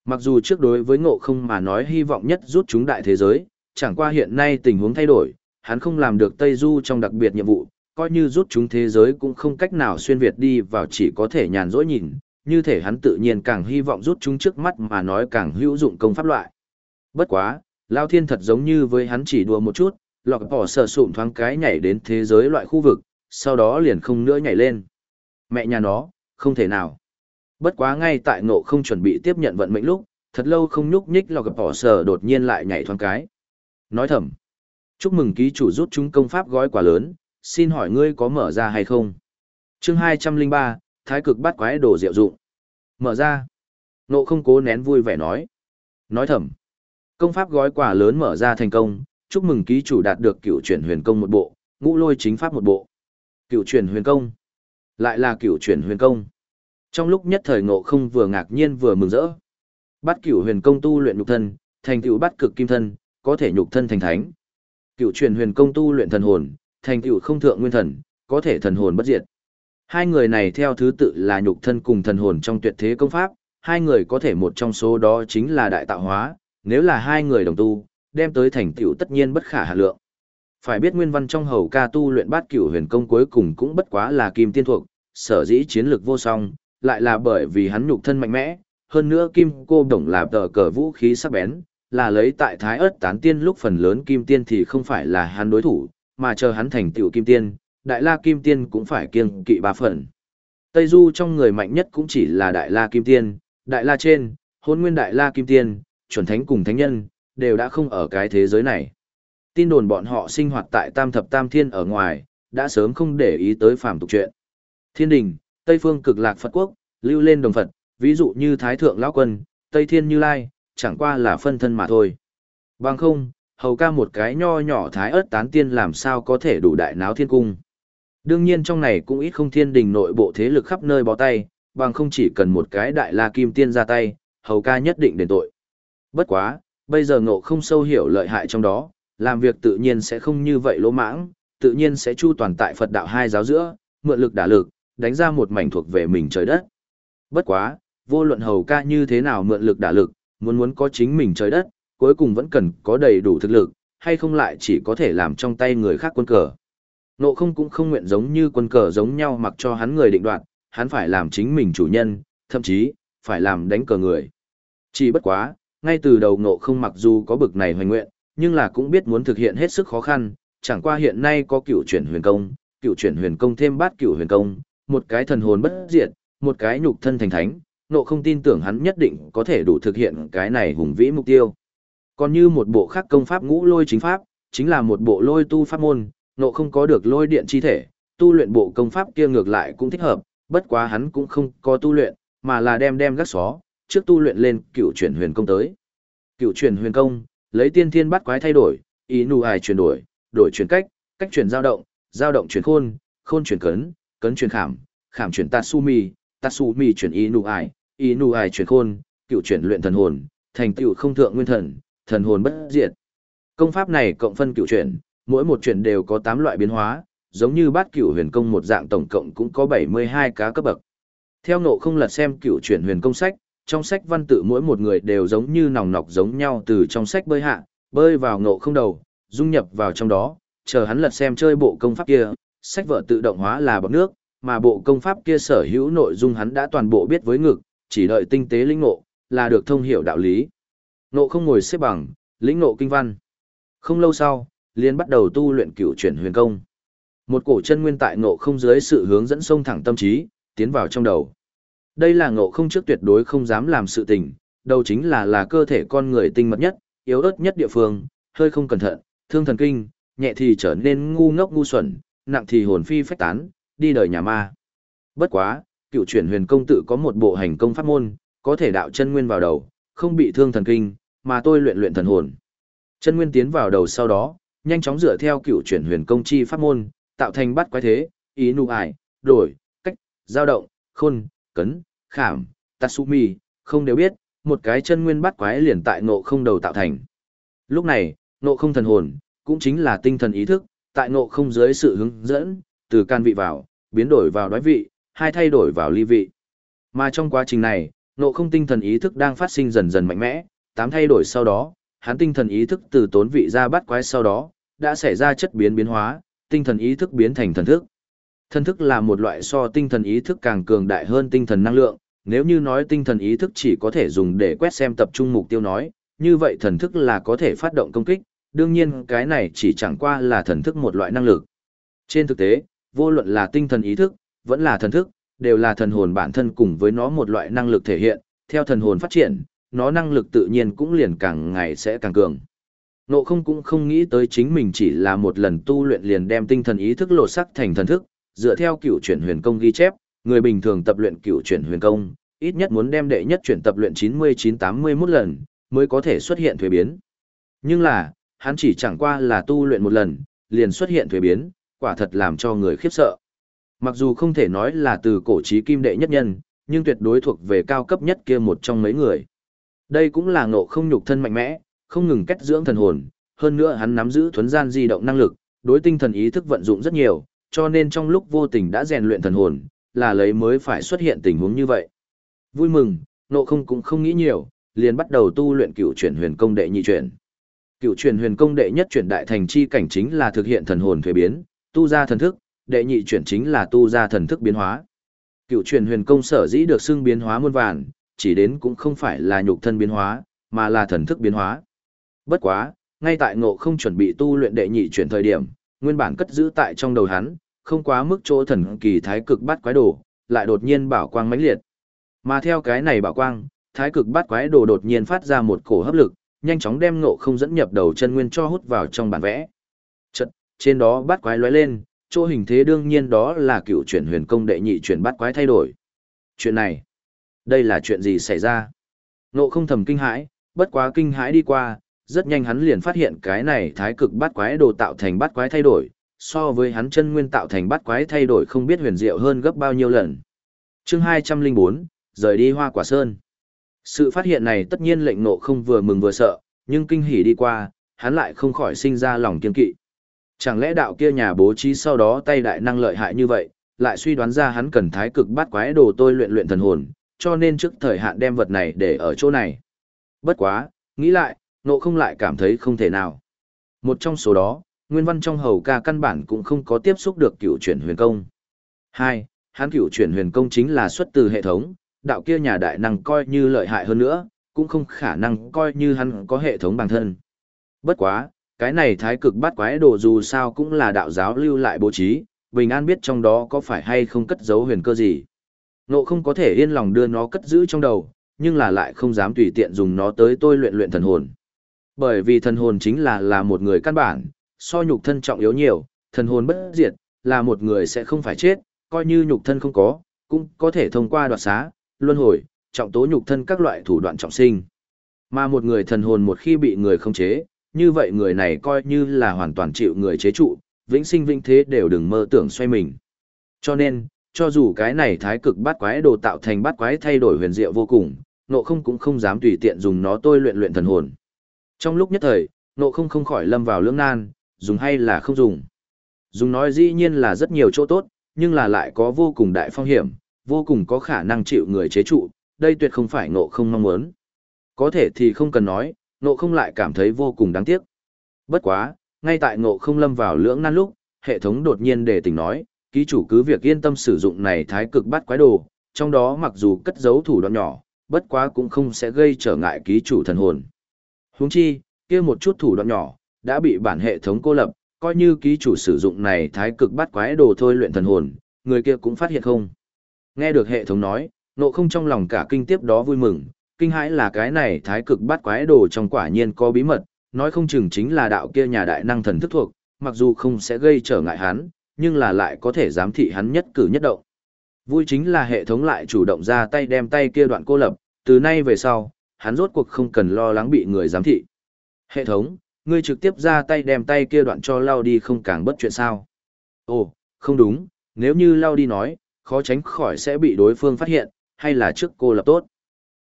Mặc dù trước đối với ngộ không mà nói hy vọng nhất rút chúng đại thế giới, chẳng qua hiện nay tình huống thay đổi, hắn không làm được Tây Du trong đặc biệt nhiệm vụ, coi như rút chúng thế giới cũng không cách nào xuyên Việt đi vào chỉ có thể nhàn rỗi nhìn, như thể hắn tự nhiên càng hy vọng rút chúng trước mắt mà nói càng hữu dụng công pháp loại. Bất quá, Lao Thiên thật giống như với hắn chỉ đùa một chút, lọc bỏ sờ sụm thoáng cái nhảy đến thế giới loại khu vực, sau đó liền không nữa nhảy lên. Mẹ nhà nó, không thể nào. Bất quá ngay tại ngộ không chuẩn bị tiếp nhận vận mệnh lúc, thật lâu không nhúc nhích lọc bỏ sờ đột nhiên lại nhảy thoáng cái. Nói thầm. Chúc mừng ký chủ rút chúng công pháp gói quả lớn, xin hỏi ngươi có mở ra hay không? chương 203, Thái cực bắt quái đồ diệu dụng. Mở ra. Nộ không cố nén vui vẻ nói. Nói thầm. Công pháp gói quả lớn mở ra thành công, chúc mừng ký chủ đạt được cựu chuyển huyền công một bộ, ngũ lôi chính pháp một bộ. Cựu chuyển huyền công. Lại là cựu chuyển huyền công. Trong lúc nhất thời ngộ không vừa ngạc nhiên vừa mừng rỡ. Bắt cựu huyền công tu luyện nhục thân, thành tựu bắt cực kim thân, có thể nhục thân thành thánh. Cựu truyền huyền công tu luyện thần hồn, thành tựu không thượng nguyên thần, có thể thần hồn bất diệt. Hai người này theo thứ tự là nhục thân cùng thần hồn trong tuyệt thế công pháp, hai người có thể một trong số đó chính là đại tạo hóa, nếu là hai người đồng tu, đem tới thành tựu tất nhiên bất khả hạ lượng. Phải biết nguyên văn trong hầu ca tu luyện bát cửu huyền công cuối cùng cũng bất quá là kim tiên thuộc, sở dĩ chiến lược vô song, lại là bởi vì hắn nhục thân mạnh mẽ, hơn nữa kim cô đồng là tờ cờ vũ khí sắc bén, là lấy tại thái ớt tán tiên lúc phần lớn kim tiên thì không phải là hắn đối thủ, mà chờ hắn thành tựu kim tiên, đại la kim tiên cũng phải kiêng kỵ ba phần. Tây Du trong người mạnh nhất cũng chỉ là đại la kim tiên, đại la trên, hôn nguyên đại la kim tiên, chuẩn thánh cùng thánh nhân, đều đã không ở cái thế giới này. Tin đồn bọn họ sinh hoạt tại tam thập tam thiên ở ngoài, đã sớm không để ý tới phàm tục chuyện. Thiên đình, Tây phương cực lạc Phật quốc, lưu lên đồng Phật, ví dụ như Thái Thượng Lão Quân, Tây Thiên Như Lai, chẳng qua là phân thân mà thôi. Bằng không, hầu ca một cái nho nhỏ Thái ớt tán tiên làm sao có thể đủ đại náo thiên cung. Đương nhiên trong này cũng ít không thiên đình nội bộ thế lực khắp nơi bó tay, bằng không chỉ cần một cái đại la kim tiên ra tay, hầu ca nhất định đền tội. Bất quá, bây giờ ngộ không sâu hiểu lợi hại trong đó, làm việc tự nhiên sẽ không như vậy lỗ mãng, tự nhiên sẽ chu toàn tại Phật đạo hai giáo giữa, mượn lực đả lực, đánh ra một mảnh thuộc về mình trời đất. Bất quá, vô luận hầu ca như thế nào mượn lực đả lực, muốn muốn có chính mình trời đất, cuối cùng vẫn cần có đầy đủ thực lực, hay không lại chỉ có thể làm trong tay người khác quân cờ. Nộ không cũng không nguyện giống như quân cờ giống nhau mặc cho hắn người định đoạt, hắn phải làm chính mình chủ nhân, thậm chí, phải làm đánh cờ người. Chỉ bất quá, ngay từ đầu nộ không mặc dù có bực này hoành nguyện, nhưng là cũng biết muốn thực hiện hết sức khó khăn, chẳng qua hiện nay có cựu chuyển huyền công, cựu chuyển huyền công thêm bát cựu huyền công, một cái thần hồn bất diệt, một cái nhục thân thành thánh, nộ không tin tưởng hắn nhất định có thể đủ thực hiện cái này hùng vĩ mục tiêu. Còn như một bộ khác công pháp ngũ lôi chính pháp, chính là một bộ lôi tu pháp môn, nộ không có được lôi điện chi thể, tu luyện bộ công pháp kia ngược lại cũng thích hợp, bất quá hắn cũng không có tu luyện, mà là đem đem gác xó, trước tu luyện lên cựu chuyển huyền công tới. Cựu chuyển huyền công, lấy tiên thiên bắt quái thay đổi, ý nụ ải chuyển đổi, đổi chuyển cách, cách chuyển dao động, dao động chuyển khôn, khôn chuyển cấn, cấn chuyển khảm, khảm chuyển tatsumi, tatsumi chuyển ý nụ ải, ý nụ ải chuyển khôn, cựu chuyển luyện thần hồn, thành tựu không thượng nguyên thần, thần hồn bất diệt. Công pháp này cộng phân cựu chuyển, mỗi một chuyển đều có 8 loại biến hóa, giống như bát cửu huyền công một dạng tổng cộng cũng có 72 cá cấp bậc. Theo nộ không lật xem cửu chuyển huyền công sách, trong sách văn tự mỗi một người đều giống như nòng nọc giống nhau từ trong sách bơi hạ, bơi vào ngộ không đầu, dung nhập vào trong đó, chờ hắn lật xem chơi bộ công pháp kia, sách vở tự động hóa là bọc nước, mà bộ công pháp kia sở hữu nội dung hắn đã toàn bộ biết với ngực, chỉ đợi tinh tế linh ngộ, là được thông hiểu đạo lý. ngộ không ngồi xếp bằng, lĩnh ngộ kinh văn. Không lâu sau, liền bắt đầu tu luyện cửu chuyển huyền công. Một cổ chân nguyên tại ngộ không dưới sự hướng dẫn sông thẳng tâm trí, tiến vào trong đầu. Đây là ngộ không trước tuyệt đối không dám làm sự tình, đầu chính là là cơ thể con người tinh mật nhất, yếu ớt nhất địa phương, hơi không cẩn thận, thương thần kinh, nhẹ thì trở nên ngu ngốc ngu xuẩn, nặng thì hồn phi phách tán, đi đời nhà ma. Bất quá, cựu chuyển huyền công tự có một bộ hành công pháp môn, có thể đạo chân nguyên vào đầu, không bị thương thần kinh, mà tôi luyện luyện thần hồn. Chân nguyên tiến vào đầu sau đó, nhanh chóng dựa theo cựu chuyển huyền công chi pháp môn, tạo thành bắt quái thế, ý nụ ải, đổi, cách, dao động, khôn, cấn, khảm, tatsumi, không đều biết, một cái chân nguyên bắt quái liền tại ngộ không đầu tạo thành. Lúc này, ngộ không thần hồn, cũng chính là tinh thần ý thức, tại ngộ không dưới sự hướng dẫn, từ can vị vào, biến đổi vào đoái vị, hai thay đổi vào ly vị. Mà trong quá trình này, nộ không tinh thần ý thức đang phát sinh dần dần mạnh mẽ, tám thay đổi sau đó, hắn tinh thần ý thức từ tốn vị ra bắt quái sau đó, đã xảy ra chất biến biến hóa, tinh thần ý thức biến thành thần thức. Thần thức là một loại so tinh thần ý thức càng cường đại hơn tinh thần năng lượng, nếu như nói tinh thần ý thức chỉ có thể dùng để quét xem tập trung mục tiêu nói, như vậy thần thức là có thể phát động công kích, đương nhiên cái này chỉ chẳng qua là thần thức một loại năng lực. Trên thực tế, vô luận là tinh thần ý thức, vẫn là thần thức, đều là thần hồn bản thân cùng với nó một loại năng lực thể hiện, theo thần hồn phát triển, nó năng lực tự nhiên cũng liền càng ngày sẽ càng cường. Nộ không cũng không nghĩ tới chính mình chỉ là một lần tu luyện liền đem tinh thần ý thức lột sắc thành thần thức, dựa theo cựu chuyển huyền công ghi chép, người bình thường tập luyện cựu chuyển huyền công, ít nhất muốn đem đệ nhất chuyển tập luyện 99-81 lần, mới có thể xuất hiện thuế biến. Nhưng là, hắn chỉ chẳng qua là tu luyện một lần, liền xuất hiện thuế biến, quả thật làm cho người khiếp sợ. Mặc dù không thể nói là từ cổ trí kim đệ nhất nhân, nhưng tuyệt đối thuộc về cao cấp nhất kia một trong mấy người. Đây cũng là ngộ không nhục thân mạnh mẽ, không ngừng kết dưỡng thần hồn, hơn nữa hắn nắm giữ thuấn gian di động năng lực, đối tinh thần ý thức vận dụng rất nhiều, cho nên trong lúc vô tình đã rèn luyện thần hồn, là lấy mới phải xuất hiện tình huống như vậy. Vui mừng, nộ không cũng không nghĩ nhiều, liền bắt đầu tu luyện cựu chuyển huyền công đệ nhị chuyển. Cựu chuyển huyền công đệ nhất chuyển đại thành chi cảnh chính là thực hiện thần hồn thuế biến, tu ra thần thức, đệ nhị chuyển chính là tu ra thần thức biến hóa. Cựu chuyển huyền công sở dĩ được xưng biến hóa muôn vàn, chỉ đến cũng không phải là nhục thân biến hóa, mà là thần thức biến hóa. Bất quá, ngay tại ngộ không chuẩn bị tu luyện đệ nhị chuyển thời điểm, nguyên bản cất giữ tại trong đầu hắn, không quá mức chỗ thần kỳ thái cực bắt quái đồ, lại đột nhiên bảo quang mãnh liệt. Mà theo cái này bảo quang, thái cực bắt quái đồ đột nhiên phát ra một cổ hấp lực, nhanh chóng đem ngộ không dẫn nhập đầu chân nguyên cho hút vào trong bản vẽ. Chật, trên đó bắt quái lóe lên, chỗ hình thế đương nhiên đó là cựu chuyển huyền công đệ nhị chuyển bắt quái thay đổi. Chuyện này, đây là chuyện gì xảy ra? Ngộ không thầm kinh hãi, bất quá kinh hãi đi qua, rất nhanh hắn liền phát hiện cái này thái cực bắt quái đồ tạo thành bắt quái thay đổi, so với hắn chân nguyên tạo thành bắt quái thay đổi không biết huyền diệu hơn gấp bao nhiêu lần. Chương 204, rời đi hoa quả sơn. Sự phát hiện này tất nhiên lệnh nộ không vừa mừng vừa sợ, nhưng kinh hỉ đi qua, hắn lại không khỏi sinh ra lòng kiên kỵ. Chẳng lẽ đạo kia nhà bố trí sau đó tay đại năng lợi hại như vậy, lại suy đoán ra hắn cần thái cực bắt quái đồ tôi luyện luyện thần hồn, cho nên trước thời hạn đem vật này để ở chỗ này. Bất quá, nghĩ lại, nộ không lại cảm thấy không thể nào. Một trong số đó, nguyên văn trong hầu ca căn bản cũng không có tiếp xúc được cựu chuyển huyền công. Hai, hắn cựu chuyển huyền công chính là xuất từ hệ thống, đạo kia nhà đại năng coi như lợi hại hơn nữa, cũng không khả năng coi như hắn có hệ thống bản thân. Bất quá, cái này thái cực bắt quái đồ dù sao cũng là đạo giáo lưu lại bố trí, Bình An biết trong đó có phải hay không cất giấu huyền cơ gì. Nộ không có thể yên lòng đưa nó cất giữ trong đầu, nhưng là lại không dám tùy tiện dùng nó tới tôi luyện luyện thần hồn. Bởi vì thần hồn chính là là một người căn bản, so nhục thân trọng yếu nhiều, thần hồn bất diệt, là một người sẽ không phải chết, coi như nhục thân không có, cũng có thể thông qua đoạt xá, luân hồi, trọng tố nhục thân các loại thủ đoạn trọng sinh. Mà một người thần hồn một khi bị người không chế, như vậy người này coi như là hoàn toàn chịu người chế trụ, vĩnh sinh vĩnh thế đều đừng mơ tưởng xoay mình. Cho nên, cho dù cái này thái cực bát quái đồ tạo thành bát quái thay đổi huyền diệu vô cùng, nộ không cũng không dám tùy tiện dùng nó tôi luyện luyện thần hồn. Trong lúc nhất thời, nộ không không khỏi lâm vào lưỡng nan, dùng hay là không dùng. Dùng nói dĩ nhiên là rất nhiều chỗ tốt, nhưng là lại có vô cùng đại phong hiểm, vô cùng có khả năng chịu người chế trụ, đây tuyệt không phải nộ không mong muốn. Có thể thì không cần nói, nộ không lại cảm thấy vô cùng đáng tiếc. Bất quá, ngay tại nộ không lâm vào lưỡng nan lúc, hệ thống đột nhiên đề tỉnh nói, ký chủ cứ việc yên tâm sử dụng này thái cực bắt quái đồ, trong đó mặc dù cất giấu thủ đoạn nhỏ, bất quá cũng không sẽ gây trở ngại ký chủ thần hồn. Huống chi, kia một chút thủ đoạn nhỏ, đã bị bản hệ thống cô lập, coi như ký chủ sử dụng này thái cực bắt quái đồ thôi luyện thần hồn, người kia cũng phát hiện không. Nghe được hệ thống nói, nộ không trong lòng cả kinh tiếp đó vui mừng, kinh hãi là cái này thái cực bắt quái đồ trong quả nhiên có bí mật, nói không chừng chính là đạo kia nhà đại năng thần thức thuộc, mặc dù không sẽ gây trở ngại hắn, nhưng là lại có thể giám thị hắn nhất cử nhất động. Vui chính là hệ thống lại chủ động ra tay đem tay kia đoạn cô lập, từ nay về sau, hắn rốt cuộc không cần lo lắng bị người giám thị. Hệ thống, ngươi trực tiếp ra tay đem tay kia đoạn cho lao đi không càng bất chuyện sao. Ồ, không đúng, nếu như lao đi nói, khó tránh khỏi sẽ bị đối phương phát hiện, hay là trước cô lập tốt.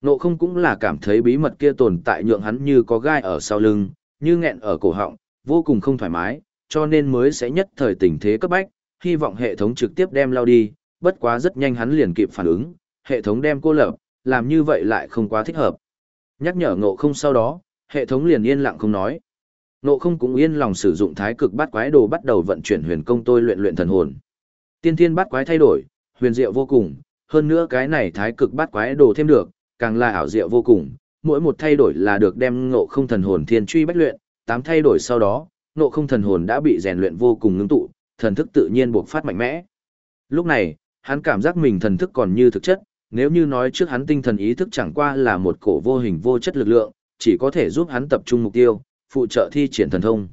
Nộ không cũng là cảm thấy bí mật kia tồn tại nhượng hắn như có gai ở sau lưng, như nghẹn ở cổ họng, vô cùng không thoải mái, cho nên mới sẽ nhất thời tình thế cấp bách, hy vọng hệ thống trực tiếp đem lao đi, bất quá rất nhanh hắn liền kịp phản ứng, hệ thống đem cô lập, làm như vậy lại không quá thích hợp. Nhắc nhở ngộ không sau đó, hệ thống liền yên lặng không nói. Ngộ không cũng yên lòng sử dụng thái cực bát quái đồ bắt đầu vận chuyển huyền công tôi luyện luyện thần hồn. Tiên thiên bát quái thay đổi, huyền diệu vô cùng, hơn nữa cái này thái cực bát quái đồ thêm được, càng là ảo diệu vô cùng, mỗi một thay đổi là được đem ngộ không thần hồn thiên truy bách luyện, tám thay đổi sau đó, ngộ không thần hồn đã bị rèn luyện vô cùng ngưng tụ, thần thức tự nhiên buộc phát mạnh mẽ. Lúc này, hắn cảm giác mình thần thức còn như thực chất, nếu như nói trước hắn tinh thần ý thức chẳng qua là một cổ vô hình vô chất lực lượng, chỉ có thể giúp hắn tập trung mục tiêu, phụ trợ thi triển thần thông.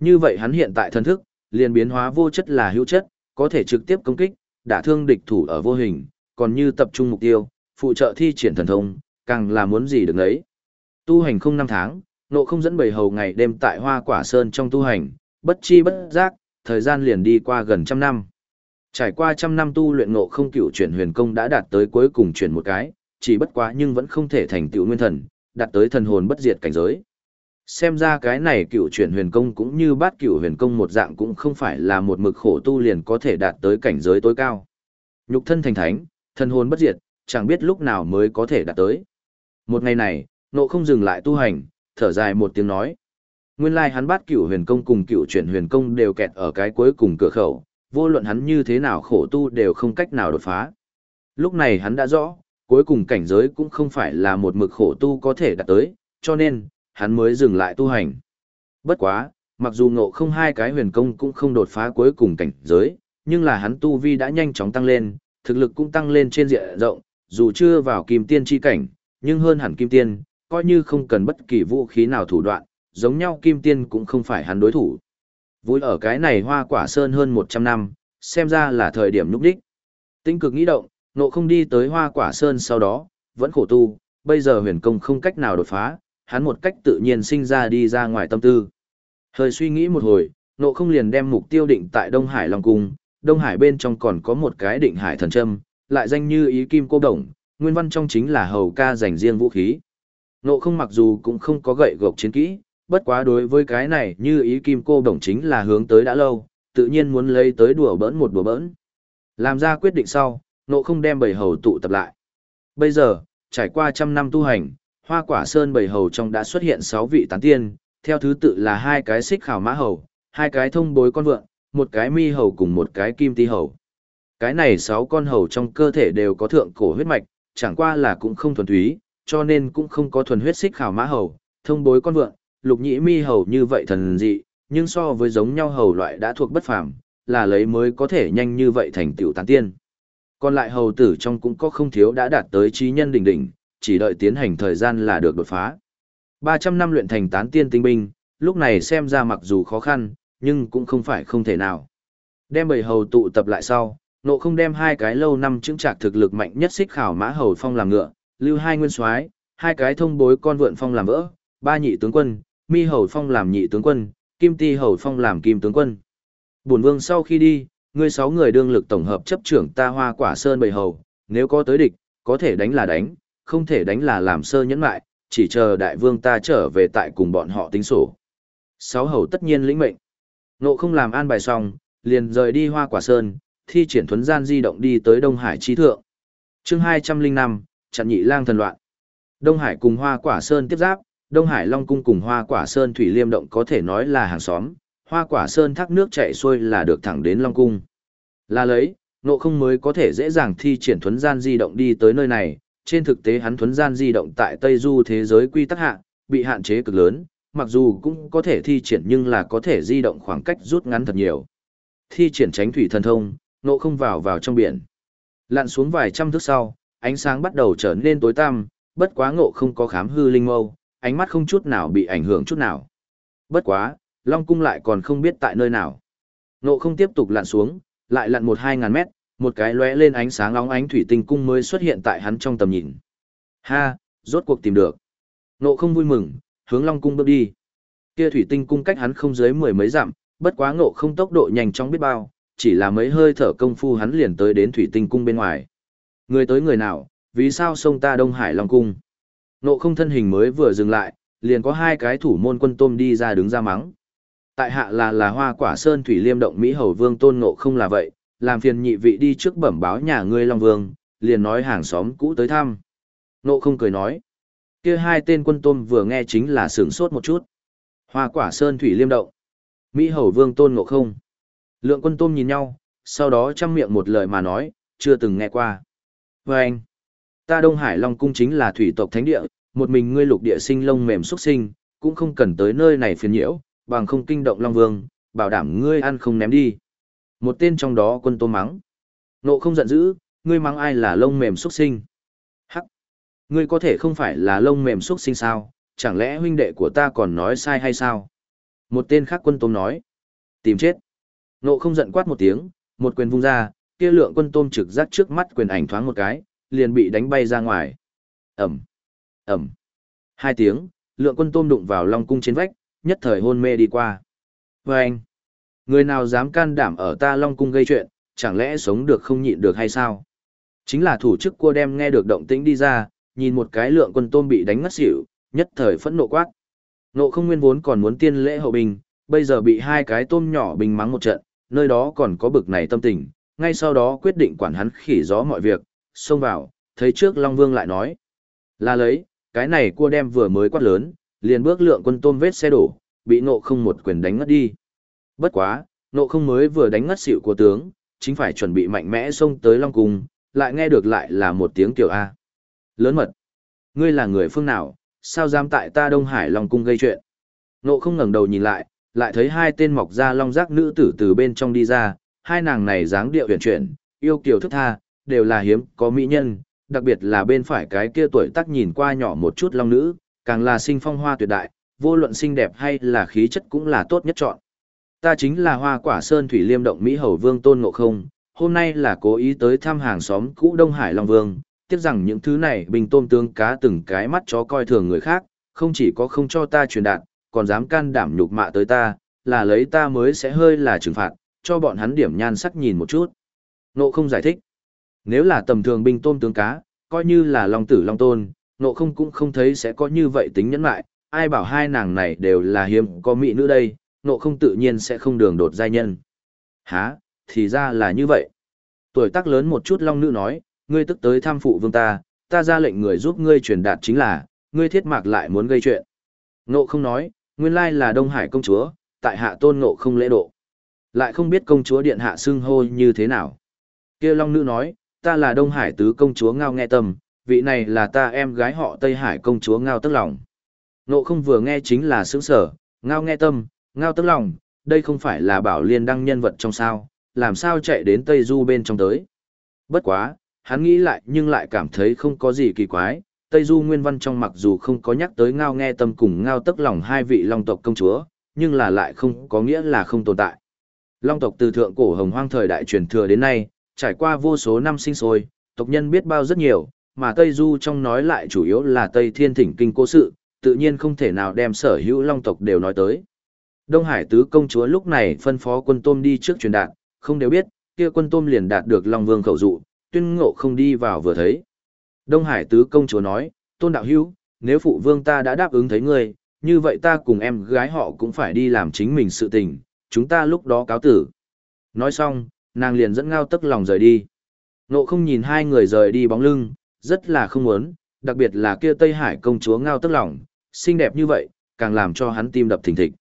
Như vậy hắn hiện tại thần thức, liền biến hóa vô chất là hữu chất, có thể trực tiếp công kích, đả thương địch thủ ở vô hình, còn như tập trung mục tiêu, phụ trợ thi triển thần thông, càng là muốn gì được ấy Tu hành không năm tháng, nộ không dẫn bầy hầu ngày đêm tại hoa quả sơn trong tu hành, bất chi bất giác, thời gian liền đi qua gần trăm năm. Trải qua trăm năm tu luyện ngộ không cựu chuyển huyền công đã đạt tới cuối cùng chuyển một cái, chỉ bất quá nhưng vẫn không thể thành tựu nguyên thần, đạt tới thần hồn bất diệt cảnh giới. Xem ra cái này cựu chuyển huyền công cũng như bát cựu huyền công một dạng cũng không phải là một mực khổ tu liền có thể đạt tới cảnh giới tối cao. Nhục thân thành thánh, thần hồn bất diệt, chẳng biết lúc nào mới có thể đạt tới. Một ngày này, nộ không dừng lại tu hành, thở dài một tiếng nói. Nguyên lai hắn bát cửu huyền công cùng cửu chuyển huyền công đều kẹt ở cái cuối cùng cửa khẩu, vô luận hắn như thế nào khổ tu đều không cách nào đột phá. Lúc này hắn đã rõ, cuối cùng cảnh giới cũng không phải là một mực khổ tu có thể đạt tới, cho nên, hắn mới dừng lại tu hành. Bất quá, mặc dù ngộ không hai cái huyền công cũng không đột phá cuối cùng cảnh giới, nhưng là hắn tu vi đã nhanh chóng tăng lên, thực lực cũng tăng lên trên diện rộng, dù chưa vào kim tiên chi cảnh, nhưng hơn hẳn kim tiên, coi như không cần bất kỳ vũ khí nào thủ đoạn, giống nhau kim tiên cũng không phải hắn đối thủ. Vui ở cái này hoa quả sơn hơn 100 năm, xem ra là thời điểm núp đích. Tinh cực nghĩ động, nộ không đi tới hoa quả sơn sau đó, vẫn khổ tu, bây giờ huyền công không cách nào đột phá, hắn một cách tự nhiên sinh ra đi ra ngoài tâm tư. Hơi suy nghĩ một hồi, nộ không liền đem mục tiêu định tại Đông Hải Long Cung, Đông Hải bên trong còn có một cái định hải thần châm, lại danh như ý kim cô đồng, nguyên văn trong chính là hầu ca dành riêng vũ khí. Nộ không mặc dù cũng không có gậy gộc chiến kỹ, bất quá đối với cái này như ý kim cô đồng chính là hướng tới đã lâu, tự nhiên muốn lấy tới đùa bỡn một đùa bỡn. Làm ra quyết định sau, nộ không đem bầy hầu tụ tập lại. Bây giờ, trải qua trăm năm tu hành, hoa quả sơn bầy hầu trong đã xuất hiện 6 vị tán tiên, theo thứ tự là hai cái xích khảo mã hầu, hai cái thông bối con vượn, một cái mi hầu cùng một cái kim ti hầu. Cái này sáu con hầu trong cơ thể đều có thượng cổ huyết mạch, chẳng qua là cũng không thuần túy, cho nên cũng không có thuần huyết xích khảo mã hầu, thông bối con vượn, lục nhĩ mi hầu như vậy thần dị, nhưng so với giống nhau hầu loại đã thuộc bất phàm, là lấy mới có thể nhanh như vậy thành tiểu tán tiên. Còn lại hầu tử trong cũng có không thiếu đã đạt tới trí nhân đỉnh đỉnh, chỉ đợi tiến hành thời gian là được đột phá. 300 năm luyện thành tán tiên tinh binh, lúc này xem ra mặc dù khó khăn, nhưng cũng không phải không thể nào. Đem bầy hầu tụ tập lại sau, Nộ không đem hai cái lâu năm chứng trạc thực lực mạnh nhất xích khảo mã hầu phong làm ngựa, lưu hai nguyên soái, hai cái thông bối con vượn phong làm vỡ, ba nhị tướng quân, mi hầu phong làm nhị tướng quân, kim ti hầu phong làm kim tướng quân. Bổn vương sau khi đi, ngươi sáu người đương lực tổng hợp chấp trưởng ta hoa quả sơn bầy hầu, nếu có tới địch, có thể đánh là đánh, không thể đánh là làm sơ nhẫn lại, chỉ chờ đại vương ta trở về tại cùng bọn họ tính sổ. Sáu hầu tất nhiên lĩnh mệnh. Nộ không làm an bài xong, liền rời đi hoa quả sơn, thi triển thuấn gian di động đi tới Đông Hải Chi thượng. chương 205, chặn nhị lang thần loạn. Đông Hải cùng hoa quả sơn tiếp giáp, Đông Hải Long Cung cùng hoa quả sơn Thủy Liêm Động có thể nói là hàng xóm, hoa quả sơn thác nước chạy xuôi là được thẳng đến Long Cung. Là lấy, nộ không mới có thể dễ dàng thi triển thuấn gian di động đi tới nơi này, trên thực tế hắn thuấn gian di động tại Tây Du thế giới quy tắc hạ, bị hạn chế cực lớn, mặc dù cũng có thể thi triển nhưng là có thể di động khoảng cách rút ngắn thật nhiều. Thi triển tránh thủy thần thông, nộ không vào vào trong biển. Lặn xuống vài trăm thước sau, ánh sáng bắt đầu trở nên tối tăm, bất quá ngộ không có khám hư linh mâu, ánh mắt không chút nào bị ảnh hưởng chút nào. Bất quá, Long Cung lại còn không biết tại nơi nào. Ngộ không tiếp tục lặn xuống, lại lặn một hai ngàn mét, một cái lóe lên ánh sáng óng ánh thủy tinh cung mới xuất hiện tại hắn trong tầm nhìn. Ha, rốt cuộc tìm được. Ngộ không vui mừng, hướng Long Cung bước đi. Kia thủy tinh cung cách hắn không dưới mười mấy dặm, bất quá ngộ không tốc độ nhanh chóng biết bao, chỉ là mấy hơi thở công phu hắn liền tới đến thủy tinh cung bên ngoài. Người tới người nào, vì sao sông ta Đông Hải Long Cung? nộ không thân hình mới vừa dừng lại, liền có hai cái thủ môn quân tôm đi ra đứng ra mắng. Tại hạ là là hoa quả sơn thủy liêm động Mỹ hầu vương tôn nộ không là vậy, làm phiền nhị vị đi trước bẩm báo nhà ngươi Long Vương, liền nói hàng xóm cũ tới thăm. nộ không cười nói. Kia hai tên quân tôm vừa nghe chính là sướng sốt một chút. Hoa quả sơn thủy liêm động. Mỹ hầu vương tôn ngộ không. Lượng quân tôm nhìn nhau, sau đó chăm miệng một lời mà nói, chưa từng nghe qua. Và anh, ta Đông Hải Long Cung chính là thủy tộc thánh địa, một mình ngươi lục địa sinh lông mềm xuất sinh, cũng không cần tới nơi này phiền nhiễu, bằng không kinh động Long Vương, bảo đảm ngươi ăn không ném đi. Một tên trong đó quân tôm mắng. Nộ không giận dữ, ngươi mắng ai là lông mềm xuất sinh. Hắc, ngươi có thể không phải là lông mềm xuất sinh sao, chẳng lẽ huynh đệ của ta còn nói sai hay sao? Một tên khác quân tôm nói. Tìm chết. Nộ không giận quát một tiếng, một quyền vung ra, kia lượng quân tôm trực giác trước mắt quyền ảnh thoáng một cái, liền bị đánh bay ra ngoài. Ẩm, Ẩm. Hai tiếng, lượng quân tôm đụng vào long cung trên vách, nhất thời hôn mê đi qua. Và anh, người nào dám can đảm ở ta long cung gây chuyện, chẳng lẽ sống được không nhịn được hay sao? Chính là thủ chức cua đem nghe được động tĩnh đi ra, nhìn một cái lượng quân tôm bị đánh ngất xỉu, nhất thời phẫn nộ quát. Nộ không nguyên vốn còn muốn tiên lễ hậu bình, bây giờ bị hai cái tôm nhỏ bình mắng một trận, nơi đó còn có bực này tâm tình, ngay sau đó quyết định quản hắn khỉ gió mọi việc, xông vào, thấy trước Long Vương lại nói. Là lấy, cái này cua đem vừa mới quát lớn, liền bước lượng quân tôm vết xe đổ, bị nộ không một quyền đánh ngất đi. Bất quá, nộ không mới vừa đánh ngất xịu của tướng, chính phải chuẩn bị mạnh mẽ xông tới Long Cung, lại nghe được lại là một tiếng kiểu A. Lớn mật. Ngươi là người phương nào, sao dám tại ta Đông Hải Long Cung gây chuyện? Nộ không ngẩng đầu nhìn lại, lại thấy hai tên mọc ra long giác nữ tử từ bên trong đi ra, hai nàng này dáng điệu huyền chuyển, yêu kiều thức tha, đều là hiếm có mỹ nhân, đặc biệt là bên phải cái kia tuổi tác nhìn qua nhỏ một chút long nữ, càng là sinh phong hoa tuyệt đại, vô luận xinh đẹp hay là khí chất cũng là tốt nhất chọn. Ta chính là hoa quả sơn thủy liêm động Mỹ Hầu Vương Tôn Ngộ Không, hôm nay là cố ý tới thăm hàng xóm cũ Đông Hải Long Vương, tiếc rằng những thứ này bình tôm tương cá từng cái mắt chó coi thường người khác, không chỉ có không cho ta truyền đạt, còn dám can đảm nhục mạ tới ta, là lấy ta mới sẽ hơi là trừng phạt, cho bọn hắn điểm nhan sắc nhìn một chút. Nộ không giải thích. Nếu là tầm thường binh tôm tướng cá, coi như là long tử long tôn, nộ không cũng không thấy sẽ có như vậy tính nhẫn lại, ai bảo hai nàng này đều là hiếm có mỹ nữ đây, nộ không tự nhiên sẽ không đường đột giai nhân. Hả, thì ra là như vậy. Tuổi tác lớn một chút long nữ nói, ngươi tức tới tham phụ vương ta, ta ra lệnh người giúp ngươi truyền đạt chính là, ngươi thiết mạc lại muốn gây chuyện. Nộ không nói, nguyên lai là Đông Hải công chúa, tại hạ tôn nộ không lễ độ. Lại không biết công chúa điện hạ xưng hô như thế nào. kia Long Nữ nói, ta là Đông Hải tứ công chúa Ngao Nghe Tâm, vị này là ta em gái họ Tây Hải công chúa Ngao Tức Lòng. Nộ không vừa nghe chính là sướng sở, Ngao Nghe Tâm, Ngao Tức Lòng, đây không phải là bảo liên đăng nhân vật trong sao, làm sao chạy đến Tây Du bên trong tới. Bất quá, hắn nghĩ lại nhưng lại cảm thấy không có gì kỳ quái, Tây Du Nguyên Văn trong mặc dù không có nhắc tới ngao nghe tâm cùng ngao tức lòng hai vị long tộc công chúa, nhưng là lại không có nghĩa là không tồn tại. Long tộc từ thượng cổ hồng hoang thời đại truyền thừa đến nay, trải qua vô số năm sinh sôi, tộc nhân biết bao rất nhiều, mà Tây Du trong nói lại chủ yếu là Tây Thiên Thỉnh Kinh cố sự, tự nhiên không thể nào đem sở hữu long tộc đều nói tới. Đông Hải tứ công chúa lúc này phân phó quân tôm đi trước truyền đạt, không đều biết, kia quân tôm liền đạt được Long Vương khẩu dụ, tuyên ngộ không đi vào vừa thấy. Đông Hải tứ công chúa nói, tôn đạo hữu, nếu phụ vương ta đã đáp ứng thấy ngươi, như vậy ta cùng em gái họ cũng phải đi làm chính mình sự tình, chúng ta lúc đó cáo tử. Nói xong, nàng liền dẫn ngao tức lòng rời đi. Nộ không nhìn hai người rời đi bóng lưng, rất là không muốn, đặc biệt là kia Tây Hải công chúa ngao tức lòng, xinh đẹp như vậy, càng làm cho hắn tim đập thình thịch.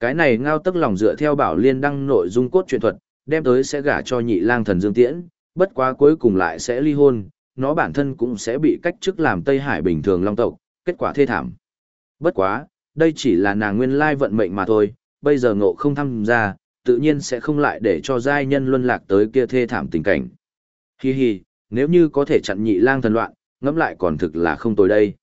Cái này ngao tức lòng dựa theo bảo liên đăng nội dung cốt truyện thuật, đem tới sẽ gả cho nhị lang thần Dương Tiễn, bất quá cuối cùng lại sẽ ly hôn, nó bản thân cũng sẽ bị cách chức làm Tây Hải bình thường long tộc, kết quả thê thảm. Bất quá, đây chỉ là nàng nguyên lai vận mệnh mà thôi, bây giờ ngộ không tham gia, tự nhiên sẽ không lại để cho giai nhân luân lạc tới kia thê thảm tình cảnh. Hi hi, nếu như có thể chặn nhị lang thần loạn, ngẫm lại còn thực là không tồi đây.